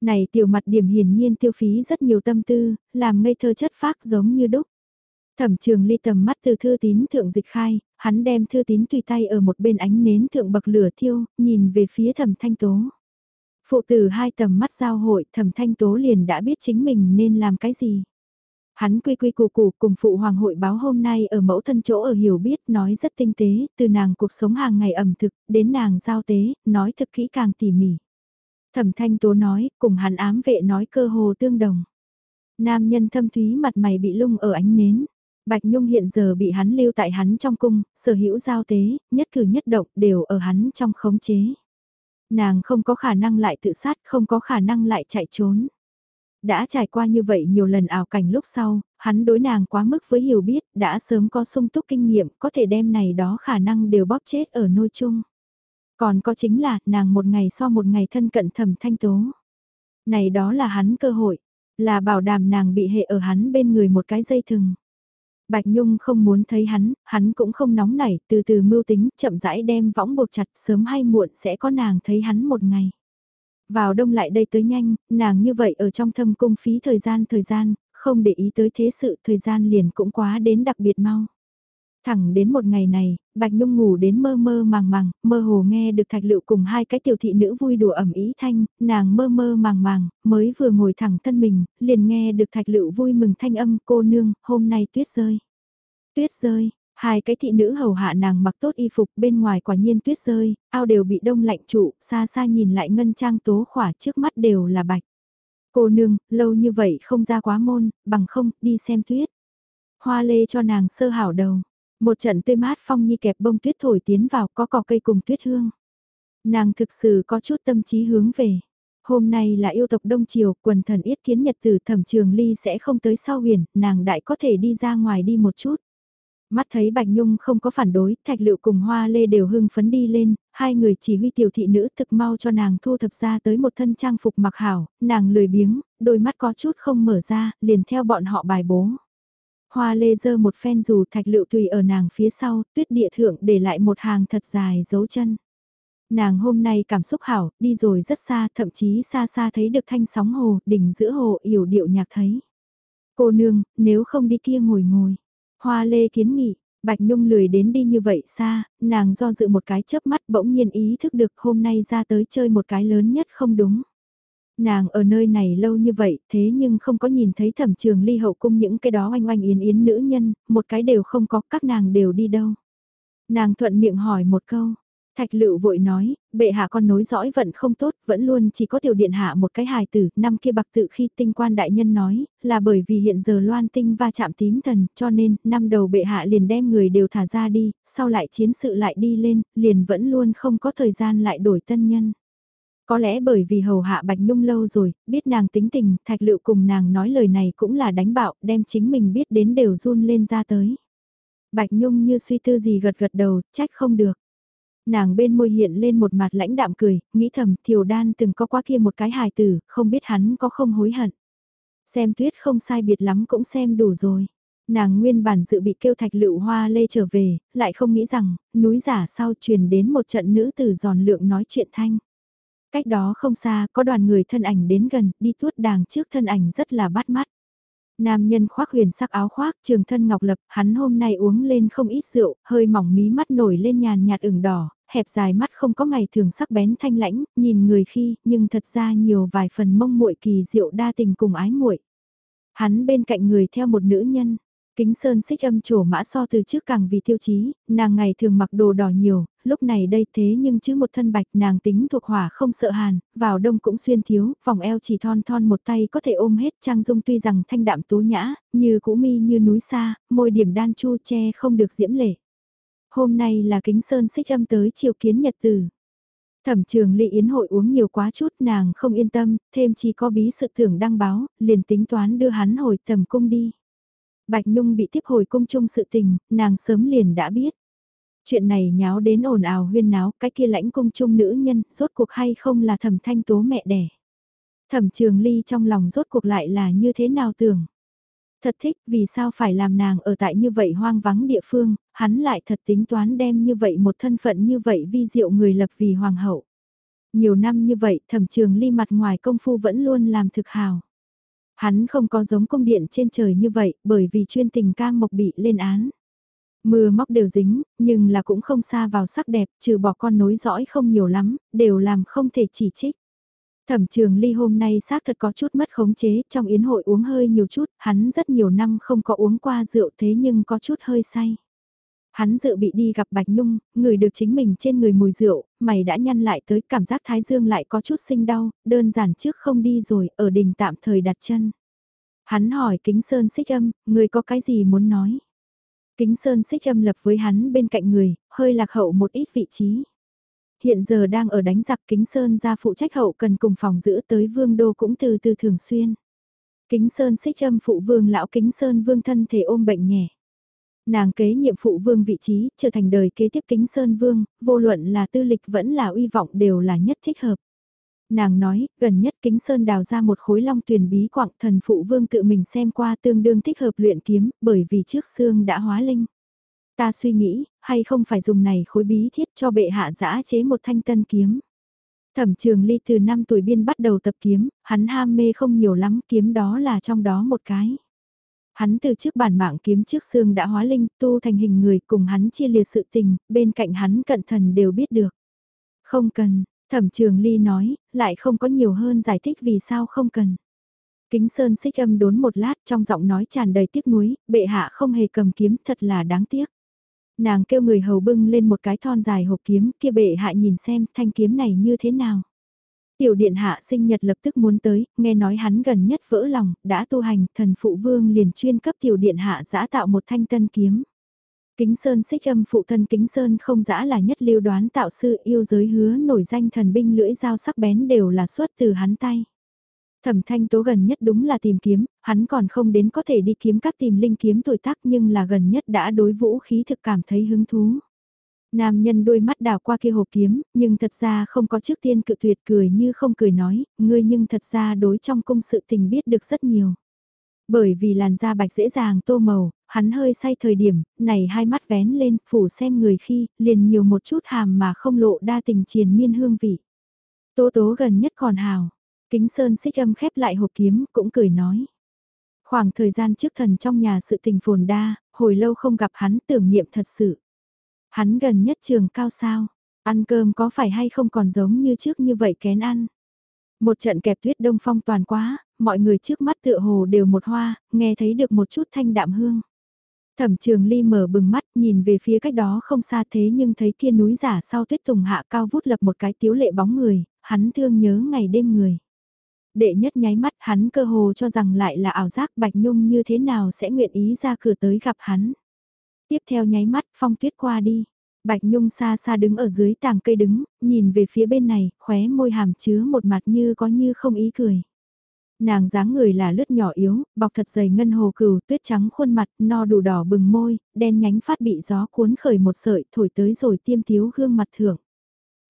Này tiểu mặt điểm hiển nhiên tiêu phí rất nhiều tâm tư, làm ngây thơ chất phác giống như đúc. Thẩm trường ly tầm mắt từ thư tín thượng dịch khai, hắn đem thư tín tùy tay ở một bên ánh nến thượng bậc lửa thiêu, nhìn về phía thẩm thanh tố. Phụ tử hai tầm mắt giao hội thẩm thanh tố liền đã biết chính mình nên làm cái gì. Hắn quy quy củ củ cùng phụ hoàng hội báo hôm nay ở mẫu thân chỗ ở hiểu biết nói rất tinh tế, từ nàng cuộc sống hàng ngày ẩm thực, đến nàng giao tế, nói thực kỹ càng tỉ mỉ. Thẩm thanh tố nói, cùng hắn ám vệ nói cơ hồ tương đồng. Nam nhân thâm thúy mặt mày bị lung ở ánh nến. Bạch Nhung hiện giờ bị hắn lưu tại hắn trong cung, sở hữu giao tế, nhất cử nhất động đều ở hắn trong khống chế. Nàng không có khả năng lại tự sát, không có khả năng lại chạy trốn. Đã trải qua như vậy nhiều lần ảo cảnh lúc sau, hắn đối nàng quá mức với hiểu biết, đã sớm có sung túc kinh nghiệm, có thể đem này đó khả năng đều bóp chết ở nôi chung. Còn có chính là, nàng một ngày so một ngày thân cận thầm thanh tố. Này đó là hắn cơ hội, là bảo đảm nàng bị hệ ở hắn bên người một cái dây thừng. Bạch Nhung không muốn thấy hắn, hắn cũng không nóng nảy, từ từ mưu tính, chậm rãi đem võng buộc chặt, sớm hay muộn sẽ có nàng thấy hắn một ngày. Vào đông lại đây tới nhanh, nàng như vậy ở trong thâm cung phí thời gian thời gian, không để ý tới thế sự thời gian liền cũng quá đến đặc biệt mau. Thẳng đến một ngày này, Bạch Nhung ngủ đến mơ mơ màng màng, mơ hồ nghe được thạch lựu cùng hai cái tiểu thị nữ vui đùa ẩm ý thanh, nàng mơ mơ màng màng, mới vừa ngồi thẳng thân mình, liền nghe được thạch lựu vui mừng thanh âm cô nương, hôm nay tuyết rơi. Tuyết rơi, Hai cái thị nữ hầu hạ nàng mặc tốt y phục bên ngoài quả nhiên tuyết rơi, ao đều bị đông lạnh trụ, xa xa nhìn lại ngân trang tố khỏa trước mắt đều là bạch. Cô nương, lâu như vậy không ra quá môn, bằng không, đi xem tuyết. Hoa lê cho nàng sơ hảo đầu, một trận tươi mát phong nhi kẹp bông tuyết thổi tiến vào có cỏ cây cùng tuyết hương. Nàng thực sự có chút tâm trí hướng về. Hôm nay là yêu tộc Đông Triều, quần thần yết kiến nhật tử thẩm trường ly sẽ không tới sau huyền, nàng đại có thể đi ra ngoài đi một chút. Mắt thấy Bạch Nhung không có phản đối, Thạch Lựu cùng Hoa Lê đều hưng phấn đi lên, hai người chỉ huy tiểu thị nữ thực mau cho nàng thu thập ra tới một thân trang phục mặc hảo, nàng lười biếng, đôi mắt có chút không mở ra, liền theo bọn họ bài bố. Hoa Lê dơ một phen dù Thạch Lựu tùy ở nàng phía sau, tuyết địa thượng để lại một hàng thật dài dấu chân. Nàng hôm nay cảm xúc hảo, đi rồi rất xa, thậm chí xa xa thấy được thanh sóng hồ, đỉnh giữa hồ yểu điệu nhạc thấy. Cô nương, nếu không đi kia ngồi ngồi. Hoa lê kiến nghị, Bạch Nhung lười đến đi như vậy xa, nàng do dự một cái chớp mắt bỗng nhiên ý thức được hôm nay ra tới chơi một cái lớn nhất không đúng. Nàng ở nơi này lâu như vậy thế nhưng không có nhìn thấy thẩm trường ly hậu cung những cái đó oanh oanh yến yến nữ nhân, một cái đều không có, các nàng đều đi đâu. Nàng thuận miệng hỏi một câu, Thạch lựu vội nói, bệ hạ con nối dõi vận không tốt, vẫn luôn chỉ có tiểu điện hạ một cái hài tử, năm kia bạc tự khi tinh quan đại nhân nói, là bởi vì hiện giờ loan tinh va chạm tím thần, cho nên, năm đầu bệ hạ liền đem người đều thả ra đi, sau lại chiến sự lại đi lên, liền vẫn luôn không có thời gian lại đổi tân nhân. Có lẽ bởi vì hầu hạ Bạch Nhung lâu rồi, biết nàng tính tình, thạch lựu cùng nàng nói lời này cũng là đánh bạo, đem chính mình biết đến đều run lên ra tới. Bạch Nhung như suy tư gì gật gật đầu, trách không được. Nàng bên môi hiện lên một mặt lãnh đạm cười, nghĩ thầm Thiều Đan từng có qua kia một cái hài tử, không biết hắn có không hối hận. Xem tuyết không sai biệt lắm cũng xem đủ rồi. Nàng nguyên bản dự bị kêu thạch lựu hoa lê trở về, lại không nghĩ rằng, núi giả sau truyền đến một trận nữ tử giòn lượng nói chuyện thanh. Cách đó không xa, có đoàn người thân ảnh đến gần, đi tuốt đàng trước thân ảnh rất là bắt mắt. Nam nhân khoác huyền sắc áo khoác, trường thân ngọc lập, hắn hôm nay uống lên không ít rượu, hơi mỏng mí mắt nổi lên nhàn nhạt ửng đỏ, hẹp dài mắt không có ngày thường sắc bén thanh lãnh, nhìn người khi, nhưng thật ra nhiều vài phần mông muội kỳ diệu đa tình cùng ái muội. Hắn bên cạnh người theo một nữ nhân, Kính sơn xích âm trổ mã so từ trước càng vì tiêu chí, nàng ngày thường mặc đồ đỏ nhiều, lúc này đây thế nhưng chứ một thân bạch nàng tính thuộc hỏa không sợ hàn, vào đông cũng xuyên thiếu, vòng eo chỉ thon thon một tay có thể ôm hết trang dung tuy rằng thanh đạm tố nhã, như cũ mi như núi xa, môi điểm đan chu che không được diễm lệ. Hôm nay là kính sơn xích âm tới chiều kiến nhật tử. Thẩm trường ly yến hội uống nhiều quá chút nàng không yên tâm, thêm chỉ có bí sự thưởng đăng báo, liền tính toán đưa hắn hồi tầm cung đi. Bạch Nhung bị tiếp hồi cung chung sự tình, nàng sớm liền đã biết. Chuyện này nháo đến ồn ào huyên náo, cái kia lãnh cung chung nữ nhân, rốt cuộc hay không là thẩm thanh tố mẹ đẻ. Thẩm trường ly trong lòng rốt cuộc lại là như thế nào tưởng. Thật thích vì sao phải làm nàng ở tại như vậy hoang vắng địa phương, hắn lại thật tính toán đem như vậy một thân phận như vậy vi diệu người lập vì hoàng hậu. Nhiều năm như vậy thẩm trường ly mặt ngoài công phu vẫn luôn làm thực hào. Hắn không có giống cung điện trên trời như vậy, bởi vì chuyên tình cam mộc bị lên án. Mưa móc đều dính, nhưng là cũng không xa vào sắc đẹp, trừ bỏ con nối dõi không nhiều lắm, đều làm không thể chỉ trích. Thẩm trường ly hôm nay xác thật có chút mất khống chế, trong yến hội uống hơi nhiều chút, hắn rất nhiều năm không có uống qua rượu thế nhưng có chút hơi say. Hắn dự bị đi gặp Bạch Nhung, người được chính mình trên người mùi rượu, mày đã nhăn lại tới cảm giác thái dương lại có chút sinh đau, đơn giản trước không đi rồi, ở đình tạm thời đặt chân. Hắn hỏi Kính Sơn xích âm, người có cái gì muốn nói? Kính Sơn xích âm lập với hắn bên cạnh người, hơi lạc hậu một ít vị trí. Hiện giờ đang ở đánh giặc Kính Sơn ra phụ trách hậu cần cùng phòng giữ tới vương đô cũng từ từ thường xuyên. Kính Sơn xích âm phụ vương lão Kính Sơn vương thân thể ôm bệnh nhẹ. Nàng kế nhiệm phụ vương vị trí, trở thành đời kế tiếp kính sơn vương, vô luận là tư lịch vẫn là uy vọng đều là nhất thích hợp. Nàng nói, gần nhất kính sơn đào ra một khối long tuyền bí quạng thần phụ vương tự mình xem qua tương đương thích hợp luyện kiếm, bởi vì trước xương đã hóa linh. Ta suy nghĩ, hay không phải dùng này khối bí thiết cho bệ hạ giã chế một thanh tân kiếm. Thẩm trường ly từ 5 tuổi biên bắt đầu tập kiếm, hắn ham mê không nhiều lắm, kiếm đó là trong đó một cái. Hắn từ trước bản mạng kiếm trước xương đã hóa linh, tu thành hình người cùng hắn chia liệt sự tình, bên cạnh hắn cận thần đều biết được. Không cần, thẩm trường ly nói, lại không có nhiều hơn giải thích vì sao không cần. Kính sơn xích âm đốn một lát trong giọng nói tràn đầy tiếc nuối, bệ hạ không hề cầm kiếm thật là đáng tiếc. Nàng kêu người hầu bưng lên một cái thon dài hộp kiếm, kia bệ hạ nhìn xem thanh kiếm này như thế nào. Tiểu điện hạ sinh nhật lập tức muốn tới, nghe nói hắn gần nhất vỡ lòng, đã tu hành, thần phụ vương liền chuyên cấp tiểu điện hạ giã tạo một thanh tân kiếm. Kính Sơn xích âm phụ thân Kính Sơn không dã là nhất lưu đoán tạo sư yêu giới hứa nổi danh thần binh lưỡi dao sắc bén đều là xuất từ hắn tay. Thẩm thanh tố gần nhất đúng là tìm kiếm, hắn còn không đến có thể đi kiếm các tìm linh kiếm tuổi tác nhưng là gần nhất đã đối vũ khí thực cảm thấy hứng thú. Nam nhân đôi mắt đào qua kia hộp kiếm, nhưng thật ra không có trước tiên cự tuyệt cười như không cười nói, ngươi nhưng thật ra đối trong cung sự tình biết được rất nhiều. Bởi vì làn da bạch dễ dàng tô màu, hắn hơi say thời điểm, này hai mắt vén lên, phủ xem người khi, liền nhiều một chút hàm mà không lộ đa tình triền miên hương vị. Tố tố gần nhất còn hào, kính sơn xích âm khép lại hộp kiếm, cũng cười nói. Khoảng thời gian trước thần trong nhà sự tình phồn đa, hồi lâu không gặp hắn tưởng niệm thật sự. Hắn gần nhất trường cao sao, ăn cơm có phải hay không còn giống như trước như vậy kén ăn. Một trận kẹp tuyết đông phong toàn quá, mọi người trước mắt tựa hồ đều một hoa, nghe thấy được một chút thanh đạm hương. Thẩm trường ly mở bừng mắt nhìn về phía cách đó không xa thế nhưng thấy kia núi giả sau tuyết tùng hạ cao vút lập một cái tiếu lệ bóng người, hắn thương nhớ ngày đêm người. Đệ nhất nháy mắt hắn cơ hồ cho rằng lại là ảo giác Bạch Nhung như thế nào sẽ nguyện ý ra cửa tới gặp hắn. Tiếp theo nháy mắt phong tuyết qua đi. Bạch Nhung xa xa đứng ở dưới tàng cây đứng, nhìn về phía bên này, khóe môi hàm chứa một mặt như có như không ý cười. Nàng dáng người là lướt nhỏ yếu, bọc thật dày ngân hồ cừu, tuyết trắng khuôn mặt, no đủ đỏ bừng môi, đen nhánh phát bị gió cuốn khởi một sợi, thổi tới rồi tiêm thiếu gương mặt thưởng.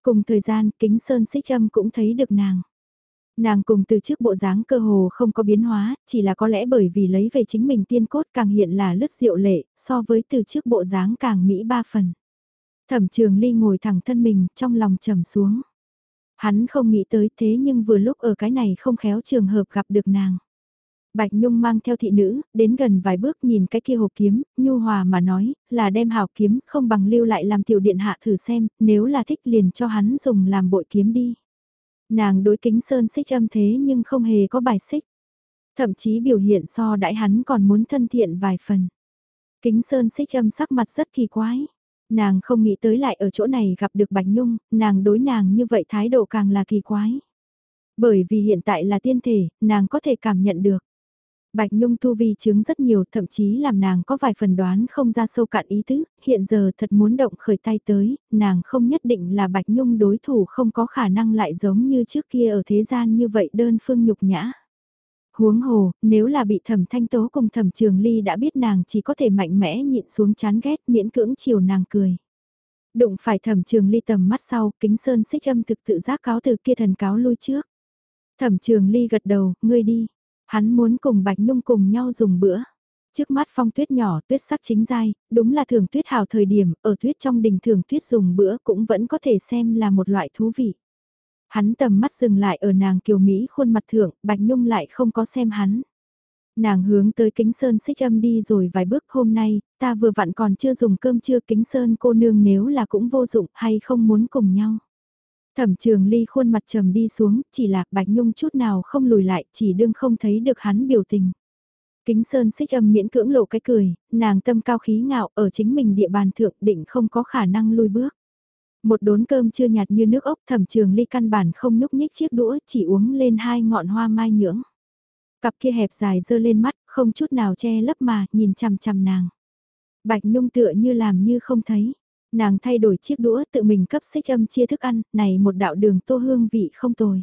Cùng thời gian, kính sơn xích âm cũng thấy được nàng. Nàng cùng từ trước bộ dáng cơ hồ không có biến hóa, chỉ là có lẽ bởi vì lấy về chính mình tiên cốt càng hiện là lướt diệu lệ, so với từ trước bộ dáng càng mỹ ba phần. Thẩm trường ly ngồi thẳng thân mình, trong lòng trầm xuống. Hắn không nghĩ tới thế nhưng vừa lúc ở cái này không khéo trường hợp gặp được nàng. Bạch Nhung mang theo thị nữ, đến gần vài bước nhìn cái kia hộp kiếm, nhu hòa mà nói, là đem hào kiếm, không bằng lưu lại làm tiểu điện hạ thử xem, nếu là thích liền cho hắn dùng làm bội kiếm đi. Nàng đối kính sơn xích âm thế nhưng không hề có bài xích. Thậm chí biểu hiện so đãi hắn còn muốn thân thiện vài phần. Kính sơn xích âm sắc mặt rất kỳ quái. Nàng không nghĩ tới lại ở chỗ này gặp được Bạch Nhung, nàng đối nàng như vậy thái độ càng là kỳ quái. Bởi vì hiện tại là tiên thể, nàng có thể cảm nhận được. Bạch Nhung tu vi chứng rất nhiều, thậm chí làm nàng có vài phần đoán không ra sâu cạn ý tứ, hiện giờ thật muốn động khởi tay tới, nàng không nhất định là Bạch Nhung đối thủ không có khả năng lại giống như trước kia ở thế gian như vậy đơn phương nhục nhã. Huống hồ, nếu là bị thẩm thanh tố cùng thẩm trường ly đã biết nàng chỉ có thể mạnh mẽ nhịn xuống chán ghét miễn cưỡng chiều nàng cười. Đụng phải thẩm trường ly tầm mắt sau, kính sơn xích âm thực tự giác cáo từ kia thần cáo lui trước. Thẩm trường ly gật đầu, ngươi đi. Hắn muốn cùng Bạch Nhung cùng nhau dùng bữa. Trước mắt phong tuyết nhỏ, tuyết sắc chính dai, đúng là thường tuyết hào thời điểm, ở tuyết trong đình thường tuyết dùng bữa cũng vẫn có thể xem là một loại thú vị. Hắn tầm mắt dừng lại ở nàng kiều Mỹ khuôn mặt thượng, Bạch Nhung lại không có xem hắn. Nàng hướng tới kính sơn xích âm đi rồi vài bước hôm nay, ta vừa vặn còn chưa dùng cơm chưa kính sơn cô nương nếu là cũng vô dụng hay không muốn cùng nhau. Thẩm trường ly khuôn mặt trầm đi xuống, chỉ là Bạch Nhung chút nào không lùi lại, chỉ đương không thấy được hắn biểu tình. Kính sơn xích âm miễn cưỡng lộ cái cười, nàng tâm cao khí ngạo ở chính mình địa bàn thượng định không có khả năng lui bước. Một đốn cơm chưa nhạt như nước ốc thẩm trường ly căn bản không nhúc nhích chiếc đũa chỉ uống lên hai ngọn hoa mai nhưỡng. Cặp kia hẹp dài dơ lên mắt, không chút nào che lấp mà, nhìn chằm chằm nàng. Bạch Nhung tựa như làm như không thấy. Nàng thay đổi chiếc đũa tự mình cấp xích âm chia thức ăn, này một đạo đường tô hương vị không tồi.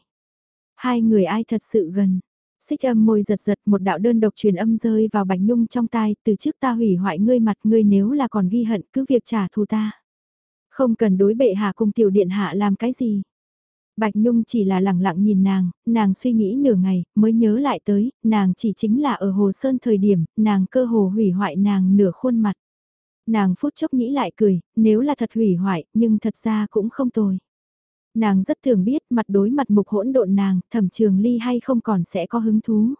Hai người ai thật sự gần. Xích âm môi giật giật một đạo đơn độc truyền âm rơi vào Bạch Nhung trong tai, từ trước ta hủy hoại ngươi mặt ngươi nếu là còn ghi hận cứ việc trả thù ta. Không cần đối bệ hạ cùng tiểu điện hạ làm cái gì. Bạch Nhung chỉ là lẳng lặng nhìn nàng, nàng suy nghĩ nửa ngày, mới nhớ lại tới, nàng chỉ chính là ở Hồ Sơn thời điểm, nàng cơ hồ hủy hoại nàng nửa khuôn mặt. Nàng phút chốc nghĩ lại cười, nếu là thật hủy hoại, nhưng thật ra cũng không tồi. Nàng rất thường biết mặt đối mặt mục hỗn độn nàng, thẩm trường ly hay không còn sẽ có hứng thú.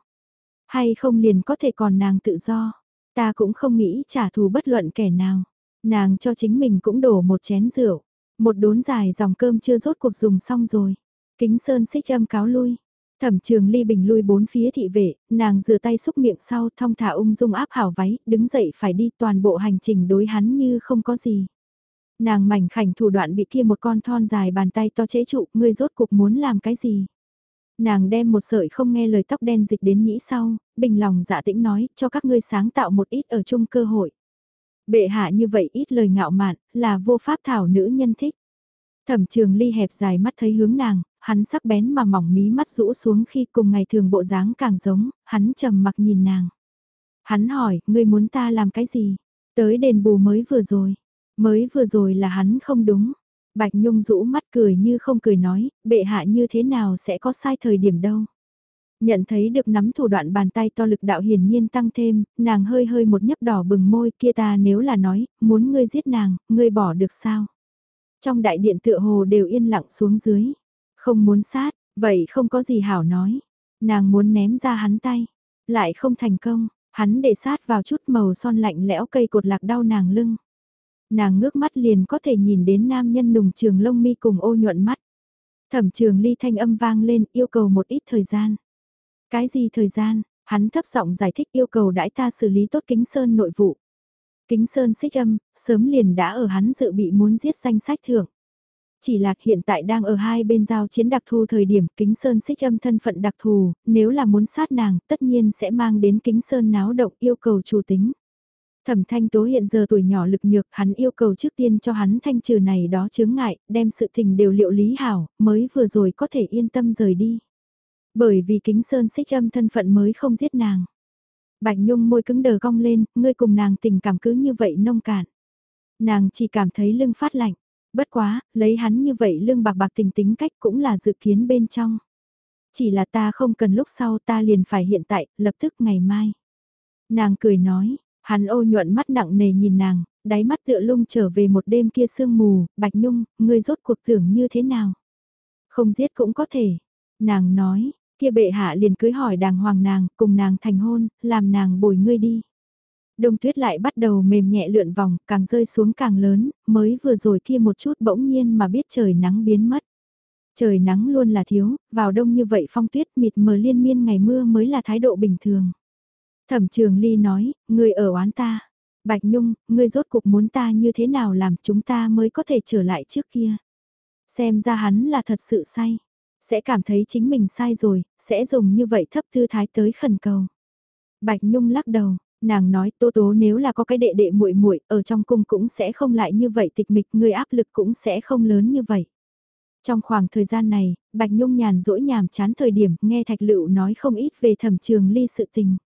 Hay không liền có thể còn nàng tự do. Ta cũng không nghĩ trả thù bất luận kẻ nào. Nàng cho chính mình cũng đổ một chén rượu. Một đốn dài dòng cơm chưa rốt cuộc dùng xong rồi. Kính sơn xích âm cáo lui. Thẩm trường ly bình lui bốn phía thị vệ, nàng rửa tay xúc miệng sau thong thả ung dung áp hảo váy, đứng dậy phải đi toàn bộ hành trình đối hắn như không có gì. Nàng mảnh khảnh thủ đoạn bị kia một con thon dài bàn tay to chế trụ, ngươi rốt cuộc muốn làm cái gì? Nàng đem một sợi không nghe lời tóc đen dịch đến nhĩ sau, bình lòng dạ tĩnh nói, cho các ngươi sáng tạo một ít ở chung cơ hội. Bệ hạ như vậy ít lời ngạo mạn, là vô pháp thảo nữ nhân thích. Thẩm trường ly hẹp dài mắt thấy hướng nàng, hắn sắc bén mà mỏng mí mắt rũ xuống khi cùng ngày thường bộ dáng càng giống, hắn trầm mặc nhìn nàng. Hắn hỏi, ngươi muốn ta làm cái gì? Tới đền bù mới vừa rồi. Mới vừa rồi là hắn không đúng. Bạch Nhung rũ mắt cười như không cười nói, bệ hạ như thế nào sẽ có sai thời điểm đâu. Nhận thấy được nắm thủ đoạn bàn tay to lực đạo hiển nhiên tăng thêm, nàng hơi hơi một nhấp đỏ bừng môi kia ta nếu là nói, muốn ngươi giết nàng, ngươi bỏ được sao? Trong đại điện tựa hồ đều yên lặng xuống dưới. Không muốn sát, vậy không có gì hảo nói. Nàng muốn ném ra hắn tay, lại không thành công, hắn để sát vào chút màu son lạnh lẽo cây cột lạc đau nàng lưng. Nàng ngước mắt liền có thể nhìn đến nam nhân nùng trường lông mi cùng ô nhuận mắt. Thẩm trường ly thanh âm vang lên yêu cầu một ít thời gian. Cái gì thời gian, hắn thấp giọng giải thích yêu cầu đãi ta xử lý tốt kính sơn nội vụ. Kính sơn xích âm, sớm liền đã ở hắn dự bị muốn giết danh sách thưởng. Chỉ là hiện tại đang ở hai bên giao chiến đặc thù thời điểm kính sơn xích âm thân phận đặc thù, nếu là muốn sát nàng tất nhiên sẽ mang đến kính sơn náo động yêu cầu chủ tính. Thẩm thanh tố hiện giờ tuổi nhỏ lực nhược, hắn yêu cầu trước tiên cho hắn thanh trừ này đó chướng ngại, đem sự tình đều liệu lý hảo, mới vừa rồi có thể yên tâm rời đi. Bởi vì kính sơn xích âm thân phận mới không giết nàng. Bạch Nhung môi cứng đờ cong lên, ngươi cùng nàng tình cảm cứ như vậy nông cạn. Nàng chỉ cảm thấy lưng phát lạnh, bất quá, lấy hắn như vậy lưng bạc bạc tình tính cách cũng là dự kiến bên trong. Chỉ là ta không cần lúc sau ta liền phải hiện tại, lập tức ngày mai. Nàng cười nói, hắn ô nhuận mắt nặng nề nhìn nàng, đáy mắt tựa lung trở về một đêm kia sương mù, Bạch Nhung, ngươi rốt cuộc tưởng như thế nào? Không giết cũng có thể. Nàng nói, kia bệ hạ liền cưới hỏi đàng hoàng nàng, cùng nàng thành hôn, làm nàng bồi ngươi đi. Đông tuyết lại bắt đầu mềm nhẹ lượn vòng, càng rơi xuống càng lớn, mới vừa rồi kia một chút bỗng nhiên mà biết trời nắng biến mất. Trời nắng luôn là thiếu, vào đông như vậy phong tuyết mịt mờ liên miên ngày mưa mới là thái độ bình thường. Thẩm trường ly nói, ngươi ở oán ta. Bạch Nhung, ngươi rốt cuộc muốn ta như thế nào làm chúng ta mới có thể trở lại trước kia. Xem ra hắn là thật sự say sẽ cảm thấy chính mình sai rồi, sẽ dùng như vậy thấp thư thái tới khẩn cầu. Bạch Nhung lắc đầu, nàng nói Tố Tố nếu là có cái đệ đệ muội muội ở trong cung cũng sẽ không lại như vậy tịch mịch, người áp lực cũng sẽ không lớn như vậy. Trong khoảng thời gian này, Bạch Nhung nhàn rỗi nhàm chán thời điểm nghe Thạch Lựu nói không ít về thẩm trường ly sự tình.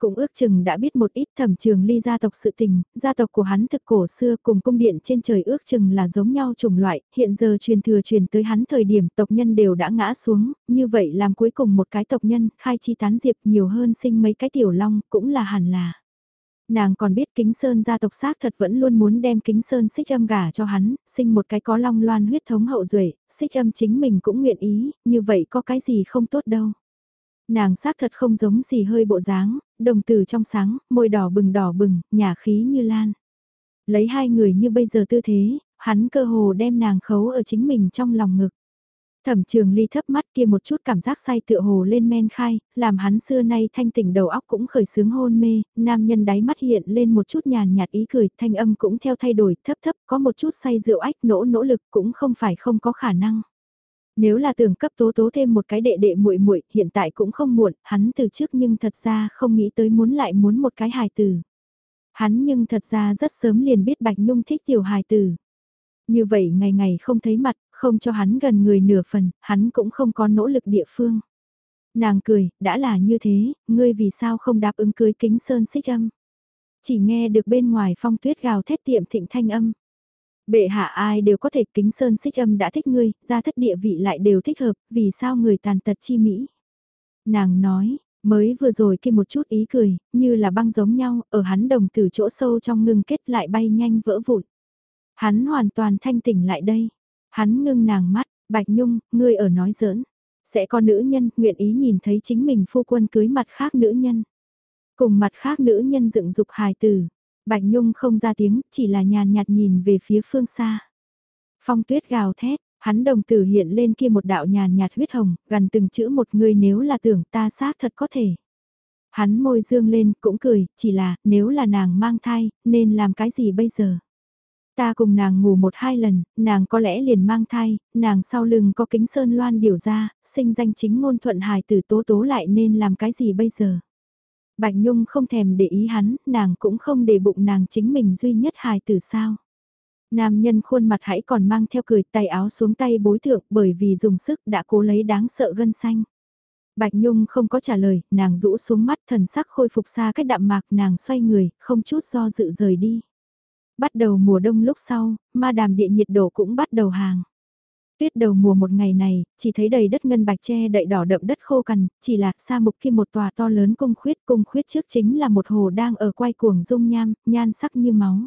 Cũng ước chừng đã biết một ít thẩm trường ly gia tộc sự tình, gia tộc của hắn thực cổ xưa cùng cung điện trên trời ước chừng là giống nhau chủng loại, hiện giờ truyền thừa truyền tới hắn thời điểm tộc nhân đều đã ngã xuống, như vậy làm cuối cùng một cái tộc nhân khai chi tán diệp nhiều hơn sinh mấy cái tiểu long cũng là hẳn là. Nàng còn biết kính sơn gia tộc xác thật vẫn luôn muốn đem kính sơn xích âm gả cho hắn, sinh một cái có long loan huyết thống hậu duệ xích âm chính mình cũng nguyện ý, như vậy có cái gì không tốt đâu nàng xác thật không giống gì hơi bộ dáng, đồng tử trong sáng, môi đỏ bừng đỏ bừng, nhà khí như lan. Lấy hai người như bây giờ tư thế, hắn cơ hồ đem nàng khấu ở chính mình trong lòng ngực. Thẩm trường ly thấp mắt kia một chút cảm giác say tựa hồ lên men khai, làm hắn xưa nay thanh tỉnh đầu óc cũng khởi sướng hôn mê, nam nhân đáy mắt hiện lên một chút nhàn nhạt ý cười, thanh âm cũng theo thay đổi thấp thấp có một chút say rượu ách nỗ nỗ lực cũng không phải không có khả năng. Nếu là tưởng cấp tố tố thêm một cái đệ đệ muội muội hiện tại cũng không muộn, hắn từ trước nhưng thật ra không nghĩ tới muốn lại muốn một cái hài tử. Hắn nhưng thật ra rất sớm liền biết Bạch Nhung thích tiểu hài tử. Như vậy ngày ngày không thấy mặt, không cho hắn gần người nửa phần, hắn cũng không có nỗ lực địa phương. Nàng cười, đã là như thế, ngươi vì sao không đáp ứng cưới kính sơn xích âm. Chỉ nghe được bên ngoài phong tuyết gào thét tiệm thịnh thanh âm. Bệ hạ ai đều có thể kính sơn xích âm đã thích ngươi, ra thất địa vị lại đều thích hợp, vì sao người tàn tật chi mỹ. Nàng nói, mới vừa rồi kia một chút ý cười, như là băng giống nhau, ở hắn đồng từ chỗ sâu trong ngưng kết lại bay nhanh vỡ vụn. Hắn hoàn toàn thanh tỉnh lại đây. Hắn ngưng nàng mắt, Bạch Nhung, ngươi ở nói giỡn. Sẽ có nữ nhân nguyện ý nhìn thấy chính mình phu quân cưới mặt khác nữ nhân. Cùng mặt khác nữ nhân dựng dục hài tử. Bạch Nhung không ra tiếng, chỉ là nhàn nhạt nhìn về phía phương xa. Phong tuyết gào thét, Hắn đồng tử hiện lên kia một đạo nhàn nhạt huyết hồng, gần từng chữ một người nếu là tưởng ta xác thật có thể. Hắn môi dương lên cũng cười, chỉ là nếu là nàng mang thai, nên làm cái gì bây giờ? Ta cùng nàng ngủ một hai lần, nàng có lẽ liền mang thai, nàng sau lưng có kính sơn loan điều ra, sinh danh chính ngôn thuận hài tử tố tố lại nên làm cái gì bây giờ? Bạch Nhung không thèm để ý hắn, nàng cũng không để bụng nàng chính mình duy nhất hài tử sao. Nam nhân khuôn mặt hãy còn mang theo cười tay áo xuống tay bối thượng bởi vì dùng sức đã cố lấy đáng sợ gân xanh. Bạch Nhung không có trả lời, nàng rũ xuống mắt thần sắc khôi phục xa cách đạm mạc nàng xoay người, không chút do dự rời đi. Bắt đầu mùa đông lúc sau, ma đàm địa nhiệt độ cũng bắt đầu hàng. Tuyết đầu mùa một ngày này, chỉ thấy đầy đất ngân bạch che đậy đỏ đậm đất khô cằn, chỉ là xa mục kia một tòa to lớn cung khuyết, cung khuyết trước chính là một hồ đang ở quay cuồng dung nham, nhan sắc như máu.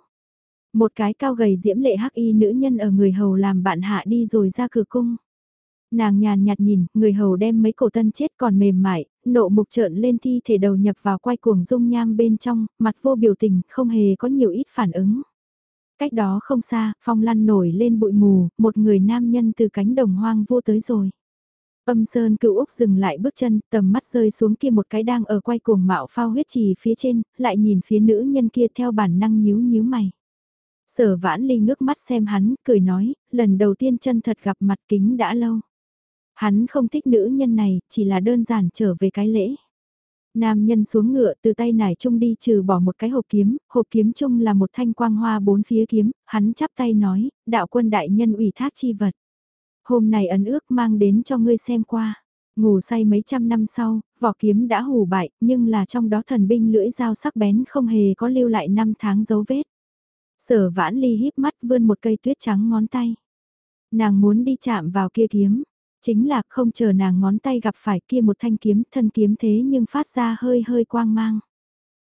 Một cái cao gầy diễm lệ hắc y nữ nhân ở người hầu làm bạn hạ đi rồi ra cửa cung. Nàng nhàn nhạt nhìn, người hầu đem mấy cổ tân chết còn mềm mại, nộ mục trợn lên thi thể đầu nhập vào quay cuồng dung nham bên trong, mặt vô biểu tình, không hề có nhiều ít phản ứng. Cách đó không xa, phong lăn nổi lên bụi mù, một người nam nhân từ cánh đồng hoang vô tới rồi. Âm Sơn cựu Úc dừng lại bước chân, tầm mắt rơi xuống kia một cái đang ở quay cuồng mạo phao huyết trì phía trên, lại nhìn phía nữ nhân kia theo bản năng nhíu nhíu mày. Sở vãn ly ngước mắt xem hắn, cười nói, lần đầu tiên chân thật gặp mặt kính đã lâu. Hắn không thích nữ nhân này, chỉ là đơn giản trở về cái lễ. Nam nhân xuống ngựa từ tay nải trung đi trừ bỏ một cái hộp kiếm, hộp kiếm trung là một thanh quang hoa bốn phía kiếm, hắn chắp tay nói, đạo quân đại nhân ủy thác chi vật. Hôm nay ấn ước mang đến cho ngươi xem qua. Ngủ say mấy trăm năm sau, vỏ kiếm đã hủ bại, nhưng là trong đó thần binh lưỡi dao sắc bén không hề có lưu lại năm tháng dấu vết. Sở vãn ly híp mắt vươn một cây tuyết trắng ngón tay. Nàng muốn đi chạm vào kia kiếm, chính là không chờ nàng ngón tay gặp phải kia một thanh kiếm thân kiếm thế nhưng phát ra hơi hơi quang mang.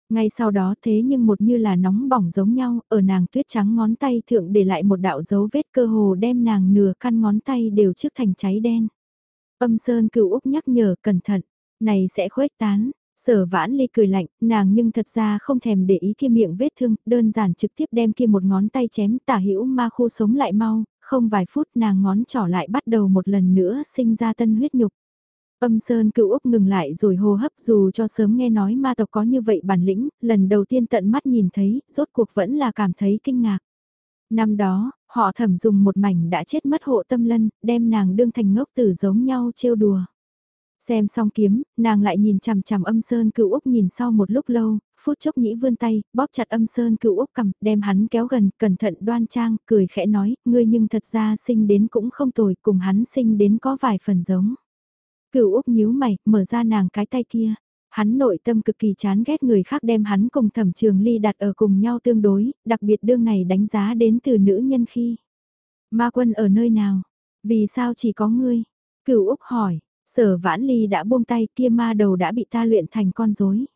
Ngay sau đó thế nhưng một như là nóng bỏng giống nhau, ở nàng tuyết trắng ngón tay thượng để lại một đạo dấu vết cơ hồ đem nàng nửa căn ngón tay đều trước thành cháy đen. Âm Sơn cựu Úc nhắc nhở cẩn thận, này sẽ khuếch tán, Sở vãn ly cười lạnh, nàng nhưng thật ra không thèm để ý kia miệng vết thương, đơn giản trực tiếp đem kia một ngón tay chém tả hữu ma khu sống lại mau, không vài phút nàng ngón trỏ lại bắt đầu một lần nữa sinh ra tân huyết nhục. Âm Sơn cựu Úc ngừng lại rồi hô hấp dù cho sớm nghe nói ma tộc có như vậy bản lĩnh, lần đầu tiên tận mắt nhìn thấy, rốt cuộc vẫn là cảm thấy kinh ngạc. Năm đó, họ thẩm dùng một mảnh đã chết mất hộ tâm lân, đem nàng đương thành ngốc tử giống nhau trêu đùa. Xem xong kiếm, nàng lại nhìn chằm chằm âm sơn cựu Úc nhìn sau một lúc lâu, phút chốc nhĩ vươn tay, bóp chặt âm sơn cựu Úc cầm, đem hắn kéo gần, cẩn thận đoan trang, cười khẽ nói, ngươi nhưng thật ra sinh đến cũng không tồi, cùng hắn sinh đến có vài phần giống. Cựu Úc nhíu mày, mở ra nàng cái tay kia. Hắn nội tâm cực kỳ chán ghét người khác đem hắn cùng thẩm trường ly đặt ở cùng nhau tương đối, đặc biệt đương này đánh giá đến từ nữ nhân khi. Ma quân ở nơi nào? Vì sao chỉ có ngươi? Cửu Úc hỏi, Sở vãn ly đã buông tay kia ma đầu đã bị ta luyện thành con rối.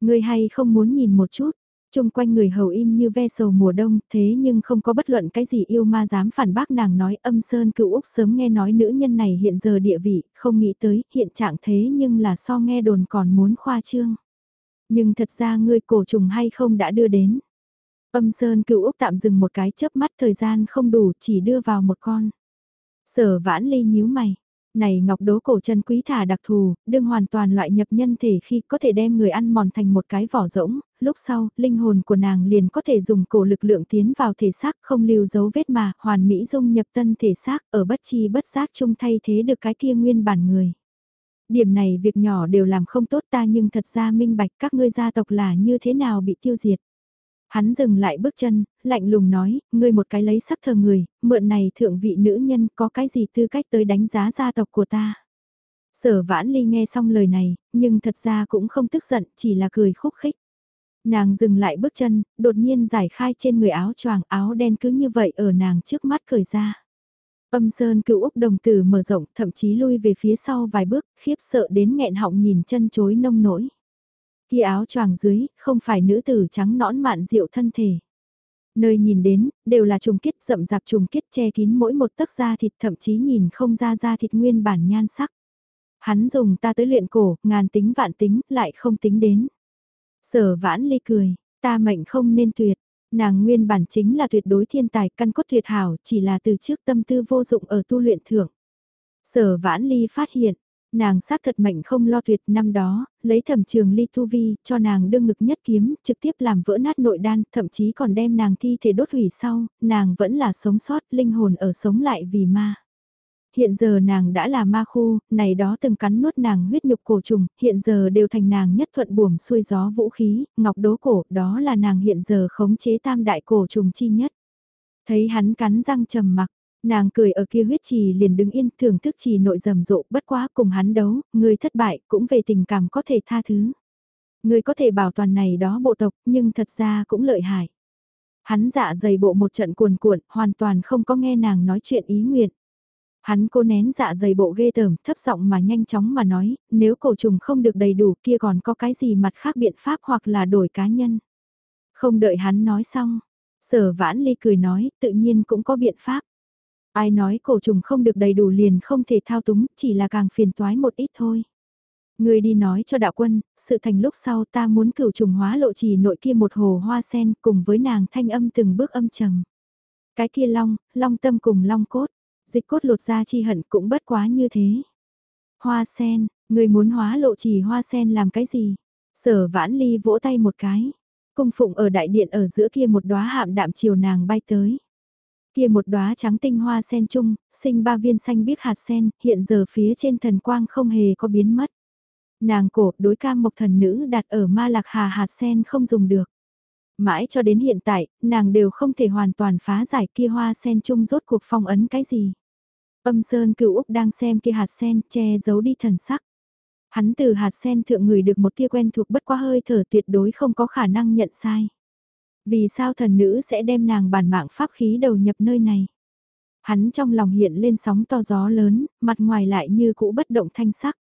Người hay không muốn nhìn một chút, chung quanh người hầu im như ve sầu mùa đông thế nhưng không có bất luận cái gì yêu ma dám phản bác nàng nói âm sơn cựu Úc sớm nghe nói nữ nhân này hiện giờ địa vị, không nghĩ tới hiện trạng thế nhưng là so nghe đồn còn muốn khoa trương. Nhưng thật ra ngươi cổ trùng hay không đã đưa đến. Âm sơn cựu Úc tạm dừng một cái chớp mắt thời gian không đủ chỉ đưa vào một con. Sở vãn ly nhíu mày, này ngọc đố cổ chân quý thả đặc thù, đương hoàn toàn loại nhập nhân thể khi có thể đem người ăn mòn thành một cái vỏ rỗng, lúc sau, linh hồn của nàng liền có thể dùng cổ lực lượng tiến vào thể xác không lưu dấu vết mà, hoàn mỹ dung nhập tân thể xác ở bất chi bất giác chung thay thế được cái kia nguyên bản người. Điểm này việc nhỏ đều làm không tốt ta nhưng thật ra minh bạch các ngươi gia tộc là như thế nào bị tiêu diệt. Hắn dừng lại bước chân, lạnh lùng nói, ngươi một cái lấy sắc thờ người, mượn này thượng vị nữ nhân có cái gì tư cách tới đánh giá gia tộc của ta. Sở vãn ly nghe xong lời này, nhưng thật ra cũng không tức giận, chỉ là cười khúc khích. Nàng dừng lại bước chân, đột nhiên giải khai trên người áo choàng áo đen cứ như vậy ở nàng trước mắt cởi ra. Âm sơn cựu Úc đồng tử mở rộng, thậm chí lui về phía sau vài bước, khiếp sợ đến nghẹn họng nhìn chân chối nông nỗi. Kia áo choàng dưới, không phải nữ tử trắng nõn mạn diệu thân thể. Nơi nhìn đến, đều là trùng kết rậm rạp trùng kết che kín mỗi một tấc da thịt thậm chí nhìn không ra da thịt nguyên bản nhan sắc. Hắn dùng ta tới luyện cổ, ngàn tính vạn tính, lại không tính đến. Sở vãn ly cười, ta mệnh không nên tuyệt, Nàng nguyên bản chính là tuyệt đối thiên tài căn cốt tuyệt hảo chỉ là từ trước tâm tư vô dụng ở tu luyện thưởng. Sở vãn ly phát hiện, nàng xác thật mệnh không lo tuyệt năm đó, lấy thẩm trường ly tu vi cho nàng đương ngực nhất kiếm, trực tiếp làm vỡ nát nội đan, thậm chí còn đem nàng thi thể đốt hủy sau, nàng vẫn là sống sót, linh hồn ở sống lại vì ma. Hiện giờ nàng đã là ma khu, này đó từng cắn nuốt nàng huyết nhục cổ trùng, hiện giờ đều thành nàng nhất thuận buồm xuôi gió vũ khí, ngọc đố cổ, đó là nàng hiện giờ khống chế tam đại cổ trùng chi nhất. Thấy hắn cắn răng trầm mặc, nàng cười ở kia huyết trì liền đứng yên thưởng thức trì nội rầm rộ bất quá cùng hắn đấu, người thất bại cũng về tình cảm có thể tha thứ. Người có thể bảo toàn này đó bộ tộc nhưng thật ra cũng lợi hại. Hắn dạ dày bộ một trận cuồn cuộn hoàn toàn không có nghe nàng nói chuyện ý nguyện. Hắn cố nén dạ dày bộ ghê tởm, thấp giọng mà nhanh chóng mà nói, nếu cổ trùng không được đầy đủ kia còn có cái gì mặt khác biện pháp hoặc là đổi cá nhân. Không đợi hắn nói xong, sở vãn ly cười nói, tự nhiên cũng có biện pháp. Ai nói cổ trùng không được đầy đủ liền không thể thao túng, chỉ là càng phiền toái một ít thôi. Người đi nói cho đạo quân, sự thành lúc sau ta muốn cửu trùng hóa lộ trì nội kia một hồ hoa sen cùng với nàng thanh âm từng bước âm trầm. Cái kia long, long tâm cùng long cốt, dịch cốt lột ra chi hận cũng bất quá như thế. Hoa sen, người muốn hóa lộ trì hoa sen làm cái gì? Sở vãn ly vỗ tay một cái. Cung phụng ở đại điện ở giữa kia một đóa hạm đạm chiều nàng bay tới. Kia một đóa trắng tinh hoa sen chung, sinh ba viên xanh biếc hạt sen, hiện giờ phía trên thần quang không hề có biến mất. Nàng cổ đối cam mộc thần nữ đặt ở ma lạc hà hạt sen không dùng được. Mãi cho đến hiện tại, nàng đều không thể hoàn toàn phá giải kia hoa sen chung rốt cuộc phong ấn cái gì. Âm Sơn cựu Úc đang xem kia hạt sen che giấu đi thần sắc. Hắn từ hạt sen thượng người được một tia quen thuộc bất quá hơi thở tuyệt đối không có khả năng nhận sai. Vì sao thần nữ sẽ đem nàng bản mạng pháp khí đầu nhập nơi này? Hắn trong lòng hiện lên sóng to gió lớn, mặt ngoài lại như cũ bất động thanh sắc.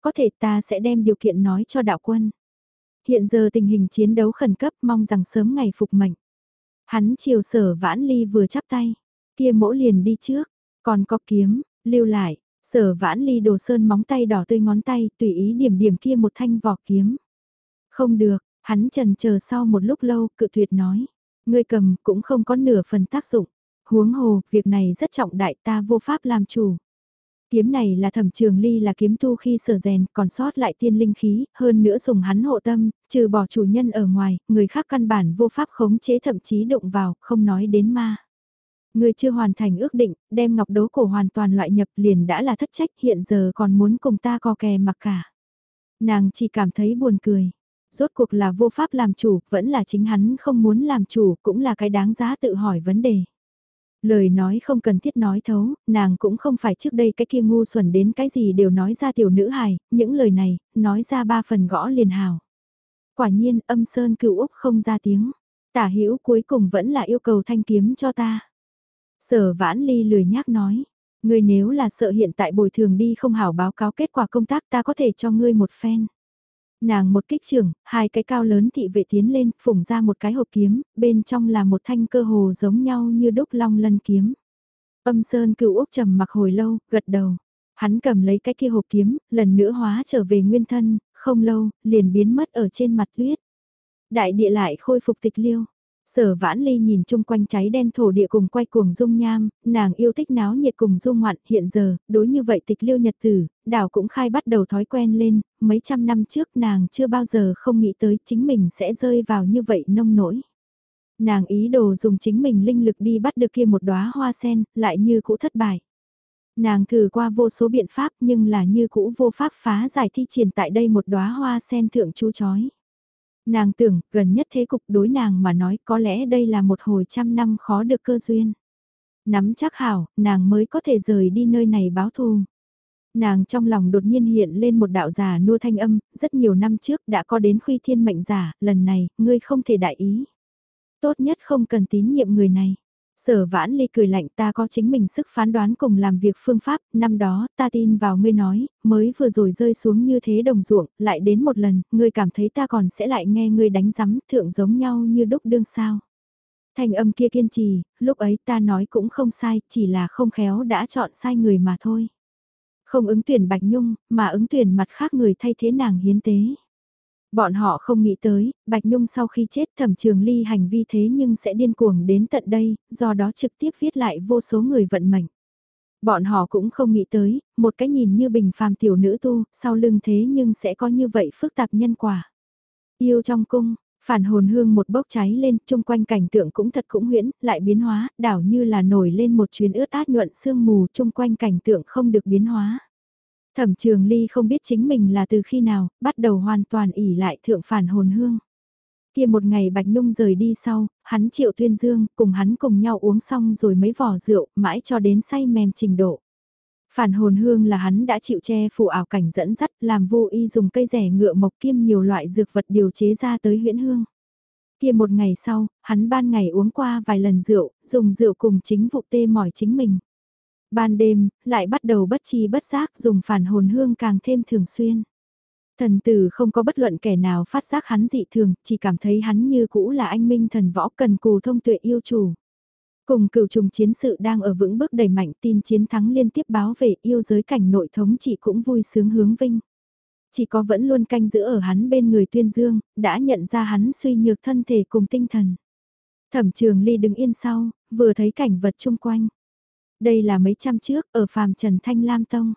Có thể ta sẽ đem điều kiện nói cho đạo quân. Hiện giờ tình hình chiến đấu khẩn cấp mong rằng sớm ngày phục mệnh. Hắn chiều sở vãn ly vừa chắp tay, kia mỗ liền đi trước, còn có kiếm, lưu lại, sở vãn ly đồ sơn móng tay đỏ tươi ngón tay tùy ý điểm điểm kia một thanh vỏ kiếm. Không được, hắn trần chờ sau một lúc lâu cự tuyệt nói, ngươi cầm cũng không có nửa phần tác dụng, huống hồ, việc này rất trọng đại ta vô pháp làm chủ. Kiếm này là thẩm trường ly là kiếm tu khi sở rèn, còn sót lại tiên linh khí, hơn nữa dùng hắn hộ tâm, trừ bỏ chủ nhân ở ngoài, người khác căn bản vô pháp khống chế thậm chí động vào, không nói đến ma. Người chưa hoàn thành ước định, đem ngọc đố cổ hoàn toàn loại nhập liền đã là thất trách hiện giờ còn muốn cùng ta co kè mặc cả. Nàng chỉ cảm thấy buồn cười. Rốt cuộc là vô pháp làm chủ, vẫn là chính hắn không muốn làm chủ, cũng là cái đáng giá tự hỏi vấn đề. Lời nói không cần thiết nói thấu, nàng cũng không phải trước đây cái kia ngu xuẩn đến cái gì đều nói ra tiểu nữ hài, những lời này, nói ra ba phần gõ liền hào. Quả nhiên âm sơn cựu Úc không ra tiếng, tả hữu cuối cùng vẫn là yêu cầu thanh kiếm cho ta. Sở vãn ly lười nhác nói, ngươi nếu là sợ hiện tại bồi thường đi không hảo báo cáo kết quả công tác ta có thể cho ngươi một phen. Nàng một kích trưởng, hai cái cao lớn thị vệ tiến lên, phủng ra một cái hộp kiếm, bên trong là một thanh cơ hồ giống nhau như đúc long lân kiếm. Âm Sơn cựu Úc trầm mặc hồi lâu, gật đầu. Hắn cầm lấy cái kia hộp kiếm, lần nữa hóa trở về nguyên thân, không lâu, liền biến mất ở trên mặt tuyết. Đại địa lại khôi phục tịch liêu. Sở vãn ly nhìn chung quanh cháy đen thổ địa cùng quay cuồng dung nham, nàng yêu thích náo nhiệt cùng dung ngoạn hiện giờ, đối như vậy tịch liêu nhật tử, đảo cũng khai bắt đầu thói quen lên, mấy trăm năm trước nàng chưa bao giờ không nghĩ tới chính mình sẽ rơi vào như vậy nông nổi. Nàng ý đồ dùng chính mình linh lực đi bắt được kia một đóa hoa sen, lại như cũ thất bại. Nàng thử qua vô số biện pháp nhưng là như cũ vô pháp phá giải thi triển tại đây một đóa hoa sen thượng chú chói. Nàng tưởng, gần nhất thế cục đối nàng mà nói có lẽ đây là một hồi trăm năm khó được cơ duyên. Nắm chắc hảo, nàng mới có thể rời đi nơi này báo thù. Nàng trong lòng đột nhiên hiện lên một đạo giả nua thanh âm, rất nhiều năm trước đã có đến khuy thiên mệnh giả, lần này, ngươi không thể đại ý. Tốt nhất không cần tín nhiệm người này. Sở vãn ly cười lạnh ta có chính mình sức phán đoán cùng làm việc phương pháp, năm đó ta tin vào ngươi nói, mới vừa rồi rơi xuống như thế đồng ruộng, lại đến một lần, ngươi cảm thấy ta còn sẽ lại nghe ngươi đánh rắm thượng giống nhau như đúc đương sao. Thành âm kia kiên trì, lúc ấy ta nói cũng không sai, chỉ là không khéo đã chọn sai người mà thôi. Không ứng tuyển Bạch Nhung, mà ứng tuyển mặt khác người thay thế nàng hiến tế. Bọn họ không nghĩ tới, Bạch Nhung sau khi chết thẩm trường ly hành vi thế nhưng sẽ điên cuồng đến tận đây, do đó trực tiếp viết lại vô số người vận mệnh. Bọn họ cũng không nghĩ tới, một cái nhìn như bình phàm tiểu nữ tu, sau lưng thế nhưng sẽ có như vậy phức tạp nhân quả. Yêu trong cung, phản hồn hương một bốc cháy lên, chung quanh cảnh tượng cũng thật cũng huyễn, lại biến hóa, đảo như là nổi lên một chuyến ướt át nhuận sương mù, chung quanh cảnh tượng không được biến hóa. Thẩm trường ly không biết chính mình là từ khi nào, bắt đầu hoàn toàn ỉ lại thượng phản hồn hương. Kia một ngày Bạch Nhung rời đi sau, hắn triệu tuyên dương, cùng hắn cùng nhau uống xong rồi mấy vỏ rượu, mãi cho đến say mềm trình độ. Phản hồn hương là hắn đã chịu che phủ ảo cảnh dẫn dắt, làm vô y dùng cây rẻ ngựa mộc kiêm nhiều loại dược vật điều chế ra tới huyễn hương. Kia một ngày sau, hắn ban ngày uống qua vài lần rượu, dùng rượu cùng chính vụ tê mỏi chính mình. Ban đêm, lại bắt đầu bất chi bất giác dùng phản hồn hương càng thêm thường xuyên. Thần tử không có bất luận kẻ nào phát giác hắn dị thường, chỉ cảm thấy hắn như cũ là anh minh thần võ cần cù thông tuệ yêu chủ. Cùng cựu trùng chiến sự đang ở vững bước đầy mạnh tin chiến thắng liên tiếp báo về yêu giới cảnh nội thống chỉ cũng vui sướng hướng vinh. Chỉ có vẫn luôn canh giữ ở hắn bên người tuyên dương, đã nhận ra hắn suy nhược thân thể cùng tinh thần. Thẩm trường ly đứng yên sau, vừa thấy cảnh vật chung quanh. Đây là mấy trăm trước ở phàm trần thanh lam tông.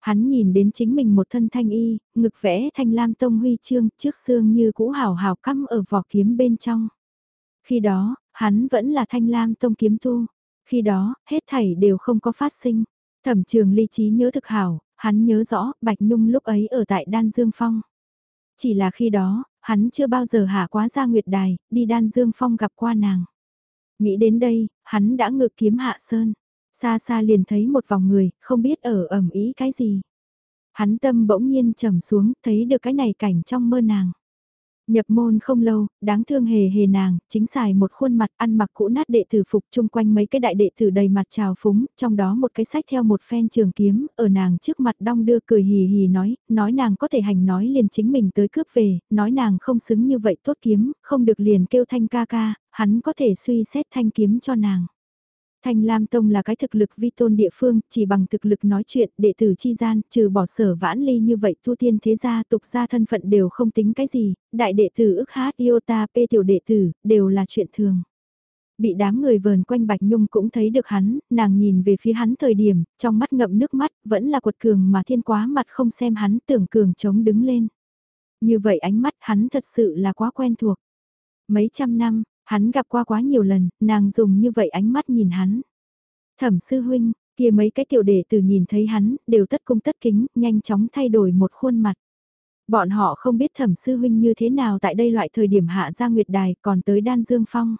Hắn nhìn đến chính mình một thân thanh y, ngực vẽ thanh lam tông huy chương trước xương như cũ hào hào cắm ở vỏ kiếm bên trong. Khi đó, hắn vẫn là thanh lam tông kiếm tu. Khi đó, hết thảy đều không có phát sinh. Thẩm trường ly trí nhớ thực hảo, hắn nhớ rõ Bạch Nhung lúc ấy ở tại Đan Dương Phong. Chỉ là khi đó, hắn chưa bao giờ hạ quá ra Nguyệt Đài, đi Đan Dương Phong gặp qua nàng. Nghĩ đến đây, hắn đã ngược kiếm hạ sơn. Xa xa liền thấy một vòng người, không biết ở ẩm ý cái gì. Hắn tâm bỗng nhiên trầm xuống, thấy được cái này cảnh trong mơ nàng. Nhập môn không lâu, đáng thương hề hề nàng, chính xài một khuôn mặt ăn mặc cũ nát đệ tử phục chung quanh mấy cái đại đệ tử đầy mặt trào phúng, trong đó một cái sách theo một phen trường kiếm, ở nàng trước mặt đong đưa cười hì hì nói, nói nàng có thể hành nói liền chính mình tới cướp về, nói nàng không xứng như vậy tốt kiếm, không được liền kêu thanh ca ca, hắn có thể suy xét thanh kiếm cho nàng. Thanh Lam Tông là cái thực lực vi tôn địa phương, chỉ bằng thực lực nói chuyện, đệ tử chi gian, trừ bỏ sở vãn ly như vậy tu tiên thế gia tục gia thân phận đều không tính cái gì, đại đệ tử ức hát iota p tiểu đệ tử, đều là chuyện thường. Bị đám người vờn quanh Bạch Nhung cũng thấy được hắn, nàng nhìn về phía hắn thời điểm, trong mắt ngậm nước mắt, vẫn là quật cường mà thiên quá mặt không xem hắn tưởng cường chống đứng lên. Như vậy ánh mắt hắn thật sự là quá quen thuộc. Mấy trăm năm, Hắn gặp qua quá nhiều lần, nàng dùng như vậy ánh mắt nhìn hắn. Thẩm sư huynh, kia mấy cái tiểu đệ tử nhìn thấy hắn, đều tất cung tất kính, nhanh chóng thay đổi một khuôn mặt. Bọn họ không biết thẩm sư huynh như thế nào tại đây loại thời điểm hạ ra nguyệt đài còn tới đan dương phong.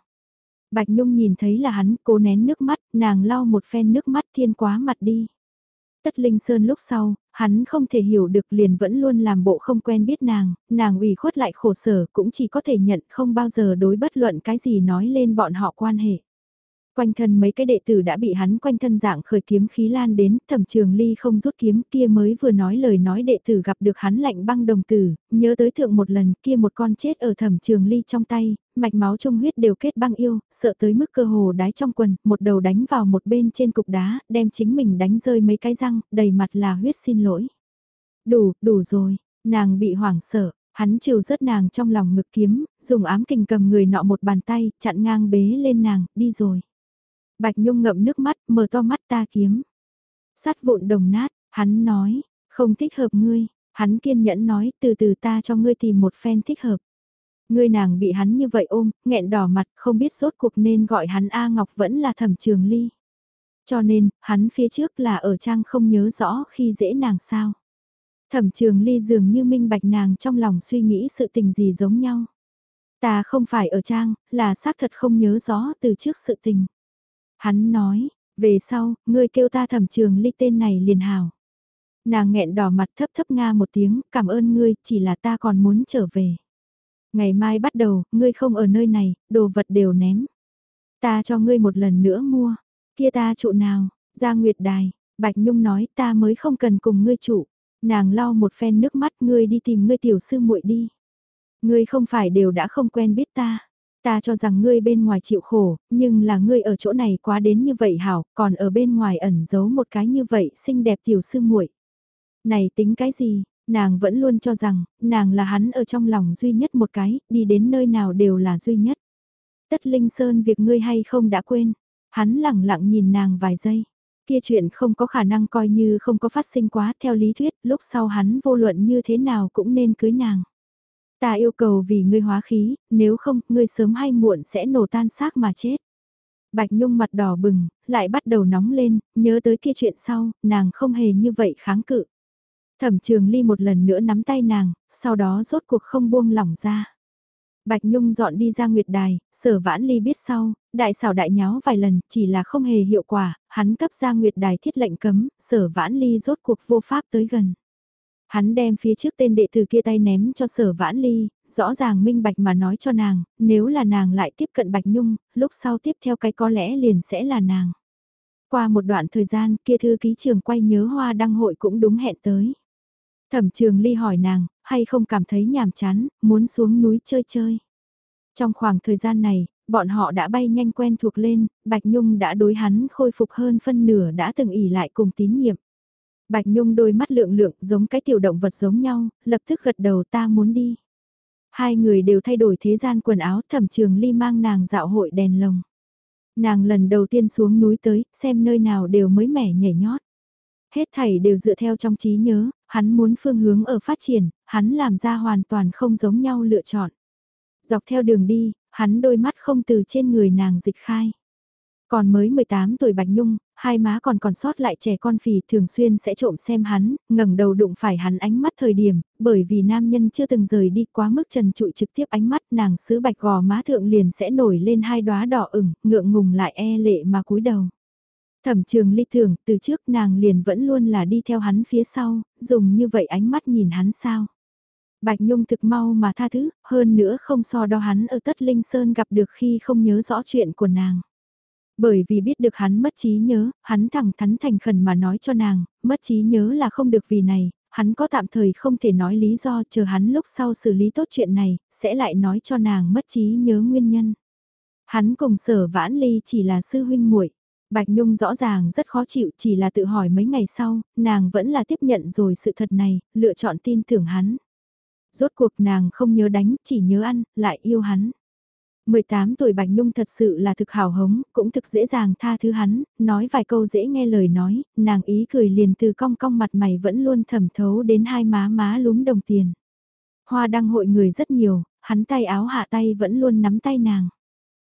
Bạch Nhung nhìn thấy là hắn cố nén nước mắt, nàng lau một phen nước mắt thiên quá mặt đi. Tất Linh Sơn lúc sau, hắn không thể hiểu được liền vẫn luôn làm bộ không quen biết nàng, nàng ủy khuất lại khổ sở cũng chỉ có thể nhận không bao giờ đối bất luận cái gì nói lên bọn họ quan hệ. Quanh thân mấy cái đệ tử đã bị hắn quanh thân dạng khởi kiếm khí lan đến, thẩm trường ly không rút kiếm kia mới vừa nói lời nói đệ tử gặp được hắn lạnh băng đồng tử, nhớ tới thượng một lần kia một con chết ở thẩm trường ly trong tay, mạch máu trong huyết đều kết băng yêu, sợ tới mức cơ hồ đái trong quần, một đầu đánh vào một bên trên cục đá, đem chính mình đánh rơi mấy cái răng, đầy mặt là huyết xin lỗi. Đủ, đủ rồi, nàng bị hoảng sợ, Hắn chiều rớt nàng trong lòng ngực kiếm, dùng ám kình cầm người nọ một bàn tay, chặn ngang bế lên nàng, đi rồi. Bạch Nhung ngậm nước mắt, mở to mắt ta kiếm. Sắt vụn đồng nát, hắn nói, không thích hợp ngươi, hắn kiên nhẫn nói, từ từ ta cho ngươi tìm một phen thích hợp. Ngươi nàng bị hắn như vậy ôm, nghẹn đỏ mặt, không biết rốt cuộc nên gọi hắn A Ngọc vẫn là thẩm trường ly. Cho nên, hắn phía trước là ở trang không nhớ rõ khi dễ nàng sao. Thẩm trường ly dường như minh bạch nàng trong lòng suy nghĩ sự tình gì giống nhau. Ta không phải ở trang, là xác thật không nhớ rõ từ trước sự tình. Hắn nói, về sau, ngươi kêu ta thẩm trường ly tên này liền hào. Nàng nghẹn đỏ mặt thấp thấp nga một tiếng, cảm ơn ngươi, chỉ là ta còn muốn trở về. Ngày mai bắt đầu, ngươi không ở nơi này, đồ vật đều ném. Ta cho ngươi một lần nữa mua. Kia ta trụ nào, ra nguyệt đài, Bạch Nhung nói ta mới không cần cùng ngươi trụ. Nàng lau một phen nước mắt ngươi đi tìm ngươi tiểu sư muội đi. Ngươi không phải đều đã không quen biết ta. Ta cho rằng ngươi bên ngoài chịu khổ, nhưng là ngươi ở chỗ này quá đến như vậy hảo, còn ở bên ngoài ẩn giấu một cái như vậy xinh đẹp tiểu sư muội. Này tính cái gì, Nàng vẫn luôn cho rằng, nàng là hắn ở trong lòng duy nhất một cái, đi đến nơi nào đều là duy nhất. Tất Linh Sơn việc ngươi hay không đã quên, hắn lặng lặng nhìn nàng vài giây. Kia chuyện không có khả năng coi như không có phát sinh quá theo lý thuyết, lúc sau hắn vô luận như thế nào cũng nên cưới nàng. Ta yêu cầu vì ngươi hóa khí, nếu không, ngươi sớm hay muộn sẽ nổ tan xác mà chết. Bạch Nhung mặt đỏ bừng, lại bắt đầu nóng lên, nhớ tới kia chuyện sau, nàng không hề như vậy kháng cự. Thẩm trường ly một lần nữa nắm tay nàng, sau đó rốt cuộc không buông lỏng ra. Bạch Nhung dọn đi ra nguyệt đài, sở vãn ly biết sau, đại xảo đại nháo vài lần, chỉ là không hề hiệu quả, hắn cấp ra nguyệt đài thiết lệnh cấm, sở vãn ly rốt cuộc vô pháp tới gần. Hắn đem phía trước tên đệ tử kia tay ném cho sở vãn ly, rõ ràng minh bạch mà nói cho nàng, nếu là nàng lại tiếp cận Bạch Nhung, lúc sau tiếp theo cái có lẽ liền sẽ là nàng. Qua một đoạn thời gian kia thư ký trường quay nhớ hoa đăng hội cũng đúng hẹn tới. Thẩm trường ly hỏi nàng, hay không cảm thấy nhàm chán, muốn xuống núi chơi chơi. Trong khoảng thời gian này, bọn họ đã bay nhanh quen thuộc lên, Bạch Nhung đã đối hắn khôi phục hơn phân nửa đã từng ỉ lại cùng tín nhiệm. Bạch Nhung đôi mắt lượng lượng giống cái tiểu động vật giống nhau, lập tức gật đầu ta muốn đi. Hai người đều thay đổi thế gian quần áo thẩm trường ly mang nàng dạo hội đèn lồng. Nàng lần đầu tiên xuống núi tới, xem nơi nào đều mới mẻ nhảy nhót. Hết thảy đều dựa theo trong trí nhớ, hắn muốn phương hướng ở phát triển, hắn làm ra hoàn toàn không giống nhau lựa chọn. Dọc theo đường đi, hắn đôi mắt không từ trên người nàng dịch khai. Còn mới 18 tuổi Bạch Nhung, hai má còn còn sót lại trẻ con phì thường xuyên sẽ trộm xem hắn, ngẩng đầu đụng phải hắn ánh mắt thời điểm, bởi vì nam nhân chưa từng rời đi quá mức trần trụi trực tiếp ánh mắt nàng sứ bạch gò má thượng liền sẽ nổi lên hai đóa đỏ ửng, ngượng ngùng lại e lệ mà cúi đầu. Thẩm trường ly thường, từ trước nàng liền vẫn luôn là đi theo hắn phía sau, dùng như vậy ánh mắt nhìn hắn sao. Bạch Nhung thực mau mà tha thứ, hơn nữa không so đo hắn ở Tất Linh Sơn gặp được khi không nhớ rõ chuyện của nàng. Bởi vì biết được hắn mất trí nhớ, hắn thẳng thắn thành khẩn mà nói cho nàng, mất trí nhớ là không được vì này, hắn có tạm thời không thể nói lý do chờ hắn lúc sau xử lý tốt chuyện này, sẽ lại nói cho nàng mất trí nhớ nguyên nhân. Hắn cùng sở vãn ly chỉ là sư huynh muội Bạch Nhung rõ ràng rất khó chịu chỉ là tự hỏi mấy ngày sau, nàng vẫn là tiếp nhận rồi sự thật này, lựa chọn tin tưởng hắn. Rốt cuộc nàng không nhớ đánh, chỉ nhớ ăn, lại yêu hắn. 18 tuổi Bạch Nhung thật sự là thực hào hống, cũng thực dễ dàng tha thứ hắn, nói vài câu dễ nghe lời nói, nàng ý cười liền từ cong cong mặt mày vẫn luôn thẩm thấu đến hai má má lúm đồng tiền. Hoa đăng hội người rất nhiều, hắn tay áo hạ tay vẫn luôn nắm tay nàng.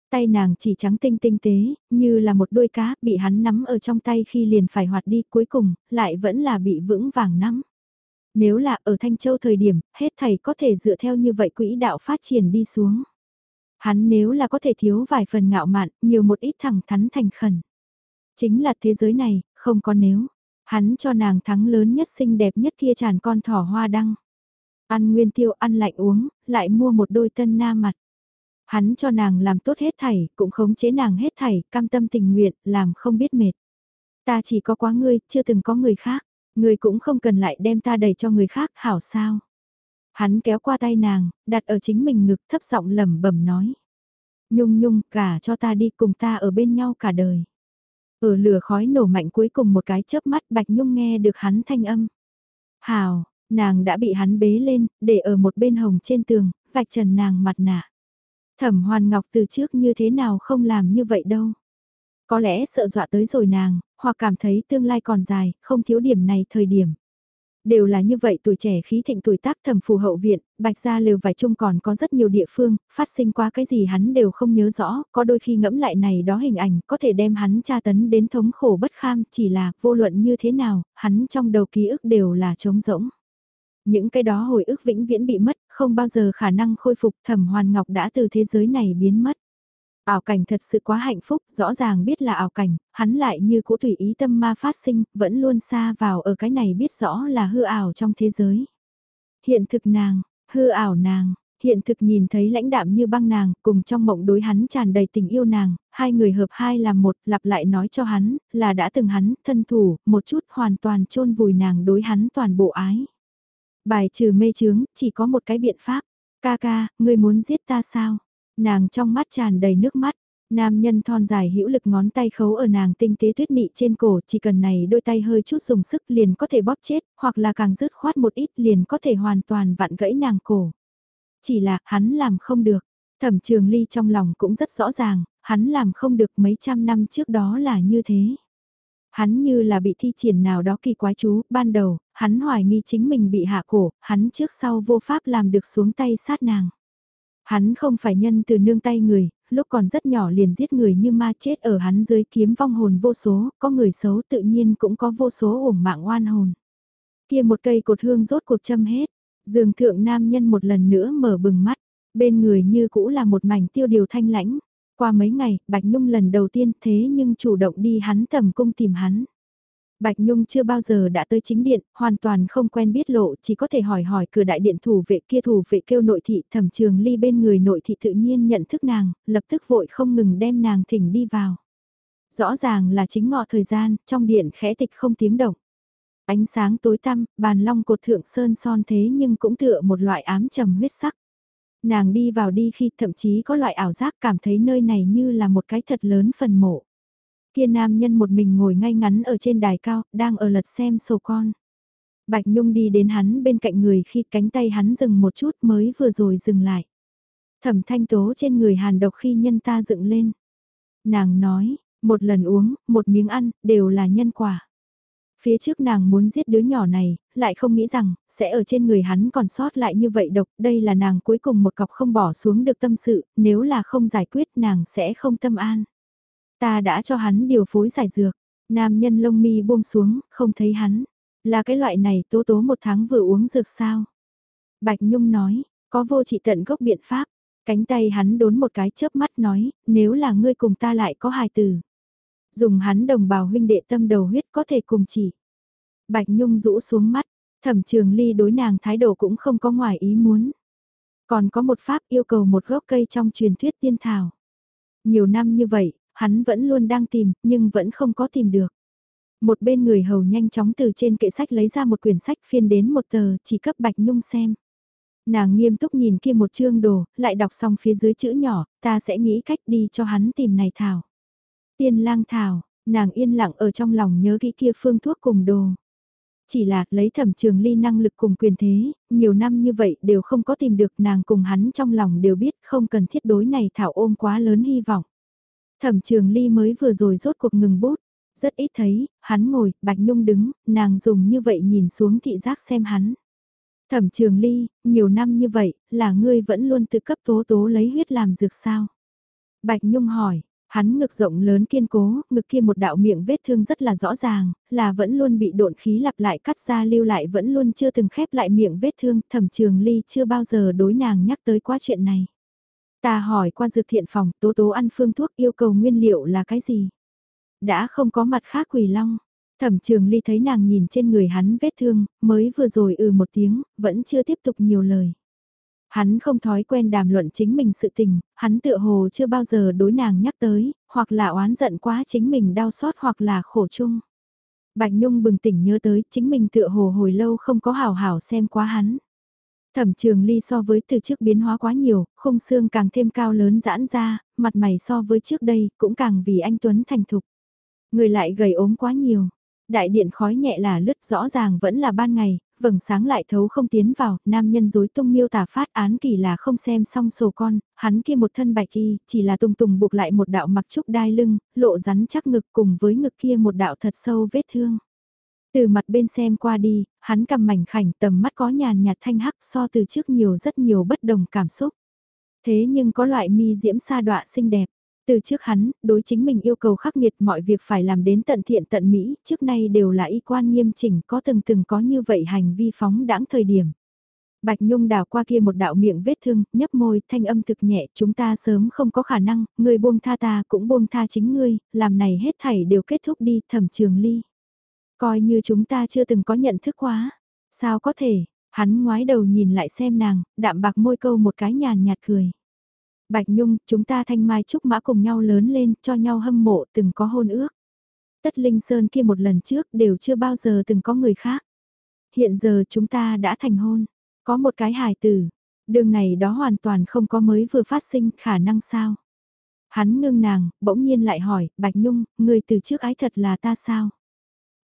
Tay nàng chỉ trắng tinh tinh tế, như là một đôi cá bị hắn nắm ở trong tay khi liền phải hoạt đi cuối cùng, lại vẫn là bị vững vàng nắm. Nếu là ở Thanh Châu thời điểm, hết thầy có thể dựa theo như vậy quỹ đạo phát triển đi xuống. Hắn nếu là có thể thiếu vài phần ngạo mạn, nhiều một ít thẳng thắn thành khẩn. Chính là thế giới này, không có nếu. Hắn cho nàng thắng lớn nhất xinh đẹp nhất kia tràn con thỏ hoa đăng. Ăn nguyên tiêu ăn lạnh uống, lại mua một đôi tân na mặt. Hắn cho nàng làm tốt hết thảy, cũng khống chế nàng hết thảy, cam tâm tình nguyện, làm không biết mệt. Ta chỉ có quá ngươi, chưa từng có người khác. Ngươi cũng không cần lại đem ta đẩy cho người khác, hảo sao. Hắn kéo qua tay nàng, đặt ở chính mình ngực thấp giọng lẩm bẩm nói. Nhung nhung, cả cho ta đi cùng ta ở bên nhau cả đời. Ở lửa khói nổ mạnh cuối cùng một cái chớp mắt Bạch Nhung nghe được hắn thanh âm. Hào, nàng đã bị hắn bế lên, để ở một bên hồng trên tường, vạch trần nàng mặt nạ. Thẩm Hoàn Ngọc từ trước như thế nào không làm như vậy đâu. Có lẽ sợ dọa tới rồi nàng, hoặc cảm thấy tương lai còn dài, không thiếu điểm này thời điểm. Đều là như vậy tuổi trẻ khí thịnh tuổi tác thẩm phù hậu viện, bạch gia lều vải chung còn có rất nhiều địa phương, phát sinh qua cái gì hắn đều không nhớ rõ, có đôi khi ngẫm lại này đó hình ảnh có thể đem hắn tra tấn đến thống khổ bất kham, chỉ là vô luận như thế nào, hắn trong đầu ký ức đều là trống rỗng. Những cái đó hồi ức vĩnh viễn bị mất, không bao giờ khả năng khôi phục thẩm hoàn ngọc đã từ thế giới này biến mất. Ảo cảnh thật sự quá hạnh phúc, rõ ràng biết là ảo cảnh, hắn lại như cũ tùy ý tâm ma phát sinh, vẫn luôn xa vào ở cái này biết rõ là hư ảo trong thế giới. Hiện thực nàng, hư ảo nàng, hiện thực nhìn thấy lãnh đạm như băng nàng, cùng trong mộng đối hắn tràn đầy tình yêu nàng, hai người hợp hai làm một, lặp lại nói cho hắn, là đã từng hắn, thân thủ, một chút hoàn toàn chôn vùi nàng đối hắn toàn bộ ái. Bài trừ mê chướng, chỉ có một cái biện pháp. Ca ca, ngươi muốn giết ta sao? Nàng trong mắt tràn đầy nước mắt. Nam nhân thon dài hữu lực ngón tay khấu ở nàng tinh tế tuyết nị trên cổ, chỉ cần này đôi tay hơi chút dùng sức liền có thể bóp chết, hoặc là càng dứt khoát một ít liền có thể hoàn toàn vặn gãy nàng cổ. Chỉ là, hắn làm không được. Thẩm trường ly trong lòng cũng rất rõ ràng, hắn làm không được mấy trăm năm trước đó là như thế. Hắn như là bị thi triển nào đó kỳ quái chú, ban đầu, hắn hoài nghi chính mình bị hạ cổ, hắn trước sau vô pháp làm được xuống tay sát nàng. Hắn không phải nhân từ nương tay người, lúc còn rất nhỏ liền giết người như ma chết ở hắn dưới kiếm vong hồn vô số, có người xấu tự nhiên cũng có vô số uổng mạng oan hồn. Kia một cây cột hương rốt cuộc châm hết, dường thượng nam nhân một lần nữa mở bừng mắt, bên người như cũ là một mảnh tiêu điều thanh lãnh. Qua mấy ngày, Bạch Nhung lần đầu tiên thế nhưng chủ động đi hắn tầm cung tìm hắn. Bạch Nhung chưa bao giờ đã tới chính điện, hoàn toàn không quen biết lộ, chỉ có thể hỏi hỏi cửa đại điện thủ vệ kia thủ vệ kêu nội thị thẩm trường ly bên người nội thị tự nhiên nhận thức nàng, lập tức vội không ngừng đem nàng thỉnh đi vào. Rõ ràng là chính ngọ thời gian, trong điện khẽ tịch không tiếng động. Ánh sáng tối tăm, bàn long cột thượng sơn son thế nhưng cũng tựa một loại ám trầm huyết sắc. Nàng đi vào đi khi thậm chí có loại ảo giác cảm thấy nơi này như là một cái thật lớn phần mộ. Kia nam nhân một mình ngồi ngay ngắn ở trên đài cao, đang ở lật xem sổ con. Bạch Nhung đi đến hắn bên cạnh người khi cánh tay hắn dừng một chút mới vừa rồi dừng lại. Thẩm thanh tố trên người hàn độc khi nhân ta dựng lên. Nàng nói, một lần uống, một miếng ăn, đều là nhân quả. Phía trước nàng muốn giết đứa nhỏ này, lại không nghĩ rằng, sẽ ở trên người hắn còn sót lại như vậy độc, đây là nàng cuối cùng một cọc không bỏ xuống được tâm sự, nếu là không giải quyết nàng sẽ không tâm an. Ta đã cho hắn điều phối giải dược, nam nhân lông mi buông xuống, không thấy hắn. Là cái loại này tố tố một tháng vừa uống dược sao? Bạch Nhung nói, có vô trị tận gốc biện pháp. Cánh tay hắn đốn một cái chớp mắt nói, nếu là ngươi cùng ta lại có hài tử. Dùng hắn đồng bào huynh đệ tâm đầu huyết có thể cùng chỉ. Bạch Nhung rũ xuống mắt, thẩm trường ly đối nàng thái độ cũng không có ngoài ý muốn. Còn có một pháp yêu cầu một gốc cây trong truyền thuyết tiên thảo. Nhiều năm như vậy, hắn vẫn luôn đang tìm, nhưng vẫn không có tìm được. Một bên người hầu nhanh chóng từ trên kệ sách lấy ra một quyển sách phiên đến một tờ, chỉ cấp Bạch Nhung xem. Nàng nghiêm túc nhìn kia một chương đồ, lại đọc xong phía dưới chữ nhỏ, ta sẽ nghĩ cách đi cho hắn tìm này thảo. Tiên lang thảo, nàng yên lặng ở trong lòng nhớ kỹ kia phương thuốc cùng đồ. Chỉ là lấy thẩm trường ly năng lực cùng quyền thế, nhiều năm như vậy đều không có tìm được nàng cùng hắn trong lòng đều biết không cần thiết đối này thảo ôm quá lớn hy vọng. Thẩm trường ly mới vừa rồi rốt cuộc ngừng bút, rất ít thấy, hắn ngồi, Bạch Nhung đứng, nàng dùng như vậy nhìn xuống thị giác xem hắn. Thẩm trường ly, nhiều năm như vậy, là ngươi vẫn luôn tự cấp tố tố lấy huyết làm dược sao? Bạch Nhung hỏi, hắn ngực rộng lớn kiên cố, ngực kia một đạo miệng vết thương rất là rõ ràng, là vẫn luôn bị độn khí lặp lại cắt ra lưu lại vẫn luôn chưa từng khép lại miệng vết thương, thẩm trường ly chưa bao giờ đối nàng nhắc tới quá chuyện này. Ta hỏi qua dược thiện phòng, tố tố ăn phương thuốc yêu cầu nguyên liệu là cái gì? Đã không có mặt khác quỷ long. Thẩm trường ly thấy nàng nhìn trên người hắn vết thương, mới vừa rồi ừ một tiếng, vẫn chưa tiếp tục nhiều lời. Hắn không thói quen đàm luận chính mình sự tình, hắn tựa hồ chưa bao giờ đối nàng nhắc tới, hoặc là oán giận quá chính mình đau xót hoặc là khổ chung. Bạch Nhung bừng tỉnh nhớ tới chính mình tựa hồ hồi lâu không có hào hảo xem quá hắn. Thẩm trường ly so với từ trước biến hóa quá nhiều, khung xương càng thêm cao lớn giãn ra, mặt mày so với trước đây cũng càng vì anh Tuấn thành thục. Người lại gầy ốm quá nhiều. Đại điện khói nhẹ là lướt rõ ràng vẫn là ban ngày, vầng sáng lại thấu không tiến vào, nam nhân dối tung miêu tả phát án kỳ là không xem xong sổ con, hắn kia một thân bạch y, chỉ là tung tùng buộc lại một đạo mặc trúc đai lưng, lộ rắn chắc ngực cùng với ngực kia một đạo thật sâu vết thương. Từ mặt bên xem qua đi, hắn cầm mảnh khảnh tầm mắt có nhàn nhạt thanh hắc so từ trước nhiều rất nhiều bất đồng cảm xúc. Thế nhưng có loại mi diễm sa đọa xinh đẹp. Từ trước hắn, đối chính mình yêu cầu khắc nghiệt mọi việc phải làm đến tận thiện tận mỹ, trước nay đều là y quan nghiêm chỉnh có từng từng có như vậy hành vi phóng đãng thời điểm. Bạch Nhung đào qua kia một đạo miệng vết thương, nhấp môi, thanh âm thực nhẹ, chúng ta sớm không có khả năng, người buông tha ta cũng buông tha chính ngươi, làm này hết thảy đều kết thúc đi, thẩm trường ly. Coi như chúng ta chưa từng có nhận thức quá. Sao có thể, hắn ngoái đầu nhìn lại xem nàng, đạm bạc môi câu một cái nhàn nhạt cười. Bạch Nhung, chúng ta thanh mai trúc mã cùng nhau lớn lên, cho nhau hâm mộ, từng có hôn ước. Tất Linh Sơn kia một lần trước đều chưa bao giờ từng có người khác. Hiện giờ chúng ta đã thành hôn, có một cái hài tử, đường này đó hoàn toàn không có mới vừa phát sinh khả năng sao. Hắn ngưng nàng, bỗng nhiên lại hỏi, Bạch Nhung, người từ trước ái thật là ta sao?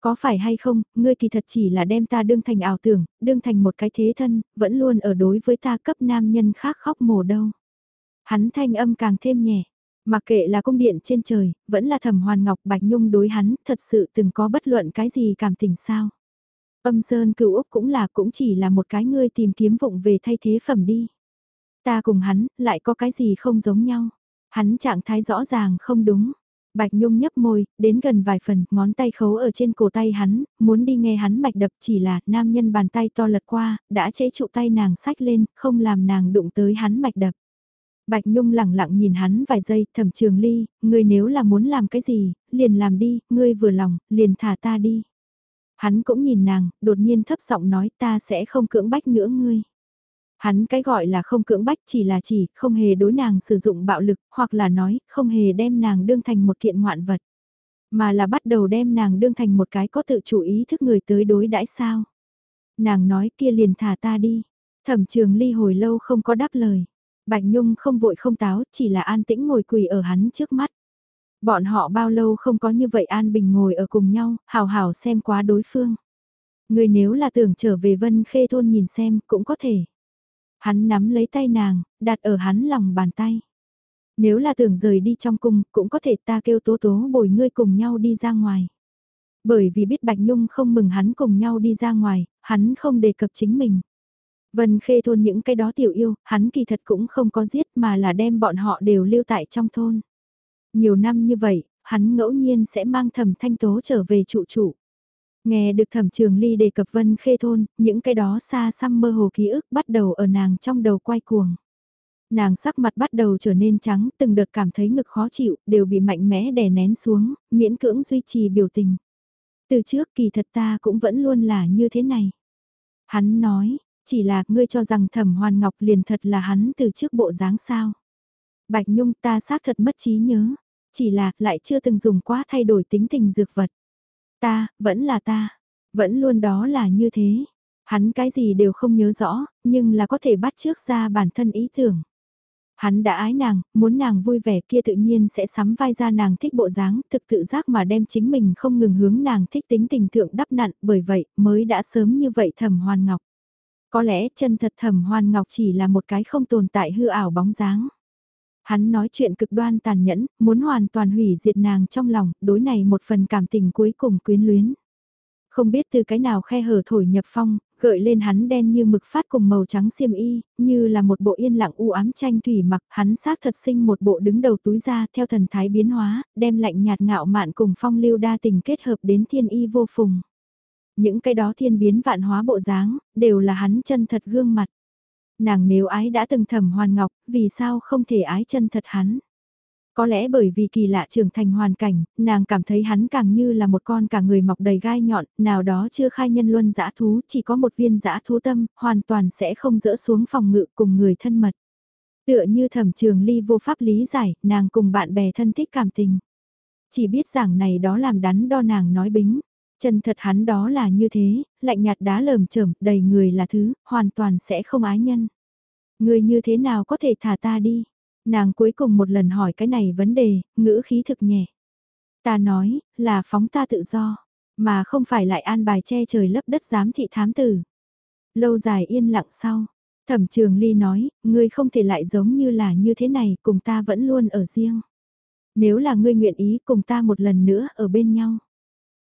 Có phải hay không, ngươi kỳ thật chỉ là đem ta đương thành ảo tưởng, đương thành một cái thế thân, vẫn luôn ở đối với ta cấp nam nhân khác khóc mồ đâu. Hắn thanh âm càng thêm nhẹ, mặc kệ là cung điện trên trời, vẫn là thẩm hoàn ngọc Bạch Nhung đối hắn, thật sự từng có bất luận cái gì cảm tình sao. Âm Sơn cựu Úc cũng là cũng chỉ là một cái ngươi tìm kiếm vụng về thay thế phẩm đi. Ta cùng hắn, lại có cái gì không giống nhau. Hắn trạng thái rõ ràng không đúng. Bạch Nhung nhấp môi, đến gần vài phần, ngón tay khấu ở trên cổ tay hắn, muốn đi nghe hắn mạch đập chỉ là nam nhân bàn tay to lật qua, đã chế trụ tay nàng sách lên, không làm nàng đụng tới hắn mạch đập. Bạch Nhung lẳng lặng nhìn hắn vài giây, thẩm trường ly, ngươi nếu là muốn làm cái gì, liền làm đi, ngươi vừa lòng, liền thả ta đi. Hắn cũng nhìn nàng, đột nhiên thấp giọng nói ta sẽ không cưỡng bách nữa ngươi. Hắn cái gọi là không cưỡng bách chỉ là chỉ không hề đối nàng sử dụng bạo lực hoặc là nói không hề đem nàng đương thành một kiện ngoạn vật. Mà là bắt đầu đem nàng đương thành một cái có tự chủ ý thức người tới đối đãi sao. Nàng nói kia liền thả ta đi. Thẩm trường ly hồi lâu không có đáp lời. Bạch Nhung không vội không táo chỉ là an tĩnh ngồi quỳ ở hắn trước mắt. Bọn họ bao lâu không có như vậy an bình ngồi ở cùng nhau, hào hào xem quá đối phương. Người nếu là tưởng trở về Vân Khê Thôn nhìn xem cũng có thể. Hắn nắm lấy tay nàng, đặt ở hắn lòng bàn tay. Nếu là tưởng rời đi trong cung, cũng có thể ta kêu tố tố bồi ngươi cùng nhau đi ra ngoài. Bởi vì biết Bạch Nhung không mừng hắn cùng nhau đi ra ngoài, hắn không đề cập chính mình. Vân khê thôn những cái đó tiểu yêu, hắn kỳ thật cũng không có giết mà là đem bọn họ đều lưu tại trong thôn. Nhiều năm như vậy, hắn ngẫu nhiên sẽ mang thầm thanh tố trở về trụ trụ. Nghe được thẩm trường ly đề cập vân khê thôn, những cái đó xa xăm mơ hồ ký ức bắt đầu ở nàng trong đầu quay cuồng. Nàng sắc mặt bắt đầu trở nên trắng, từng đợt cảm thấy ngực khó chịu, đều bị mạnh mẽ đè nén xuống, miễn cưỡng duy trì biểu tình. Từ trước kỳ thật ta cũng vẫn luôn là như thế này. Hắn nói, chỉ là ngươi cho rằng thẩm hoàn ngọc liền thật là hắn từ trước bộ dáng sao. Bạch Nhung ta xác thật mất trí nhớ, chỉ là lại chưa từng dùng quá thay đổi tính tình dược vật. Ta, vẫn là ta, vẫn luôn đó là như thế. Hắn cái gì đều không nhớ rõ, nhưng là có thể bắt trước ra bản thân ý tưởng. Hắn đã ái nàng, muốn nàng vui vẻ kia tự nhiên sẽ sắm vai ra nàng thích bộ dáng, thực tự giác mà đem chính mình không ngừng hướng nàng thích tính tình thượng đắp nặn, bởi vậy mới đã sớm như vậy thầm hoàn ngọc. Có lẽ chân thật thầm hoàn ngọc chỉ là một cái không tồn tại hư ảo bóng dáng. Hắn nói chuyện cực đoan tàn nhẫn, muốn hoàn toàn hủy diệt nàng trong lòng, đối này một phần cảm tình cuối cùng quyến luyến. Không biết từ cái nào khe hở thổi nhập phong, gợi lên hắn đen như mực phát cùng màu trắng xiêm y, như là một bộ yên lặng u ám tranh thủy mặc, hắn xác thật sinh một bộ đứng đầu túi ra theo thần thái biến hóa, đem lạnh nhạt ngạo mạn cùng phong lưu đa tình kết hợp đến thiên y vô phùng. Những cái đó thiên biến vạn hóa bộ dáng, đều là hắn chân thật gương mặt. Nàng nếu ái đã từng thầm hoàn ngọc, vì sao không thể ái chân thật hắn? Có lẽ bởi vì kỳ lạ trưởng thành hoàn cảnh, nàng cảm thấy hắn càng như là một con cả người mọc đầy gai nhọn, nào đó chưa khai nhân luân dã thú, chỉ có một viên dã thú tâm, hoàn toàn sẽ không dỡ xuống phòng ngự cùng người thân mật. Tựa như thẩm trường ly vô pháp lý giải, nàng cùng bạn bè thân thích cảm tình. Chỉ biết rằng này đó làm đắn đo nàng nói bính. Chân thật hắn đó là như thế, lạnh nhạt đá lờm chởm, đầy người là thứ, hoàn toàn sẽ không ái nhân. Người như thế nào có thể thả ta đi? Nàng cuối cùng một lần hỏi cái này vấn đề, ngữ khí thực nhẹ. Ta nói, là phóng ta tự do, mà không phải lại an bài che trời lấp đất giám thị thám tử. Lâu dài yên lặng sau, thẩm trường ly nói, ngươi không thể lại giống như là như thế này, cùng ta vẫn luôn ở riêng. Nếu là ngươi nguyện ý cùng ta một lần nữa ở bên nhau.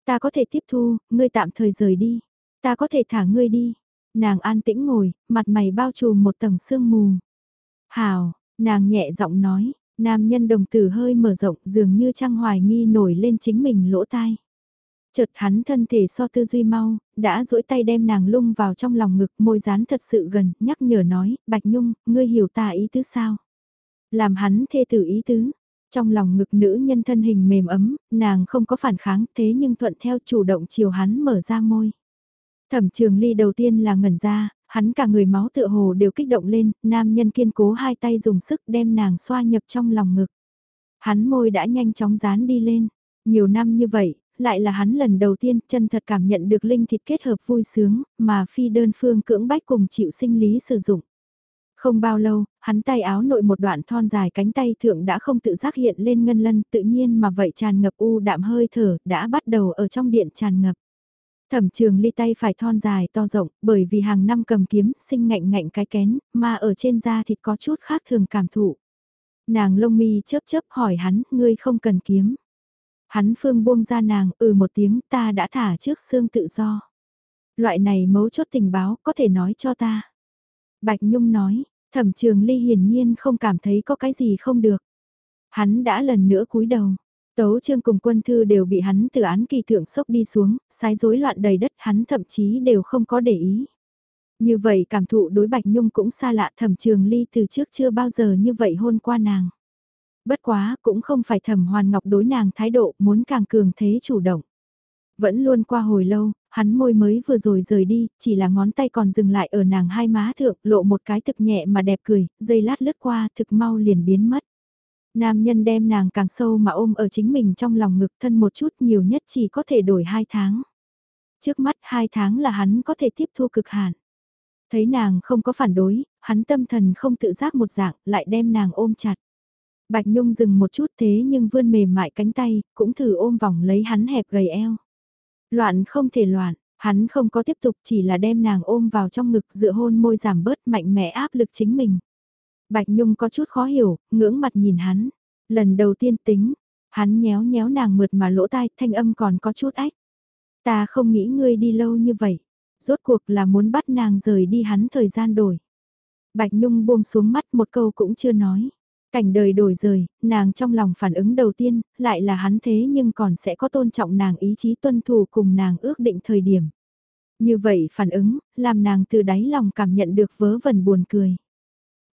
Ta có thể tiếp thu, ngươi tạm thời rời đi. Ta có thể thả ngươi đi. Nàng an tĩnh ngồi, mặt mày bao trùm một tầng sương mù. Hào, nàng nhẹ giọng nói, nam nhân đồng tử hơi mở rộng dường như trăng hoài nghi nổi lên chính mình lỗ tai. Chợt hắn thân thể so tư duy mau, đã duỗi tay đem nàng lung vào trong lòng ngực môi dán thật sự gần, nhắc nhở nói, Bạch Nhung, ngươi hiểu ta ý tứ sao? Làm hắn thê tử ý tứ, trong lòng ngực nữ nhân thân hình mềm ấm, nàng không có phản kháng thế nhưng thuận theo chủ động chiều hắn mở ra môi. Thẩm trường ly đầu tiên là ngẩn ra, hắn cả người máu tựa hồ đều kích động lên, nam nhân kiên cố hai tay dùng sức đem nàng xoa nhập trong lòng ngực. Hắn môi đã nhanh chóng dán đi lên, nhiều năm như vậy, lại là hắn lần đầu tiên chân thật cảm nhận được linh thịt kết hợp vui sướng, mà phi đơn phương cưỡng bách cùng chịu sinh lý sử dụng. Không bao lâu, hắn tay áo nội một đoạn thon dài cánh tay thượng đã không tự giác hiện lên ngân lân tự nhiên mà vậy tràn ngập u đạm hơi thở đã bắt đầu ở trong điện tràn ngập. Thẩm trường ly tay phải thon dài to rộng bởi vì hàng năm cầm kiếm sinh ngạnh ngạnh cái kén mà ở trên da thịt có chút khác thường cảm thụ. Nàng lông mi chớp chớp hỏi hắn ngươi không cần kiếm. Hắn phương buông ra nàng ừ một tiếng ta đã thả trước xương tự do. Loại này mấu chốt tình báo có thể nói cho ta. Bạch Nhung nói, thẩm trường ly hiển nhiên không cảm thấy có cái gì không được. Hắn đã lần nữa cúi đầu. Tấu trương cùng quân thư đều bị hắn từ án kỳ thượng sốc đi xuống, sai rối loạn đầy đất hắn thậm chí đều không có để ý. Như vậy cảm thụ đối Bạch Nhung cũng xa lạ thẩm trường ly từ trước chưa bao giờ như vậy hôn qua nàng. Bất quá cũng không phải thẩm hoàn ngọc đối nàng thái độ muốn càng cường thế chủ động. Vẫn luôn qua hồi lâu, hắn môi mới vừa rồi rời đi, chỉ là ngón tay còn dừng lại ở nàng hai má thượng, lộ một cái thực nhẹ mà đẹp cười, dây lát lướt qua thực mau liền biến mất. Nam nhân đem nàng càng sâu mà ôm ở chính mình trong lòng ngực thân một chút nhiều nhất chỉ có thể đổi hai tháng. Trước mắt hai tháng là hắn có thể tiếp thu cực hạn. Thấy nàng không có phản đối, hắn tâm thần không tự giác một dạng, lại đem nàng ôm chặt. Bạch Nhung dừng một chút thế nhưng vươn mềm mại cánh tay, cũng thử ôm vòng lấy hắn hẹp gầy eo. Loạn không thể loạn, hắn không có tiếp tục chỉ là đem nàng ôm vào trong ngực dựa hôn môi giảm bớt mạnh mẽ áp lực chính mình. Bạch Nhung có chút khó hiểu, ngưỡng mặt nhìn hắn. Lần đầu tiên tính, hắn nhéo nhéo nàng mượt mà lỗ tai, thanh âm còn có chút ách. Ta không nghĩ ngươi đi lâu như vậy. Rốt cuộc là muốn bắt nàng rời đi hắn thời gian đổi. Bạch Nhung buông xuống mắt một câu cũng chưa nói. Cảnh đời đổi rời, nàng trong lòng phản ứng đầu tiên, lại là hắn thế nhưng còn sẽ có tôn trọng nàng ý chí tuân thủ cùng nàng ước định thời điểm. Như vậy phản ứng, làm nàng từ đáy lòng cảm nhận được vớ vẩn buồn cười.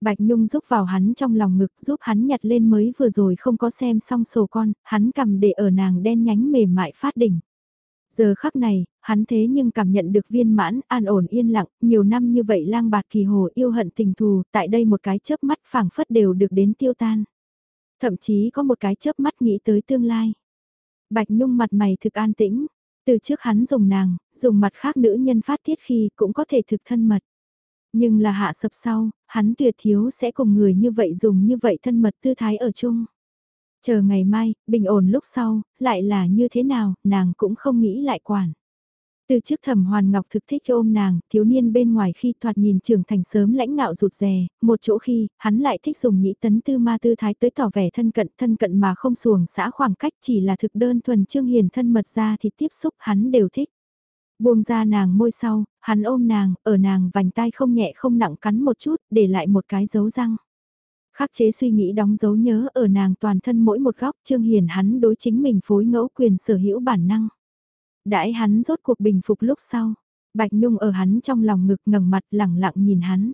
Bạch Nhung giúp vào hắn trong lòng ngực giúp hắn nhặt lên mới vừa rồi không có xem xong sổ con, hắn cầm để ở nàng đen nhánh mềm mại phát đỉnh. Giờ khắc này, hắn thế nhưng cảm nhận được viên mãn, an ổn yên lặng, nhiều năm như vậy lang bạt kỳ hồ yêu hận tình thù, tại đây một cái chớp mắt phảng phất đều được đến tiêu tan. Thậm chí có một cái chớp mắt nghĩ tới tương lai. Bạch Nhung mặt mày thực an tĩnh, từ trước hắn dùng nàng, dùng mặt khác nữ nhân phát tiết khi cũng có thể thực thân mật. Nhưng là hạ sập sau, hắn tuyệt thiếu sẽ cùng người như vậy dùng như vậy thân mật tư thái ở chung. Chờ ngày mai, bình ổn lúc sau, lại là như thế nào, nàng cũng không nghĩ lại quản. Từ trước thẩm hoàn ngọc thực thích ôm nàng, thiếu niên bên ngoài khi thoạt nhìn trưởng thành sớm lãnh ngạo rụt rè, một chỗ khi, hắn lại thích dùng nhĩ tấn tư ma tư thái tới tỏ vẻ thân cận thân cận mà không xuồng xã khoảng cách chỉ là thực đơn thuần trương hiền thân mật ra thì tiếp xúc hắn đều thích. Buông ra nàng môi sau, hắn ôm nàng, ở nàng vành tai không nhẹ không nặng cắn một chút, để lại một cái dấu răng. Khắc chế suy nghĩ đóng dấu nhớ ở nàng toàn thân mỗi một góc trương hiền hắn đối chính mình phối ngẫu quyền sở hữu bản năng. Đãi hắn rốt cuộc bình phục lúc sau, Bạch Nhung ở hắn trong lòng ngực ngẩng mặt lẳng lặng nhìn hắn.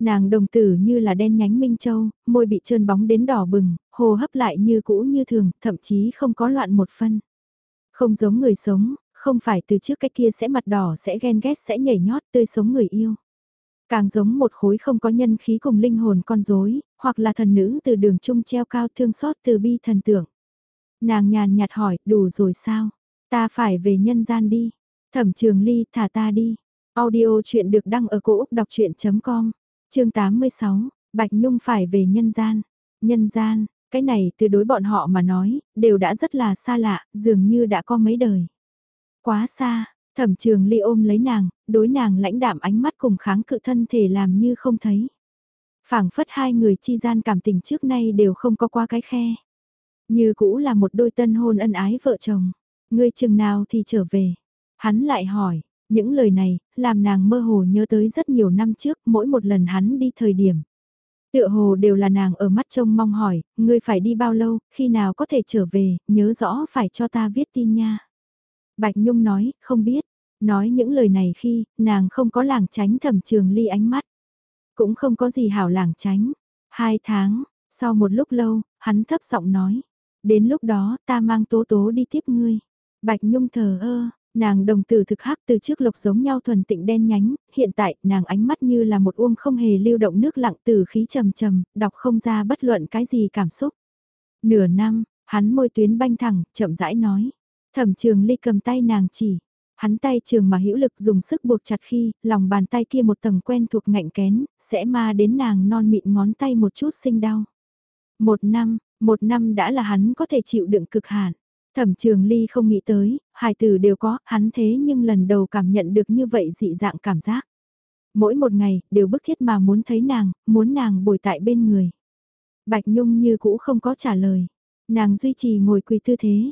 Nàng đồng tử như là đen nhánh minh châu, môi bị trơn bóng đến đỏ bừng, hồ hấp lại như cũ như thường, thậm chí không có loạn một phân. Không giống người sống, không phải từ trước cái kia sẽ mặt đỏ sẽ ghen ghét sẽ nhảy nhót tươi sống người yêu. Càng giống một khối không có nhân khí cùng linh hồn con rối, hoặc là thần nữ từ đường trung treo cao thương xót từ bi thần tưởng. Nàng nhàn nhạt hỏi, đủ rồi sao? Ta phải về nhân gian đi. Thẩm trường ly thả ta đi. Audio chuyện được đăng ở cổ Úc đọc chuyện.com. chương 86, Bạch Nhung phải về nhân gian. Nhân gian, cái này từ đối bọn họ mà nói, đều đã rất là xa lạ, dường như đã có mấy đời. Quá xa, thẩm trường ly ôm lấy nàng, đối nàng lãnh đạm ánh mắt cùng kháng cự thân thể làm như không thấy. phảng phất hai người chi gian cảm tình trước nay đều không có qua cái khe. Như cũ là một đôi tân hôn ân ái vợ chồng. Ngươi chừng nào thì trở về. Hắn lại hỏi, những lời này, làm nàng mơ hồ nhớ tới rất nhiều năm trước, mỗi một lần hắn đi thời điểm. Tựa hồ đều là nàng ở mắt trông mong hỏi, ngươi phải đi bao lâu, khi nào có thể trở về, nhớ rõ phải cho ta viết tin nha. Bạch Nhung nói, không biết. Nói những lời này khi, nàng không có làng tránh thẩm trường ly ánh mắt. Cũng không có gì hảo làng tránh. Hai tháng, sau một lúc lâu, hắn thấp giọng nói. Đến lúc đó ta mang tố tố đi tiếp ngươi. Bạch Nhung thờ ơ, nàng đồng tử thực hắc từ trước lục giống nhau thuần tịnh đen nhánh, hiện tại nàng ánh mắt như là một uông không hề lưu động nước lặng từ khí trầm trầm, đọc không ra bất luận cái gì cảm xúc. Nửa năm, hắn môi tuyến banh thẳng, chậm rãi nói. Thẩm trường ly cầm tay nàng chỉ. Hắn tay trường mà hữu lực dùng sức buộc chặt khi, lòng bàn tay kia một tầng quen thuộc ngạnh kén, sẽ ma đến nàng non mịn ngón tay một chút sinh đau. Một năm, một năm đã là hắn có thể chịu đựng cực hạn. Thẩm trường ly không nghĩ tới, hài tử đều có, hắn thế nhưng lần đầu cảm nhận được như vậy dị dạng cảm giác. Mỗi một ngày, đều bức thiết mà muốn thấy nàng, muốn nàng bồi tại bên người. Bạch Nhung như cũ không có trả lời. Nàng duy trì ngồi quỳ tư thế.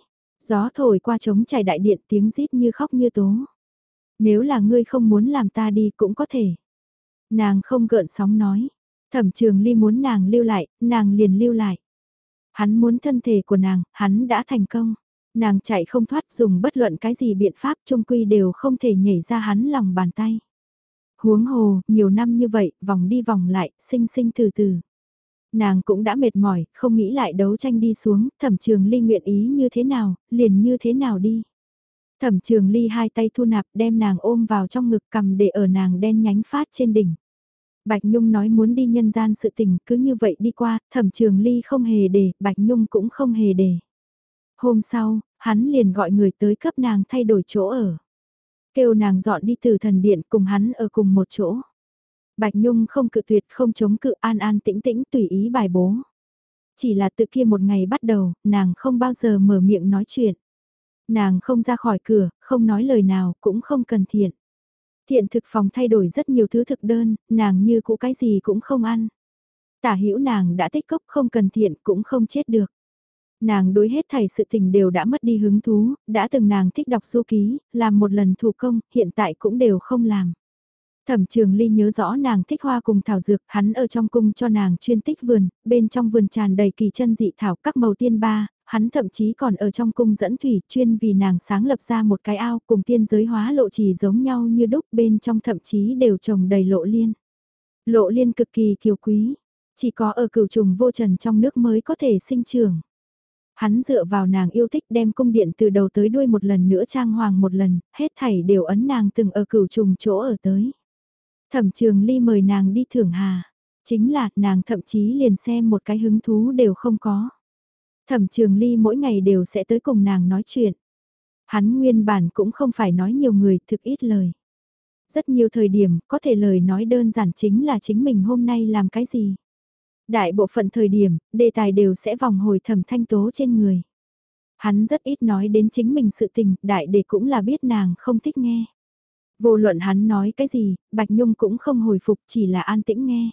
Gió thổi qua trống chảy đại điện tiếng rít như khóc như tố. Nếu là ngươi không muốn làm ta đi cũng có thể. Nàng không gợn sóng nói. Thẩm trường ly muốn nàng lưu lại, nàng liền lưu lại. Hắn muốn thân thể của nàng, hắn đã thành công. Nàng chạy không thoát dùng bất luận cái gì biện pháp trung quy đều không thể nhảy ra hắn lòng bàn tay. Huống hồ, nhiều năm như vậy, vòng đi vòng lại, sinh sinh từ từ. Nàng cũng đã mệt mỏi, không nghĩ lại đấu tranh đi xuống, thẩm trường ly nguyện ý như thế nào, liền như thế nào đi. Thẩm trường ly hai tay thu nạp đem nàng ôm vào trong ngực cầm để ở nàng đen nhánh phát trên đỉnh. Bạch Nhung nói muốn đi nhân gian sự tình cứ như vậy đi qua, thẩm trường ly không hề để, Bạch Nhung cũng không hề để. Hôm sau, hắn liền gọi người tới cấp nàng thay đổi chỗ ở. Kêu nàng dọn đi từ thần điện cùng hắn ở cùng một chỗ. Bạch Nhung không cự tuyệt không chống cự an an tĩnh tĩnh tùy ý bài bố. Chỉ là từ kia một ngày bắt đầu, nàng không bao giờ mở miệng nói chuyện. Nàng không ra khỏi cửa, không nói lời nào, cũng không cần thiện. Thiện thực phòng thay đổi rất nhiều thứ thực đơn, nàng như cũ cái gì cũng không ăn. Tả hữu nàng đã tích cốc không cần thiện cũng không chết được. Nàng đối hết thảy sự tình đều đã mất đi hứng thú, đã từng nàng thích đọc du ký, làm một lần thủ công, hiện tại cũng đều không làm. Thẩm trường ly nhớ rõ nàng thích hoa cùng thảo dược, hắn ở trong cung cho nàng chuyên tích vườn, bên trong vườn tràn đầy kỳ chân dị thảo các màu tiên ba, hắn thậm chí còn ở trong cung dẫn thủy chuyên vì nàng sáng lập ra một cái ao cùng tiên giới hóa lộ trì giống nhau như đúc bên trong thậm chí đều trồng đầy lộ liên. Lộ liên cực kỳ kiều quý, chỉ có ở cửu trùng vô trần trong nước mới có thể sinh trưởng. Hắn dựa vào nàng yêu thích đem cung điện từ đầu tới đuôi một lần nữa trang hoàng một lần, hết thảy đều ấn nàng từng ở cửu trùng chỗ ở tới. Thẩm trường ly mời nàng đi thưởng hà, chính là nàng thậm chí liền xem một cái hứng thú đều không có. Thẩm trường ly mỗi ngày đều sẽ tới cùng nàng nói chuyện. Hắn nguyên bản cũng không phải nói nhiều người thực ít lời. Rất nhiều thời điểm có thể lời nói đơn giản chính là chính mình hôm nay làm cái gì. Đại bộ phận thời điểm, đề tài đều sẽ vòng hồi thẩm thanh tố trên người. Hắn rất ít nói đến chính mình sự tình, đại để cũng là biết nàng không thích nghe. Vô luận hắn nói cái gì, Bạch Nhung cũng không hồi phục chỉ là an tĩnh nghe.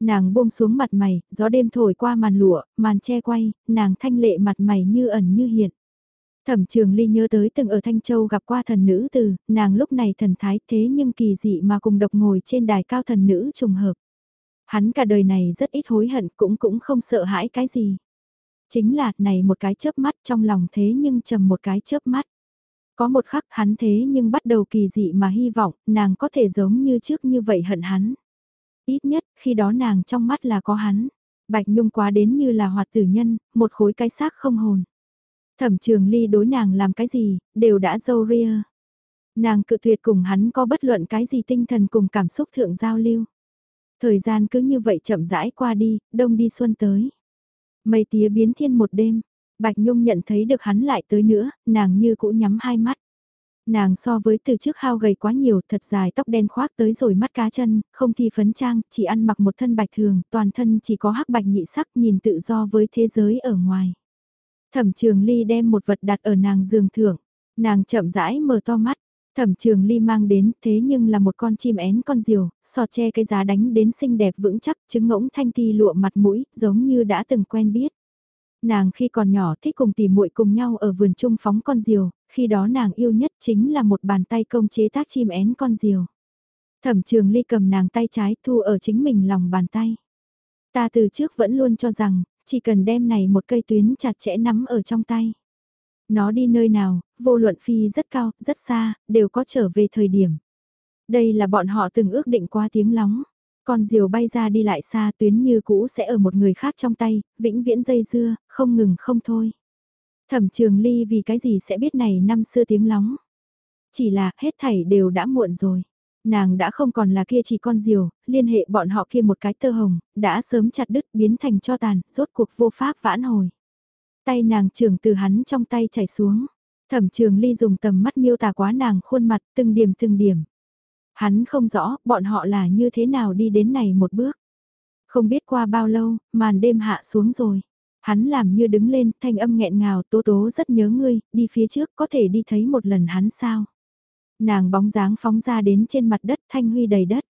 Nàng buông xuống mặt mày, gió đêm thổi qua màn lụa, màn che quay, nàng thanh lệ mặt mày như ẩn như hiện. Thẩm trường ly nhớ tới từng ở Thanh Châu gặp qua thần nữ từ, nàng lúc này thần thái thế nhưng kỳ dị mà cùng độc ngồi trên đài cao thần nữ trùng hợp. Hắn cả đời này rất ít hối hận cũng cũng không sợ hãi cái gì. Chính là này một cái chớp mắt trong lòng thế nhưng trầm một cái chớp mắt. Có một khắc hắn thế nhưng bắt đầu kỳ dị mà hy vọng nàng có thể giống như trước như vậy hận hắn. Ít nhất khi đó nàng trong mắt là có hắn. Bạch Nhung quá đến như là hoạt tử nhân, một khối cái xác không hồn. Thẩm trường ly đối nàng làm cái gì, đều đã dâu ria. Nàng cự tuyệt cùng hắn có bất luận cái gì tinh thần cùng cảm xúc thượng giao lưu. Thời gian cứ như vậy chậm rãi qua đi, đông đi xuân tới. Mây tía biến thiên một đêm, Bạch Nhung nhận thấy được hắn lại tới nữa, nàng như cũ nhắm hai mắt. Nàng so với từ trước hao gầy quá nhiều, thật dài tóc đen khoác tới rồi mắt cá chân, không thi phấn trang, chỉ ăn mặc một thân bạch thường, toàn thân chỉ có hắc bạch nhị sắc nhìn tự do với thế giới ở ngoài. Thẩm trường ly đem một vật đặt ở nàng giường thưởng, nàng chậm rãi mở to mắt, thẩm trường ly mang đến thế nhưng là một con chim én con diều, sò che cái giá đánh đến xinh đẹp vững chắc, trứng ngỗng thanh ti lụa mặt mũi, giống như đã từng quen biết. Nàng khi còn nhỏ thích cùng tỉ muội cùng nhau ở vườn trung phóng con diều, khi đó nàng yêu nhất chính là một bàn tay công chế tác chim én con diều. Thẩm trường ly cầm nàng tay trái thu ở chính mình lòng bàn tay. Ta từ trước vẫn luôn cho rằng, chỉ cần đem này một cây tuyến chặt chẽ nắm ở trong tay. Nó đi nơi nào, vô luận phi rất cao, rất xa, đều có trở về thời điểm. Đây là bọn họ từng ước định qua tiếng lóng. Con diều bay ra đi lại xa tuyến như cũ sẽ ở một người khác trong tay, vĩnh viễn dây dưa, không ngừng không thôi. Thẩm trường ly vì cái gì sẽ biết này năm xưa tiếng lóng. Chỉ là hết thảy đều đã muộn rồi. Nàng đã không còn là kia chỉ con diều, liên hệ bọn họ kia một cái tơ hồng, đã sớm chặt đứt biến thành cho tàn, rốt cuộc vô pháp vãn hồi. Tay nàng trường từ hắn trong tay chảy xuống. Thẩm trường ly dùng tầm mắt miêu tả quá nàng khuôn mặt từng điểm từng điểm. Hắn không rõ bọn họ là như thế nào đi đến này một bước. Không biết qua bao lâu, màn đêm hạ xuống rồi. Hắn làm như đứng lên, thanh âm nghẹn ngào, tố tố rất nhớ ngươi, đi phía trước có thể đi thấy một lần hắn sao. Nàng bóng dáng phóng ra đến trên mặt đất thanh huy đầy đất.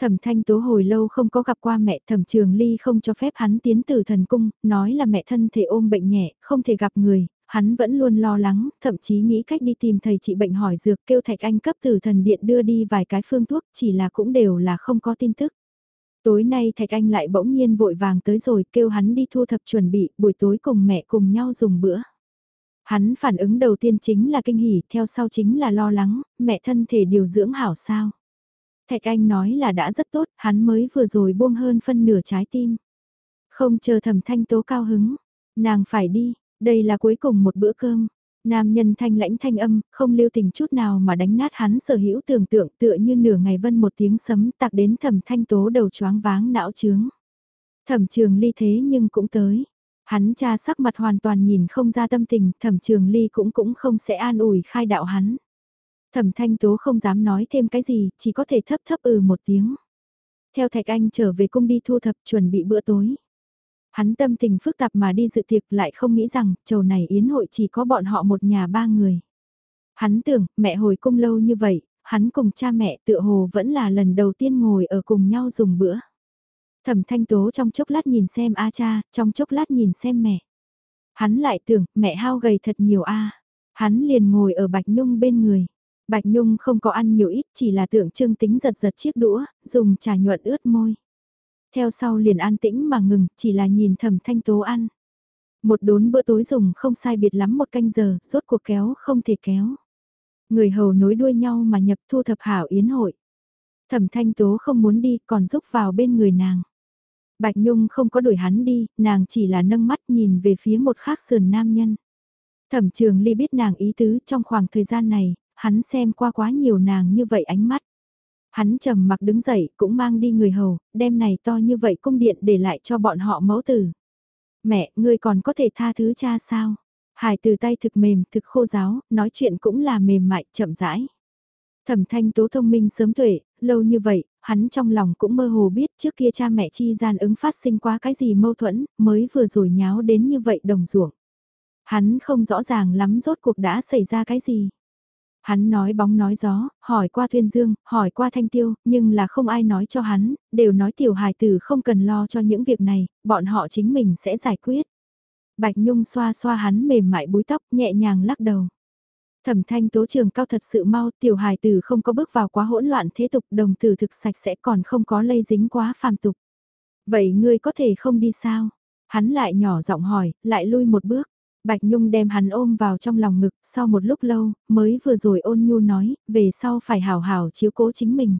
Thẩm thanh tố hồi lâu không có gặp qua mẹ thẩm trường ly không cho phép hắn tiến từ thần cung, nói là mẹ thân thể ôm bệnh nhẹ, không thể gặp người, hắn vẫn luôn lo lắng, thậm chí nghĩ cách đi tìm thầy trị bệnh hỏi dược kêu thạch anh cấp từ thần điện đưa đi vài cái phương thuốc chỉ là cũng đều là không có tin tức. Tối nay Thạch Anh lại bỗng nhiên vội vàng tới rồi kêu hắn đi thu thập chuẩn bị buổi tối cùng mẹ cùng nhau dùng bữa. Hắn phản ứng đầu tiên chính là kinh hỉ, theo sau chính là lo lắng, mẹ thân thể điều dưỡng hảo sao. Thạch Anh nói là đã rất tốt, hắn mới vừa rồi buông hơn phân nửa trái tim. Không chờ thẩm thanh tố cao hứng, nàng phải đi, đây là cuối cùng một bữa cơm. Nam nhân thanh lãnh thanh âm, không lưu tình chút nào mà đánh nát hắn sở hữu tưởng tượng tựa như nửa ngày vân một tiếng sấm tạc đến thẩm thanh tố đầu choáng váng não trướng. Thẩm trường ly thế nhưng cũng tới. Hắn cha sắc mặt hoàn toàn nhìn không ra tâm tình, thẩm trường ly cũng cũng không sẽ an ủi khai đạo hắn. Thẩm thanh tố không dám nói thêm cái gì, chỉ có thể thấp thấp ừ một tiếng. Theo Thạch Anh trở về cung đi thu thập chuẩn bị bữa tối. Hắn tâm tình phức tạp mà đi dự tiệc lại không nghĩ rằng chầu này yến hội chỉ có bọn họ một nhà ba người. Hắn tưởng mẹ hồi cung lâu như vậy, hắn cùng cha mẹ tựa hồ vẫn là lần đầu tiên ngồi ở cùng nhau dùng bữa. Thẩm thanh tố trong chốc lát nhìn xem A cha, trong chốc lát nhìn xem mẹ. Hắn lại tưởng mẹ hao gầy thật nhiều A. Hắn liền ngồi ở Bạch Nhung bên người. Bạch Nhung không có ăn nhiều ít chỉ là tượng trưng tính giật giật chiếc đũa, dùng trà nhuận ướt môi theo sau liền an tĩnh mà ngừng, chỉ là nhìn thẩm thanh tố ăn. Một đốn bữa tối dùng không sai biệt lắm một canh giờ, rốt cuộc kéo không thể kéo. Người hầu nối đuôi nhau mà nhập thu thập hảo yến hội. Thẩm thanh tố không muốn đi còn giúp vào bên người nàng. Bạch Nhung không có đuổi hắn đi, nàng chỉ là nâng mắt nhìn về phía một khác sườn nam nhân. Thẩm trường ly biết nàng ý tứ trong khoảng thời gian này, hắn xem qua quá nhiều nàng như vậy ánh mắt. Hắn trầm mặc đứng dậy cũng mang đi người hầu, đem này to như vậy cung điện để lại cho bọn họ mẫu tử. Mẹ, ngươi còn có thể tha thứ cha sao? Hải từ tay thực mềm, thực khô giáo, nói chuyện cũng là mềm mại, chậm rãi. Thẩm thanh tố thông minh sớm tuệ, lâu như vậy, hắn trong lòng cũng mơ hồ biết trước kia cha mẹ chi gian ứng phát sinh qua cái gì mâu thuẫn, mới vừa rồi nháo đến như vậy đồng ruộng. Hắn không rõ ràng lắm rốt cuộc đã xảy ra cái gì. Hắn nói bóng nói gió, hỏi qua Thuyên Dương, hỏi qua Thanh Tiêu, nhưng là không ai nói cho hắn, đều nói tiểu hài tử không cần lo cho những việc này, bọn họ chính mình sẽ giải quyết. Bạch Nhung xoa xoa hắn mềm mại búi tóc nhẹ nhàng lắc đầu. Thẩm thanh tố trường cao thật sự mau, tiểu hài tử không có bước vào quá hỗn loạn thế tục, đồng tử thực sạch sẽ còn không có lây dính quá phàm tục. Vậy ngươi có thể không đi sao? Hắn lại nhỏ giọng hỏi, lại lui một bước. Bạch Nhung đem hắn ôm vào trong lòng ngực, sau một lúc lâu, mới vừa rồi ôn nhu nói, về sau phải hào hào chiếu cố chính mình.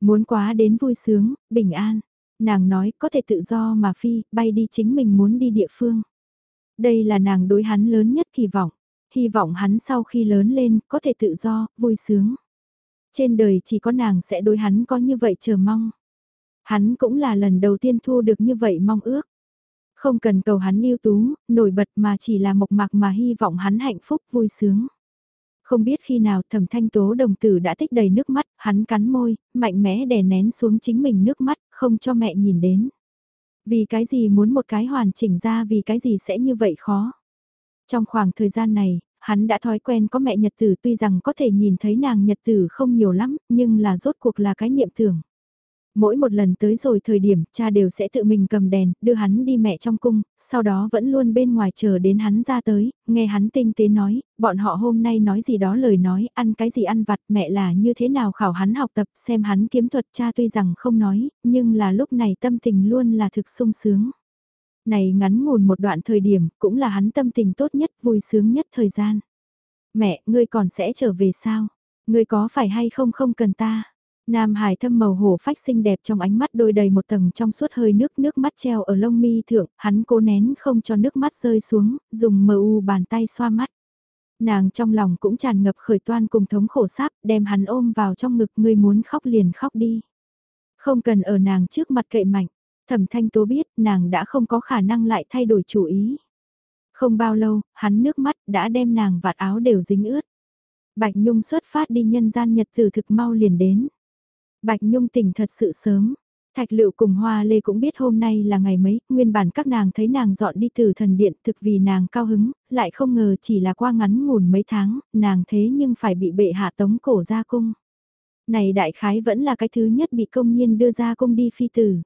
Muốn quá đến vui sướng, bình an. Nàng nói có thể tự do mà phi, bay đi chính mình muốn đi địa phương. Đây là nàng đối hắn lớn nhất kỳ vọng. Hy vọng hắn sau khi lớn lên, có thể tự do, vui sướng. Trên đời chỉ có nàng sẽ đối hắn có như vậy chờ mong. Hắn cũng là lần đầu tiên thu được như vậy mong ước. Không cần cầu hắn ưu tú, nổi bật mà chỉ là mộc mạc mà hy vọng hắn hạnh phúc vui sướng. Không biết khi nào thẩm thanh tố đồng tử đã tích đầy nước mắt, hắn cắn môi, mạnh mẽ đè nén xuống chính mình nước mắt, không cho mẹ nhìn đến. Vì cái gì muốn một cái hoàn chỉnh ra vì cái gì sẽ như vậy khó. Trong khoảng thời gian này, hắn đã thói quen có mẹ nhật tử tuy rằng có thể nhìn thấy nàng nhật tử không nhiều lắm, nhưng là rốt cuộc là cái niệm tưởng. Mỗi một lần tới rồi thời điểm, cha đều sẽ tự mình cầm đèn, đưa hắn đi mẹ trong cung, sau đó vẫn luôn bên ngoài chờ đến hắn ra tới, nghe hắn tinh tế nói, bọn họ hôm nay nói gì đó lời nói, ăn cái gì ăn vặt, mẹ là như thế nào khảo hắn học tập, xem hắn kiếm thuật cha tuy rằng không nói, nhưng là lúc này tâm tình luôn là thực sung sướng. Này ngắn ngủn một đoạn thời điểm, cũng là hắn tâm tình tốt nhất, vui sướng nhất thời gian. Mẹ, ngươi còn sẽ trở về sao? Ngươi có phải hay không không cần ta? Nam Hải thâm màu hổ phách xinh đẹp trong ánh mắt đôi đầy một tầng trong suốt hơi nước nước mắt treo ở lông mi thượng, hắn cố nén không cho nước mắt rơi xuống, dùng mờ u bàn tay xoa mắt. Nàng trong lòng cũng tràn ngập khởi toan cùng thống khổ sáp, đem hắn ôm vào trong ngực người muốn khóc liền khóc đi. Không cần ở nàng trước mặt cậy mạnh, thẩm thanh tố biết nàng đã không có khả năng lại thay đổi chủ ý. Không bao lâu, hắn nước mắt đã đem nàng vạt áo đều dính ướt. Bạch Nhung xuất phát đi nhân gian nhật tử thực mau liền đến. Bạch Nhung tỉnh thật sự sớm. Thạch Lựu cùng Hoa Lê cũng biết hôm nay là ngày mấy, nguyên bản các nàng thấy nàng dọn đi từ thần điện thực vì nàng cao hứng, lại không ngờ chỉ là qua ngắn ngủn mấy tháng, nàng thế nhưng phải bị bệ hạ tống cổ ra cung. Này đại khái vẫn là cái thứ nhất bị công nhiên đưa ra cung đi phi tử.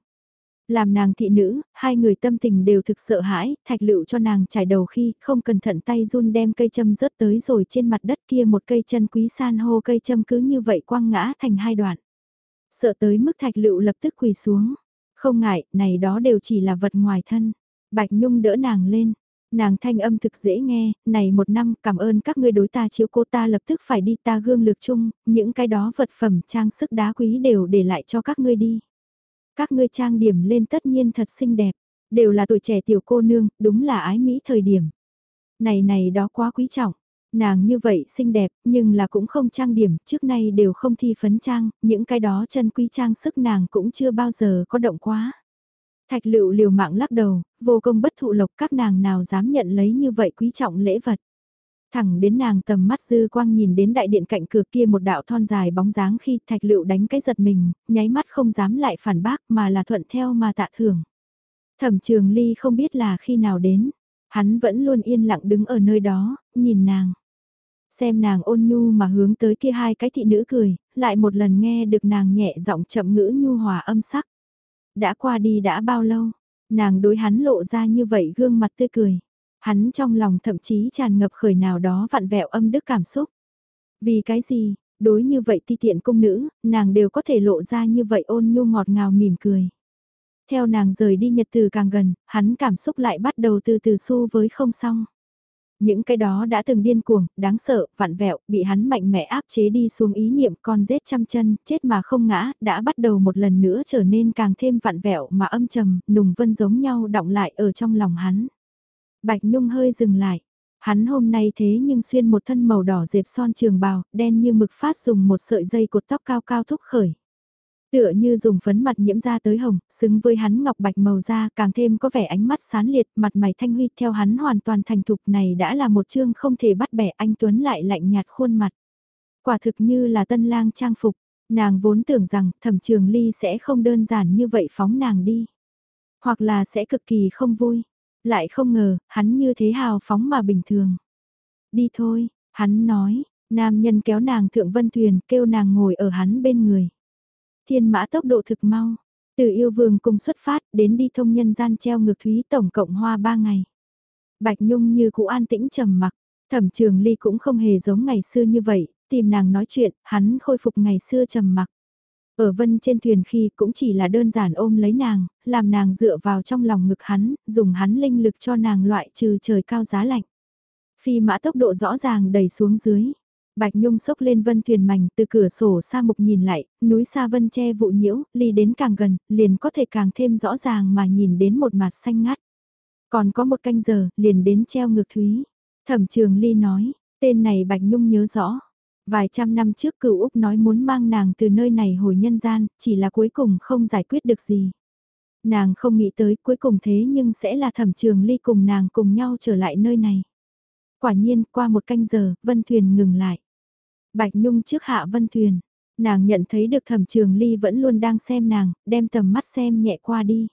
Làm nàng thị nữ, hai người tâm tình đều thực sợ hãi, thạch lựu cho nàng trải đầu khi không cẩn thận tay run đem cây châm rớt tới rồi trên mặt đất kia một cây chân quý san hô cây châm cứ như vậy quăng ngã thành hai đoạn. Sợ tới mức thạch lựu lập tức quỳ xuống. Không ngại, này đó đều chỉ là vật ngoài thân. Bạch Nhung đỡ nàng lên. Nàng thanh âm thực dễ nghe, này một năm cảm ơn các ngươi đối ta chiếu cô ta lập tức phải đi ta gương lược chung, những cái đó vật phẩm trang sức đá quý đều để lại cho các ngươi đi. Các ngươi trang điểm lên tất nhiên thật xinh đẹp, đều là tuổi trẻ tiểu cô nương, đúng là ái mỹ thời điểm. Này này đó quá quý trọng, nàng như vậy xinh đẹp, nhưng là cũng không trang điểm, trước nay đều không thi phấn trang, những cái đó chân quý trang sức nàng cũng chưa bao giờ có động quá. Thạch lựu liều mạng lắc đầu, vô công bất thụ lộc các nàng nào dám nhận lấy như vậy quý trọng lễ vật. Thẳng đến nàng tầm mắt dư quang nhìn đến đại điện cạnh cửa kia một đạo thon dài bóng dáng khi thạch lựu đánh cái giật mình, nháy mắt không dám lại phản bác mà là thuận theo mà tạ thưởng. Thẩm trường ly không biết là khi nào đến, hắn vẫn luôn yên lặng đứng ở nơi đó, nhìn nàng. Xem nàng ôn nhu mà hướng tới kia hai cái thị nữ cười, lại một lần nghe được nàng nhẹ giọng chậm ngữ nhu hòa âm sắc. Đã qua đi đã bao lâu, nàng đối hắn lộ ra như vậy gương mặt tươi cười. Hắn trong lòng thậm chí tràn ngập khởi nào đó vặn vẹo âm đức cảm xúc. Vì cái gì, đối như vậy ti tiện cung nữ, nàng đều có thể lộ ra như vậy ôn nhu ngọt ngào mỉm cười. Theo nàng rời đi nhật từ càng gần, hắn cảm xúc lại bắt đầu từ từ xu với không xong. Những cái đó đã từng điên cuồng, đáng sợ, vặn vẹo, bị hắn mạnh mẽ áp chế đi xuống ý niệm con rết trăm chân, chết mà không ngã, đã bắt đầu một lần nữa trở nên càng thêm vặn vẹo mà âm trầm, nùng vân giống nhau động lại ở trong lòng hắn. Bạch Nhung hơi dừng lại. Hắn hôm nay thế nhưng xuyên một thân màu đỏ dẹp son trường bào, đen như mực phát dùng một sợi dây cột tóc cao cao thúc khởi. Tựa như dùng phấn mặt nhiễm ra tới hồng, xứng với hắn ngọc bạch màu da càng thêm có vẻ ánh mắt sán liệt, mặt mày thanh huy theo hắn hoàn toàn thành thục này đã là một chương không thể bắt bẻ anh Tuấn lại lạnh nhạt khuôn mặt. Quả thực như là tân lang trang phục, nàng vốn tưởng rằng thẩm trường ly sẽ không đơn giản như vậy phóng nàng đi. Hoặc là sẽ cực kỳ không vui. Lại không ngờ, hắn như thế hào phóng mà bình thường. Đi thôi, hắn nói, nam nhân kéo nàng thượng vân thuyền kêu nàng ngồi ở hắn bên người. Thiên mã tốc độ thực mau, từ yêu vương cùng xuất phát đến đi thông nhân gian treo ngược thúy tổng cộng hoa ba ngày. Bạch Nhung như cũ an tĩnh trầm mặc, thẩm trường ly cũng không hề giống ngày xưa như vậy, tìm nàng nói chuyện, hắn khôi phục ngày xưa trầm mặc. Ở vân trên thuyền khi cũng chỉ là đơn giản ôm lấy nàng, làm nàng dựa vào trong lòng ngực hắn, dùng hắn linh lực cho nàng loại trừ trời cao giá lạnh. Phi mã tốc độ rõ ràng đẩy xuống dưới. Bạch Nhung sốc lên vân thuyền mảnh từ cửa sổ xa mục nhìn lại, núi xa vân che vụ nhiễu, ly đến càng gần, liền có thể càng thêm rõ ràng mà nhìn đến một mặt xanh ngắt. Còn có một canh giờ, liền đến treo ngược thúy. Thẩm trường ly nói, tên này Bạch Nhung nhớ rõ. Vài trăm năm trước cựu Úc nói muốn mang nàng từ nơi này hồi nhân gian, chỉ là cuối cùng không giải quyết được gì. Nàng không nghĩ tới cuối cùng thế nhưng sẽ là thẩm trường ly cùng nàng cùng nhau trở lại nơi này. Quả nhiên qua một canh giờ, Vân Thuyền ngừng lại. Bạch Nhung trước hạ Vân Thuyền, nàng nhận thấy được thẩm trường ly vẫn luôn đang xem nàng, đem tầm mắt xem nhẹ qua đi.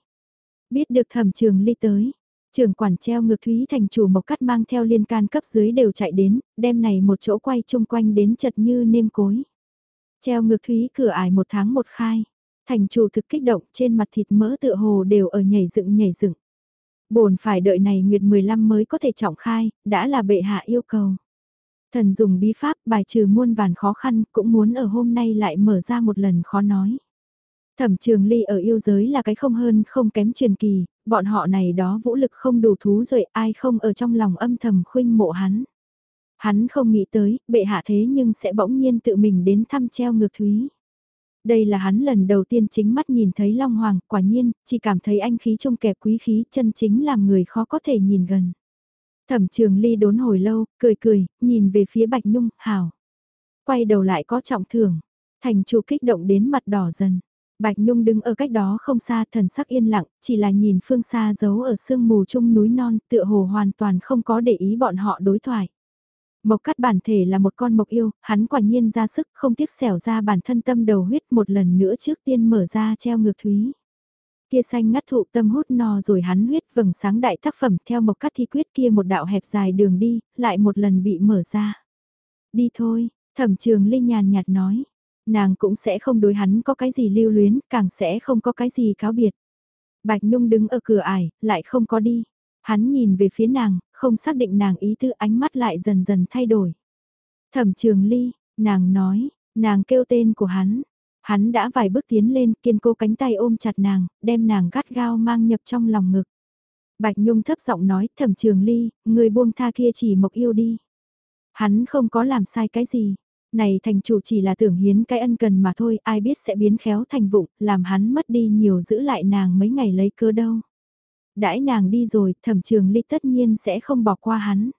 Biết được thẩm trường ly tới, Trường quản treo ngược Thúy thành chủ mộc cắt mang theo liên can cấp dưới đều chạy đến, đem này một chỗ quay chung quanh đến chật như nêm cối. Treo ngược Thúy cửa ải một tháng một khai. Thành chủ thực kích động trên mặt thịt mỡ tựa hồ đều ở nhảy dựng nhảy dựng. Bổn phải đợi này nguyệt 15 mới có thể trọng khai, đã là bệ hạ yêu cầu. Thần dùng bí pháp bài trừ muôn vàn khó khăn cũng muốn ở hôm nay lại mở ra một lần khó nói. Thẩm trường ly ở yêu giới là cái không hơn không kém truyền kỳ, bọn họ này đó vũ lực không đủ thú rồi ai không ở trong lòng âm thầm khuynh mộ hắn. Hắn không nghĩ tới, bệ hạ thế nhưng sẽ bỗng nhiên tự mình đến thăm treo ngược thúy. Đây là hắn lần đầu tiên chính mắt nhìn thấy Long Hoàng, quả nhiên, chỉ cảm thấy anh khí trông kẹp quý khí chân chính làm người khó có thể nhìn gần. Thẩm trường ly đốn hồi lâu, cười cười, nhìn về phía Bạch Nhung, hảo. Quay đầu lại có trọng thưởng, thành chủ kích động đến mặt đỏ dần. Bạch Nhung đứng ở cách đó không xa thần sắc yên lặng, chỉ là nhìn phương xa giấu ở sương mù chung núi non tựa hồ hoàn toàn không có để ý bọn họ đối thoại. Mộc cắt bản thể là một con mộc yêu, hắn quả nhiên ra sức không tiếc xẻo ra bản thân tâm đầu huyết một lần nữa trước tiên mở ra treo ngược thúy. Kia xanh ngắt thụ tâm hút no rồi hắn huyết vầng sáng đại tác phẩm theo một cắt thi quyết kia một đạo hẹp dài đường đi, lại một lần bị mở ra. Đi thôi, thẩm trường linh nhàn nhạt nói, nàng cũng sẽ không đối hắn có cái gì lưu luyến, càng sẽ không có cái gì cáo biệt. Bạch Nhung đứng ở cửa ải, lại không có đi. Hắn nhìn về phía nàng, không xác định nàng ý tư ánh mắt lại dần dần thay đổi. Thẩm trường ly, nàng nói, nàng kêu tên của hắn. Hắn đã vài bước tiến lên, kiên cố cánh tay ôm chặt nàng, đem nàng gắt gao mang nhập trong lòng ngực. Bạch Nhung thấp giọng nói, thẩm trường ly, người buông tha kia chỉ mộc yêu đi. Hắn không có làm sai cái gì. Này thành chủ chỉ là tưởng hiến cái ân cần mà thôi, ai biết sẽ biến khéo thành vụng, làm hắn mất đi nhiều giữ lại nàng mấy ngày lấy cơ đâu đãi nàng đi rồi, thẩm trường ly tất nhiên sẽ không bỏ qua hắn.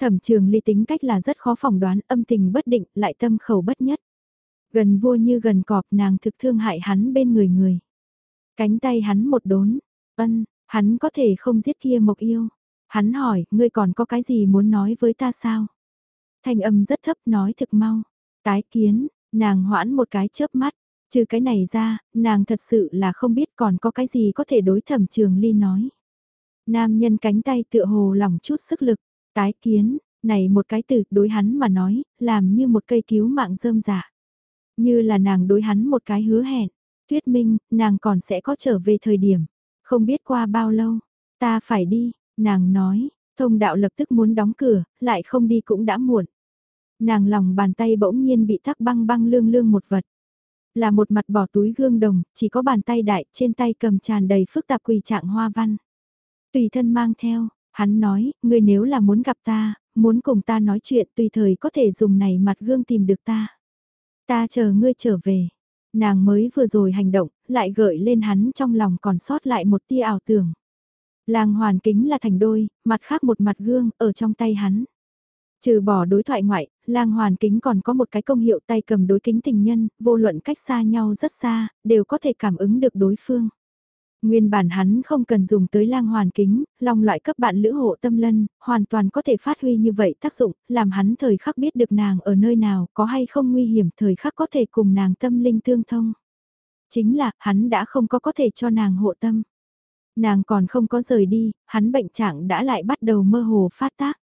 Thẩm trường ly tính cách là rất khó phỏng đoán âm tình bất định, lại tâm khẩu bất nhất. Gần vua như gần cọp nàng thực thương hại hắn bên người người. Cánh tay hắn một đốn, ân, hắn có thể không giết kia mộc yêu. Hắn hỏi, ngươi còn có cái gì muốn nói với ta sao? Thanh âm rất thấp nói thực mau. Tái kiến, nàng hoãn một cái chớp mắt, Trừ cái này ra, nàng thật sự là không biết còn có cái gì có thể đối thẩm trường ly nói. Nam nhân cánh tay tựa hồ lòng chút sức lực, tái kiến, này một cái từ đối hắn mà nói, làm như một cây cứu mạng rơm dạ. Như là nàng đối hắn một cái hứa hẹn, tuyết minh, nàng còn sẽ có trở về thời điểm, không biết qua bao lâu, ta phải đi, nàng nói, thông đạo lập tức muốn đóng cửa, lại không đi cũng đã muộn. Nàng lòng bàn tay bỗng nhiên bị thắc băng băng lương lương một vật. Là một mặt bỏ túi gương đồng, chỉ có bàn tay đại, trên tay cầm tràn đầy phức tạp quỳ trạng hoa văn. Tùy thân mang theo, hắn nói, ngươi nếu là muốn gặp ta, muốn cùng ta nói chuyện tùy thời có thể dùng này mặt gương tìm được ta. Ta chờ ngươi trở về. Nàng mới vừa rồi hành động, lại gợi lên hắn trong lòng còn sót lại một tia ảo tưởng. Làng hoàn kính là thành đôi, mặt khác một mặt gương ở trong tay hắn. Trừ bỏ đối thoại ngoại, lang hoàn kính còn có một cái công hiệu tay cầm đối kính tình nhân, vô luận cách xa nhau rất xa, đều có thể cảm ứng được đối phương. Nguyên bản hắn không cần dùng tới lang hoàn kính, long loại cấp bạn lữ hộ tâm lân, hoàn toàn có thể phát huy như vậy tác dụng, làm hắn thời khắc biết được nàng ở nơi nào, có hay không nguy hiểm, thời khắc có thể cùng nàng tâm linh tương thông. Chính là, hắn đã không có có thể cho nàng hộ tâm. Nàng còn không có rời đi, hắn bệnh trạng đã lại bắt đầu mơ hồ phát tác.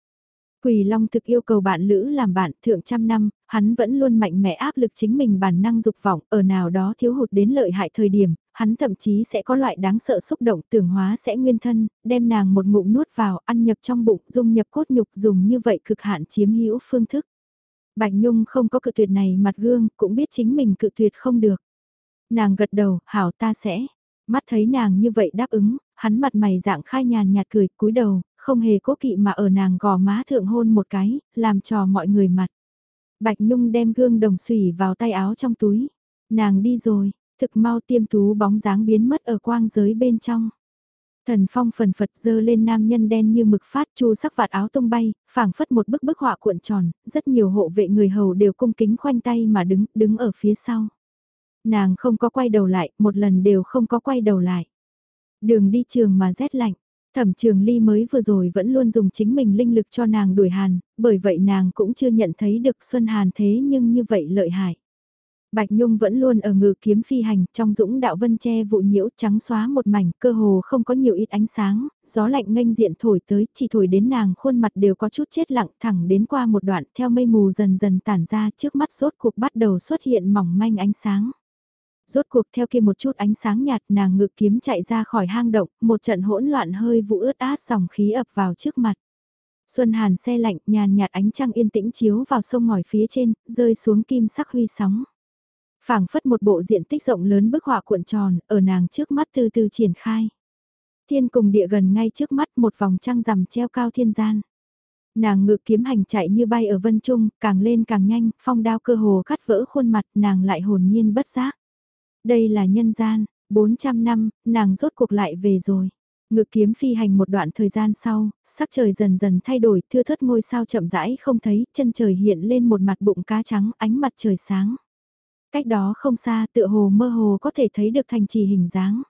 Quỳ Long thực yêu cầu bạn lữ làm bạn thượng trăm năm, hắn vẫn luôn mạnh mẽ áp lực chính mình bản năng dục vọng, ở nào đó thiếu hụt đến lợi hại thời điểm, hắn thậm chí sẽ có loại đáng sợ xúc động tưởng hóa sẽ nguyên thân, đem nàng một ngụm nuốt vào, ăn nhập trong bụng, dung nhập cốt nhục dùng như vậy cực hạn chiếm hữu phương thức. Bạch Nhung không có cự tuyệt này mặt gương, cũng biết chính mình cự tuyệt không được. Nàng gật đầu, hảo ta sẽ. Mắt thấy nàng như vậy đáp ứng, hắn mặt mày dạng khai nhàn nhạt cười, cúi đầu, không hề cố kỵ mà ở nàng gò má thượng hôn một cái, làm trò mọi người mặt. Bạch Nhung đem gương đồng xủy vào tay áo trong túi. Nàng đi rồi, thực mau tiêm tú bóng dáng biến mất ở quang giới bên trong. Thần phong phần phật dơ lên nam nhân đen như mực phát chu sắc vạt áo tung bay, phảng phất một bức bức họa cuộn tròn, rất nhiều hộ vệ người hầu đều cung kính khoanh tay mà đứng, đứng ở phía sau. Nàng không có quay đầu lại, một lần đều không có quay đầu lại. Đường đi trường mà rét lạnh, Thẩm trường ly mới vừa rồi vẫn luôn dùng chính mình linh lực cho nàng đuổi hàn, bởi vậy nàng cũng chưa nhận thấy được Xuân Hàn thế nhưng như vậy lợi hại. Bạch Nhung vẫn luôn ở ngự kiếm phi hành, trong dũng đạo vân che vụ nhiễu trắng xóa một mảnh, cơ hồ không có nhiều ít ánh sáng, gió lạnh nghênh diện thổi tới, chỉ thổi đến nàng khuôn mặt đều có chút chết lặng thẳng đến qua một đoạn theo mây mù dần dần tản ra trước mắt rốt cuộc bắt đầu xuất hiện mỏng manh ánh sáng. Rốt cuộc theo kia một chút ánh sáng nhạt nàng ngự kiếm chạy ra khỏi hang động, một trận hỗn loạn hơi vụ ướt át dòng khí ập vào trước mặt. Xuân Hàn xe lạnh nhàn nhạt ánh trăng yên tĩnh chiếu vào sông ngòi phía trên, rơi xuống kim sắc huy sóng phảng phất một bộ diện tích rộng lớn bức họa cuộn tròn, ở nàng trước mắt từ từ triển khai. Thiên cùng địa gần ngay trước mắt một vòng trăng rằm treo cao thiên gian. Nàng ngự kiếm hành chạy như bay ở vân trung, càng lên càng nhanh, phong đao cơ hồ cắt vỡ khuôn mặt, nàng lại hồn nhiên bất giác. Đây là nhân gian, 400 năm, nàng rốt cuộc lại về rồi. Ngự kiếm phi hành một đoạn thời gian sau, sắc trời dần dần thay đổi, thưa thớt ngôi sao chậm rãi không thấy, chân trời hiện lên một mặt bụng cá trắng, ánh mặt trời sáng. Cách đó không xa tựa hồ mơ hồ có thể thấy được thành trì hình dáng.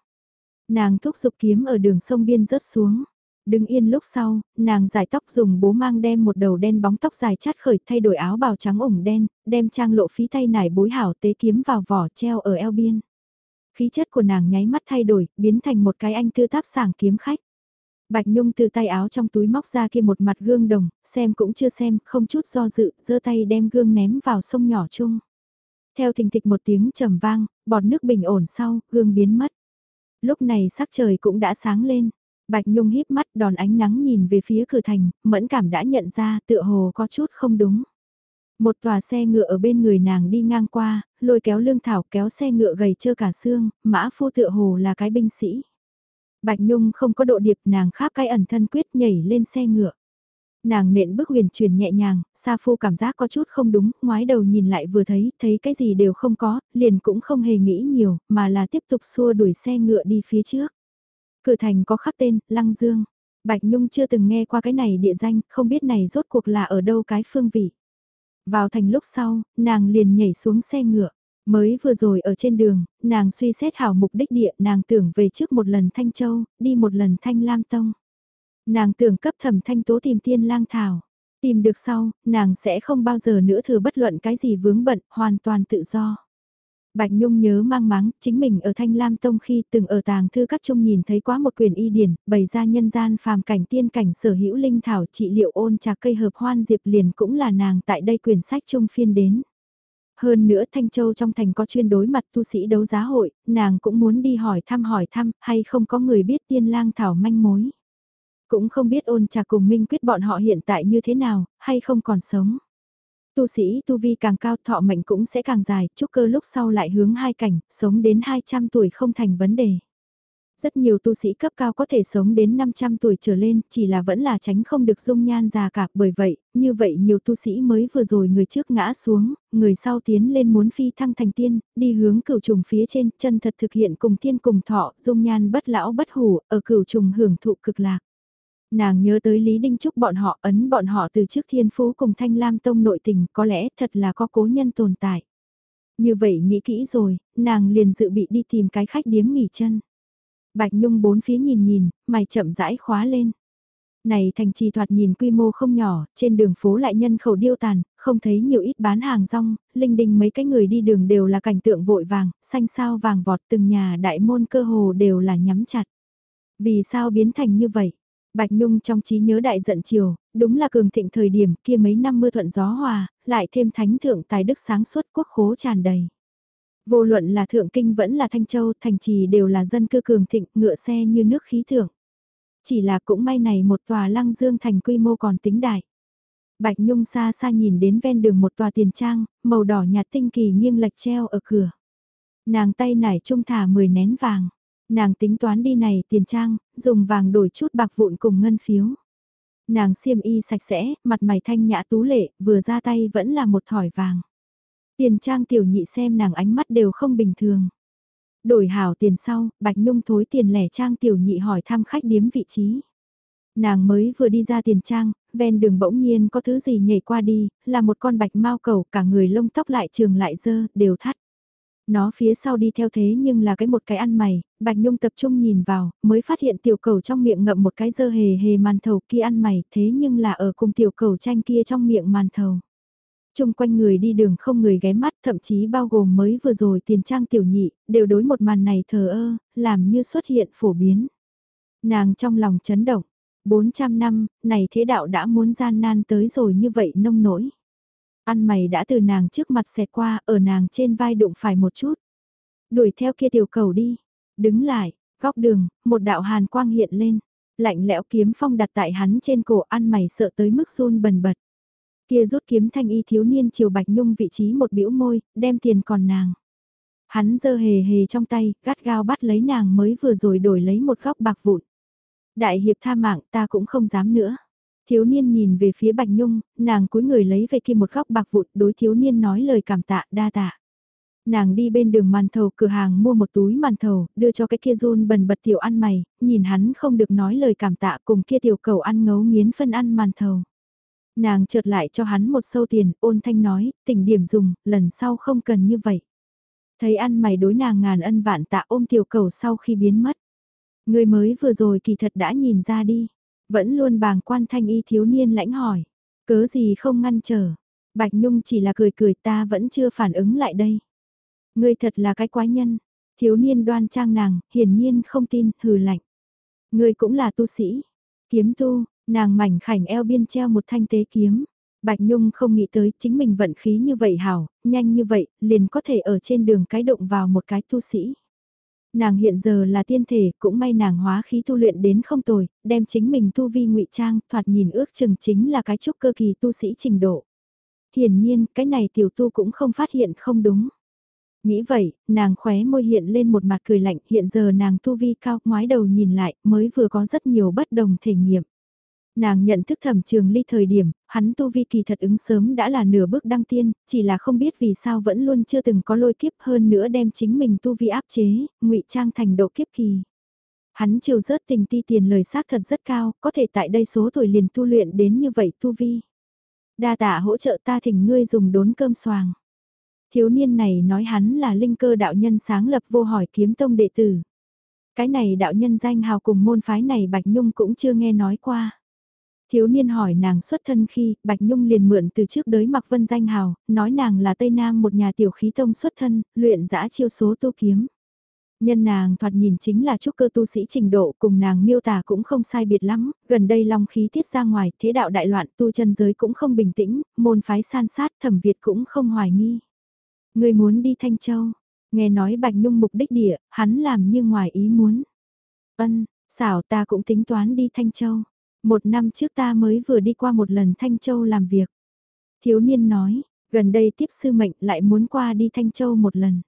Nàng thúc giục kiếm ở đường sông biên rớt xuống. Đứng yên lúc sau, nàng giải tóc dùng bố mang đem một đầu đen bóng tóc dài chát khởi thay đổi áo bào trắng ủng đen, đem trang lộ phí tay nải bối hảo tế kiếm vào vỏ treo ở eo biên. Khí chất của nàng nháy mắt thay đổi, biến thành một cái anh tư táp sảng kiếm khách. Bạch Nhung từ tay áo trong túi móc ra kia một mặt gương đồng, xem cũng chưa xem, không chút do dự, giơ tay đem gương ném vào sông nhỏ chung. Theo thình thịch một tiếng trầm vang, bọt nước bình ổn sau, gương biến mất. Lúc này sắc trời cũng đã sáng lên. Bạch Nhung híp mắt đòn ánh nắng nhìn về phía cửa thành, mẫn cảm đã nhận ra tựa hồ có chút không đúng. Một tòa xe ngựa ở bên người nàng đi ngang qua, lôi kéo lương thảo kéo xe ngựa gầy trơ cả xương, mã phu tựa hồ là cái binh sĩ. Bạch Nhung không có độ điệp nàng khác cái ẩn thân quyết nhảy lên xe ngựa. Nàng nện bước huyền chuyển nhẹ nhàng, Sa Phu cảm giác có chút không đúng, ngoái đầu nhìn lại vừa thấy, thấy cái gì đều không có, liền cũng không hề nghĩ nhiều, mà là tiếp tục xua đuổi xe ngựa đi phía trước. Cửa thành có khắc tên, Lăng Dương. Bạch Nhung chưa từng nghe qua cái này địa danh, không biết này rốt cuộc là ở đâu cái phương vị. Vào thành lúc sau, nàng liền nhảy xuống xe ngựa. Mới vừa rồi ở trên đường, nàng suy xét hảo mục đích địa, nàng tưởng về trước một lần Thanh Châu, đi một lần Thanh Lam Tông. Nàng tưởng cấp thẩm Thanh Tố tìm tiên lang thảo. Tìm được sau, nàng sẽ không bao giờ nữa thừa bất luận cái gì vướng bận, hoàn toàn tự do. Bạch Nhung nhớ mang máng, chính mình ở Thanh Lam Tông khi từng ở tàng thư các trung nhìn thấy quá một quyền y điển, bày ra nhân gian phàm cảnh tiên cảnh sở hữu linh thảo trị liệu ôn trà cây hợp hoan diệp liền cũng là nàng tại đây quyển sách trung phiên đến. Hơn nữa Thanh Châu trong thành có chuyên đối mặt tu sĩ đấu giá hội, nàng cũng muốn đi hỏi thăm hỏi thăm, hay không có người biết tiên lang thảo manh mối. Cũng không biết ôn trà cùng minh quyết bọn họ hiện tại như thế nào, hay không còn sống. Tu sĩ tu vi càng cao thọ mệnh cũng sẽ càng dài, chúc cơ lúc sau lại hướng hai cảnh, sống đến 200 tuổi không thành vấn đề. Rất nhiều tu sĩ cấp cao có thể sống đến 500 tuổi trở lên, chỉ là vẫn là tránh không được dung nhan già cả, bởi vậy, như vậy nhiều tu sĩ mới vừa rồi người trước ngã xuống, người sau tiến lên muốn phi thăng thành tiên, đi hướng cửu trùng phía trên, chân thật thực hiện cùng tiên cùng thọ, dung nhan bất lão bất hủ, ở cửu trùng hưởng thụ cực lạc. Nàng nhớ tới Lý Đinh Trúc bọn họ ấn bọn họ từ trước thiên phú cùng Thanh Lam Tông nội tình có lẽ thật là có cố nhân tồn tại. Như vậy nghĩ kỹ rồi, nàng liền dự bị đi tìm cái khách điếm nghỉ chân. Bạch Nhung bốn phía nhìn nhìn, mày chậm rãi khóa lên. Này thành trì thoạt nhìn quy mô không nhỏ, trên đường phố lại nhân khẩu điêu tàn, không thấy nhiều ít bán hàng rong, linh đình mấy cái người đi đường đều là cảnh tượng vội vàng, xanh sao vàng vọt từng nhà đại môn cơ hồ đều là nhắm chặt. Vì sao biến thành như vậy? Bạch Nhung trong trí nhớ đại giận chiều, đúng là cường thịnh thời điểm kia mấy năm mưa thuận gió hòa, lại thêm thánh thượng tài đức sáng suốt quốc khố tràn đầy. Vô luận là Thượng Kinh vẫn là Thanh Châu, thành trì đều là dân cư cường thịnh, ngựa xe như nước khí thượng. Chỉ là cũng may này một tòa lăng dương thành quy mô còn tính đại. Bạch Nhung xa xa nhìn đến ven đường một tòa tiền trang, màu đỏ nhạt tinh kỳ nghiêng lệch treo ở cửa. Nàng tay nải trung thả 10 nén vàng. Nàng tính toán đi này tiền trang, dùng vàng đổi chút bạc vụn cùng ngân phiếu. Nàng xiêm y sạch sẽ, mặt mày thanh nhã tú lệ, vừa ra tay vẫn là một thỏi vàng. Tiền trang tiểu nhị xem nàng ánh mắt đều không bình thường. Đổi hảo tiền sau, Bạch Nhung thối tiền lẻ trang tiểu nhị hỏi thăm khách điếm vị trí. Nàng mới vừa đi ra tiền trang, ven đường bỗng nhiên có thứ gì nhảy qua đi, là một con bạch mau cầu cả người lông tóc lại trường lại dơ, đều thắt. Nó phía sau đi theo thế nhưng là cái một cái ăn mày, Bạch Nhung tập trung nhìn vào, mới phát hiện tiểu cầu trong miệng ngậm một cái dơ hề hề màn thầu kia ăn mày, thế nhưng là ở cùng tiểu cầu tranh kia trong miệng màn thầu. Trung quanh người đi đường không người ghé mắt, thậm chí bao gồm mới vừa rồi tiền trang tiểu nhị, đều đối một màn này thờ ơ, làm như xuất hiện phổ biến. Nàng trong lòng chấn động, 400 năm, này thế đạo đã muốn gian nan tới rồi như vậy nông nỗi. Ăn mày đã từ nàng trước mặt xẹt qua, ở nàng trên vai đụng phải một chút. Đuổi theo kia tiểu cầu đi. Đứng lại, góc đường, một đạo hàn quang hiện lên. Lạnh lẽo kiếm phong đặt tại hắn trên cổ ăn mày sợ tới mức run bần bật. Kia rút kiếm thanh y thiếu niên chiều bạch nhung vị trí một biểu môi, đem tiền còn nàng. Hắn giơ hề hề trong tay, gắt gao bắt lấy nàng mới vừa rồi đổi lấy một góc bạc vụn. Đại hiệp tha mạng ta cũng không dám nữa. Thiếu niên nhìn về phía Bạch Nhung, nàng cúi người lấy về kia một góc bạc vụt đối thiếu niên nói lời cảm tạ đa tạ. Nàng đi bên đường màn thầu cửa hàng mua một túi màn thầu, đưa cho cái kia run bần bật tiểu ăn mày, nhìn hắn không được nói lời cảm tạ cùng kia tiểu cầu ăn ngấu nghiến phân ăn màn thầu. Nàng trượt lại cho hắn một sâu tiền, ôn thanh nói, tỉnh điểm dùng, lần sau không cần như vậy. Thấy ăn mày đối nàng ngàn ân vạn tạ ôm tiểu cầu sau khi biến mất. Người mới vừa rồi kỳ thật đã nhìn ra đi. Vẫn luôn bàng quan thanh y thiếu niên lãnh hỏi. Cớ gì không ngăn trở. Bạch Nhung chỉ là cười cười ta vẫn chưa phản ứng lại đây. Ngươi thật là cái quái nhân. Thiếu niên đoan trang nàng, hiển nhiên không tin, hừ lạnh. Ngươi cũng là tu sĩ. Kiếm tu, nàng mảnh khảnh eo biên treo một thanh tế kiếm. Bạch Nhung không nghĩ tới chính mình vận khí như vậy hảo, nhanh như vậy, liền có thể ở trên đường cái động vào một cái tu sĩ. Nàng hiện giờ là tiên thể, cũng may nàng hóa khí tu luyện đến không tồi, đem chính mình tu vi ngụy trang, thoạt nhìn ước chừng chính là cái trúc cơ kỳ tu sĩ trình độ. Hiển nhiên, cái này tiểu tu cũng không phát hiện không đúng. Nghĩ vậy, nàng khóe môi hiện lên một mặt cười lạnh, hiện giờ nàng tu vi cao, ngoái đầu nhìn lại, mới vừa có rất nhiều bất đồng thể nghiệm. Nàng nhận thức thẩm trường ly thời điểm, hắn tu vi kỳ thật ứng sớm đã là nửa bước đăng tiên, chỉ là không biết vì sao vẫn luôn chưa từng có lôi kiếp hơn nữa đem chính mình tu vi áp chế, ngụy trang thành độ kiếp kỳ. Hắn chiều rớt tình ti tiền lời xác thật rất cao, có thể tại đây số tuổi liền tu luyện đến như vậy tu vi. Đa tạ hỗ trợ ta thỉnh ngươi dùng đốn cơm xoàng. Thiếu niên này nói hắn là linh cơ đạo nhân sáng lập vô hỏi kiếm tông đệ tử. Cái này đạo nhân danh hào cùng môn phái này Bạch Nhung cũng chưa nghe nói qua. Thiếu niên hỏi nàng xuất thân khi, Bạch Nhung liền mượn từ trước đới mặc vân danh hào, nói nàng là Tây Nam một nhà tiểu khí tông xuất thân, luyện giã chiêu số tu kiếm. Nhân nàng thoạt nhìn chính là trúc cơ tu sĩ trình độ cùng nàng miêu tả cũng không sai biệt lắm, gần đây long khí tiết ra ngoài, thế đạo đại loạn tu chân giới cũng không bình tĩnh, môn phái san sát thẩm Việt cũng không hoài nghi. Người muốn đi Thanh Châu, nghe nói Bạch Nhung mục đích địa, hắn làm như ngoài ý muốn. Ân, xảo ta cũng tính toán đi Thanh Châu. Một năm trước ta mới vừa đi qua một lần Thanh Châu làm việc. Thiếu niên nói, gần đây tiếp sư mệnh lại muốn qua đi Thanh Châu một lần.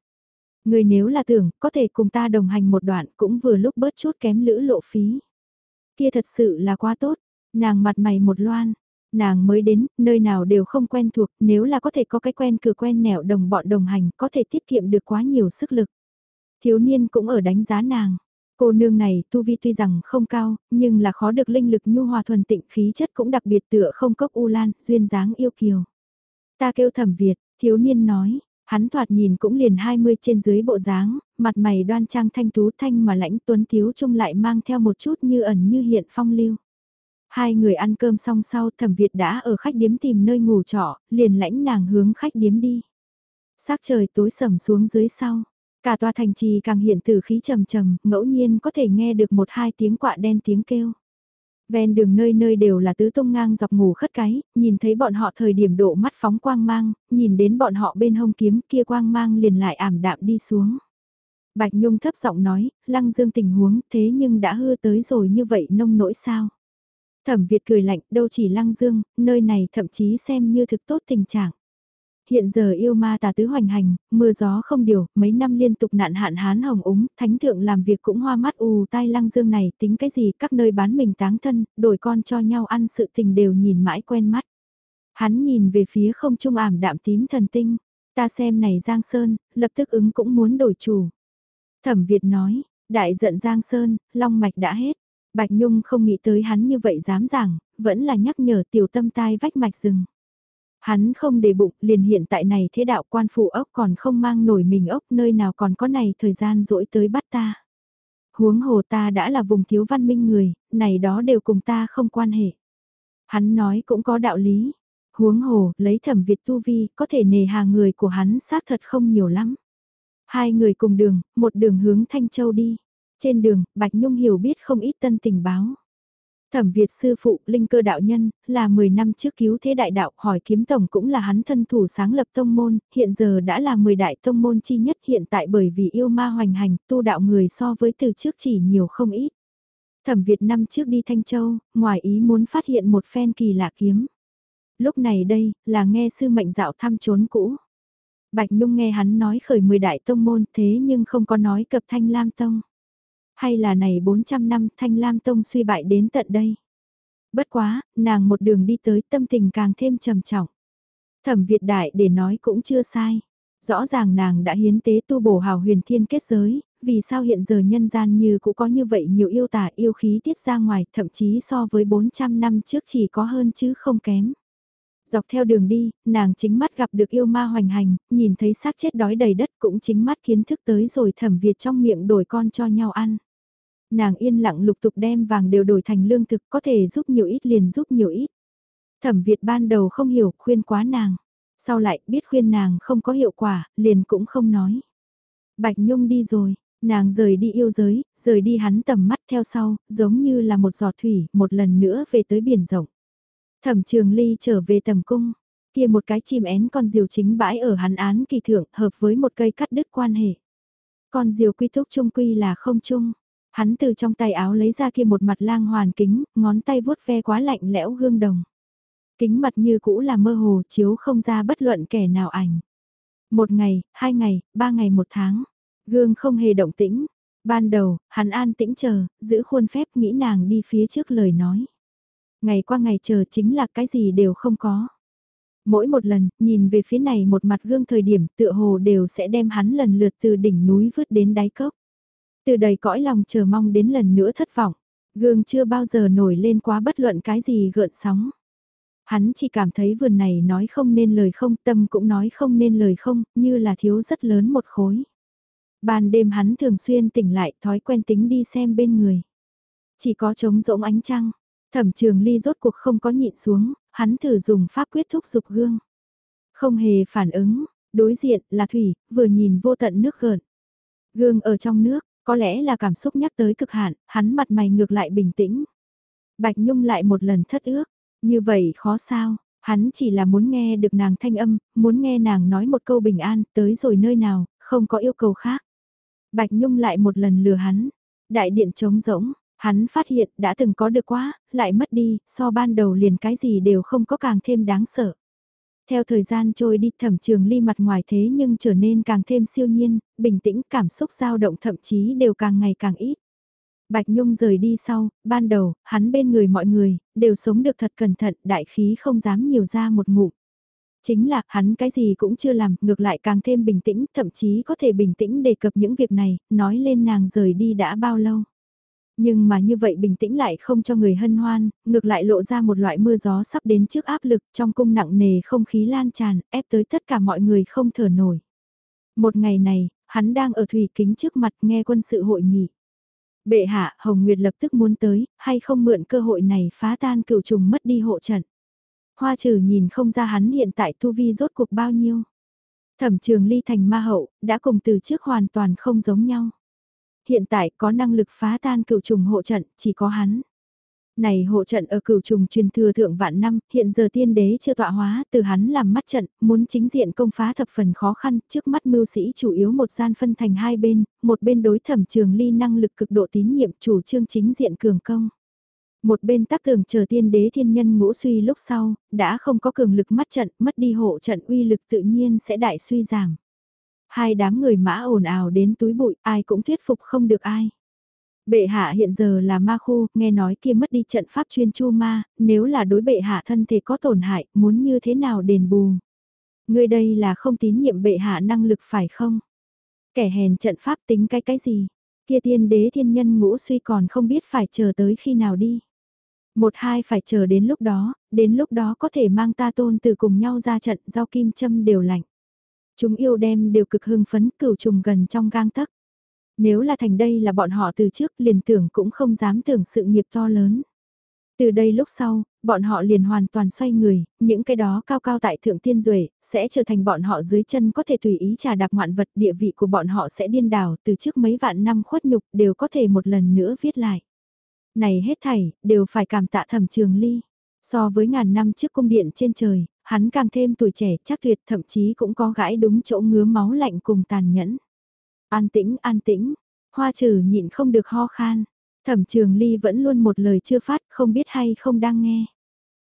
Người nếu là tưởng, có thể cùng ta đồng hành một đoạn cũng vừa lúc bớt chút kém lữ lộ phí. Kia thật sự là quá tốt, nàng mặt mày một loan, nàng mới đến, nơi nào đều không quen thuộc, nếu là có thể có cái quen cửa quen nẻo đồng bọn đồng hành, có thể tiết kiệm được quá nhiều sức lực. Thiếu niên cũng ở đánh giá nàng. Cô nương này tu vi tuy rằng không cao, nhưng là khó được linh lực nhu hòa thuần tịnh khí chất cũng đặc biệt tựa không cốc u lan, duyên dáng yêu kiều. Ta kêu thẩm Việt, thiếu niên nói, hắn thoạt nhìn cũng liền 20 trên dưới bộ dáng, mặt mày đoan trang thanh tú thanh mà lãnh tuấn thiếu trông lại mang theo một chút như ẩn như hiện phong lưu. Hai người ăn cơm xong sau thẩm Việt đã ở khách điếm tìm nơi ngủ trọ, liền lãnh nàng hướng khách điếm đi. Sắc trời tối sầm xuống dưới sau, cả tòa thành trì càng hiện từ khí trầm trầm, ngẫu nhiên có thể nghe được một hai tiếng quạ đen tiếng kêu. Ven đường nơi nơi đều là tứ tung ngang dọc ngủ khất cái, nhìn thấy bọn họ thời điểm độ mắt phóng quang mang, nhìn đến bọn họ bên hông kiếm kia quang mang liền lại ảm đạm đi xuống. Bạch Nhung thấp giọng nói, lăng dương tình huống thế nhưng đã hư tới rồi như vậy nông nỗi sao. Thẩm Việt cười lạnh, đâu chỉ lăng dương, nơi này thậm chí xem như thực tốt tình trạng. Hiện giờ yêu ma tà tứ hoành hành, mưa gió không điều, mấy năm liên tục nạn hạn hán hồng úng, thánh thượng làm việc cũng hoa mắt ù tai lăng dương này, tính cái gì các nơi bán mình táng thân, đổi con cho nhau ăn sự tình đều nhìn mãi quen mắt. Hắn nhìn về phía không trung ảm đạm tím thần tinh, ta xem này Giang Sơn, lập tức ứng cũng muốn đổi chủ. Thẩm Việt nói, đại giận Giang Sơn, long mạch đã hết. Bạch Nhung không nghĩ tới hắn như vậy dám giảng, vẫn là nhắc nhở tiểu tâm tai vách mạch rừng. Hắn không để bụng, liền hiện tại này thế đạo quan phụ ốc còn không mang nổi mình ốc nơi nào còn có này thời gian rỗi tới bắt ta. Huống hồ ta đã là vùng thiếu văn minh người, này đó đều cùng ta không quan hệ. Hắn nói cũng có đạo lý. Huống hồ, lấy thẩm Việt tu vi, có thể nề hà người của hắn xác thật không nhiều lắm. Hai người cùng đường, một đường hướng Thanh Châu đi. Trên đường, Bạch Nhung hiểu biết không ít tân tình báo. Thẩm Việt sư phụ, linh cơ đạo nhân, là 10 năm trước cứu thế đại đạo, hỏi kiếm tổng cũng là hắn thân thủ sáng lập tông môn, hiện giờ đã là 10 đại tông môn chi nhất hiện tại bởi vì yêu ma hoành hành, tu đạo người so với từ trước chỉ nhiều không ít. Thẩm Việt năm trước đi Thanh Châu, ngoài ý muốn phát hiện một phen kỳ lạ kiếm. Lúc này đây, là nghe sư mệnh dạo thăm trốn cũ. Bạch Nhung nghe hắn nói khởi 10 đại tông môn thế nhưng không có nói cập Thanh Lam Tông. Hay là này 400 năm Thanh Lam Tông suy bại đến tận đây. Bất quá, nàng một đường đi tới tâm tình càng thêm trầm trọng. Thẩm Việt Đại để nói cũng chưa sai. Rõ ràng nàng đã hiến tế tu bổ hào huyền thiên kết giới, vì sao hiện giờ nhân gian như cũng có như vậy nhiều yêu tả yêu khí tiết ra ngoài, thậm chí so với 400 năm trước chỉ có hơn chứ không kém. Dọc theo đường đi, nàng chính mắt gặp được yêu ma hoành hành, nhìn thấy xác chết đói đầy đất cũng chính mắt kiến thức tới rồi thẩm Việt trong miệng đổi con cho nhau ăn. Nàng yên lặng lục tục đem vàng đều đổi thành lương thực có thể giúp nhiều ít liền giúp nhiều ít. Thẩm Việt ban đầu không hiểu khuyên quá nàng. Sau lại biết khuyên nàng không có hiệu quả, liền cũng không nói. Bạch Nhung đi rồi, nàng rời đi yêu giới, rời đi hắn tầm mắt theo sau, giống như là một giọt thủy, một lần nữa về tới biển rộng. Thẩm Trường Ly trở về tầm cung, kia một cái chim én con diều chính bãi ở hắn án kỳ thượng hợp với một cây cắt đứt quan hệ. Con diều quy túc trung quy là không chung. Hắn từ trong tay áo lấy ra kia một mặt lang hoàn kính, ngón tay vuốt ve quá lạnh lẽo gương đồng. Kính mặt như cũ là mơ hồ chiếu không ra bất luận kẻ nào ảnh. Một ngày, hai ngày, ba ngày một tháng. Gương không hề động tĩnh. Ban đầu, hắn an tĩnh chờ, giữ khuôn phép nghĩ nàng đi phía trước lời nói. Ngày qua ngày chờ chính là cái gì đều không có. Mỗi một lần, nhìn về phía này một mặt gương thời điểm tựa hồ đều sẽ đem hắn lần lượt từ đỉnh núi vứt đến đáy cốc. Từ đầy cõi lòng chờ mong đến lần nữa thất vọng. Gương chưa bao giờ nổi lên quá bất luận cái gì gợn sóng. Hắn chỉ cảm thấy vườn này nói không nên lời không, tâm cũng nói không nên lời không, như là thiếu rất lớn một khối. Ban đêm hắn thường xuyên tỉnh lại thói quen tính đi xem bên người. Chỉ có trống rỗng ánh trăng, thẩm trường ly rốt cuộc không có nhịn xuống, hắn thử dùng pháp quyết thúc dục gương. Không hề phản ứng, đối diện là thủy, vừa nhìn vô tận nước gợn. Gương ở trong nước, có lẽ là cảm xúc nhắc tới cực hạn, hắn mặt mày ngược lại bình tĩnh. Bạch Nhung lại một lần thất ước, như vậy khó sao, hắn chỉ là muốn nghe được nàng thanh âm, muốn nghe nàng nói một câu bình an, tới rồi nơi nào, không có yêu cầu khác. Bạch Nhung lại một lần lừa hắn, đại điện trống rỗng, hắn phát hiện đã từng có được quá, lại mất đi, so ban đầu liền cái gì đều không có càng thêm đáng sợ. Theo thời gian trôi đi thẩm trường ly mặt ngoài thế nhưng trở nên càng thêm siêu nhiên, bình tĩnh cảm xúc dao động thậm chí đều càng ngày càng ít. Bạch Nhung rời đi sau, ban đầu, hắn bên người mọi người, đều sống được thật cẩn thận, đại khí không dám nhiều ra một ngụm. Chính là, hắn cái gì cũng chưa làm, ngược lại càng thêm bình tĩnh, thậm chí có thể bình tĩnh đề cập những việc này, nói lên nàng rời đi đã bao lâu. Nhưng mà như vậy bình tĩnh lại không cho người hân hoan, ngược lại lộ ra một loại mưa gió sắp đến trước áp lực trong cung nặng nề không khí lan tràn, ép tới tất cả mọi người không thở nổi. Một ngày này, hắn đang ở thủy kính trước mặt nghe quân sự hội nghị. Bệ hạ, Hồng Nguyệt lập tức muốn tới, hay không mượn cơ hội này phá tan cựu trùng mất đi hộ trận. Hoa trừ nhìn không ra hắn hiện tại tu vi rốt cuộc bao nhiêu. Thẩm trường ly thành ma hậu, đã cùng từ trước hoàn toàn không giống nhau. Hiện tại có năng lực phá tan cựu trùng hộ trận, chỉ có hắn. Này hộ trận ở cửu trùng truyền thừa thượng vạn năm, hiện giờ tiên đế chưa tọa hóa, từ hắn làm mắt trận, muốn chính diện công phá thập phần khó khăn, trước mắt mưu sĩ chủ yếu một gian phân thành hai bên, một bên đối thẩm trường ly năng lực cực độ tín nhiệm chủ trương chính diện cường công. Một bên tác tưởng chờ tiên đế thiên nhân ngũ suy lúc sau, đã không có cường lực mắt trận, mất đi hộ trận uy lực tự nhiên sẽ đại suy giảm. Hai đám người mã ồn ào đến túi bụi, ai cũng thuyết phục không được ai. Bệ hạ hiện giờ là ma khu, nghe nói kia mất đi trận pháp chuyên chu ma, nếu là đối bệ hạ thân thể có tổn hại, muốn như thế nào đền bù. Người đây là không tín nhiệm bệ hạ năng lực phải không? Kẻ hèn trận pháp tính cái cái gì? Kia tiên đế thiên nhân ngũ suy còn không biết phải chờ tới khi nào đi. Một hai phải chờ đến lúc đó, đến lúc đó có thể mang ta tôn từ cùng nhau ra trận giao kim châm đều lạnh. Chúng yêu đem đều cực hưng phấn cửu trùng gần trong gang tấc. Nếu là thành đây là bọn họ từ trước liền tưởng cũng không dám tưởng sự nghiệp to lớn. Từ đây lúc sau, bọn họ liền hoàn toàn xoay người, những cái đó cao cao tại thượng tiên duệ sẽ trở thành bọn họ dưới chân có thể tùy ý trà đạp ngoạn vật địa vị của bọn họ sẽ điên đảo từ trước mấy vạn năm khuất nhục đều có thể một lần nữa viết lại. Này hết thảy, đều phải cảm tạ thẩm trường ly. So với ngàn năm trước cung điện trên trời, hắn càng thêm tuổi trẻ chắc tuyệt thậm chí cũng có gãi đúng chỗ ngứa máu lạnh cùng tàn nhẫn. An tĩnh, an tĩnh. Hoa trừ nhịn không được ho khan. Thẩm trường ly vẫn luôn một lời chưa phát, không biết hay không đang nghe.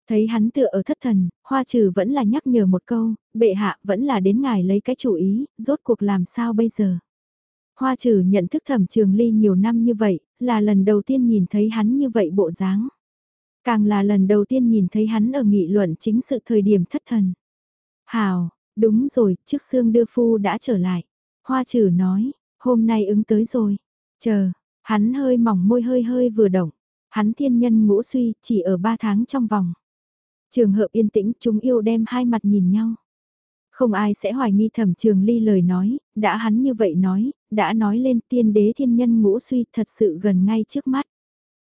Thấy hắn tựa ở thất thần, hoa trừ vẫn là nhắc nhở một câu, bệ hạ vẫn là đến ngài lấy cái chủ ý, rốt cuộc làm sao bây giờ. Hoa trừ nhận thức thẩm trường ly nhiều năm như vậy, là lần đầu tiên nhìn thấy hắn như vậy bộ dáng. Càng là lần đầu tiên nhìn thấy hắn ở nghị luận chính sự thời điểm thất thần. Hào, đúng rồi, trước xương đưa phu đã trở lại. Hoa trừ nói, hôm nay ứng tới rồi. Chờ, hắn hơi mỏng môi hơi hơi vừa động. Hắn thiên nhân ngũ suy, chỉ ở ba tháng trong vòng. Trường hợp yên tĩnh chúng yêu đem hai mặt nhìn nhau. Không ai sẽ hoài nghi thẩm trường ly lời nói, đã hắn như vậy nói, đã nói lên tiên đế thiên nhân ngũ suy thật sự gần ngay trước mắt.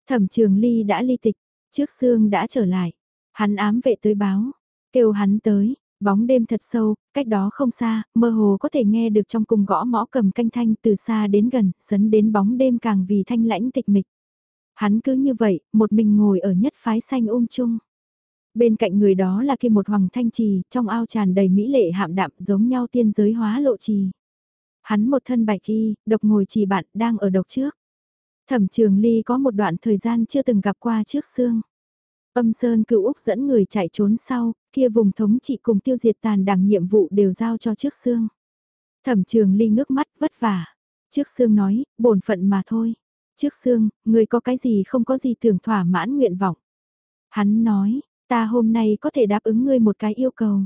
Thẩm trường ly đã ly tịch, trước xương đã trở lại, hắn ám vệ tới báo, kêu hắn tới, bóng đêm thật sâu, cách đó không xa, mơ hồ có thể nghe được trong cùng gõ mõ cầm canh thanh từ xa đến gần, sấn đến bóng đêm càng vì thanh lãnh tịch mịch. Hắn cứ như vậy, một mình ngồi ở nhất phái xanh ung chung. Bên cạnh người đó là kia một hoàng thanh trì, trong ao tràn đầy mỹ lệ hạm đạm giống nhau tiên giới hóa lộ trì. Hắn một thân bạch y, độc ngồi trì bạn đang ở độc trước. Thẩm trường ly có một đoạn thời gian chưa từng gặp qua trước xương. Âm Sơn cựu Úc dẫn người chạy trốn sau, kia vùng thống trị cùng tiêu diệt tàn đảng nhiệm vụ đều giao cho trước xương. Thẩm trường ly ngước mắt vất vả. Trước xương nói, bổn phận mà thôi. Trước xương, người có cái gì không có gì tưởng thỏa mãn nguyện vọng. Hắn nói, ta hôm nay có thể đáp ứng ngươi một cái yêu cầu.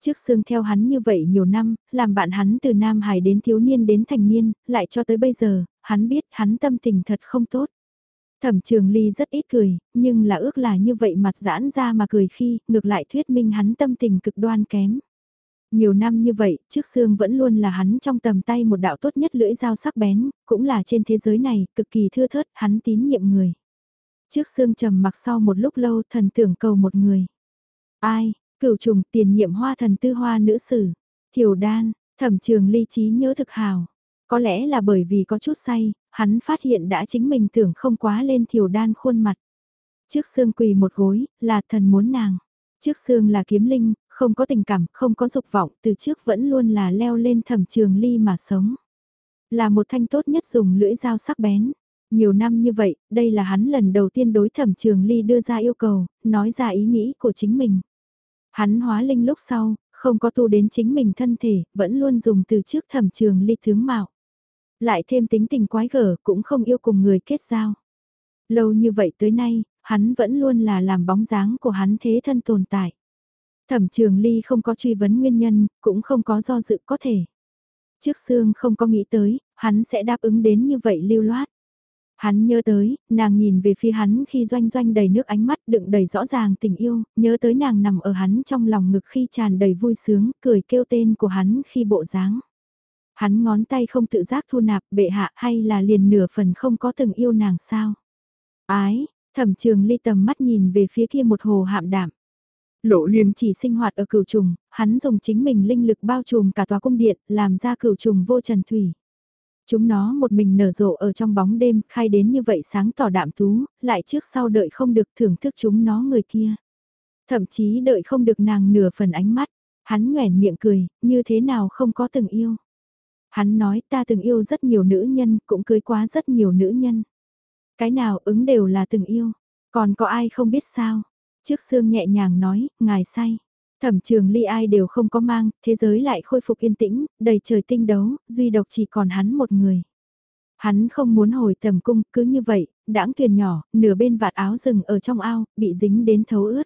Trước xương theo hắn như vậy nhiều năm, làm bạn hắn từ Nam Hải đến thiếu niên đến thành niên, lại cho tới bây giờ, hắn biết hắn tâm tình thật không tốt. Thẩm trường ly rất ít cười, nhưng là ước là như vậy mặt giãn ra mà cười khi, ngược lại thuyết minh hắn tâm tình cực đoan kém. Nhiều năm như vậy, trước xương vẫn luôn là hắn trong tầm tay một đạo tốt nhất lưỡi dao sắc bén, cũng là trên thế giới này, cực kỳ thưa thớt, hắn tín nhiệm người. Trước xương trầm mặc sau một lúc lâu thần tưởng cầu một người. Ai, cửu trùng tiền nhiệm hoa thần tư hoa nữ sử, thiểu đan, thẩm trường ly trí nhớ thực hào. Có lẽ là bởi vì có chút say, hắn phát hiện đã chính mình tưởng không quá lên thiểu đan khuôn mặt. Trước xương quỳ một gối, là thần muốn nàng. Trước xương là kiếm linh, không có tình cảm, không có dục vọng, từ trước vẫn luôn là leo lên thẩm trường ly mà sống. Là một thanh tốt nhất dùng lưỡi dao sắc bén. Nhiều năm như vậy, đây là hắn lần đầu tiên đối thẩm trường ly đưa ra yêu cầu, nói ra ý nghĩ của chính mình. Hắn hóa linh lúc sau, không có tu đến chính mình thân thể, vẫn luôn dùng từ trước thẩm trường ly tướng mạo. Lại thêm tính tình quái gở cũng không yêu cùng người kết giao. Lâu như vậy tới nay, hắn vẫn luôn là làm bóng dáng của hắn thế thân tồn tại. Thẩm trường ly không có truy vấn nguyên nhân, cũng không có do dự có thể. Trước xương không có nghĩ tới, hắn sẽ đáp ứng đến như vậy lưu loát. Hắn nhớ tới, nàng nhìn về phía hắn khi doanh doanh đầy nước ánh mắt đựng đầy rõ ràng tình yêu, nhớ tới nàng nằm ở hắn trong lòng ngực khi tràn đầy vui sướng, cười kêu tên của hắn khi bộ dáng. Hắn ngón tay không tự giác thu nạp bệ hạ hay là liền nửa phần không có từng yêu nàng sao. Ái, thẩm trường ly tầm mắt nhìn về phía kia một hồ hạm đạm. Lộ liên chỉ sinh hoạt ở cửu trùng, hắn dùng chính mình linh lực bao trùm cả tòa cung điện, làm ra cửu trùng vô trần thủy. Chúng nó một mình nở rộ ở trong bóng đêm, khai đến như vậy sáng tỏ đạm tú, lại trước sau đợi không được thưởng thức chúng nó người kia. Thậm chí đợi không được nàng nửa phần ánh mắt, hắn nhoẻn miệng cười, như thế nào không có từng yêu. Hắn nói ta từng yêu rất nhiều nữ nhân, cũng cưới quá rất nhiều nữ nhân. Cái nào ứng đều là từng yêu, còn có ai không biết sao. Trước xương nhẹ nhàng nói, ngài say. Thẩm trường ly ai đều không có mang, thế giới lại khôi phục yên tĩnh, đầy trời tinh đấu, duy độc chỉ còn hắn một người. Hắn không muốn hồi tầm cung, cứ như vậy, đãng thuyền nhỏ, nửa bên vạt áo rừng ở trong ao, bị dính đến thấu ướt.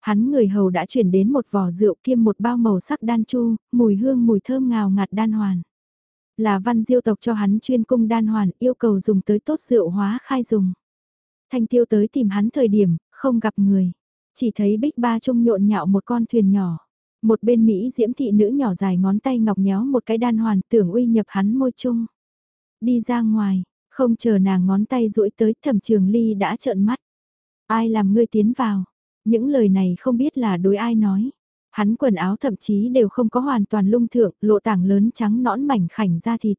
Hắn người hầu đã chuyển đến một vò rượu kiêm một bao màu sắc đan chu, mùi hương mùi thơm ngào ngạt đan hoàn. Là văn diêu tộc cho hắn chuyên cung đan hoàn, yêu cầu dùng tới tốt rượu hóa khai dùng. Thanh tiêu tới tìm hắn thời điểm, không gặp người. Chỉ thấy bích ba trung nhộn nhạo một con thuyền nhỏ. Một bên Mỹ diễm thị nữ nhỏ dài ngón tay ngọc nhéo một cái đan hoàn tưởng uy nhập hắn môi chung. Đi ra ngoài, không chờ nàng ngón tay duỗi tới thẩm trường ly đã trợn mắt. Ai làm ngươi tiến vào? Những lời này không biết là đối ai nói. Hắn quần áo thậm chí đều không có hoàn toàn lung thượng, lộ tảng lớn trắng nõn mảnh khảnh da thịt.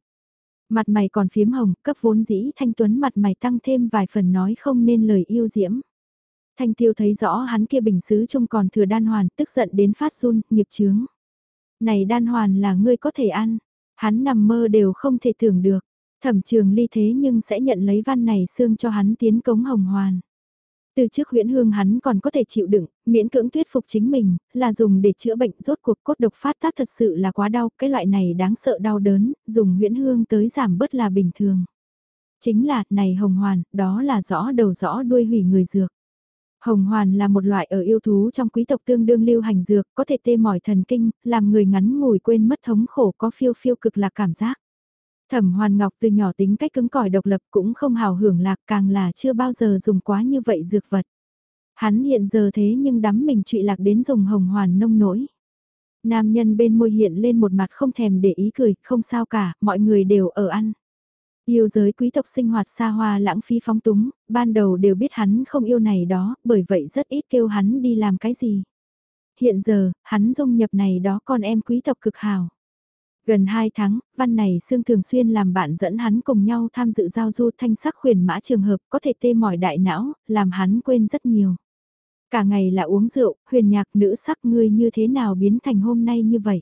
Mặt mày còn phiếm hồng, cấp vốn dĩ thanh tuấn mặt mày tăng thêm vài phần nói không nên lời yêu diễm. Thanh tiêu thấy rõ hắn kia bình xứ trông còn thừa đan hoàn, tức giận đến phát run, nghiệp chướng. Này đan hoàn là ngươi có thể ăn, hắn nằm mơ đều không thể tưởng được. Thẩm trường ly thế nhưng sẽ nhận lấy văn này xương cho hắn tiến cống hồng hoàn. Từ trước huyễn hương hắn còn có thể chịu đựng, miễn cưỡng thuyết phục chính mình, là dùng để chữa bệnh rốt cuộc cốt độc phát tác thật sự là quá đau, cái loại này đáng sợ đau đớn, dùng huyễn hương tới giảm bớt là bình thường. Chính là, này hồng hoàn, đó là rõ đầu rõ đuôi hủy người dược. Hồng hoàn là một loại ở yêu thú trong quý tộc tương đương lưu hành dược, có thể tê mỏi thần kinh, làm người ngắn ngủi quên mất thống khổ có phiêu phiêu cực lạc cảm giác. Thẩm Hoàn Ngọc từ nhỏ tính cách cứng cỏi độc lập cũng không hào hưởng lạc càng là chưa bao giờ dùng quá như vậy dược vật. Hắn hiện giờ thế nhưng đắm mình trụy lạc đến dùng hồng hoàn nông nỗi. Nam nhân bên môi hiện lên một mặt không thèm để ý cười, không sao cả, mọi người đều ở ăn. Yêu giới quý tộc sinh hoạt xa hoa lãng phí phóng túng, ban đầu đều biết hắn không yêu này đó, bởi vậy rất ít kêu hắn đi làm cái gì. Hiện giờ, hắn dung nhập này đó con em quý tộc cực hào. Gần 2 tháng, văn này Sương thường xuyên làm bạn dẫn hắn cùng nhau tham dự giao du thanh sắc khuyển mã trường hợp có thể tê mỏi đại não, làm hắn quên rất nhiều. Cả ngày là uống rượu, huyền nhạc nữ sắc ngươi như thế nào biến thành hôm nay như vậy.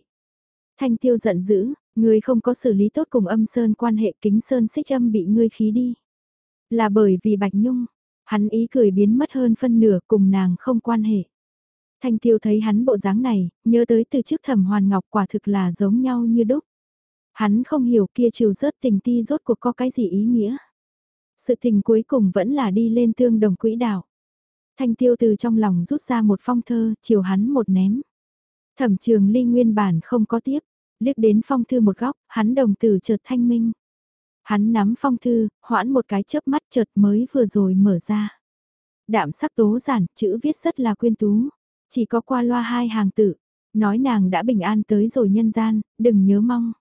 Thanh tiêu giận dữ, ngươi không có xử lý tốt cùng âm sơn quan hệ kính sơn xích âm bị ngươi khí đi. Là bởi vì Bạch Nhung, hắn ý cười biến mất hơn phân nửa cùng nàng không quan hệ. Thanh tiêu thấy hắn bộ dáng này, nhớ tới từ trước thẩm hoàn ngọc quả thực là giống nhau như đúc. Hắn không hiểu kia trừ rớt tình ti rốt cuộc có cái gì ý nghĩa. Sự tình cuối cùng vẫn là đi lên tương đồng quỹ đạo. Thanh tiêu từ trong lòng rút ra một phong thơ, chiều hắn một ném. Thẩm trường ly nguyên bản không có tiếp, liếc đến phong thư một góc, hắn đồng tử chợt thanh minh. Hắn nắm phong thư, hoãn một cái chớp mắt chợt mới vừa rồi mở ra. Đạm sắc tố giản, chữ viết rất là quyên tú. Chỉ có qua loa hai hàng tự, nói nàng đã bình an tới rồi nhân gian, đừng nhớ mong.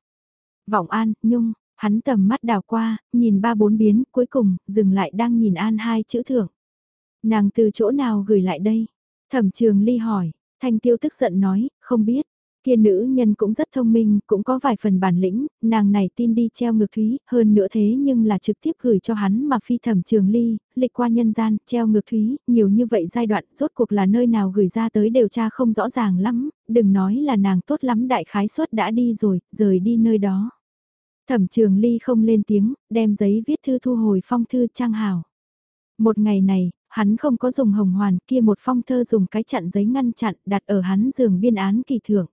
Vọng an, nhung, hắn tầm mắt đào qua, nhìn ba bốn biến, cuối cùng, dừng lại đang nhìn an hai chữ thưởng. Nàng từ chỗ nào gửi lại đây? Thẩm trường ly hỏi, thanh tiêu tức giận nói, không biết. Kia nữ nhân cũng rất thông minh, cũng có vài phần bản lĩnh, nàng này tin đi treo ngược thúy, hơn nữa thế nhưng là trực tiếp gửi cho hắn mà phi thẩm trường ly, lịch qua nhân gian, treo ngược thúy, nhiều như vậy giai đoạn, rốt cuộc là nơi nào gửi ra tới điều tra không rõ ràng lắm, đừng nói là nàng tốt lắm đại khái suất đã đi rồi, rời đi nơi đó. Thẩm trường ly không lên tiếng, đem giấy viết thư thu hồi phong thư trang hào. Một ngày này, hắn không có dùng hồng hoàn kia một phong thơ dùng cái chặn giấy ngăn chặn đặt ở hắn giường biên án kỳ thưởng.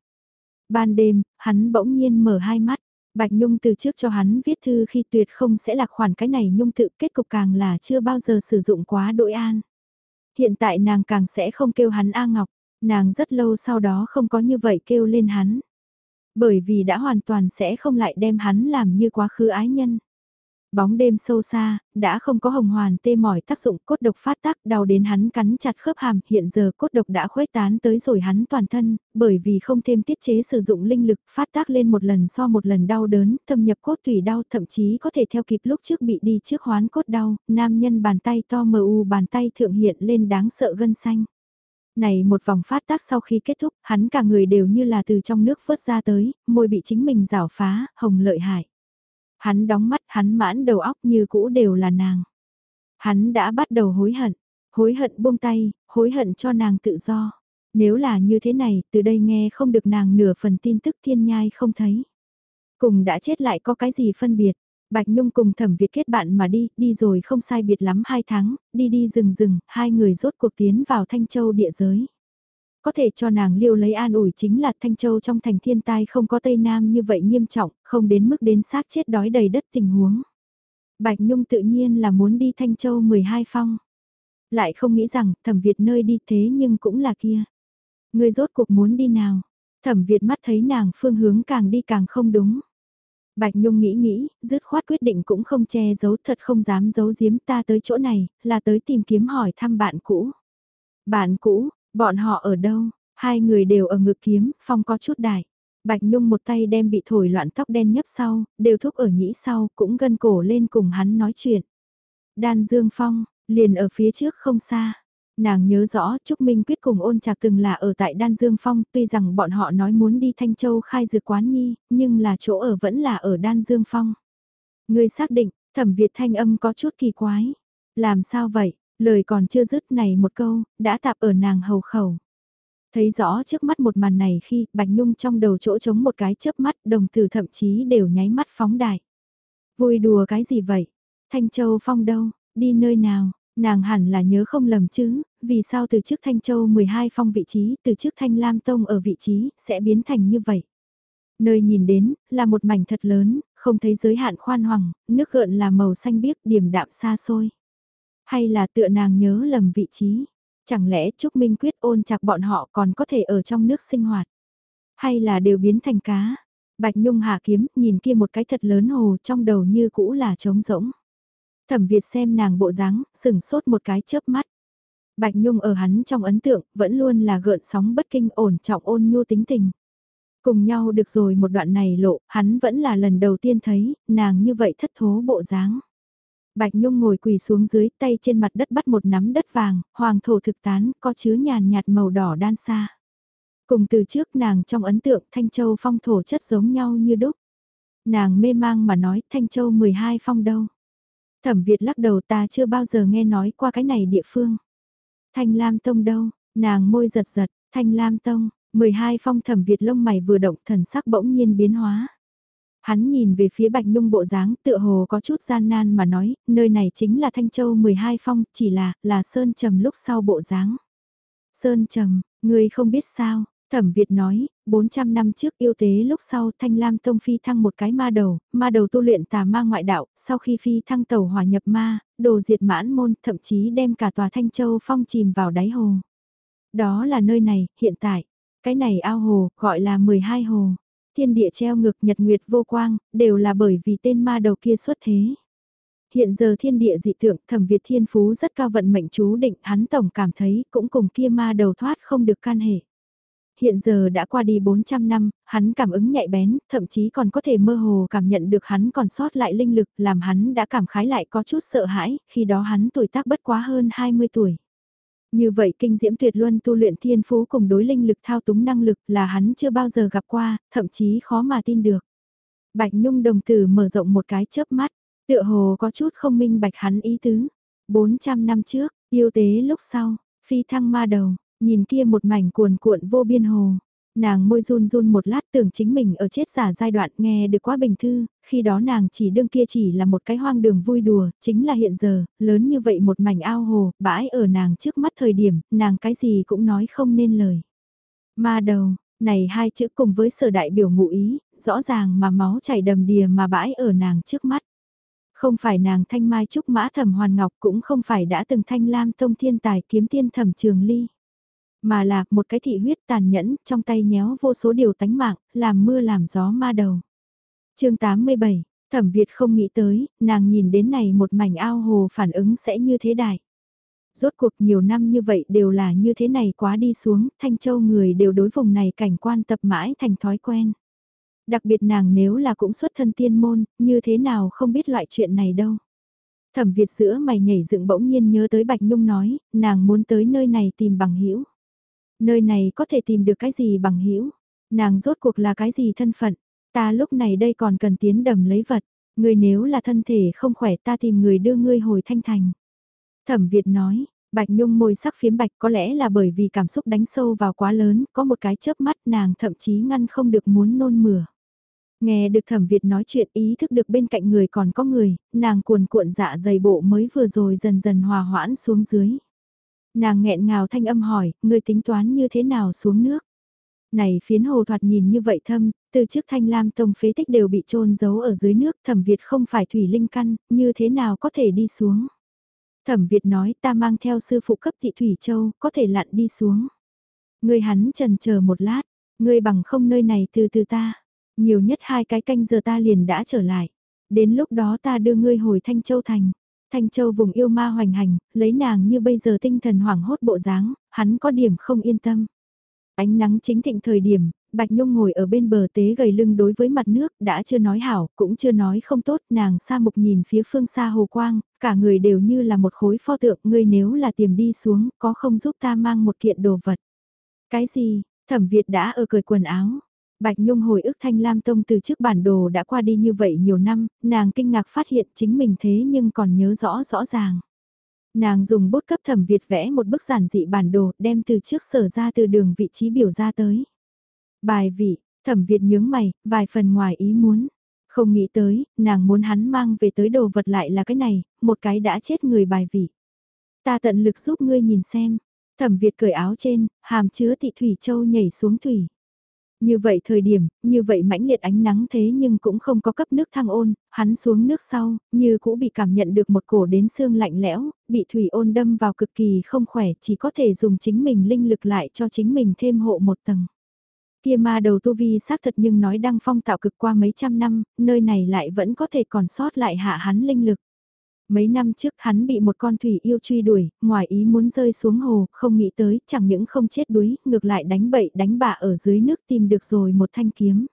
Ban đêm, hắn bỗng nhiên mở hai mắt. Bạch Nhung từ trước cho hắn viết thư khi tuyệt không sẽ lạc khoản cái này Nhung tự kết cục càng là chưa bao giờ sử dụng quá đội an. Hiện tại nàng càng sẽ không kêu hắn A Ngọc, nàng rất lâu sau đó không có như vậy kêu lên hắn. Bởi vì đã hoàn toàn sẽ không lại đem hắn làm như quá khứ ái nhân. Bóng đêm sâu xa, đã không có hồng hoàn tê mỏi tác dụng cốt độc phát tác đau đến hắn cắn chặt khớp hàm, hiện giờ cốt độc đã khuếch tán tới rồi hắn toàn thân, bởi vì không thêm tiết chế sử dụng linh lực phát tác lên một lần so một lần đau đớn, thâm nhập cốt tủy đau thậm chí có thể theo kịp lúc trước bị đi trước hoán cốt đau, nam nhân bàn tay to mờ u bàn tay thượng hiện lên đáng sợ gân xanh này một vòng phát tác sau khi kết thúc, hắn cả người đều như là từ trong nước vớt ra tới, môi bị chính mình rào phá, hồng lợi hại. Hắn đóng mắt, hắn mãn đầu óc như cũ đều là nàng. Hắn đã bắt đầu hối hận, hối hận buông tay, hối hận cho nàng tự do. Nếu là như thế này, từ đây nghe không được nàng nửa phần tin tức thiên nhai không thấy. Cùng đã chết lại có cái gì phân biệt. Bạch Nhung cùng thẩm Việt kết bạn mà đi, đi rồi không sai biệt lắm hai tháng, đi đi rừng rừng, hai người rốt cuộc tiến vào Thanh Châu địa giới có thể cho nàng liêu lấy an ủi chính là Thanh Châu trong thành thiên tai không có Tây Nam như vậy nghiêm trọng, không đến mức đến xác chết đói đầy đất tình huống. Bạch Nhung tự nhiên là muốn đi Thanh Châu 12 phong. Lại không nghĩ rằng thẩm Việt nơi đi thế nhưng cũng là kia. Người rốt cuộc muốn đi nào? Thẩm Việt mắt thấy nàng phương hướng càng đi càng không đúng. Bạch Nhung nghĩ nghĩ, dứt khoát quyết định cũng không che giấu thật không dám giấu giếm ta tới chỗ này, là tới tìm kiếm hỏi thăm bạn cũ. Bạn cũ, Bọn họ ở đâu? Hai người đều ở ngực kiếm, phong có chút đại. Bạch Nhung một tay đem bị thổi loạn tóc đen nhấp sau, đều thúc ở nhĩ sau, cũng gân cổ lên cùng hắn nói chuyện. Đan Dương Phong, liền ở phía trước không xa. Nàng nhớ rõ Trúc Minh Quyết cùng ôn chạc từng là ở tại Đan Dương Phong, tuy rằng bọn họ nói muốn đi Thanh Châu khai dược quán nhi, nhưng là chỗ ở vẫn là ở Đan Dương Phong. Người xác định, thẩm Việt thanh âm có chút kỳ quái. Làm sao vậy, Lời còn chưa dứt này một câu, đã tạp ở nàng hầu khẩu. Thấy rõ trước mắt một màn này khi Bạch Nhung trong đầu chỗ trống một cái chớp mắt đồng tử thậm chí đều nháy mắt phóng đại. Vui đùa cái gì vậy? Thanh Châu Phong đâu? Đi nơi nào? Nàng hẳn là nhớ không lầm chứ, vì sao từ trước Thanh Châu 12 phong vị trí, từ trước Thanh Lam Tông ở vị trí, sẽ biến thành như vậy. Nơi nhìn đến, là một mảnh thật lớn, không thấy giới hạn khoan hoàng, nước gợn là màu xanh biếc điểm đạm xa xôi. Hay là tựa nàng nhớ lầm vị trí? Chẳng lẽ Trúc Minh quyết ôn chặt bọn họ còn có thể ở trong nước sinh hoạt? Hay là đều biến thành cá? Bạch Nhung hạ kiếm, nhìn kia một cái thật lớn hồ trong đầu như cũ là trống rỗng. Thẩm Việt xem nàng bộ dáng, sừng sốt một cái chớp mắt. Bạch Nhung ở hắn trong ấn tượng, vẫn luôn là gợn sóng bất kinh ổn trọng ôn nhu tính tình. Cùng nhau được rồi một đoạn này lộ, hắn vẫn là lần đầu tiên thấy, nàng như vậy thất thố bộ dáng. Bạch Nhung ngồi quỳ xuống dưới, tay trên mặt đất bắt một nắm đất vàng, hoàng thổ thực tán, có chứa nhàn nhạt màu đỏ đan xa. Cùng từ trước nàng trong ấn tượng Thanh Châu phong thổ chất giống nhau như đúc. Nàng mê mang mà nói Thanh Châu 12 phong đâu. Thẩm Việt lắc đầu ta chưa bao giờ nghe nói qua cái này địa phương. Thanh Lam Tông đâu, nàng môi giật giật, Thanh Lam Tông, 12 phong thẩm Việt lông mày vừa động thần sắc bỗng nhiên biến hóa. Hắn nhìn về phía Bạch Nhung bộ dáng tựa hồ có chút gian nan mà nói, nơi này chính là Thanh Châu 12 phong, chỉ là, là Sơn Trầm lúc sau bộ dáng. Sơn Trầm, người không biết sao, Thẩm Việt nói, 400 năm trước yêu tế lúc sau Thanh Lam Tông phi thăng một cái ma đầu, ma đầu tu luyện tà ma ngoại đạo, sau khi phi thăng tàu hòa nhập ma, đồ diệt mãn môn, thậm chí đem cả tòa Thanh Châu phong chìm vào đáy hồ. Đó là nơi này, hiện tại, cái này ao hồ, gọi là 12 hồ. Thiên địa treo ngược nhật nguyệt vô quang, đều là bởi vì tên ma đầu kia xuất thế. Hiện giờ thiên địa dị tượng thẩm Việt thiên phú rất cao vận mệnh chú định hắn tổng cảm thấy cũng cùng kia ma đầu thoát không được can hệ hiện giờ đã qua đi 400 năm, hắn cảm ứng nhạy bén, thậm chí còn có thể mơ hồ cảm nhận được hắn còn sót lại linh lực, làm hắn đã cảm khái lại có chút sợ hãi, khi đó hắn tuổi tác bất quá hơn 20 tuổi. Như vậy kinh diễm tuyệt luân tu luyện thiên phú cùng đối linh lực thao túng năng lực là hắn chưa bao giờ gặp qua, thậm chí khó mà tin được. Bạch Nhung đồng tử mở rộng một cái chớp mắt, tựa hồ có chút không minh bạch hắn ý tứ. 400 năm trước, yêu tế lúc sau, phi thăng ma đầu, Nhìn kia một mảnh cuồn cuộn vô biên hồ. Nàng môi run run một lát tưởng chính mình ở chết giả giai đoạn nghe được quá bình thư, khi đó nàng chỉ đương kia chỉ là một cái hoang đường vui đùa, chính là hiện giờ, lớn như vậy một mảnh ao hồ, bãi ở nàng trước mắt thời điểm, nàng cái gì cũng nói không nên lời. Ma đầu, này hai chữ cùng với sở đại biểu ngụ ý, rõ ràng mà máu chảy đầm đìa mà bãi ở nàng trước mắt. Không phải nàng thanh mai trúc mã thẩm hoàn ngọc cũng không phải đã từng thanh lam tông thiên tài kiếm tiên thẩm trường ly. Mà là một cái thị huyết tàn nhẫn trong tay nhéo vô số điều tánh mạng, làm mưa làm gió ma đầu. chương 87, thẩm Việt không nghĩ tới, nàng nhìn đến này một mảnh ao hồ phản ứng sẽ như thế đại. Rốt cuộc nhiều năm như vậy đều là như thế này quá đi xuống, Thanh Châu người đều đối vùng này cảnh quan tập mãi thành thói quen. Đặc biệt nàng nếu là cũng xuất thân tiên môn, như thế nào không biết loại chuyện này đâu. Thẩm Việt giữa mày nhảy dựng bỗng nhiên nhớ tới Bạch Nhung nói, nàng muốn tới nơi này tìm bằng hữu Nơi này có thể tìm được cái gì bằng hữu Nàng rốt cuộc là cái gì thân phận? Ta lúc này đây còn cần tiến đầm lấy vật. Người nếu là thân thể không khỏe ta tìm người đưa ngươi hồi thanh thành. Thẩm Việt nói, Bạch Nhung môi sắc phiếm bạch có lẽ là bởi vì cảm xúc đánh sâu vào quá lớn, có một cái chớp mắt nàng thậm chí ngăn không được muốn nôn mửa. Nghe được thẩm Việt nói chuyện ý thức được bên cạnh người còn có người, nàng cuồn cuộn dạ dày bộ mới vừa rồi dần dần hòa hoãn xuống dưới. Nàng nghẹn ngào thanh âm hỏi, ngươi tính toán như thế nào xuống nước? Này phiến hồ thoạt nhìn như vậy thâm, từ trước thanh lam tông phế tích đều bị trôn giấu ở dưới nước, thẩm Việt không phải thủy linh căn, như thế nào có thể đi xuống? Thẩm Việt nói ta mang theo sư phụ cấp thị Thủy Châu, có thể lặn đi xuống. người hắn trần chờ một lát, ngươi bằng không nơi này từ từ ta. Nhiều nhất hai cái canh giờ ta liền đã trở lại. Đến lúc đó ta đưa ngươi hồi Thanh Châu Thành. Thanh Châu vùng yêu ma hoành hành, lấy nàng như bây giờ tinh thần hoảng hốt bộ dáng, hắn có điểm không yên tâm. Ánh nắng chính thịnh thời điểm, Bạch Nhung ngồi ở bên bờ tế gầy lưng đối với mặt nước, đã chưa nói hảo, cũng chưa nói không tốt, nàng xa mục nhìn phía phương xa hồ quang, cả người đều như là một khối pho tượng, ngươi nếu là tiềm đi xuống, có không giúp ta mang một kiện đồ vật. Cái gì, thẩm Việt đã ở cởi quần áo, Bạch Nhung hồi ức Thanh Lam Tông từ trước bản đồ đã qua đi như vậy nhiều năm, nàng kinh ngạc phát hiện chính mình thế nhưng còn nhớ rõ rõ ràng. Nàng dùng bút cấp thẩm Việt vẽ một bức giản dị bản đồ đem từ trước sở ra từ đường vị trí biểu ra tới. Bài vị, thẩm Việt nhướng mày, vài phần ngoài ý muốn. Không nghĩ tới, nàng muốn hắn mang về tới đồ vật lại là cái này, một cái đã chết người bài vị. Ta tận lực giúp ngươi nhìn xem. Thẩm Việt cởi áo trên, hàm chứa tị Thủy Châu nhảy xuống thủy. Như vậy thời điểm, như vậy mãnh liệt ánh nắng thế nhưng cũng không có cấp nước thăng ôn, hắn xuống nước sau, như cũ bị cảm nhận được một cổ đến xương lạnh lẽo, bị thủy ôn đâm vào cực kỳ không khỏe, chỉ có thể dùng chính mình linh lực lại cho chính mình thêm hộ một tầng. Kia ma đầu tu vi xác thật nhưng nói đăng phong tạo cực qua mấy trăm năm, nơi này lại vẫn có thể còn sót lại hạ hắn linh lực. Mấy năm trước hắn bị một con thủy yêu truy đuổi, ngoài ý muốn rơi xuống hồ, không nghĩ tới, chẳng những không chết đuối, ngược lại đánh bậy đánh bạ ở dưới nước tìm được rồi một thanh kiếm.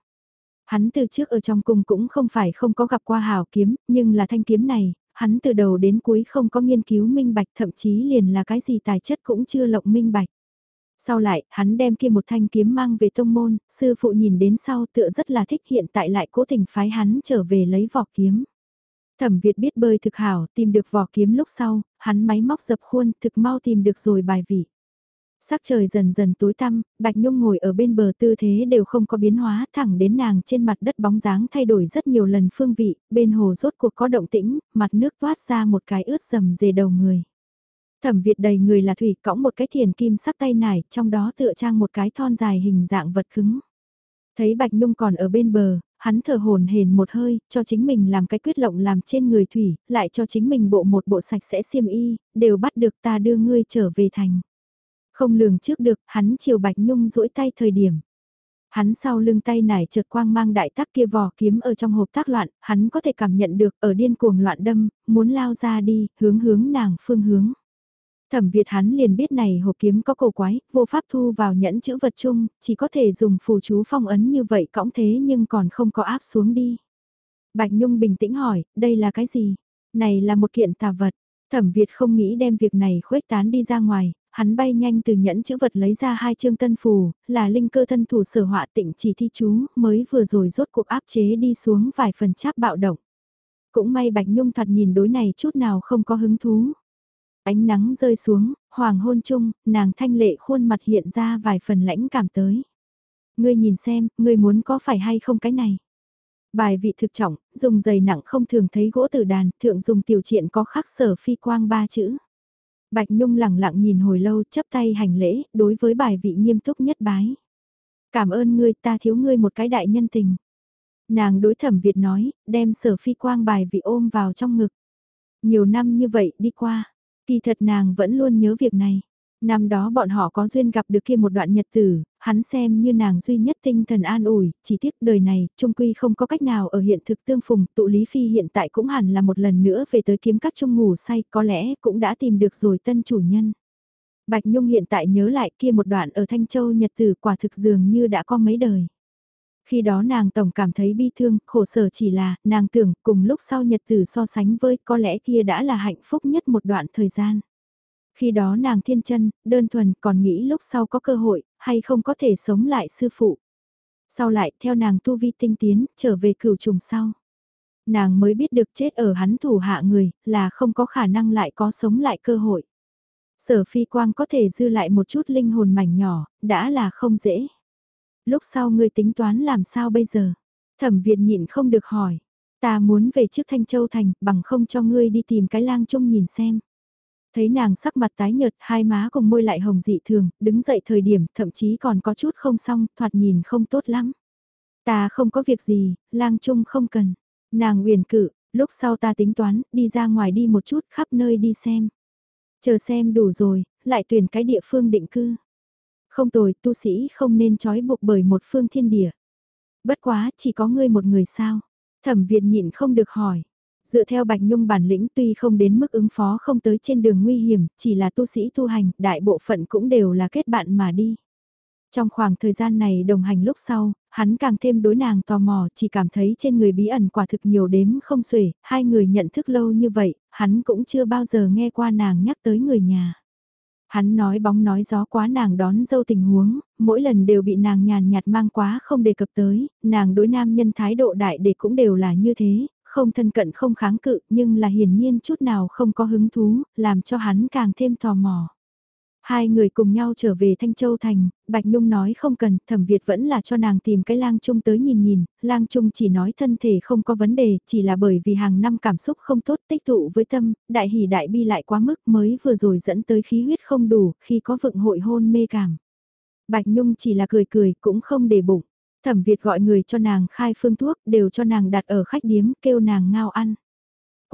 Hắn từ trước ở trong cung cũng không phải không có gặp qua hào kiếm, nhưng là thanh kiếm này, hắn từ đầu đến cuối không có nghiên cứu minh bạch thậm chí liền là cái gì tài chất cũng chưa lộng minh bạch. Sau lại, hắn đem kia một thanh kiếm mang về tông môn, sư phụ nhìn đến sau tựa rất là thích hiện tại lại cố tình phái hắn trở về lấy vỏ kiếm. Thẩm Việt biết bơi thực hảo, tìm được vỏ kiếm lúc sau, hắn máy móc dập khuôn, thực mau tìm được rồi bài vị. Sắc trời dần dần tối tăm, Bạch Nhung ngồi ở bên bờ tư thế đều không có biến hóa, thẳng đến nàng trên mặt đất bóng dáng thay đổi rất nhiều lần phương vị, bên hồ rốt cuộc có động tĩnh, mặt nước toát ra một cái ướt dầm dề đầu người. Thẩm Việt đầy người là thủy cõng một cái thiền kim sắc tay nải, trong đó tựa trang một cái thon dài hình dạng vật cứng. Thấy Bạch Nhung còn ở bên bờ, hắn thở hồn hền một hơi, cho chính mình làm cái quyết lộng làm trên người thủy, lại cho chính mình bộ một bộ sạch sẽ xiêm y, đều bắt được ta đưa ngươi trở về thành. Không lường trước được, hắn chiều Bạch Nhung duỗi tay thời điểm. Hắn sau lưng tay nải chợt quang mang đại tác kia vò kiếm ở trong hộp tác loạn, hắn có thể cảm nhận được ở điên cuồng loạn đâm, muốn lao ra đi, hướng hướng nàng phương hướng. Thẩm Việt hắn liền biết này hộp kiếm có cổ quái, vô pháp thu vào nhẫn chữ vật chung, chỉ có thể dùng phù chú phong ấn như vậy cõng thế nhưng còn không có áp xuống đi. Bạch Nhung bình tĩnh hỏi, đây là cái gì? Này là một kiện tà vật. Thẩm Việt không nghĩ đem việc này khuếch tán đi ra ngoài, hắn bay nhanh từ nhẫn chữ vật lấy ra hai chương tân phù, là linh cơ thân thủ sở họa tịnh chỉ thi chú, mới vừa rồi rốt cuộc áp chế đi xuống vài phần cháp bạo động. Cũng may Bạch Nhung thật nhìn đối này chút nào không có hứng thú. Ánh nắng rơi xuống, hoàng hôn chung, nàng thanh lệ khuôn mặt hiện ra vài phần lãnh cảm tới. Ngươi nhìn xem, ngươi muốn có phải hay không cái này? Bài vị thực trọng, dùng giày nặng không thường thấy gỗ tử đàn, thượng dùng tiểu triện có khắc sở phi quang ba chữ. Bạch Nhung lặng lặng nhìn hồi lâu chấp tay hành lễ, đối với bài vị nghiêm túc nhất bái. Cảm ơn ngươi ta thiếu ngươi một cái đại nhân tình. Nàng đối thẩm Việt nói, đem sở phi quang bài vị ôm vào trong ngực. Nhiều năm như vậy đi qua, kỳ thật nàng vẫn luôn nhớ việc này. Năm đó bọn họ có duyên gặp được kia một đoạn nhật tử, hắn xem như nàng duy nhất tinh thần an ủi, chỉ tiếc đời này, trung quy không có cách nào ở hiện thực tương phùng, tụ Lý Phi hiện tại cũng hẳn là một lần nữa về tới kiếm các trung ngủ say, có lẽ cũng đã tìm được rồi tân chủ nhân. Bạch Nhung hiện tại nhớ lại kia một đoạn ở Thanh Châu nhật tử quả thực dường như đã có mấy đời. Khi đó nàng tổng cảm thấy bi thương, khổ sở chỉ là, nàng tưởng cùng lúc sau nhật tử so sánh với có lẽ kia đã là hạnh phúc nhất một đoạn thời gian. Khi đó nàng thiên chân, đơn thuần còn nghĩ lúc sau có cơ hội, hay không có thể sống lại sư phụ. Sau lại theo nàng tu vi tinh tiến, trở về cửu trùng sau. Nàng mới biết được chết ở hắn thủ hạ người, là không có khả năng lại có sống lại cơ hội. Sở phi quang có thể dư lại một chút linh hồn mảnh nhỏ, đã là không dễ. Lúc sau ngươi tính toán làm sao bây giờ? Thẩm Việt nhịn không được hỏi. Ta muốn về trước Thanh Châu Thành, bằng không cho ngươi đi tìm cái lang trung nhìn xem. Thấy nàng sắc mặt tái nhợt, hai má cùng môi lại hồng dị thường, đứng dậy thời điểm, thậm chí còn có chút không xong, thoạt nhìn không tốt lắm. Ta không có việc gì, lang trung không cần. Nàng uyển cự, lúc sau ta tính toán, đi ra ngoài đi một chút, khắp nơi đi xem. Chờ xem đủ rồi, lại tuyển cái địa phương định cư. Không tồi, tu sĩ không nên trói buộc bởi một phương thiên địa. Bất quá, chỉ có ngươi một người sao? Thẩm Việt nhịn không được hỏi. Dựa theo Bạch Nhung bản lĩnh tuy không đến mức ứng phó không tới trên đường nguy hiểm, chỉ là tu sĩ tu hành, đại bộ phận cũng đều là kết bạn mà đi. Trong khoảng thời gian này đồng hành lúc sau, hắn càng thêm đối nàng tò mò, chỉ cảm thấy trên người bí ẩn quả thực nhiều đếm không xuể, hai người nhận thức lâu như vậy, hắn cũng chưa bao giờ nghe qua nàng nhắc tới người nhà. Hắn nói bóng nói gió quá nàng đón dâu tình huống, mỗi lần đều bị nàng nhàn nhạt mang quá không đề cập tới, nàng đối nam nhân thái độ đại để cũng đều là như thế, không thân cận không kháng cự nhưng là hiển nhiên chút nào không có hứng thú, làm cho hắn càng thêm tò mò. Hai người cùng nhau trở về Thanh Châu Thành, Bạch Nhung nói không cần, thẩm Việt vẫn là cho nàng tìm cái lang trung tới nhìn nhìn, lang trung chỉ nói thân thể không có vấn đề, chỉ là bởi vì hàng năm cảm xúc không tốt tích tụ với tâm, đại hỉ đại bi lại quá mức mới vừa rồi dẫn tới khí huyết không đủ, khi có vựng hội hôn mê cảm. Bạch Nhung chỉ là cười cười cũng không để bụng. Thẩm Việt gọi người cho nàng khai phương thuốc, đều cho nàng đặt ở khách điếm, kêu nàng ngao ăn.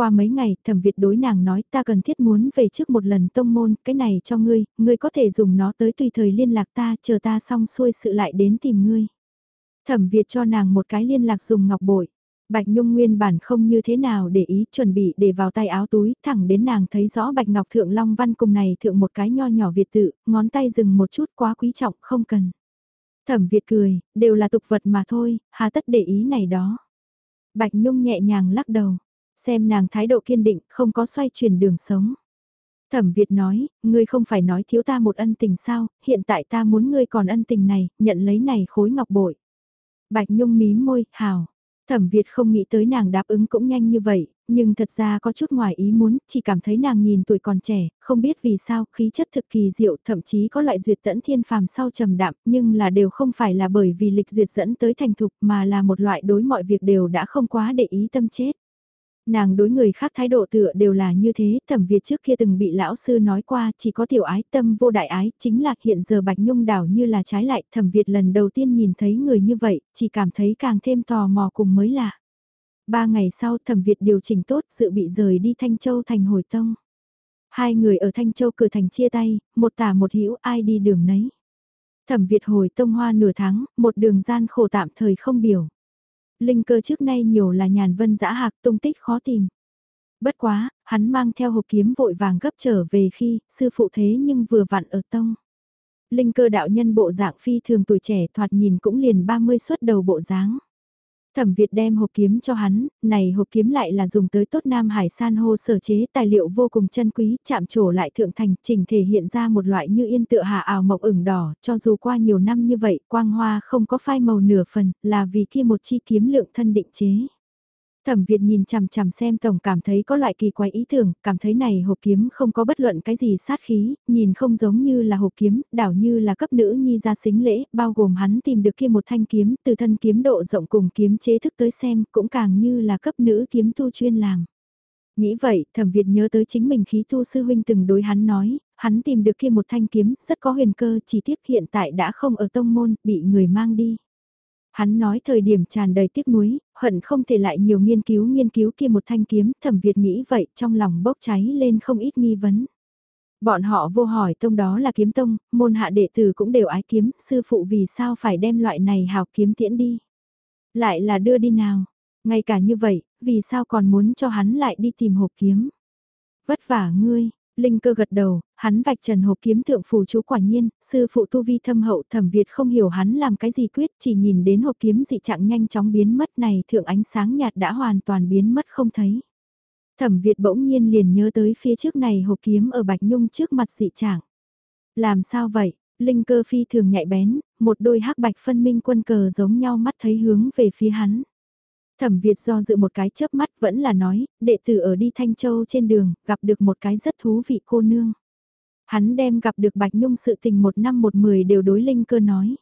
Qua mấy ngày, thẩm Việt đối nàng nói ta cần thiết muốn về trước một lần tông môn, cái này cho ngươi, ngươi có thể dùng nó tới tùy thời liên lạc ta, chờ ta xong xuôi sự lại đến tìm ngươi. Thẩm Việt cho nàng một cái liên lạc dùng ngọc bội. Bạch Nhung nguyên bản không như thế nào để ý chuẩn bị để vào tay áo túi, thẳng đến nàng thấy rõ Bạch Ngọc Thượng Long Văn cùng này thượng một cái nho nhỏ Việt tự, ngón tay dừng một chút quá quý trọng không cần. Thẩm Việt cười, đều là tục vật mà thôi, hà tất để ý này đó. Bạch Nhung nhẹ nhàng lắc đầu, xem nàng thái độ kiên định, không có xoay chuyển đường sống. Thẩm Việt nói, ngươi không phải nói thiếu ta một ân tình sao, hiện tại ta muốn ngươi còn ân tình này, nhận lấy này khối ngọc bội. Bạch Nhung mí môi, hào. Thẩm Việt không nghĩ tới nàng đáp ứng cũng nhanh như vậy, nhưng thật ra có chút ngoài ý muốn, chỉ cảm thấy nàng nhìn tuổi còn trẻ, không biết vì sao, khí chất thực kỳ diệu, thậm chí có loại duyệt tẫn thiên phàm sau trầm đạm, nhưng là đều không phải là bởi vì lịch duyệt dẫn tới thành thục mà là một loại đối mọi việc đều đã không quá để ý tâm chết. Nàng đối người khác thái độ tựa đều là như thế, thẩm Việt trước kia từng bị lão sư nói qua chỉ có tiểu ái tâm vô đại ái, chính là hiện giờ Bạch Nhung đảo như là trái lại, thẩm Việt lần đầu tiên nhìn thấy người như vậy, chỉ cảm thấy càng thêm tò mò cùng mới lạ. Ba ngày sau thẩm Việt điều chỉnh tốt dự bị rời đi Thanh Châu thành hồi tông. Hai người ở Thanh Châu cửa thành chia tay, một tả một hữu ai đi đường nấy. Thẩm Việt hồi tông hoa nửa tháng, một đường gian khổ tạm thời không biểu. Linh cơ trước nay nhiều là nhàn vân giã hạc tung tích khó tìm. Bất quá, hắn mang theo hộp kiếm vội vàng gấp trở về khi, sư phụ thế nhưng vừa vặn ở tông. Linh cơ đạo nhân bộ dạng phi thường tuổi trẻ thoạt nhìn cũng liền 30 xuất đầu bộ dáng. Thẩm Việt đem hộp kiếm cho hắn, này hộp kiếm lại là dùng tới tốt nam hải san hô sở chế tài liệu vô cùng chân quý, chạm trổ lại thượng thành, chỉnh thể hiện ra một loại như yên tựa hạ ảo mộc ửng đỏ, cho dù qua nhiều năm như vậy, quang hoa không có phai màu nửa phần, là vì kia một chi kiếm lượng thân định chế. Thẩm Việt nhìn chằm chằm xem tổng cảm thấy có loại kỳ quái ý tưởng, cảm thấy này hộp kiếm không có bất luận cái gì sát khí, nhìn không giống như là hộp kiếm, đảo như là cấp nữ nhi ra xính lễ, bao gồm hắn tìm được kia một thanh kiếm, từ thân kiếm độ rộng cùng kiếm chế thức tới xem, cũng càng như là cấp nữ kiếm tu chuyên làm. Nghĩ vậy, thẩm Việt nhớ tới chính mình khí tu sư huynh từng đối hắn nói, hắn tìm được kia một thanh kiếm, rất có huyền cơ, chỉ tiếc hiện tại đã không ở tông môn, bị người mang đi. Hắn nói thời điểm tràn đầy tiếc nuối, hận không thể lại nhiều nghiên cứu nghiên cứu kia một thanh kiếm, thẩm Việt nghĩ vậy trong lòng bốc cháy lên không ít nghi vấn. Bọn họ vô hỏi tông đó là kiếm tông, môn hạ đệ tử cũng đều ái kiếm, sư phụ vì sao phải đem loại này hào kiếm tiễn đi. Lại là đưa đi nào, ngay cả như vậy, vì sao còn muốn cho hắn lại đi tìm hộp kiếm. Vất vả ngươi, Linh cơ gật đầu, hắn vạch trần hộp kiếm thượng phù chú quả nhiên, sư phụ tu vi thâm hậu thẩm Việt không hiểu hắn làm cái gì quyết chỉ nhìn đến hộp kiếm dị trạng nhanh chóng biến mất này thượng ánh sáng nhạt đã hoàn toàn biến mất không thấy. Thẩm Việt bỗng nhiên liền nhớ tới phía trước này hộp kiếm ở Bạch Nhung trước mặt dị trạng. Làm sao vậy? Linh cơ phi thường nhạy bén, một đôi hắc bạch phân minh quân cờ giống nhau mắt thấy hướng về phía hắn. Thẩm Việt do dự một cái chớp mắt vẫn là nói, đệ tử ở đi Thanh Châu trên đường, gặp được một cái rất thú vị cô nương. Hắn đem gặp được Bạch Nhung sự tình một năm một mười đều đối Linh cơ nói.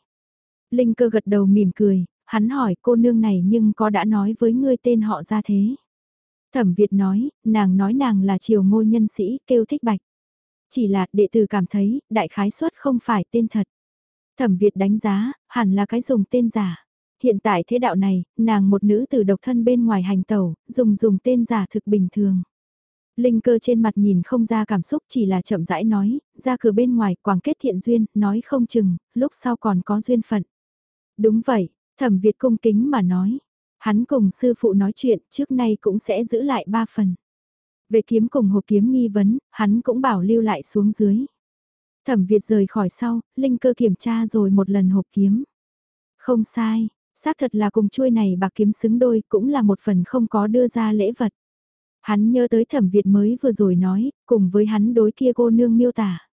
Linh cơ gật đầu mỉm cười, hắn hỏi cô nương này nhưng có đã nói với ngươi tên họ ra thế. Thẩm Việt nói, nàng nói nàng là triều ngôi nhân sĩ, kêu thích Bạch. Chỉ là đệ tử cảm thấy, đại khái suất không phải tên thật. Thẩm Việt đánh giá, hẳn là cái dùng tên giả hiện tại thế đạo này, nàng một nữ tử độc thân bên ngoài hành tẩu, dùng dùng tên giả thực bình thường. Linh cơ trên mặt nhìn không ra cảm xúc chỉ là chậm rãi nói, ra cửa bên ngoài quảng kết thiện duyên, nói không chừng, lúc sau còn có duyên phận. Đúng vậy, thẩm Việt cung kính mà nói. Hắn cùng sư phụ nói chuyện trước nay cũng sẽ giữ lại ba phần. Về kiếm cùng hộp kiếm nghi vấn, hắn cũng bảo lưu lại xuống dưới. Thẩm Việt rời khỏi sau, Linh cơ kiểm tra rồi một lần hộp kiếm. Không sai, xác thật là cùng chuôi này bạc kiếm xứng đôi cũng là một phần không có đưa ra lễ vật. Hắn nhớ tới thẩm Việt mới vừa rồi nói, cùng với hắn đối kia cô nương miêu tả.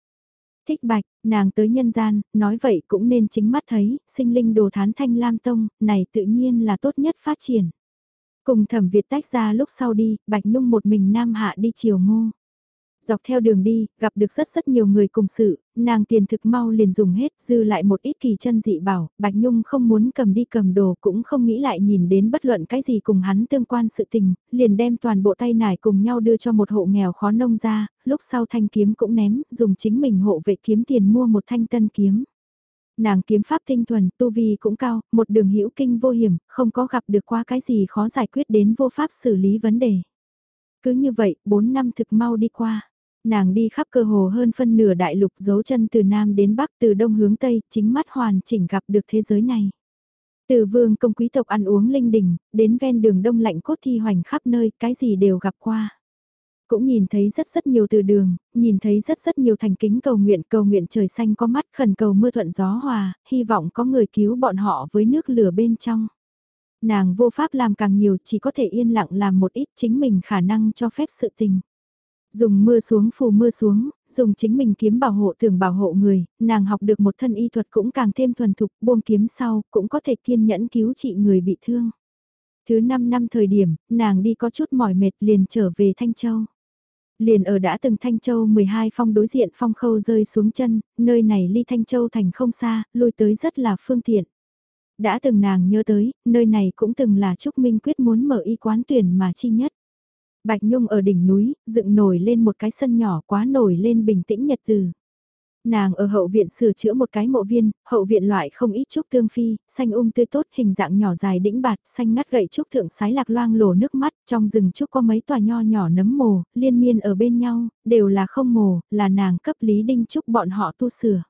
Thích bạch, nàng tới nhân gian, nói vậy cũng nên chính mắt thấy, sinh linh đồ thán thanh lam tông, này tự nhiên là tốt nhất phát triển. Cùng thẩm Việt tách ra lúc sau đi, bạch nhung một mình nam hạ đi chiều ngô. Dọc theo đường đi, gặp được rất rất nhiều người cùng sự, nàng tiền thực mau liền dùng hết, dư lại một ít kỳ chân dị bảo, Bạch Nhung không muốn cầm đi cầm đồ cũng không nghĩ lại nhìn đến bất luận cái gì cùng hắn tương quan sự tình, liền đem toàn bộ tay nải cùng nhau đưa cho một hộ nghèo khó nông ra, lúc sau thanh kiếm cũng ném, dùng chính mình hộ vệ kiếm tiền mua một thanh tân kiếm. Nàng kiếm pháp tinh thuần, tu vi cũng cao, một đường hữu kinh vô hiểm, không có gặp được qua cái gì khó giải quyết đến vô pháp xử lý vấn đề. Cứ như vậy, 4 năm thực mau đi qua nàng đi khắp cơ hồ hơn phân nửa đại lục dấu chân từ Nam đến Bắc từ Đông hướng Tây, chính mắt hoàn chỉnh gặp được thế giới này. Từ vương công quý tộc ăn uống linh đình, đến ven đường đông lạnh cốt thi hoành khắp nơi, cái gì đều gặp qua. Cũng nhìn thấy rất rất nhiều từ đường, nhìn thấy rất rất nhiều thành kính cầu nguyện cầu nguyện trời xanh có mắt khẩn cầu mưa thuận gió hòa, hy vọng có người cứu bọn họ với nước lửa bên trong. Nàng vô pháp làm càng nhiều chỉ có thể yên lặng làm một ít chính mình khả năng cho phép sự tình. Dùng mưa xuống phù mưa xuống, dùng chính mình kiếm bảo hộ tưởng bảo hộ người, nàng học được một thân y thuật cũng càng thêm thuần thục, buông kiếm sau, cũng có thể kiên nhẫn cứu trị người bị thương. Thứ 5 năm thời điểm, nàng đi có chút mỏi mệt liền trở về Thanh Châu. Liền ở đã từng Thanh Châu 12 phong đối diện phong khâu rơi xuống chân, nơi này ly Thanh Châu thành không xa, lui tới rất là phương tiện. Đã từng nàng nhớ tới, nơi này cũng từng là Trúc Minh quyết muốn mở y quán tuyển mà chi nhất. Bạch Nhung ở đỉnh núi, dựng nổi lên một cái sân nhỏ quá nổi lên bình tĩnh nhật từ. Nàng ở hậu viện sửa chữa một cái mộ viên, hậu viện loại không ít trúc tương phi, xanh um tươi tốt hình dạng nhỏ dài đĩnh bạt, xanh ngắt gậy trúc thượng sái lạc loang lổ nước mắt, trong rừng trúc có mấy tòa nho nhỏ nấm mồ, liên miên ở bên nhau, đều là không mồ, là nàng cấp lý đinh trúc bọn họ tu sửa.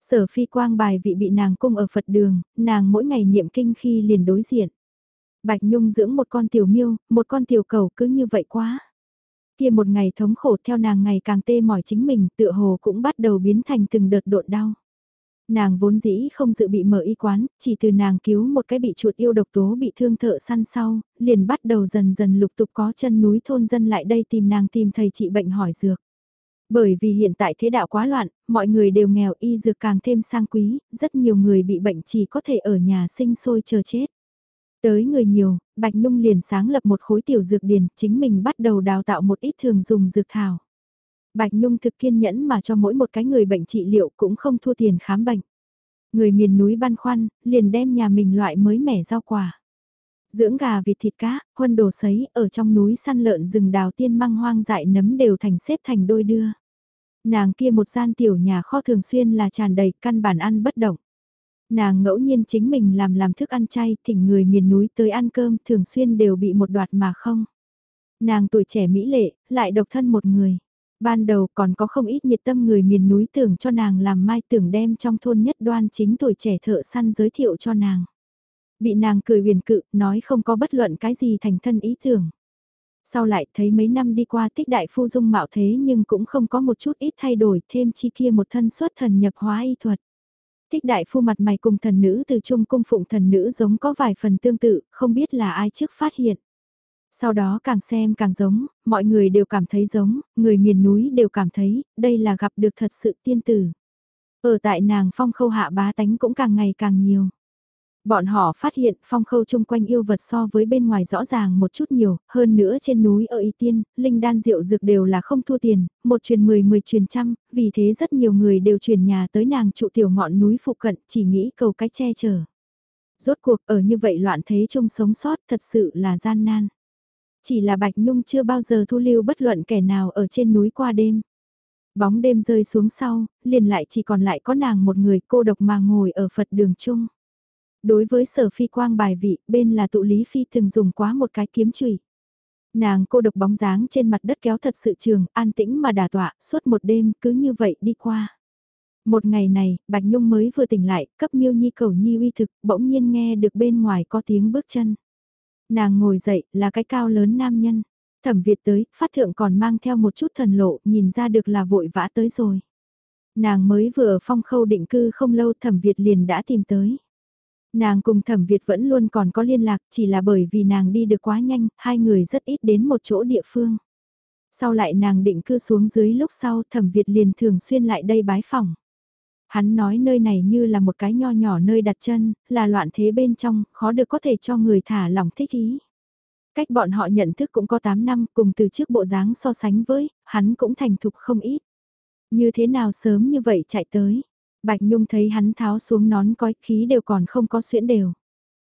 Sở phi quang bài vị bị nàng cung ở Phật đường, nàng mỗi ngày niệm kinh khi liền đối diện. Bạch Nhung dưỡng một con tiểu miêu, một con tiểu cầu cứ như vậy quá. Kia một ngày thống khổ theo nàng ngày càng tê mỏi chính mình tựa hồ cũng bắt đầu biến thành từng đợt độn đau. Nàng vốn dĩ không dự bị mở y quán, chỉ từ nàng cứu một cái bị chuột yêu độc tố bị thương thợ săn sau, liền bắt đầu dần dần lục tục có chân núi thôn dân lại đây tìm nàng tìm thầy trị bệnh hỏi dược. Bởi vì hiện tại thế đạo quá loạn, mọi người đều nghèo y dược càng thêm sang quý, rất nhiều người bị bệnh chỉ có thể ở nhà sinh sôi chờ chết. Tới người nhiều, Bạch Nhung liền sáng lập một khối tiểu dược điền, chính mình bắt đầu đào tạo một ít thường dùng dược thảo. Bạch Nhung thực kiên nhẫn mà cho mỗi một cái người bệnh trị liệu cũng không thua tiền khám bệnh. Người miền núi băn khoăn, liền đem nhà mình loại mới mẻ rau quả. Dưỡng gà vịt thịt cá, huân đồ sấy, ở trong núi săn lợn rừng đào tiên măng hoang dại nấm đều thành xếp thành đôi đưa. Nàng kia một gian tiểu nhà kho thường xuyên là tràn đầy căn bản ăn bất động. Nàng ngẫu nhiên chính mình làm làm thức ăn chay, thỉnh người miền núi tới ăn cơm thường xuyên đều bị một đoạt mà không. Nàng tuổi trẻ mỹ lệ, lại độc thân một người. Ban đầu còn có không ít nhiệt tâm người miền núi tưởng cho nàng làm mai tưởng đem trong thôn nhất đoan chính tuổi trẻ thợ săn giới thiệu cho nàng. Bị nàng cười huyền cự, nói không có bất luận cái gì thành thân ý tưởng. Sau lại thấy mấy năm đi qua tích đại phu dung mạo thế nhưng cũng không có một chút ít thay đổi thêm chi kia một thân xuất thần nhập hóa y thuật. Thích đại phu mặt mày cùng thần nữ từ trung cung phụng thần nữ giống có vài phần tương tự, không biết là ai trước phát hiện. Sau đó càng xem càng giống, mọi người đều cảm thấy giống, người miền núi đều cảm thấy, đây là gặp được thật sự tiên tử. Ở tại nàng phong khâu hạ bá tánh cũng càng ngày càng nhiều. Bọn họ phát hiện phong khâu chung quanh yêu vật so với bên ngoài rõ ràng một chút nhiều, hơn nữa trên núi ở Y Tiên, linh đan rượu dược đều là không thua tiền, một truyền mười mười truyền trăm, vì thế rất nhiều người đều chuyển nhà tới nàng trụ tiểu ngọn núi phụ cận chỉ nghĩ cầu cách che chở. Rốt cuộc ở như vậy loạn thế chung sống sót thật sự là gian nan. Chỉ là Bạch Nhung chưa bao giờ thu lưu bất luận kẻ nào ở trên núi qua đêm. Bóng đêm rơi xuống sau, liền lại chỉ còn lại có nàng một người cô độc mà ngồi ở Phật đường chung. Đối với sở phi quang bài vị, bên là tụ lý phi từng dùng quá một cái kiếm chùy Nàng cô độc bóng dáng trên mặt đất kéo thật sự trường, an tĩnh mà đà tọa, suốt một đêm cứ như vậy đi qua. Một ngày này, Bạch Nhung mới vừa tỉnh lại, cấp miêu nhi cầu nhi uy thực, bỗng nhiên nghe được bên ngoài có tiếng bước chân. Nàng ngồi dậy, là cái cao lớn nam nhân. Thẩm Việt tới, phát thượng còn mang theo một chút thần lộ, nhìn ra được là vội vã tới rồi. Nàng mới vừa phong khâu định cư không lâu thẩm Việt liền đã tìm tới. Nàng cùng thẩm Việt vẫn luôn còn có liên lạc chỉ là bởi vì nàng đi được quá nhanh, hai người rất ít đến một chỗ địa phương. Sau lại nàng định cư xuống dưới lúc sau thẩm Việt liền thường xuyên lại đây bái phòng. Hắn nói nơi này như là một cái nho nhỏ nơi đặt chân, là loạn thế bên trong, khó được có thể cho người thả lòng thích ý. Cách bọn họ nhận thức cũng có 8 năm cùng từ trước bộ dáng so sánh với, hắn cũng thành thục không ít. Như thế nào sớm như vậy chạy tới, Bạch Nhung thấy hắn tháo xuống nón cói khí đều còn không có xuyễn đều.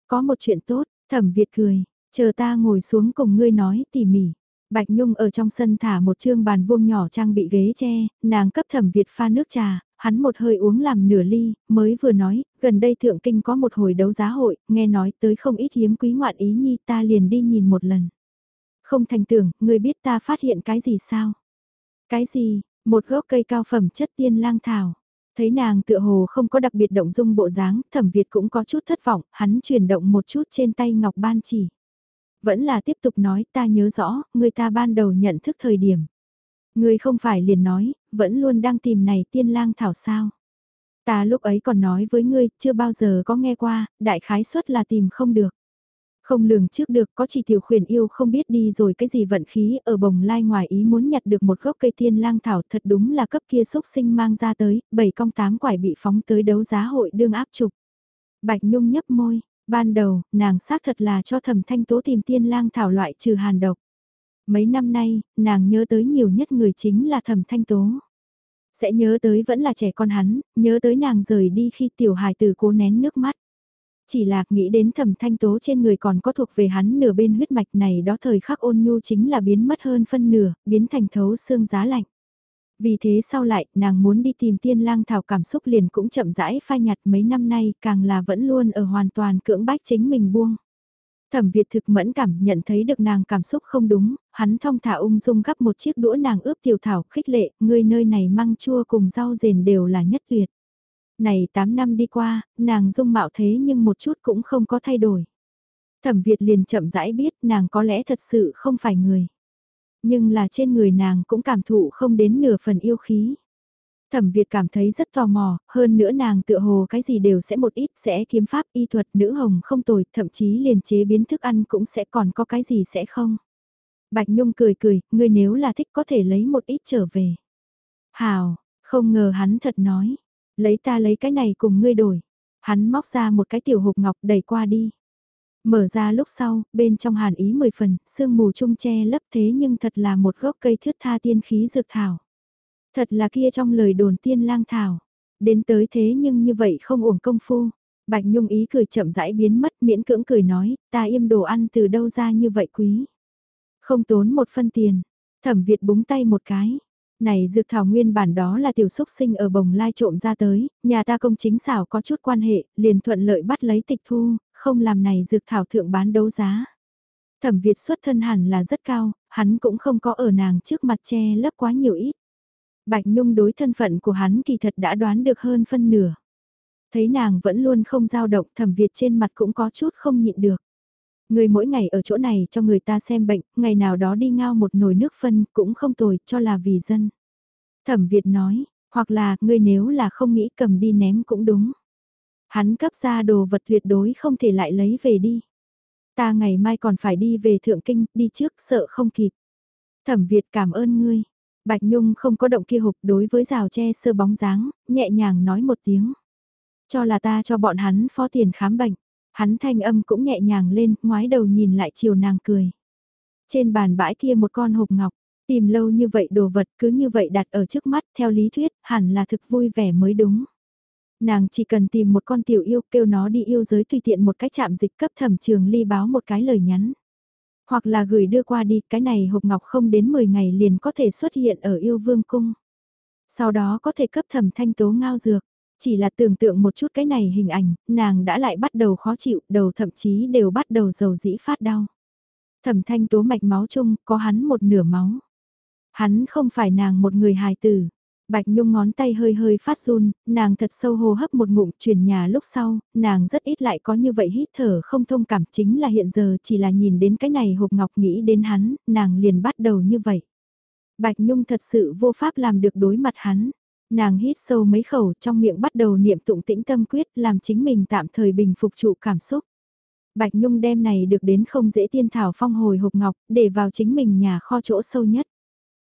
Có một chuyện tốt, thẩm Việt cười, chờ ta ngồi xuống cùng ngươi nói tỉ mỉ. Bạch Nhung ở trong sân thả một chương bàn vuông nhỏ trang bị ghế tre, nàng cấp thẩm Việt pha nước trà, hắn một hơi uống làm nửa ly, mới vừa nói, gần đây thượng kinh có một hồi đấu giá hội, nghe nói tới không ít hiếm quý ngoạn ý nhi ta liền đi nhìn một lần. Không thành tưởng, ngươi biết ta phát hiện cái gì sao? Cái gì, một gốc cây cao phẩm chất tiên lang thảo. Thấy nàng tựa hồ không có đặc biệt động dung bộ dáng, thẩm Việt cũng có chút thất vọng, hắn chuyển động một chút trên tay ngọc ban chỉ. Vẫn là tiếp tục nói ta nhớ rõ, người ta ban đầu nhận thức thời điểm. Người không phải liền nói, vẫn luôn đang tìm này tiên lang thảo sao. Ta lúc ấy còn nói với ngươi, chưa bao giờ có nghe qua, đại khái suất là tìm không được. Không lường trước được có chỉ tiểu khuyển yêu không biết đi rồi cái gì vận khí ở bồng lai ngoài ý muốn nhặt được một gốc cây tiên lang thảo thật đúng là cấp kia xúc sinh mang ra tới, bảy cong tám quải bị phóng tới đấu giá hội đương áp trục. Bạch Nhung nhấp môi, ban đầu, nàng xác thật là cho thẩm thanh tố tìm tiên lang thảo loại trừ hàn độc. Mấy năm nay, nàng nhớ tới nhiều nhất người chính là thẩm thanh tố. Sẽ nhớ tới vẫn là trẻ con hắn, nhớ tới nàng rời đi khi tiểu hài tử cố nén nước mắt. Chỉ là nghĩ đến thẩm thanh tố trên người còn có thuộc về hắn nửa bên huyết mạch này đó thời khắc ôn nhu chính là biến mất hơn phân nửa, biến thành thấu xương giá lạnh. Vì thế sau lại, nàng muốn đi tìm tiên lang thảo cảm xúc liền cũng chậm rãi phai nhạt mấy năm nay, càng là vẫn luôn ở hoàn toàn cưỡng bách chính mình buông. Thẩm Việt thực mẫn cảm nhận thấy được nàng cảm xúc không đúng, hắn thong thả ung dung gắp một chiếc đũa nàng ướp tiểu thảo khích lệ, ngươi nơi này măng chua cùng rau rền đều là nhất tuyệt. Này 8 năm đi qua, nàng dung mạo thế nhưng một chút cũng không có thay đổi. Thẩm Việt liền chậm rãi biết nàng có lẽ thật sự không phải người. Nhưng là trên người nàng cũng cảm thụ không đến nửa phần yêu khí. Thẩm Việt cảm thấy rất tò mò, hơn nữa nàng tựa hồ cái gì đều sẽ một ít, sẽ kiếm pháp, y thuật, nữ hồng không tồi, thậm chí liền chế biến thức ăn cũng sẽ còn có cái gì sẽ không. Bạch Nhung cười cười, ngươi nếu là thích có thể lấy một ít trở về. Hào, không ngờ hắn thật nói, lấy ta lấy cái này cùng ngươi đổi. Hắn móc ra một cái tiểu hộp ngọc đẩy qua đi. Mở ra lúc sau, bên trong hàn ý mười phần, sương mù trung che lấp thế nhưng thật là một gốc cây thước tha tiên khí dược thảo. Thật là kia trong lời đồn tiên lang thảo. Đến tới thế nhưng như vậy không uổng công phu. Bạch Nhung ý cười chậm rãi biến mất miễn cưỡng cười nói, ta im đồ ăn từ đâu ra như vậy quý. Không tốn một phân tiền. Thẩm Việt búng tay một cái. Này dược thảo nguyên bản đó là tiểu xúc sinh ở bồng lai trộm ra tới, nhà ta công chính xảo có chút quan hệ, liền thuận lợi bắt lấy tịch thu, không làm này dược thảo thượng bán đấu giá. Thẩm Việt xuất thân hẳn là rất cao, hắn cũng không có ở nàng trước mặt che lấp quá nhiều ít. Bạch Nhung đối thân phận của hắn kỳ thật đã đoán được hơn phân nửa. Thấy nàng vẫn luôn không dao động thẩm Việt trên mặt cũng có chút không nhịn được. Người mỗi ngày ở chỗ này cho người ta xem bệnh, ngày nào đó đi ngao một nồi nước phân cũng không tồi cho là vì dân. Thẩm Việt nói, hoặc là người nếu là không nghĩ cầm đi ném cũng đúng. Hắn cấp ra đồ vật tuyệt đối không thể lại lấy về đi. Ta ngày mai còn phải đi về Thượng Kinh, đi trước sợ không kịp. Thẩm Việt cảm ơn ngươi. Bạch Nhung không có động kia hộp đối với rào tre sơ bóng dáng, nhẹ nhàng nói một tiếng. Cho là ta cho bọn hắn phó tiền khám bệnh. Hắn thanh âm cũng nhẹ nhàng lên, ngoái đầu nhìn lại chiều nàng cười. Trên bàn bãi kia một con hộp ngọc, tìm lâu như vậy đồ vật cứ như vậy đặt ở trước mắt theo lý thuyết hẳn là thực vui vẻ mới đúng. Nàng chỉ cần tìm một con tiểu yêu kêu nó đi yêu giới tùy tiện một cái chạm dịch cấp thẩm trường ly báo một cái lời nhắn. Hoặc là gửi đưa qua đi, cái này hộp ngọc không đến 10 ngày liền có thể xuất hiện ở yêu vương cung. Sau đó có thể cấp thẩm thanh tố ngao dược. Chỉ là tưởng tượng một chút cái này hình ảnh, nàng đã lại bắt đầu khó chịu, đầu thậm chí đều bắt đầu dầu dĩ phát đau. Thẩm thanh tố mạch máu chung, có hắn một nửa máu. Hắn không phải nàng một người hài tử. Bạch Nhung ngón tay hơi hơi phát run, nàng thật sâu hô hấp một ngụm chuyển nhà lúc sau, nàng rất ít lại có như vậy hít thở không thông cảm chính là hiện giờ chỉ là nhìn đến cái này hộp ngọc nghĩ đến hắn, nàng liền bắt đầu như vậy. Bạch Nhung thật sự vô pháp làm được đối mặt hắn. Nàng hít sâu mấy khẩu trong miệng bắt đầu niệm tụng tĩnh tâm quyết làm chính mình tạm thời bình phục trụ cảm xúc. Bạch Nhung đem này được đến không dễ tiên thảo phong hồi hộp ngọc để vào chính mình nhà kho chỗ sâu nhất.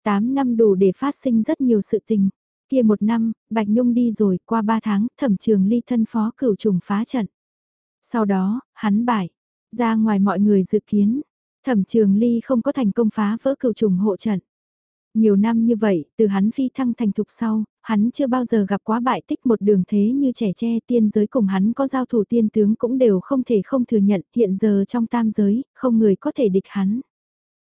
8 năm đủ để phát sinh rất nhiều sự tình. Kia một năm, Bạch Nhung đi rồi, qua 3 tháng, thẩm trường ly thân phó cửu trùng phá trận. Sau đó, hắn bại, ra ngoài mọi người dự kiến, thẩm trường ly không có thành công phá vỡ cửu trùng hộ trận. Nhiều năm như vậy, từ hắn phi thăng thành thục sau, hắn chưa bao giờ gặp quá bại tích một đường thế như trẻ tre tiên giới cùng hắn có giao thủ tiên tướng cũng đều không thể không thừa nhận hiện giờ trong tam giới, không người có thể địch hắn.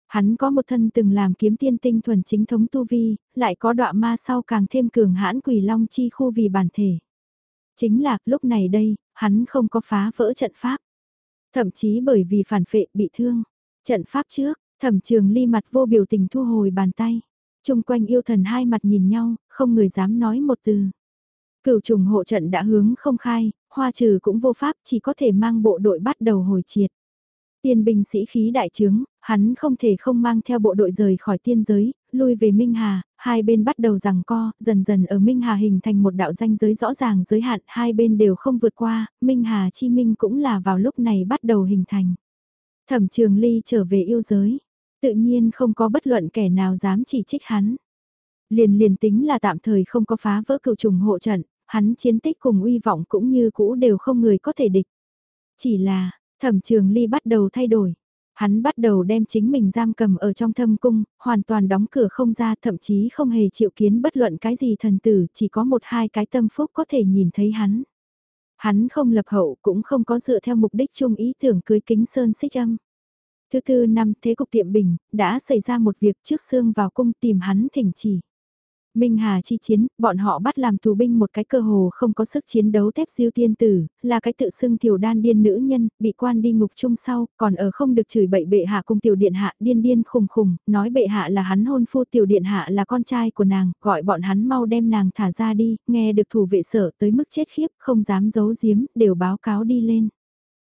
Hắn có một thân từng làm kiếm tiên tinh thuần chính thống tu vi, lại có đọa ma sau càng thêm cường hãn quỷ long chi khu vì bản thể. Chính là lúc này đây, hắn không có phá vỡ trận pháp. Thậm chí bởi vì phản phệ bị thương. Trận pháp trước, thẩm trường ly mặt vô biểu tình thu hồi bàn tay. Trung quanh yêu thần hai mặt nhìn nhau, không người dám nói một từ. Cửu trùng hộ trận đã hướng không khai, hoa trừ cũng vô pháp chỉ có thể mang bộ đội bắt đầu hồi triệt. Tiên binh sĩ khí đại trướng, hắn không thể không mang theo bộ đội rời khỏi tiên giới, lui về Minh Hà, hai bên bắt đầu rằng co, dần dần ở Minh Hà hình thành một đạo danh giới rõ ràng giới hạn, hai bên đều không vượt qua, Minh Hà Chi Minh cũng là vào lúc này bắt đầu hình thành. Thẩm Trường Ly trở về yêu giới, tự nhiên không có bất luận kẻ nào dám chỉ trích hắn. Liền liền tính là tạm thời không có phá vỡ cựu trùng hộ trận, hắn chiến tích cùng uy vọng cũng như cũ đều không người có thể địch. Chỉ là, thẩm trường ly bắt đầu thay đổi. Hắn bắt đầu đem chính mình giam cầm ở trong thâm cung, hoàn toàn đóng cửa không ra thậm chí không hề chịu kiến bất luận cái gì thần tử, chỉ có một hai cái tâm phúc có thể nhìn thấy hắn. Hắn không lập hậu cũng không có dựa theo mục đích chung ý tưởng cưới kính sơn xích âm. Thứ tư năm thế cục tiệm bình, đã xảy ra một việc trước xương vào cung tìm hắn thỉnh chỉ. Minh Hà chi chiến, bọn họ bắt làm tù binh một cái cơ hồ không có sức chiến đấu thép diêu tiên tử, là cái tự xưng tiểu đan điên nữ nhân, bị quan đi ngục chung sau, còn ở không được chửi bậy bệ hạ cùng tiểu điện hạ điên điên khùng khùng, nói bệ hạ là hắn hôn phu tiểu điện hạ là con trai của nàng, gọi bọn hắn mau đem nàng thả ra đi, nghe được thủ vệ sở tới mức chết khiếp, không dám giấu giếm, đều báo cáo đi lên.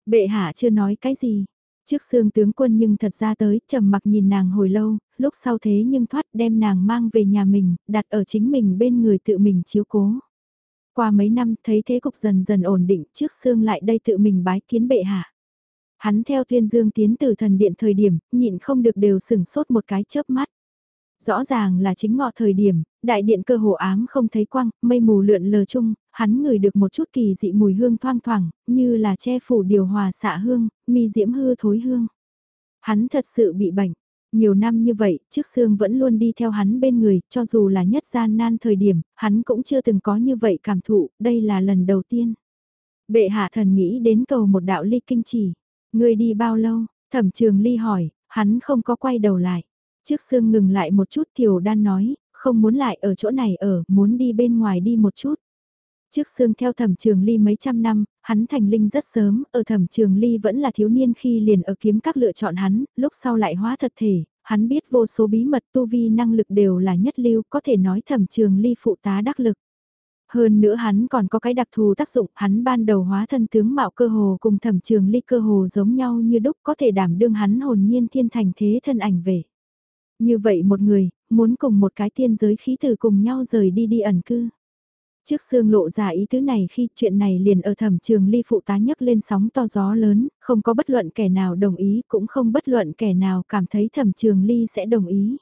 Bệ hạ chưa nói cái gì, Trước xương tướng quân nhưng thật ra tới, trầm mặc nhìn nàng hồi lâu, lúc sau thế nhưng thoát đem nàng mang về nhà mình, đặt ở chính mình bên người tự mình chiếu cố. Qua mấy năm thấy thế cục dần dần ổn định trước xương lại đây tự mình bái kiến bệ hạ. Hắn theo thiên dương tiến từ thần điện thời điểm, nhịn không được đều sừng sốt một cái chớp mắt. Rõ ràng là chính ngọ thời điểm, đại điện cơ hồ ám không thấy quang, mây mù lượn lờ chung, hắn ngửi được một chút kỳ dị mùi hương thoang thoảng, như là che phủ điều hòa xạ hương, mi diễm hư thối hương. Hắn thật sự bị bệnh. Nhiều năm như vậy, trước xương vẫn luôn đi theo hắn bên người, cho dù là nhất gian nan thời điểm, hắn cũng chưa từng có như vậy cảm thụ, đây là lần đầu tiên. Bệ hạ thần nghĩ đến cầu một đạo ly kinh chỉ. Người đi bao lâu? Thẩm trường ly hỏi, hắn không có quay đầu lại. Trước xương ngừng lại một chút tiểu đan nói, không muốn lại ở chỗ này ở, muốn đi bên ngoài đi một chút. Trước xương theo thẩm trường ly mấy trăm năm, hắn thành linh rất sớm, ở thẩm trường ly vẫn là thiếu niên khi liền ở kiếm các lựa chọn hắn, lúc sau lại hóa thật thể, hắn biết vô số bí mật tu vi năng lực đều là nhất lưu, có thể nói thẩm trường ly phụ tá đắc lực. Hơn nữa hắn còn có cái đặc thù tác dụng, hắn ban đầu hóa thân tướng mạo cơ hồ cùng thẩm trường ly cơ hồ giống nhau như đúc có thể đảm đương hắn hồn nhiên thiên thành thế thân ảnh về. Như vậy một người, muốn cùng một cái tiên giới khí từ cùng nhau rời đi đi ẩn cư. Trước xương lộ ra ý tứ này khi chuyện này liền ở thẩm trường ly phụ tá nhấc lên sóng to gió lớn, không có bất luận kẻ nào đồng ý cũng không bất luận kẻ nào cảm thấy thẩm trường ly sẽ đồng ý.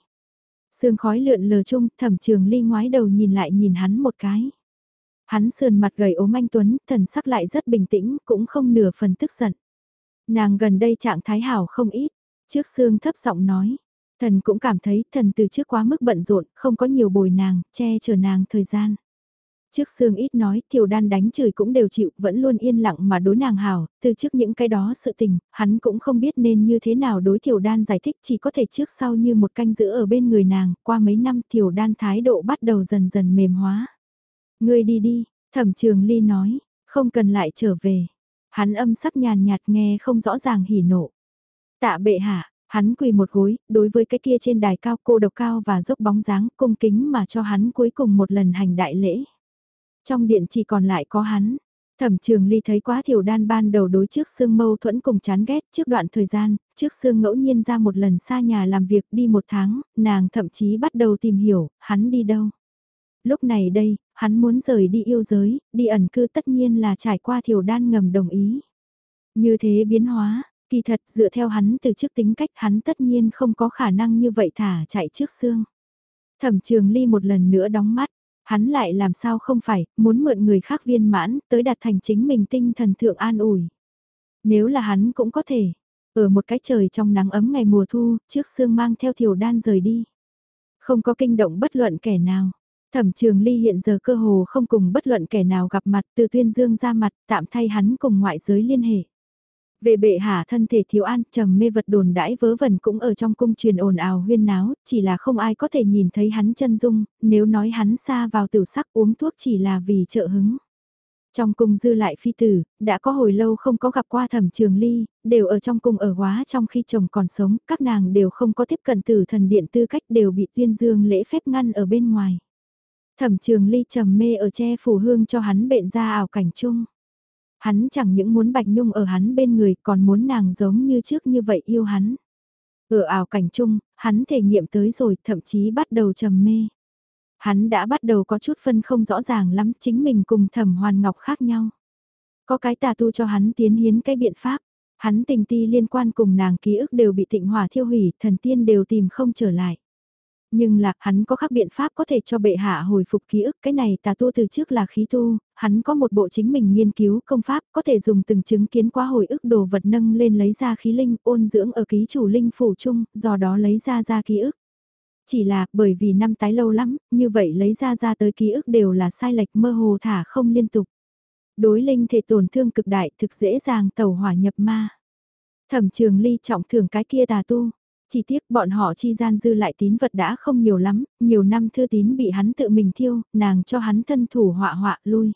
Sương khói lượn lờ chung, thẩm trường ly ngoái đầu nhìn lại nhìn hắn một cái. Hắn sườn mặt gầy ốm anh Tuấn, thần sắc lại rất bình tĩnh, cũng không nửa phần tức giận. Nàng gần đây trạng thái hảo không ít, trước xương thấp giọng nói. Thần cũng cảm thấy thần từ trước quá mức bận rộn, không có nhiều bồi nàng, che chở nàng thời gian. Trước xương ít nói, tiểu đan đánh chửi cũng đều chịu, vẫn luôn yên lặng mà đối nàng hào từ trước những cái đó sự tình, hắn cũng không biết nên như thế nào đối tiểu đan giải thích chỉ có thể trước sau như một canh giữ ở bên người nàng, qua mấy năm tiểu đan thái độ bắt đầu dần dần mềm hóa. Ngươi đi đi, thẩm trường ly nói, không cần lại trở về. Hắn âm sắc nhàn nhạt nghe không rõ ràng hỉ nộ. Tạ bệ hạ, Hắn quỳ một gối, đối với cái kia trên đài cao cô độc cao và dốc bóng dáng cung kính mà cho hắn cuối cùng một lần hành đại lễ. Trong điện chỉ còn lại có hắn. Thẩm trường ly thấy quá thiểu đan ban đầu đối trước xương mâu thuẫn cùng chán ghét trước đoạn thời gian, trước xương ngẫu nhiên ra một lần xa nhà làm việc đi một tháng, nàng thậm chí bắt đầu tìm hiểu, hắn đi đâu. Lúc này đây, hắn muốn rời đi yêu giới, đi ẩn cư tất nhiên là trải qua thiểu đan ngầm đồng ý. Như thế biến hóa, kỳ thật dựa theo hắn từ trước tính cách hắn tất nhiên không có khả năng như vậy thả chạy trước xương. Thẩm trường ly một lần nữa đóng mắt, hắn lại làm sao không phải, muốn mượn người khác viên mãn, tới đạt thành chính mình tinh thần thượng an ủi. Nếu là hắn cũng có thể, ở một cái trời trong nắng ấm ngày mùa thu, trước xương mang theo thiểu đan rời đi. Không có kinh động bất luận kẻ nào. Thẩm trường ly hiện giờ cơ hồ không cùng bất luận kẻ nào gặp mặt từ tuyên dương ra mặt tạm thay hắn cùng ngoại giới liên hệ. Về bệ hạ thân thể thiếu an, trầm mê vật đồn đãi vớ vẩn cũng ở trong cung truyền ồn ào huyên náo, chỉ là không ai có thể nhìn thấy hắn chân dung, nếu nói hắn xa vào tử sắc uống thuốc chỉ là vì trợ hứng. Trong cung dư lại phi tử, đã có hồi lâu không có gặp qua thẩm trường ly, đều ở trong cung ở quá trong khi chồng còn sống, các nàng đều không có tiếp cận tử thần điện tư cách đều bị tuyên dương lễ phép ngăn ở bên ngoài. Thẩm trường ly trầm mê ở che phủ hương cho hắn bệnh ra ảo cảnh chung. Hắn chẳng những muốn Bạch Nhung ở hắn bên người còn muốn nàng giống như trước như vậy yêu hắn. Ở ảo cảnh chung, hắn thể nghiệm tới rồi thậm chí bắt đầu trầm mê. Hắn đã bắt đầu có chút phân không rõ ràng lắm chính mình cùng thẩm hoàn ngọc khác nhau. Có cái tà tu cho hắn tiến hiến cái biện pháp. Hắn tình ti liên quan cùng nàng ký ức đều bị tịnh hỏa thiêu hủy, thần tiên đều tìm không trở lại. Nhưng là, hắn có khác biện pháp có thể cho bệ hạ hồi phục ký ức, cái này tà tu từ trước là khí tu, hắn có một bộ chính mình nghiên cứu công pháp, có thể dùng từng chứng kiến qua hồi ức đồ vật nâng lên lấy ra khí linh, ôn dưỡng ở ký chủ linh phủ chung, do đó lấy ra ra ký ức. Chỉ là, bởi vì năm tái lâu lắm, như vậy lấy ra ra tới ký ức đều là sai lệch mơ hồ thả không liên tục. Đối linh thể tổn thương cực đại thực dễ dàng tẩu hỏa nhập ma. Thẩm trường ly trọng thưởng cái kia tà tu. Chỉ tiếc bọn họ chi gian dư lại tín vật đã không nhiều lắm, nhiều năm thư tín bị hắn tự mình thiêu, nàng cho hắn thân thủ họa họa lui.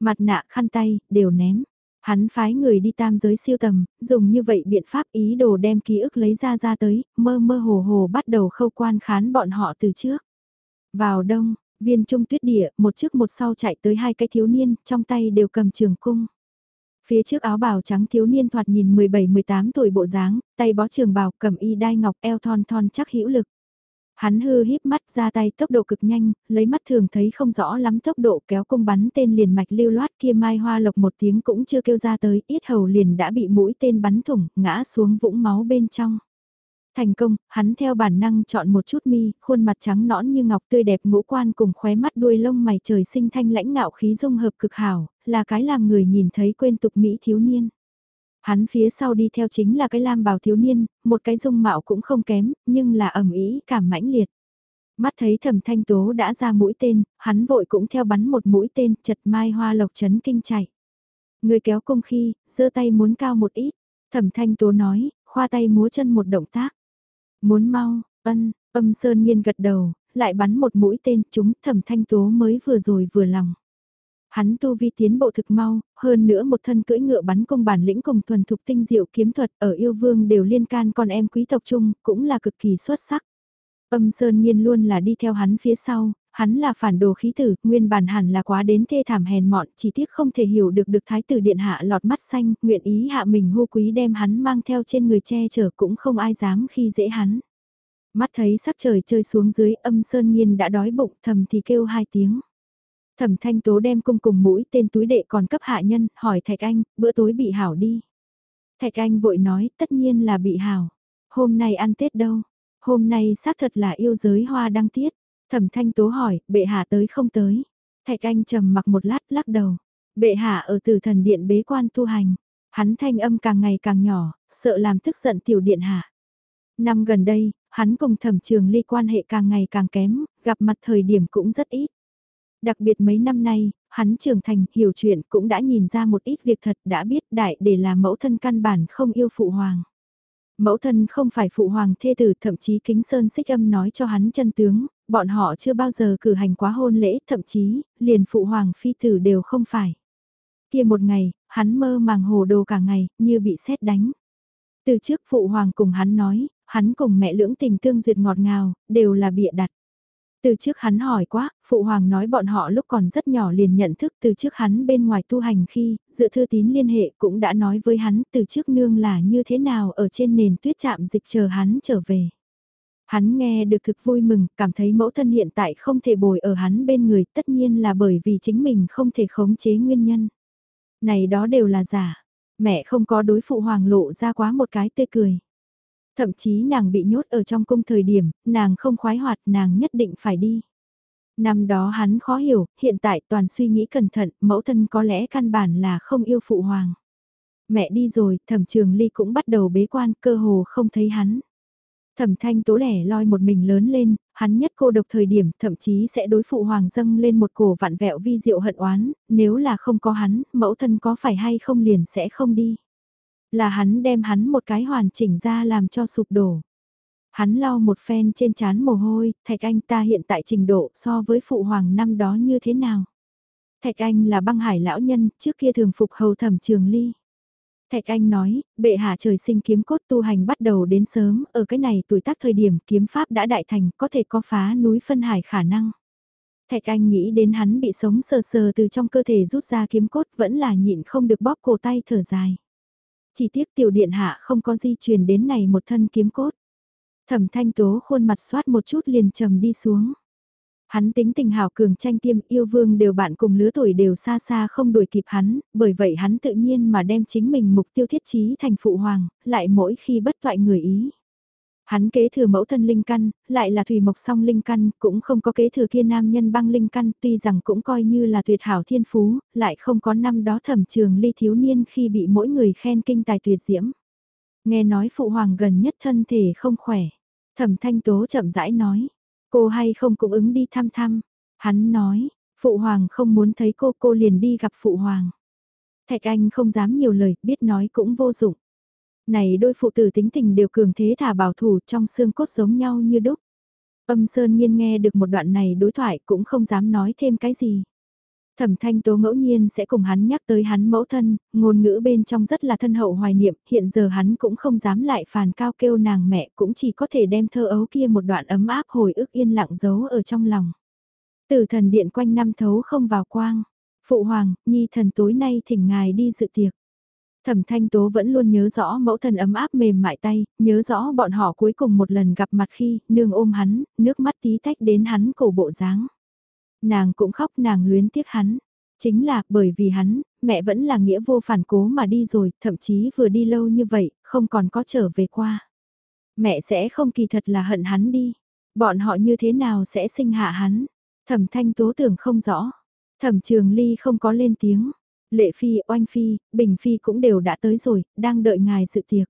Mặt nạ khăn tay, đều ném. Hắn phái người đi tam giới siêu tầm, dùng như vậy biện pháp ý đồ đem ký ức lấy ra ra tới, mơ mơ hồ hồ bắt đầu khâu quan khán bọn họ từ trước. Vào đông, viên trung tuyết địa, một trước một sau chạy tới hai cái thiếu niên, trong tay đều cầm trường cung. Phía trước áo bào trắng thiếu niên thoạt nhìn 17-18 tuổi bộ dáng, tay bó trường bào cầm y đai ngọc eo thon thon chắc hữu lực. Hắn hư híp mắt ra tay tốc độ cực nhanh, lấy mắt thường thấy không rõ lắm tốc độ kéo cung bắn tên liền mạch lưu loát kia mai hoa lộc một tiếng cũng chưa kêu ra tới, ít hầu liền đã bị mũi tên bắn thủng, ngã xuống vũng máu bên trong. Thành công, hắn theo bản năng chọn một chút mi, khuôn mặt trắng nõn như ngọc tươi đẹp ngũ quan cùng khóe mắt đuôi lông mày trời sinh thanh lãnh ngạo khí dung hợp cực hảo, là cái làm người nhìn thấy quên tục Mỹ thiếu niên. Hắn phía sau đi theo chính là cái lam bào thiếu niên, một cái dung mạo cũng không kém, nhưng là ẩm ý cảm mãnh liệt. Mắt thấy thẩm thanh tố đã ra mũi tên, hắn vội cũng theo bắn một mũi tên, chật mai hoa lộc chấn kinh chạy. Người kéo công khi, giơ tay muốn cao một ít, thẩm thanh tố nói, khoa tay múa chân một động tác. Muốn mau, ân, âm sơn nghiên gật đầu, lại bắn một mũi tên chúng thẩm thanh tố mới vừa rồi vừa lòng. Hắn tu vi tiến bộ thực mau, hơn nữa một thân cưỡi ngựa bắn công bản lĩnh cùng thuần thục tinh diệu kiếm thuật ở yêu vương đều liên can con em quý tộc chung, cũng là cực kỳ xuất sắc. Âm Sơn Nhiên luôn là đi theo hắn phía sau, hắn là phản đồ khí tử, nguyên bản hẳn là quá đến thê thảm hèn mọn, chỉ tiếc không thể hiểu được được thái tử điện hạ lọt mắt xanh, nguyện ý hạ mình hô quý đem hắn mang theo trên người che chở cũng không ai dám khi dễ hắn. Mắt thấy sắc trời chơi xuống dưới âm Sơn Nhiên đã đói bụng thầm thì kêu hai tiếng. Thẩm thanh tố đem cung cùng mũi tên túi đệ còn cấp hạ nhân, hỏi Thạch Anh, bữa tối bị hảo đi. Thạch Anh vội nói, tất nhiên là bị hảo. Hôm nay ăn Tết đâu? Hôm nay xác thật là yêu giới hoa đăng tiết. Thẩm thanh tố hỏi, bệ hạ tới không tới? Thạch Anh trầm mặc một lát lắc đầu. Bệ hạ ở từ thần điện bế quan tu hành. Hắn thanh âm càng ngày càng nhỏ, sợ làm tức giận tiểu điện hạ. Năm gần đây, hắn cùng thẩm trường ly quan hệ càng ngày càng kém, gặp mặt thời điểm cũng rất ít. Đặc biệt mấy năm nay, hắn trưởng thành, hiểu chuyện cũng đã nhìn ra một ít việc thật đã biết đại để là mẫu thân căn bản không yêu phụ hoàng. Mẫu thân không phải phụ hoàng thê tử thậm chí kính sơn xích âm nói cho hắn chân tướng, bọn họ chưa bao giờ cử hành quá hôn lễ thậm chí, liền phụ hoàng phi tử đều không phải. Kia một ngày, hắn mơ màng hồ đồ cả ngày, như bị sét đánh. Từ trước phụ hoàng cùng hắn nói, hắn cùng mẹ lưỡng tình tương duyệt ngọt ngào, đều là bịa đặt. Từ trước hắn hỏi quá, Phụ Hoàng nói bọn họ lúc còn rất nhỏ liền nhận thức từ trước hắn bên ngoài tu hành khi, dựa thư tín liên hệ cũng đã nói với hắn từ trước nương là như thế nào ở trên nền tuyết chạm dịch chờ hắn trở về. Hắn nghe được thực vui mừng, cảm thấy mẫu thân hiện tại không thể bồi ở hắn bên người tất nhiên là bởi vì chính mình không thể khống chế nguyên nhân. Này đó đều là giả, mẹ không có đối phụ hoàng lộ ra quá một cái tươi cười. Thậm chí nàng bị nhốt ở trong cung thời điểm, nàng không khoái hoạt nàng nhất định phải đi. Năm đó hắn khó hiểu, hiện tại toàn suy nghĩ cẩn thận, mẫu thân có lẽ căn bản là không yêu phụ hoàng. Mẹ đi rồi, thẩm trường ly cũng bắt đầu bế quan, cơ hồ không thấy hắn. Thẩm thanh tố lẻ loi một mình lớn lên, hắn nhất cô độc thời điểm thậm chí sẽ đối phụ hoàng dâng lên một cổ vạn vẹo vi diệu hận oán, nếu là không có hắn, mẫu thân có phải hay không liền sẽ không đi. Là hắn đem hắn một cái hoàn chỉnh ra làm cho sụp đổ. Hắn lau một phen trên chán mồ hôi, Thạch Anh ta hiện tại trình độ so với phụ hoàng năm đó như thế nào? Thạch Anh là băng hải lão nhân, trước kia thường phục hầu thẩm trường ly. Thạch Anh nói, bệ hạ trời sinh kiếm cốt tu hành bắt đầu đến sớm, ở cái này tuổi tác thời điểm kiếm pháp đã đại thành, có thể có phá núi phân hải khả năng. Thạch Anh nghĩ đến hắn bị sống sờ sờ từ trong cơ thể rút ra kiếm cốt vẫn là nhịn không được bóp cổ tay thở dài. Chỉ tiếc tiểu điện hạ không có di truyền đến này một thân kiếm cốt. Thẩm thanh tố khuôn mặt xoát một chút liền trầm đi xuống. Hắn tính tình hào cường tranh tiêm yêu vương đều bạn cùng lứa tuổi đều xa xa không đuổi kịp hắn, bởi vậy hắn tự nhiên mà đem chính mình mục tiêu thiết trí thành phụ hoàng, lại mỗi khi bất toại người ý. Hắn kế thừa mẫu thân linh căn, lại là thủy mộc song linh căn, cũng không có kế thừa kia nam nhân băng linh căn, tuy rằng cũng coi như là tuyệt hảo thiên phú, lại không có năm đó thẩm trường ly thiếu niên khi bị mỗi người khen kinh tài tuyệt diễm. Nghe nói phụ hoàng gần nhất thân thể không khỏe, thẩm thanh tố chậm rãi nói, cô hay không cũng ứng đi thăm thăm. Hắn nói, phụ hoàng không muốn thấy cô, cô liền đi gặp phụ hoàng. Thạch Anh không dám nhiều lời, biết nói cũng vô dụng. Này đôi phụ tử tính tình đều cường thế thả bảo thủ trong xương cốt giống nhau như đúc. Âm Sơn Nhiên nghe được một đoạn này đối thoại cũng không dám nói thêm cái gì. Thẩm thanh tố ngẫu nhiên sẽ cùng hắn nhắc tới hắn mẫu thân, ngôn ngữ bên trong rất là thân hậu hoài niệm, hiện giờ hắn cũng không dám lại phàn cao kêu nàng mẹ cũng chỉ có thể đem thơ ấu kia một đoạn ấm áp hồi ức yên lặng giấu ở trong lòng. Tử thần điện quanh năm thấu không vào quang, phụ hoàng, nhi thần tối nay thỉnh ngài đi dự tiệc. Thẩm Thanh Tố vẫn luôn nhớ rõ mẫu thân ấm áp mềm mại tay, nhớ rõ bọn họ cuối cùng một lần gặp mặt khi nương ôm hắn, nước mắt tí tách đến hắn cổ bộ dáng. Nàng cũng khóc nàng luyến tiếc hắn. Chính là bởi vì hắn, mẹ vẫn là nghĩa vô phản cố mà đi rồi, thậm chí vừa đi lâu như vậy, không còn có trở về qua. Mẹ sẽ không kỳ thật là hận hắn đi. Bọn họ như thế nào sẽ sinh hạ hắn? Thẩm thanh tố tưởng không rõ. Thẩm trường ly không có lên tiếng. Lệ Phi, Oanh Phi, Bình Phi cũng đều đã tới rồi, đang đợi ngài dự tiệc.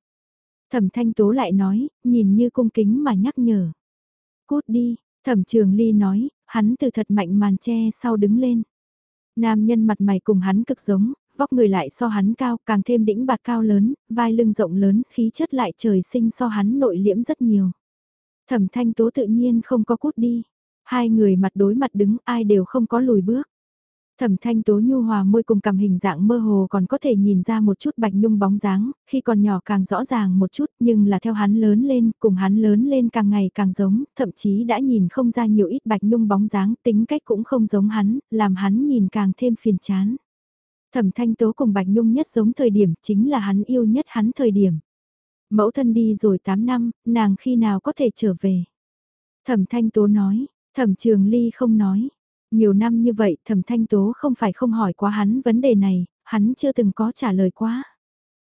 Thẩm Thanh Tố lại nói, nhìn như cung kính mà nhắc nhở. Cút đi, Thẩm Trường Ly nói, hắn từ thật mạnh màn che sau đứng lên. Nam nhân mặt mày cùng hắn cực giống, vóc người lại so hắn cao, càng thêm đĩnh bạt cao lớn, vai lưng rộng lớn, khí chất lại trời sinh so hắn nội liễm rất nhiều. Thẩm Thanh Tố tự nhiên không có cút đi. Hai người mặt đối mặt đứng ai đều không có lùi bước. Thẩm thanh tố nhu hòa môi cùng cầm hình dạng mơ hồ còn có thể nhìn ra một chút bạch nhung bóng dáng, khi còn nhỏ càng rõ ràng một chút nhưng là theo hắn lớn lên, cùng hắn lớn lên càng ngày càng giống, thậm chí đã nhìn không ra nhiều ít bạch nhung bóng dáng, tính cách cũng không giống hắn, làm hắn nhìn càng thêm phiền chán. Thẩm thanh tố cùng bạch nhung nhất giống thời điểm chính là hắn yêu nhất hắn thời điểm. Mẫu thân đi rồi 8 năm, nàng khi nào có thể trở về. Thẩm thanh tố nói, thẩm trường ly không nói nhiều năm như vậy thẩm thanh tố không phải không hỏi quá hắn vấn đề này, hắn chưa từng có trả lời quá.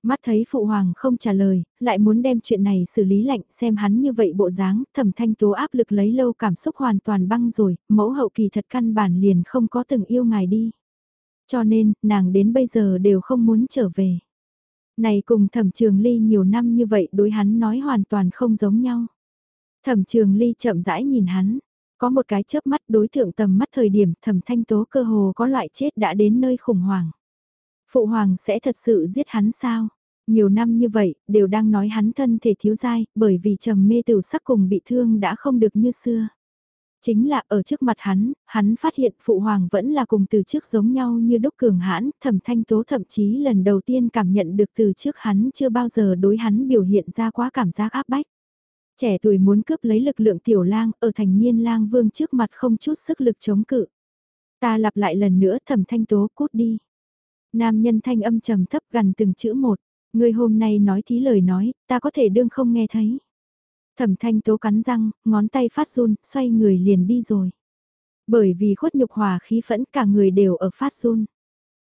Mắt thấy phụ hoàng không trả lời, lại muốn đem chuyện này xử lý lạnh xem hắn như vậy bộ dáng, thẩm thanh tố áp lực lấy lâu cảm xúc hoàn toàn băng rồi, mẫu hậu kỳ thật căn bản liền không có từng yêu ngài đi. Cho nên, nàng đến bây giờ đều không muốn trở về. Này cùng thẩm trường ly nhiều năm như vậy đối hắn nói hoàn toàn không giống nhau. Thẩm trường ly chậm rãi nhìn hắn, có một cái chớp mắt đối tượng tầm mắt thời điểm thẩm thanh tố cơ hồ có loại chết đã đến nơi khủng hoảng. Phụ hoàng sẽ thật sự giết hắn sao? Nhiều năm như vậy, đều đang nói hắn thân thể thiếu dai, bởi vì trầm mê tiểu sắc cùng bị thương đã không được như xưa. Chính là ở trước mặt hắn, hắn phát hiện phụ hoàng vẫn là cùng từ trước giống nhau như đúc cường hãn, thẩm thanh tố thậm chí lần đầu tiên cảm nhận được từ trước hắn chưa bao giờ đối hắn biểu hiện ra quá cảm giác áp bách. Trẻ tuổi muốn cướp lấy lực lượng tiểu lang ở thành niên lang vương trước mặt không chút sức lực chống cự. Ta lặp lại lần nữa thẩm thanh tố cút đi. Nam nhân thanh âm trầm thấp gần từng chữ một. Người hôm nay nói thí lời nói, ta có thể đương không nghe thấy. Thẩm thanh tố cắn răng, ngón tay phát run, xoay người liền đi rồi. Bởi vì khuất nhục hòa khí phẫn cả người đều ở phát run.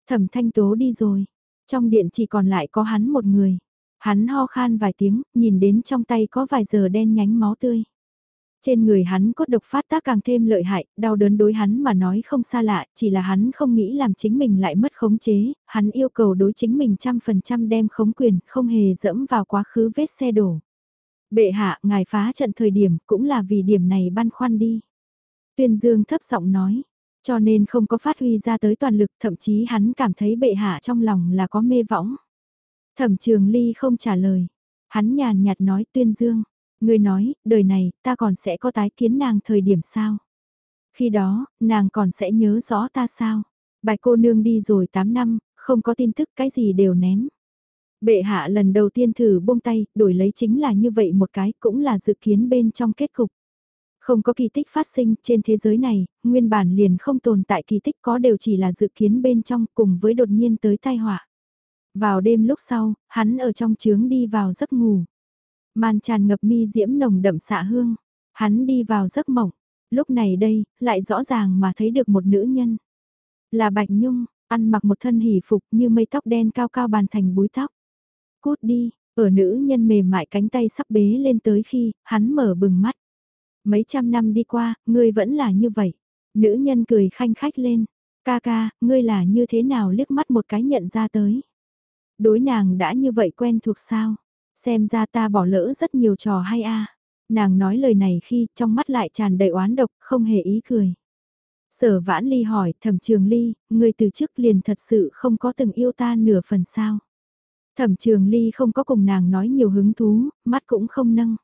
Thẩm thanh tố đi rồi. Trong điện chỉ còn lại có hắn một người. Hắn ho khan vài tiếng, nhìn đến trong tay có vài giờ đen nhánh máu tươi. Trên người hắn cốt độc phát tác càng thêm lợi hại, đau đớn đối hắn mà nói không xa lạ, chỉ là hắn không nghĩ làm chính mình lại mất khống chế, hắn yêu cầu đối chính mình trăm phần trăm đem khống quyền, không hề dẫm vào quá khứ vết xe đổ. Bệ hạ, ngài phá trận thời điểm, cũng là vì điểm này băn khoăn đi. Tuyên Dương thấp giọng nói, cho nên không có phát huy ra tới toàn lực, thậm chí hắn cảm thấy bệ hạ trong lòng là có mê võng. Thẩm trường ly không trả lời. Hắn nhàn nhạt nói tuyên dương. Người nói, đời này, ta còn sẽ có tái kiến nàng thời điểm sao? Khi đó, nàng còn sẽ nhớ rõ ta sao? Bài cô nương đi rồi 8 năm, không có tin tức cái gì đều ném. Bệ hạ lần đầu tiên thử buông tay, đổi lấy chính là như vậy một cái, cũng là dự kiến bên trong kết cục. Không có kỳ tích phát sinh trên thế giới này, nguyên bản liền không tồn tại kỳ tích có đều chỉ là dự kiến bên trong cùng với đột nhiên tới tai họa. Vào đêm lúc sau, hắn ở trong trướng đi vào giấc ngủ. Màn tràn ngập mi diễm nồng đậm xạ hương. Hắn đi vào giấc mộng. Lúc này đây, lại rõ ràng mà thấy được một nữ nhân. Là Bạch Nhung, ăn mặc một thân hỉ phục như mây tóc đen cao cao bàn thành búi tóc. Cút đi, ở nữ nhân mềm mại cánh tay sắp bế lên tới khi, hắn mở bừng mắt. Mấy trăm năm đi qua, ngươi vẫn là như vậy. Nữ nhân cười khanh khách lên. Ca ca, ngươi là như thế nào liếc mắt một cái nhận ra tới. Đối nàng đã như vậy quen thuộc sao? Xem ra ta bỏ lỡ rất nhiều trò hay a. Nàng nói lời này khi trong mắt lại tràn đầy oán độc, không hề ý cười. Sở vãn ly hỏi thẩm trường ly, người từ trước liền thật sự không có từng yêu ta nửa phần sao. Thẩm trường ly không có cùng nàng nói nhiều hứng thú, mắt cũng không nâng.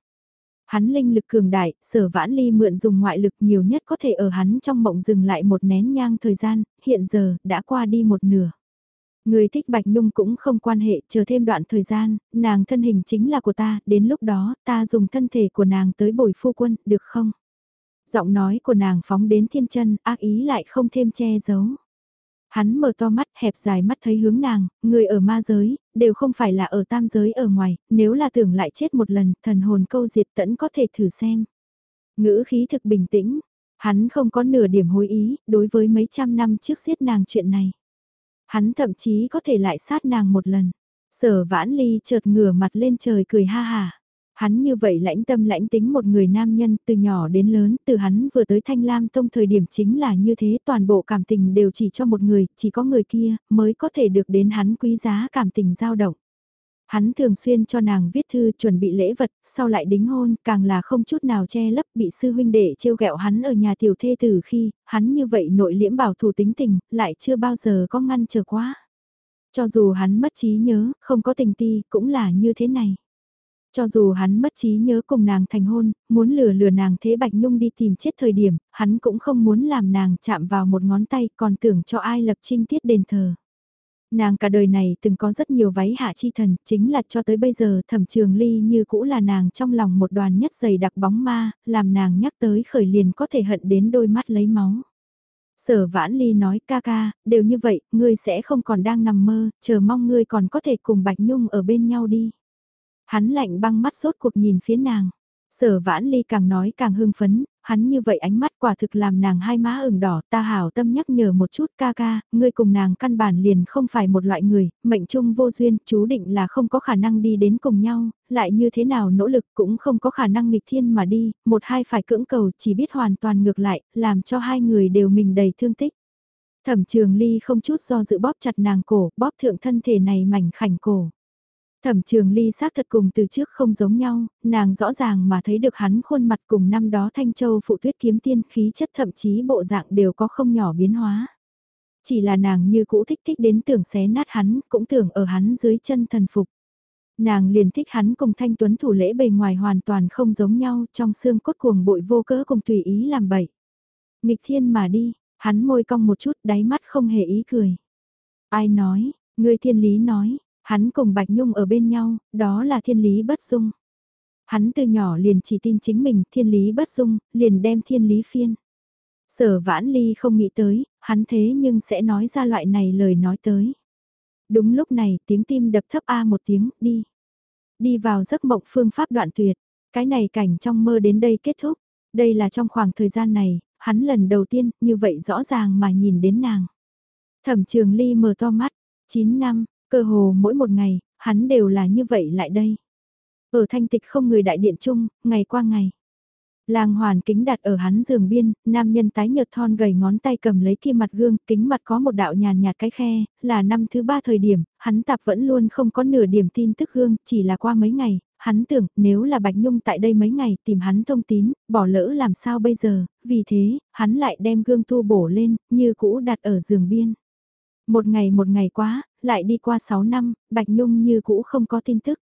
Hắn linh lực cường đại, sở vãn ly mượn dùng ngoại lực nhiều nhất có thể ở hắn trong mộng dừng lại một nén nhang thời gian, hiện giờ đã qua đi một nửa. Người thích Bạch Nhung cũng không quan hệ, chờ thêm đoạn thời gian, nàng thân hình chính là của ta, đến lúc đó ta dùng thân thể của nàng tới bồi phu quân, được không? Giọng nói của nàng phóng đến thiên chân, ác ý lại không thêm che giấu. Hắn mở to mắt, hẹp dài mắt thấy hướng nàng, người ở ma giới, đều không phải là ở tam giới ở ngoài, nếu là tưởng lại chết một lần, thần hồn câu diệt tẫn có thể thử xem. Ngữ khí thực bình tĩnh, hắn không có nửa điểm hối ý, đối với mấy trăm năm trước giết nàng chuyện này. Hắn thậm chí có thể lại sát nàng một lần. Sở vãn ly chợt ngửa mặt lên trời cười ha hà. Hắn như vậy lãnh tâm lãnh tính một người nam nhân từ nhỏ đến lớn, từ hắn vừa tới Thanh Lam Tông thời điểm chính là như thế, toàn bộ cảm tình đều chỉ cho một người, chỉ có người kia mới có thể được đến hắn quý giá cảm tình dao động. Hắn thường xuyên cho nàng viết thư chuẩn bị lễ vật, sau lại đính hôn, càng là không chút nào che lấp bị sư huynh đệ trêu ghẹo hắn ở nhà tiểu thê từ khi, hắn như vậy nội liễm bảo thủ tính tình, lại chưa bao giờ có ngăn trở quá. Cho dù hắn mất trí nhớ, không có tình ti, cũng là như thế này. Cho dù hắn mất trí nhớ cùng nàng thành hôn, muốn lừa lừa nàng thế Bạch Nhung đi tìm chết thời điểm, hắn cũng không muốn làm nàng chạm vào một ngón tay còn tưởng cho ai lập trinh tiết đền thờ. Nàng cả đời này từng có rất nhiều váy hạ chi thần, chính là cho tới bây giờ thẩm trường ly như cũ là nàng trong lòng một đoàn nhất dày đặc bóng ma, làm nàng nhắc tới khởi liền có thể hận đến đôi mắt lấy máu. Sở vãn ly nói ca ca, đều như vậy, ngươi sẽ không còn đang nằm mơ, chờ mong ngươi còn có thể cùng Bạch Nhung ở bên nhau đi. Hắn lạnh băng mắt sốt cuộc nhìn phía nàng. Sở vãn ly càng nói càng hưng phấn, hắn như vậy ánh mắt quả thực làm nàng hai má ửng đỏ ta hảo tâm nhắc nhở một chút ca ca, ngươi cùng nàng căn bản liền không phải một loại người, mệnh chung vô duyên, chú định là không có khả năng đi đến cùng nhau, lại như thế nào nỗ lực cũng không có khả năng nghịch thiên mà đi, một hai phải cưỡng cầu chỉ biết hoàn toàn ngược lại, làm cho hai người đều mình đầy thương tích. Thẩm trường ly không chút do dự bóp chặt nàng cổ, bóp thượng thân thể này mảnh khảnh cổ. Thẩm trường ly xác thật cùng từ trước không giống nhau, nàng rõ ràng mà thấy được hắn khuôn mặt cùng năm đó Thanh Châu phụ tuyết kiếm tiên khí chất thậm chí bộ dạng đều có không nhỏ biến hóa. Chỉ là nàng như cũ thích thích đến tưởng xé nát hắn, cũng tưởng ở hắn dưới chân thần phục. Nàng liền thích hắn cùng thanh tuấn thủ lễ bề ngoài hoàn toàn không giống nhau trong xương cốt cuồng bội vô cỡ cùng tùy ý làm bậy. Nghịch thiên mà đi, hắn môi cong một chút đáy mắt không hề ý cười. Ai nói, người thiên lý nói, Hắn cùng Bạch Nhung ở bên nhau, đó là thiên lý bất dung. Hắn từ nhỏ liền chỉ tin chính mình, thiên lý bất dung, liền đem thiên lý phiên. Sở vãn ly không nghĩ tới, hắn thế nhưng sẽ nói ra loại này lời nói tới. Đúng lúc này tiếng tim đập thấp A một tiếng, đi. Đi vào giấc mộng phương pháp đoạn tuyệt, cái này cảnh trong mơ đến đây kết thúc. Đây là trong khoảng thời gian này, hắn lần đầu tiên như vậy rõ ràng mà nhìn đến nàng. Thẩm trường ly mở to mắt, 9 năm, Cơ hồ mỗi một ngày, hắn đều là như vậy lại đây. Ở thanh tịch không người đại điện chung, ngày qua ngày. Làng hoàn kính đặt ở hắn giường biên, nam nhân tái nhợt thon gầy ngón tay cầm lấy kia mặt gương, kính mặt có một đạo nhàn nhạt cái khe, là năm thứ ba thời điểm, hắn tạp vẫn luôn không có nửa điểm tin tức gương, chỉ là qua mấy ngày, hắn tưởng nếu là Bạch Nhung tại đây mấy ngày tìm hắn thông tín, bỏ lỡ làm sao bây giờ, vì thế, hắn lại đem gương tu bổ lên, như cũ đặt ở giường biên. Một ngày một ngày quá, lại đi qua 6 năm, Bạch Nhung như cũ không có tin tức.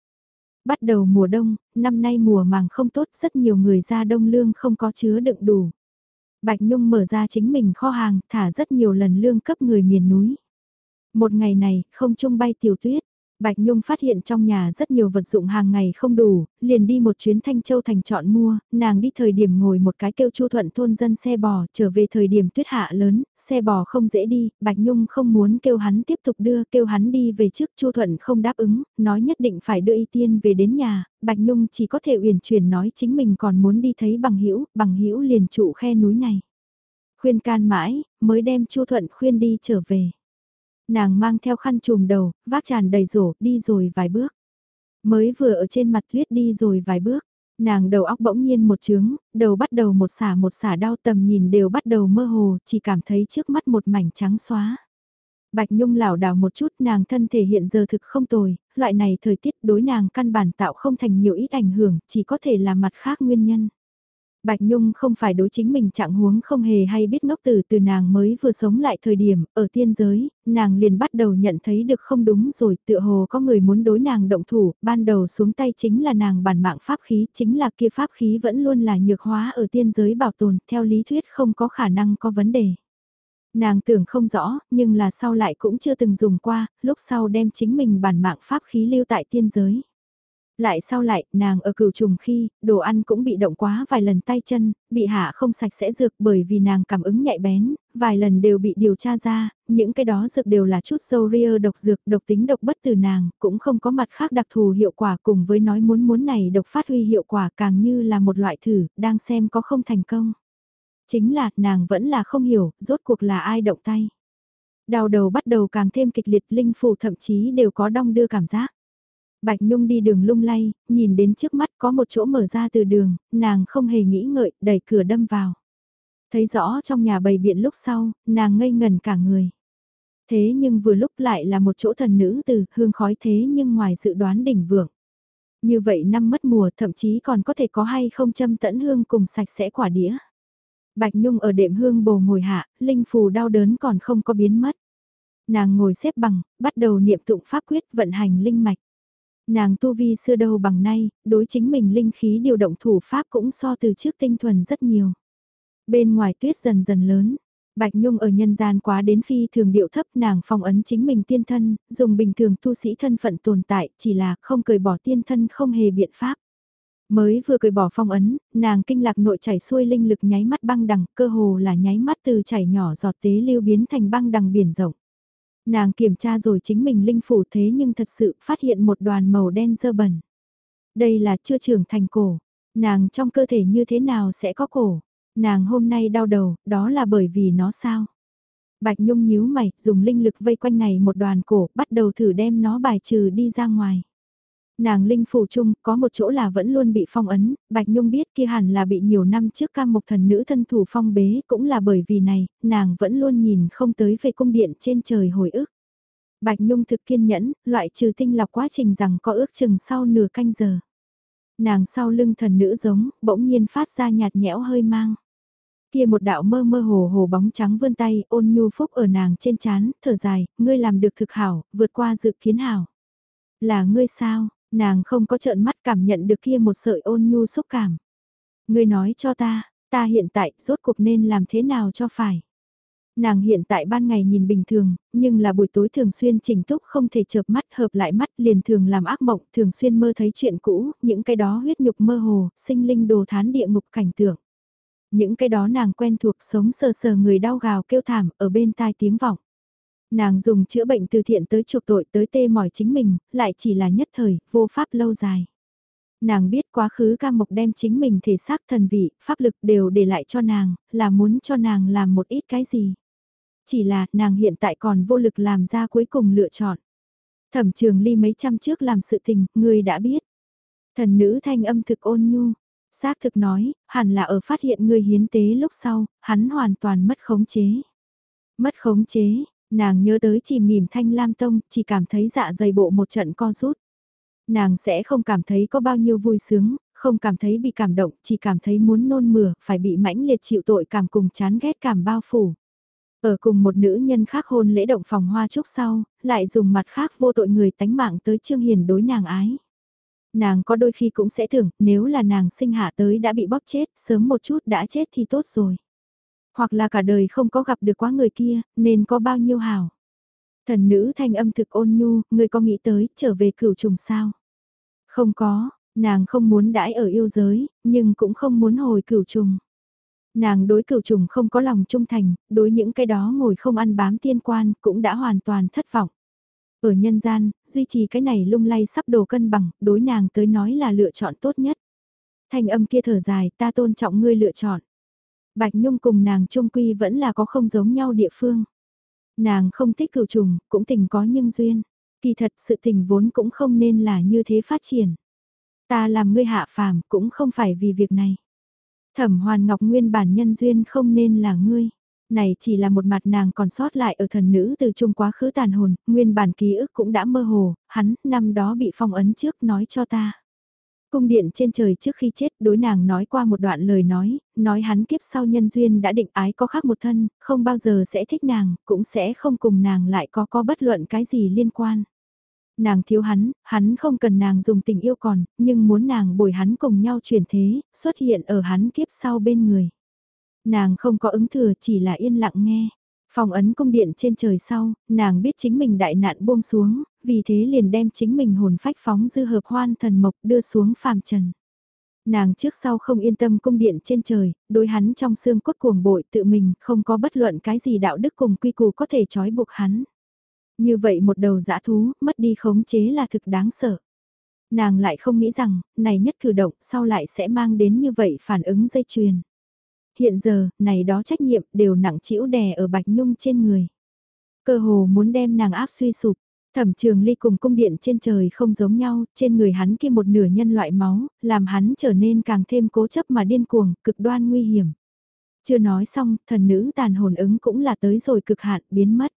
Bắt đầu mùa đông, năm nay mùa màng không tốt, rất nhiều người ra đông lương không có chứa đựng đủ. Bạch Nhung mở ra chính mình kho hàng, thả rất nhiều lần lương cấp người miền núi. Một ngày này, không trung bay tiểu tuyết, Bạch Nhung phát hiện trong nhà rất nhiều vật dụng hàng ngày không đủ, liền đi một chuyến Thanh Châu thành chọn mua, nàng đi thời điểm ngồi một cái kêu Chu Thuận thôn dân xe bò, trở về thời điểm tuyết hạ lớn, xe bò không dễ đi, Bạch Nhung không muốn kêu hắn tiếp tục đưa, kêu hắn đi về trước Chu Thuận không đáp ứng, nói nhất định phải đưa y tiên về đến nhà, Bạch Nhung chỉ có thể uyển chuyển nói chính mình còn muốn đi thấy bằng hữu bằng hữu liền trụ khe núi này. Khuyên can mãi, mới đem Chu Thuận khuyên đi trở về. Nàng mang theo khăn trùm đầu, vác tràn đầy rổ, đi rồi vài bước. Mới vừa ở trên mặt tuyết đi rồi vài bước, nàng đầu óc bỗng nhiên một trướng, đầu bắt đầu một xả một xả đau tầm nhìn đều bắt đầu mơ hồ, chỉ cảm thấy trước mắt một mảnh trắng xóa. Bạch Nhung lảo đảo một chút nàng thân thể hiện giờ thực không tồi, loại này thời tiết đối nàng căn bản tạo không thành nhiều ít ảnh hưởng, chỉ có thể là mặt khác nguyên nhân. Bạch Nhung không phải đối chính mình trạng huống không hề hay biết ngốc từ từ nàng mới vừa sống lại thời điểm, ở tiên giới, nàng liền bắt đầu nhận thấy được không đúng rồi, tựa hồ có người muốn đối nàng động thủ, ban đầu xuống tay chính là nàng bản mạng pháp khí, chính là kia pháp khí vẫn luôn là nhược hóa ở tiên giới bảo tồn, theo lý thuyết không có khả năng có vấn đề. Nàng tưởng không rõ, nhưng là sau lại cũng chưa từng dùng qua, lúc sau đem chính mình bản mạng pháp khí lưu tại tiên giới. Lại sau lại, nàng ở cửu trùng khi, đồ ăn cũng bị động quá vài lần tay chân, bị hạ không sạch sẽ dược bởi vì nàng cảm ứng nhạy bén, vài lần đều bị điều tra ra, những cái đó dược đều là chút sâu ria độc dược, độc tính độc bất từ nàng, cũng không có mặt khác đặc thù hiệu quả cùng với nói muốn muốn này độc phát huy hiệu quả càng như là một loại thử, đang xem có không thành công. Chính là, nàng vẫn là không hiểu, rốt cuộc là ai động tay. Đau đầu bắt đầu càng thêm kịch liệt, linh phù thậm chí đều có đong đưa cảm giác. Bạch Nhung đi đường lung lay, nhìn đến trước mắt có một chỗ mở ra từ đường, nàng không hề nghĩ ngợi, đẩy cửa đâm vào. Thấy rõ trong nhà bầy biện lúc sau, nàng ngây ngần cả người. Thế nhưng vừa lúc lại là một chỗ thần nữ từ hương khói thế nhưng ngoài dự đoán đỉnh vượng. Như vậy năm mất mùa thậm chí còn có thể có hay không châm tẫn hương cùng sạch sẽ quả đĩa. Bạch Nhung ở đệm hương bồ ngồi hạ, linh phù đau đớn còn không có biến mất. Nàng ngồi xếp bằng, bắt đầu niệm tụng pháp quyết vận hành linh mạch. Nàng tu vi xưa đâu bằng nay, đối chính mình linh khí điều động thủ pháp cũng so từ trước tinh thuần rất nhiều. Bên ngoài tuyết dần dần lớn, Bạch Nhung ở nhân gian quá đến phi thường điệu thấp nàng phong ấn chính mình tiên thân, dùng bình thường tu sĩ thân phận tồn tại, chỉ là không cười bỏ tiên thân không hề biện pháp. Mới vừa cười bỏ phong ấn, nàng kinh lạc nội chảy xuôi linh lực nháy mắt băng đằng, cơ hồ là nháy mắt từ chảy nhỏ giọt tế lưu biến thành băng đằng biển rộng. Nàng kiểm tra rồi chính mình linh phủ thế nhưng thật sự phát hiện một đoàn màu đen dơ bẩn. Đây là chưa trưởng thành cổ. Nàng trong cơ thể như thế nào sẽ có cổ? Nàng hôm nay đau đầu, đó là bởi vì nó sao? Bạch Nhung nhíu mày, dùng linh lực vây quanh này một đoàn cổ, bắt đầu thử đem nó bài trừ đi ra ngoài. Nàng linh phủ chung có một chỗ là vẫn luôn bị phong ấn, Bạch Nhung biết kia hẳn là bị nhiều năm trước cam mộc thần nữ thân thủ phong bế cũng là bởi vì này, nàng vẫn luôn nhìn không tới về cung điện trên trời hồi ức. Bạch Nhung thực kiên nhẫn, loại trừ tinh lọc quá trình rằng có ước chừng sau nửa canh giờ. Nàng sau lưng thần nữ giống, bỗng nhiên phát ra nhạt nhẽo hơi mang. Kia một đạo mơ mơ hồ hồ bóng trắng vươn tay, ôn nhu phúc ở nàng trên chán, thở dài, ngươi làm được thực hảo, vượt qua dự kiến hảo. Là ngươi sao, Nàng không có trợn mắt cảm nhận được kia một sợi ôn nhu xúc cảm. Ngươi nói cho ta, ta hiện tại rốt cuộc nên làm thế nào cho phải. Nàng hiện tại ban ngày nhìn bình thường, nhưng là buổi tối thường xuyên chỉnh túc không thể chợp mắt hợp lại mắt liền thường làm ác mộng, thường xuyên mơ thấy chuyện cũ, những cái đó huyết nhục mơ hồ, sinh linh đồ thán địa ngục cảnh tượng. Những cái đó nàng quen thuộc sống sờ sờ người đau gào kêu thảm ở bên tai tiếng vọng. Nàng dùng chữa bệnh từ thiện tới chuộc tội tới tê mỏi chính mình, lại chỉ là nhất thời, vô pháp lâu dài. Nàng biết quá khứ ca mộc đem chính mình thể xác thần vị, pháp lực đều để lại cho nàng, là muốn cho nàng làm một ít cái gì. Chỉ là nàng hiện tại còn vô lực làm ra cuối cùng lựa chọn. Thẩm trường ly mấy trăm trước làm sự tình, người đã biết. Thần nữ thanh âm thực ôn nhu, xác thực nói, hẳn là ở phát hiện người hiến tế lúc sau, hắn hoàn toàn mất khống chế. Mất khống chế, Nàng nhớ tới chìm nghỉm thanh lam tông, chỉ cảm thấy dạ dày bộ một trận co rút. Nàng sẽ không cảm thấy có bao nhiêu vui sướng, không cảm thấy bị cảm động, chỉ cảm thấy muốn nôn mửa, phải bị mãnh liệt chịu tội cảm cùng chán ghét cảm bao phủ. Ở cùng một nữ nhân khác hôn lễ động phòng hoa chúc sau, lại dùng mặt khác vô tội người tánh mạng tới Trương Hiền đối nàng ái. Nàng có đôi khi cũng sẽ tưởng, nếu là nàng sinh hạ tới đã bị bóp chết, sớm một chút đã chết thì tốt rồi. Hoặc là cả đời không có gặp được quá người kia, nên có bao nhiêu hảo. Thần nữ thanh âm thực ôn nhu, ngươi có nghĩ tới, trở về cửu trùng sao? Không có, nàng không muốn đãi ở yêu giới, nhưng cũng không muốn hồi cửu trùng. Nàng đối cửu trùng không có lòng trung thành, đối những cái đó ngồi không ăn bám tiên quan cũng đã hoàn toàn thất vọng. Ở nhân gian, duy trì cái này lung lay sắp đồ cân bằng, đối nàng tới nói là lựa chọn tốt nhất. Thanh âm kia thở dài, ta tôn trọng ngươi lựa chọn. Bạch Nhung cùng nàng trung quy vẫn là có không giống nhau địa phương. Nàng không thích cửu trùng, cũng tình có nhưng duyên. Kỳ thật sự tình vốn cũng không nên là như thế phát triển. Ta làm ngươi hạ phàm cũng không phải vì việc này. Thẩm Hoàn Ngọc nguyên bản nhân duyên không nên là ngươi. Này chỉ là một mặt nàng còn sót lại ở thần nữ từ trung quá khứ tàn hồn, nguyên bản ký ức cũng đã mơ hồ, hắn năm đó bị phong ấn trước nói cho ta. Cung điện trên trời trước khi chết đối nàng nói qua một đoạn lời nói, nói hắn kiếp sau nhân duyên đã định ái có khác một thân, không bao giờ sẽ thích nàng, cũng sẽ không cùng nàng lại có có bất luận cái gì liên quan. Nàng thiếu hắn, hắn không cần nàng dùng tình yêu còn, nhưng muốn nàng bồi hắn cùng nhau chuyển thế, xuất hiện ở hắn kiếp sau bên người. Nàng không có ứng thừa chỉ là yên lặng nghe. Phòng ấn cung điện trên trời sau, nàng biết chính mình đại nạn buông xuống, vì thế liền đem chính mình hồn phách phóng dư hợp hoan thần mộc đưa xuống phàm trần. Nàng trước sau không yên tâm cung điện trên trời, đối hắn trong xương cốt cuồng bội tự mình không có bất luận cái gì đạo đức cùng quy củ có thể trói buộc hắn. Như vậy một đầu dã thú, mất đi khống chế là thực đáng sợ. Nàng lại không nghĩ rằng, này nhất cử động sau lại sẽ mang đến như vậy phản ứng dây chuyền. Hiện giờ, này đó trách nhiệm đều nặng chịu đè ở Bạch Nhung trên người. Cơ hồ muốn đem nàng áp suy sụp. Thẩm trường ly cùng cung điện trên trời không giống nhau, trên người hắn kia một nửa nhân loại máu, làm hắn trở nên càng thêm cố chấp mà điên cuồng, cực đoan nguy hiểm. Chưa nói xong, thần nữ tàn hồn ứng cũng là tới rồi cực hạn, biến mất.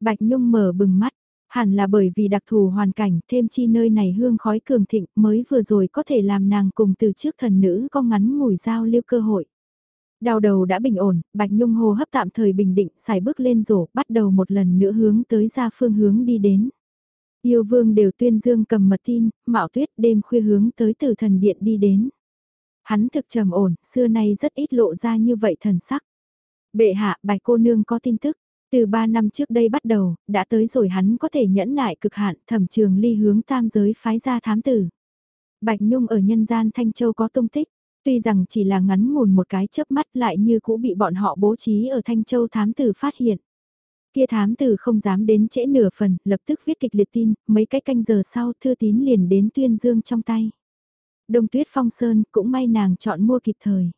Bạch Nhung mở bừng mắt, hẳn là bởi vì đặc thù hoàn cảnh, thêm chi nơi này hương khói cường thịnh mới vừa rồi có thể làm nàng cùng từ trước thần nữ có ngắn ngủi giao lưu cơ hội. Đau đầu đã bình ổn, Bạch Nhung hô hấp tạm thời bình định, xài bước lên rổ, bắt đầu một lần nữa hướng tới ra phương hướng đi đến. Yêu vương đều tuyên dương cầm mật tin, mạo tuyết đêm khuya hướng tới từ thần điện đi đến. Hắn thực trầm ổn, xưa nay rất ít lộ ra như vậy thần sắc. Bệ hạ, bạch cô nương có tin tức. Từ 3 năm trước đây bắt đầu, đã tới rồi hắn có thể nhẫn nại cực hạn thẩm trường ly hướng tam giới phái ra thám tử. Bạch Nhung ở nhân gian Thanh Châu có tung tích, Tuy rằng chỉ là ngắn ngủn một cái chớp mắt lại như cũ bị bọn họ bố trí ở Thanh Châu thám tử phát hiện. Kia thám tử không dám đến trễ nửa phần, lập tức viết kịch liệt tin, mấy cái canh giờ sau thư tín liền đến tuyên dương trong tay. Đông tuyết phong sơn cũng may nàng chọn mua kịp thời.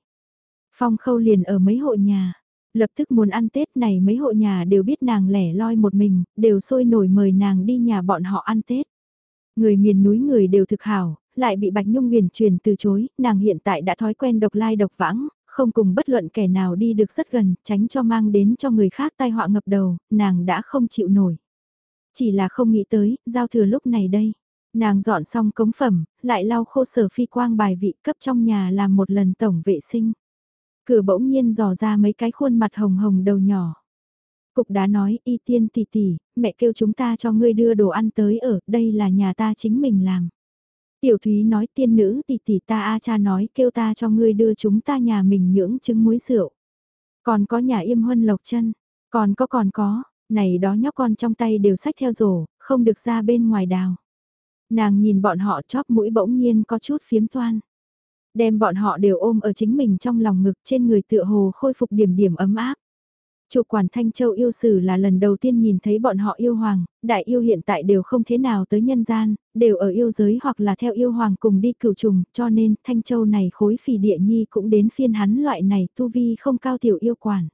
Phong khâu liền ở mấy hộ nhà, lập tức muốn ăn Tết này mấy hộ nhà đều biết nàng lẻ loi một mình, đều sôi nổi mời nàng đi nhà bọn họ ăn Tết. Người miền núi người đều thực hảo, lại bị Bạch Nhung huyền truyền từ chối, nàng hiện tại đã thói quen độc lai độc vãng, không cùng bất luận kẻ nào đi được rất gần, tránh cho mang đến cho người khác tai họa ngập đầu, nàng đã không chịu nổi. Chỉ là không nghĩ tới, giao thừa lúc này đây. Nàng dọn xong cống phẩm, lại lau khô sở phi quang bài vị cấp trong nhà làm một lần tổng vệ sinh. Cửa bỗng nhiên dò ra mấy cái khuôn mặt hồng hồng đầu nhỏ. Cục đá nói, y tiên tỷ tỷ, mẹ kêu chúng ta cho ngươi đưa đồ ăn tới ở, đây là nhà ta chính mình làm. Tiểu Thúy nói tiên nữ tỷ tỷ ta a cha nói kêu ta cho ngươi đưa chúng ta nhà mình nhưỡng trứng muối rượu. Còn có nhà im huân lộc chân, còn có còn có, này đó nhóc con trong tay đều sách theo rổ, không được ra bên ngoài đào. Nàng nhìn bọn họ chóp mũi bỗng nhiên có chút phiếm toan. Đem bọn họ đều ôm ở chính mình trong lòng ngực trên người tựa hồ khôi phục điểm điểm ấm áp. Chủ quản Thanh Châu yêu sử là lần đầu tiên nhìn thấy bọn họ yêu hoàng, đại yêu hiện tại đều không thế nào tới nhân gian, đều ở yêu giới hoặc là theo yêu hoàng cùng đi cửu trùng, cho nên Thanh Châu này khối phì địa nhi cũng đến phiên hắn loại này tu vi không cao tiểu yêu quản.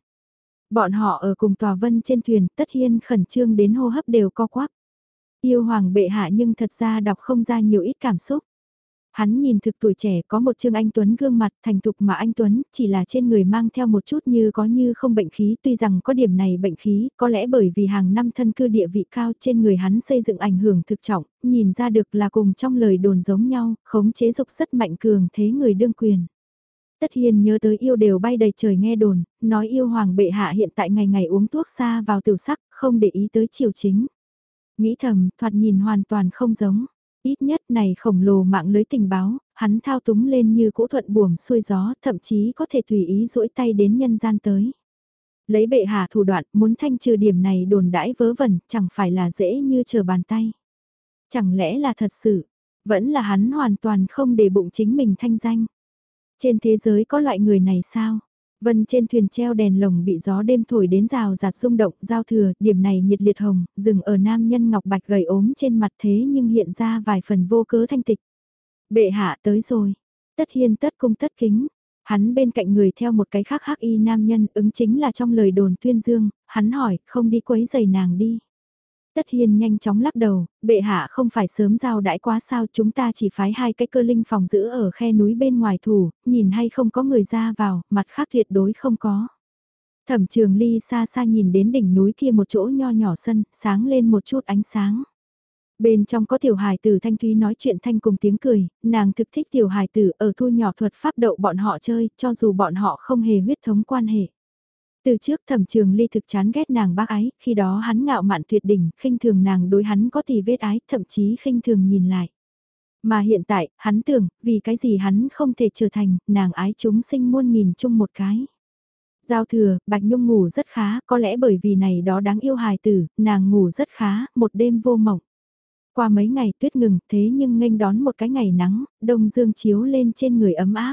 Bọn họ ở cùng tòa vân trên thuyền, tất hiên khẩn trương đến hô hấp đều co quắp. Yêu hoàng bệ hạ nhưng thật ra đọc không ra nhiều ít cảm xúc. Hắn nhìn thực tuổi trẻ có một Trương Anh Tuấn gương mặt thành thục mà anh Tuấn chỉ là trên người mang theo một chút như có như không bệnh khí tuy rằng có điểm này bệnh khí có lẽ bởi vì hàng năm thân cư địa vị cao trên người hắn xây dựng ảnh hưởng thực trọng, nhìn ra được là cùng trong lời đồn giống nhau, khống chế dục rất mạnh cường thế người đương quyền. Tất hiền nhớ tới yêu đều bay đầy trời nghe đồn, nói yêu hoàng bệ hạ hiện tại ngày ngày uống thuốc xa vào tiểu sắc, không để ý tới triều chính. Nghĩ thầm, thoạt nhìn hoàn toàn không giống. Ít nhất này khổng lồ mạng lưới tình báo, hắn thao túng lên như cũ thuận buồm xuôi gió, thậm chí có thể tùy ý duỗi tay đến nhân gian tới. Lấy bệ hạ thủ đoạn muốn thanh trừ điểm này đồn đãi vớ vẩn chẳng phải là dễ như chờ bàn tay. Chẳng lẽ là thật sự, vẫn là hắn hoàn toàn không để bụng chính mình thanh danh. Trên thế giới có loại người này sao? Vân trên thuyền treo đèn lồng bị gió đêm thổi đến rào rạt rung động, giao thừa, điểm này nhiệt liệt hồng, dừng ở nam nhân ngọc bạch gầy ốm trên mặt thế nhưng hiện ra vài phần vô cớ thanh tịch. Bệ hạ tới rồi, tất hiên tất cung tất kính, hắn bên cạnh người theo một cái khác khác y nam nhân ứng chính là trong lời đồn tuyên dương, hắn hỏi, không đi quấy giày nàng đi. Tất Hiên nhanh chóng lắc đầu, bệ hạ không phải sớm giao đãi quá sao chúng ta chỉ phái hai cái cơ linh phòng giữ ở khe núi bên ngoài thủ, nhìn hay không có người ra vào, mặt khác tuyệt đối không có. Thẩm trường ly xa xa nhìn đến đỉnh núi kia một chỗ nho nhỏ sân, sáng lên một chút ánh sáng. Bên trong có tiểu hài tử thanh thúy nói chuyện thanh cùng tiếng cười, nàng thực thích tiểu hài tử ở thu nhỏ thuật pháp đậu bọn họ chơi, cho dù bọn họ không hề huyết thống quan hệ. Từ trước thẩm trường ly thực chán ghét nàng bác ái, khi đó hắn ngạo mạn tuyệt đỉnh, khinh thường nàng đối hắn có tỷ vết ái, thậm chí khinh thường nhìn lại. Mà hiện tại, hắn tưởng, vì cái gì hắn không thể trở thành, nàng ái chúng sinh muôn nghìn chung một cái. Giao thừa, Bạch Nhung ngủ rất khá, có lẽ bởi vì này đó đáng yêu hài tử, nàng ngủ rất khá, một đêm vô mộng. Qua mấy ngày tuyết ngừng, thế nhưng nghênh đón một cái ngày nắng, đông dương chiếu lên trên người ấm áp.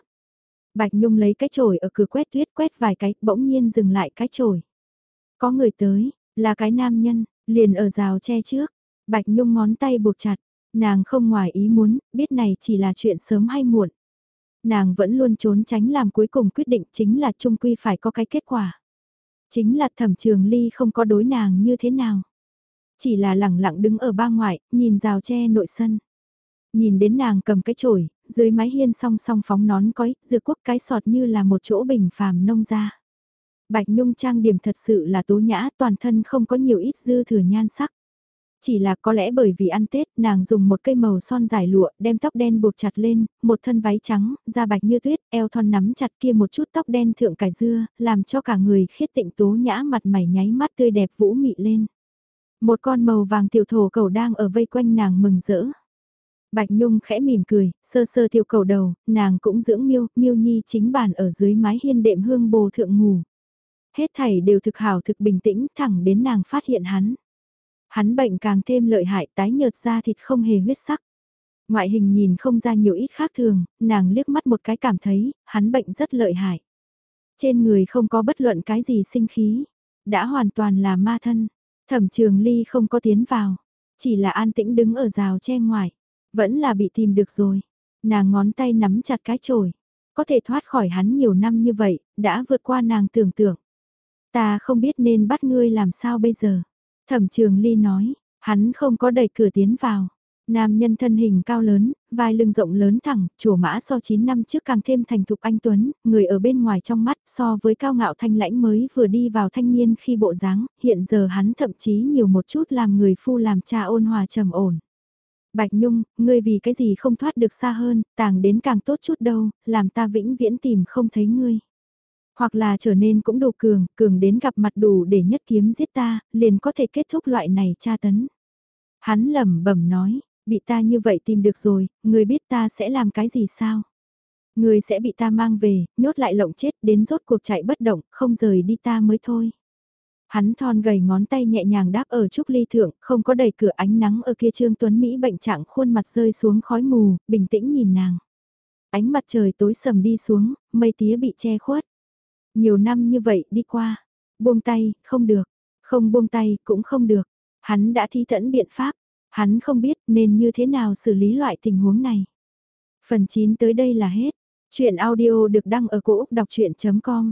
Bạch Nhung lấy cái chổi ở cửa quét tuyết quét vài cái, bỗng nhiên dừng lại cái chổi. Có người tới, là cái nam nhân, liền ở rào che trước. Bạch Nhung ngón tay buộc chặt, nàng không ngoài ý muốn, biết này chỉ là chuyện sớm hay muộn. Nàng vẫn luôn trốn tránh làm cuối cùng quyết định chính là trung quy phải có cái kết quả. Chính là thẩm trường ly không có đối nàng như thế nào. Chỉ là lẳng lặng đứng ở ba ngoại, nhìn rào tre nội sân. Nhìn đến nàng cầm cái chổi, dưới mái hiên song song phóng nón cói, dừa quốc cái sọt như là một chỗ bình phàm nông ra. Bạch Nhung trang điểm thật sự là tố nhã, toàn thân không có nhiều ít dư thừa nhan sắc. Chỉ là có lẽ bởi vì ăn Tết, nàng dùng một cây màu son dài lụa, đem tóc đen buộc chặt lên, một thân váy trắng, da bạch như tuyết, eo thon nắm chặt kia một chút tóc đen thượng cải dưa, làm cho cả người khiết tịnh tố nhã mặt mày nháy mắt tươi đẹp vũ mị lên. Một con màu vàng tiểu thổ cầu đang ở vây quanh nàng mừng rỡ. Bạch Nhung khẽ mỉm cười, sơ sơ thiêu cầu đầu, nàng cũng dưỡng miêu, miêu nhi chính bàn ở dưới mái hiên đệm hương bồ thượng ngủ. Hết thảy đều thực hảo thực bình tĩnh thẳng đến nàng phát hiện hắn. Hắn bệnh càng thêm lợi hại tái nhợt ra thịt không hề huyết sắc. Ngoại hình nhìn không ra nhiều ít khác thường, nàng liếc mắt một cái cảm thấy, hắn bệnh rất lợi hại. Trên người không có bất luận cái gì sinh khí, đã hoàn toàn là ma thân. Thẩm trường ly không có tiến vào, chỉ là an tĩnh đứng ở rào che ngoài. Vẫn là bị tìm được rồi. Nàng ngón tay nắm chặt cái chổi. Có thể thoát khỏi hắn nhiều năm như vậy, đã vượt qua nàng tưởng tượng. Ta không biết nên bắt ngươi làm sao bây giờ. Thẩm trường ly nói, hắn không có đẩy cửa tiến vào. Nam nhân thân hình cao lớn, vai lưng rộng lớn thẳng, chủ mã so 9 năm trước càng thêm thành thục anh Tuấn, người ở bên ngoài trong mắt so với cao ngạo thanh lãnh mới vừa đi vào thanh niên khi bộ dáng, hiện giờ hắn thậm chí nhiều một chút làm người phu làm cha ôn hòa trầm ổn. Bạch Nhung, ngươi vì cái gì không thoát được xa hơn, tàng đến càng tốt chút đâu, làm ta vĩnh viễn tìm không thấy ngươi. Hoặc là trở nên cũng đủ cường, cường đến gặp mặt đủ để nhất kiếm giết ta, liền có thể kết thúc loại này tra tấn. Hắn lẩm bẩm nói, bị ta như vậy tìm được rồi, ngươi biết ta sẽ làm cái gì sao? Ngươi sẽ bị ta mang về, nhốt lại lộng chết đến rốt cuộc chạy bất động, không rời đi ta mới thôi. Hắn thon gầy ngón tay nhẹ nhàng đáp ở trúc ly thượng, không có đầy cửa ánh nắng ở kia Trương Tuấn Mỹ bệnh trạng khuôn mặt rơi xuống khói mù, bình tĩnh nhìn nàng. Ánh mặt trời tối sầm đi xuống, mây tía bị che khuất. Nhiều năm như vậy đi qua, buông tay, không được, không buông tay cũng không được. Hắn đã thi thẫn biện pháp, hắn không biết nên như thế nào xử lý loại tình huống này. Phần 9 tới đây là hết. Chuyện audio được đăng ở cổ Úc đọc chuyện.com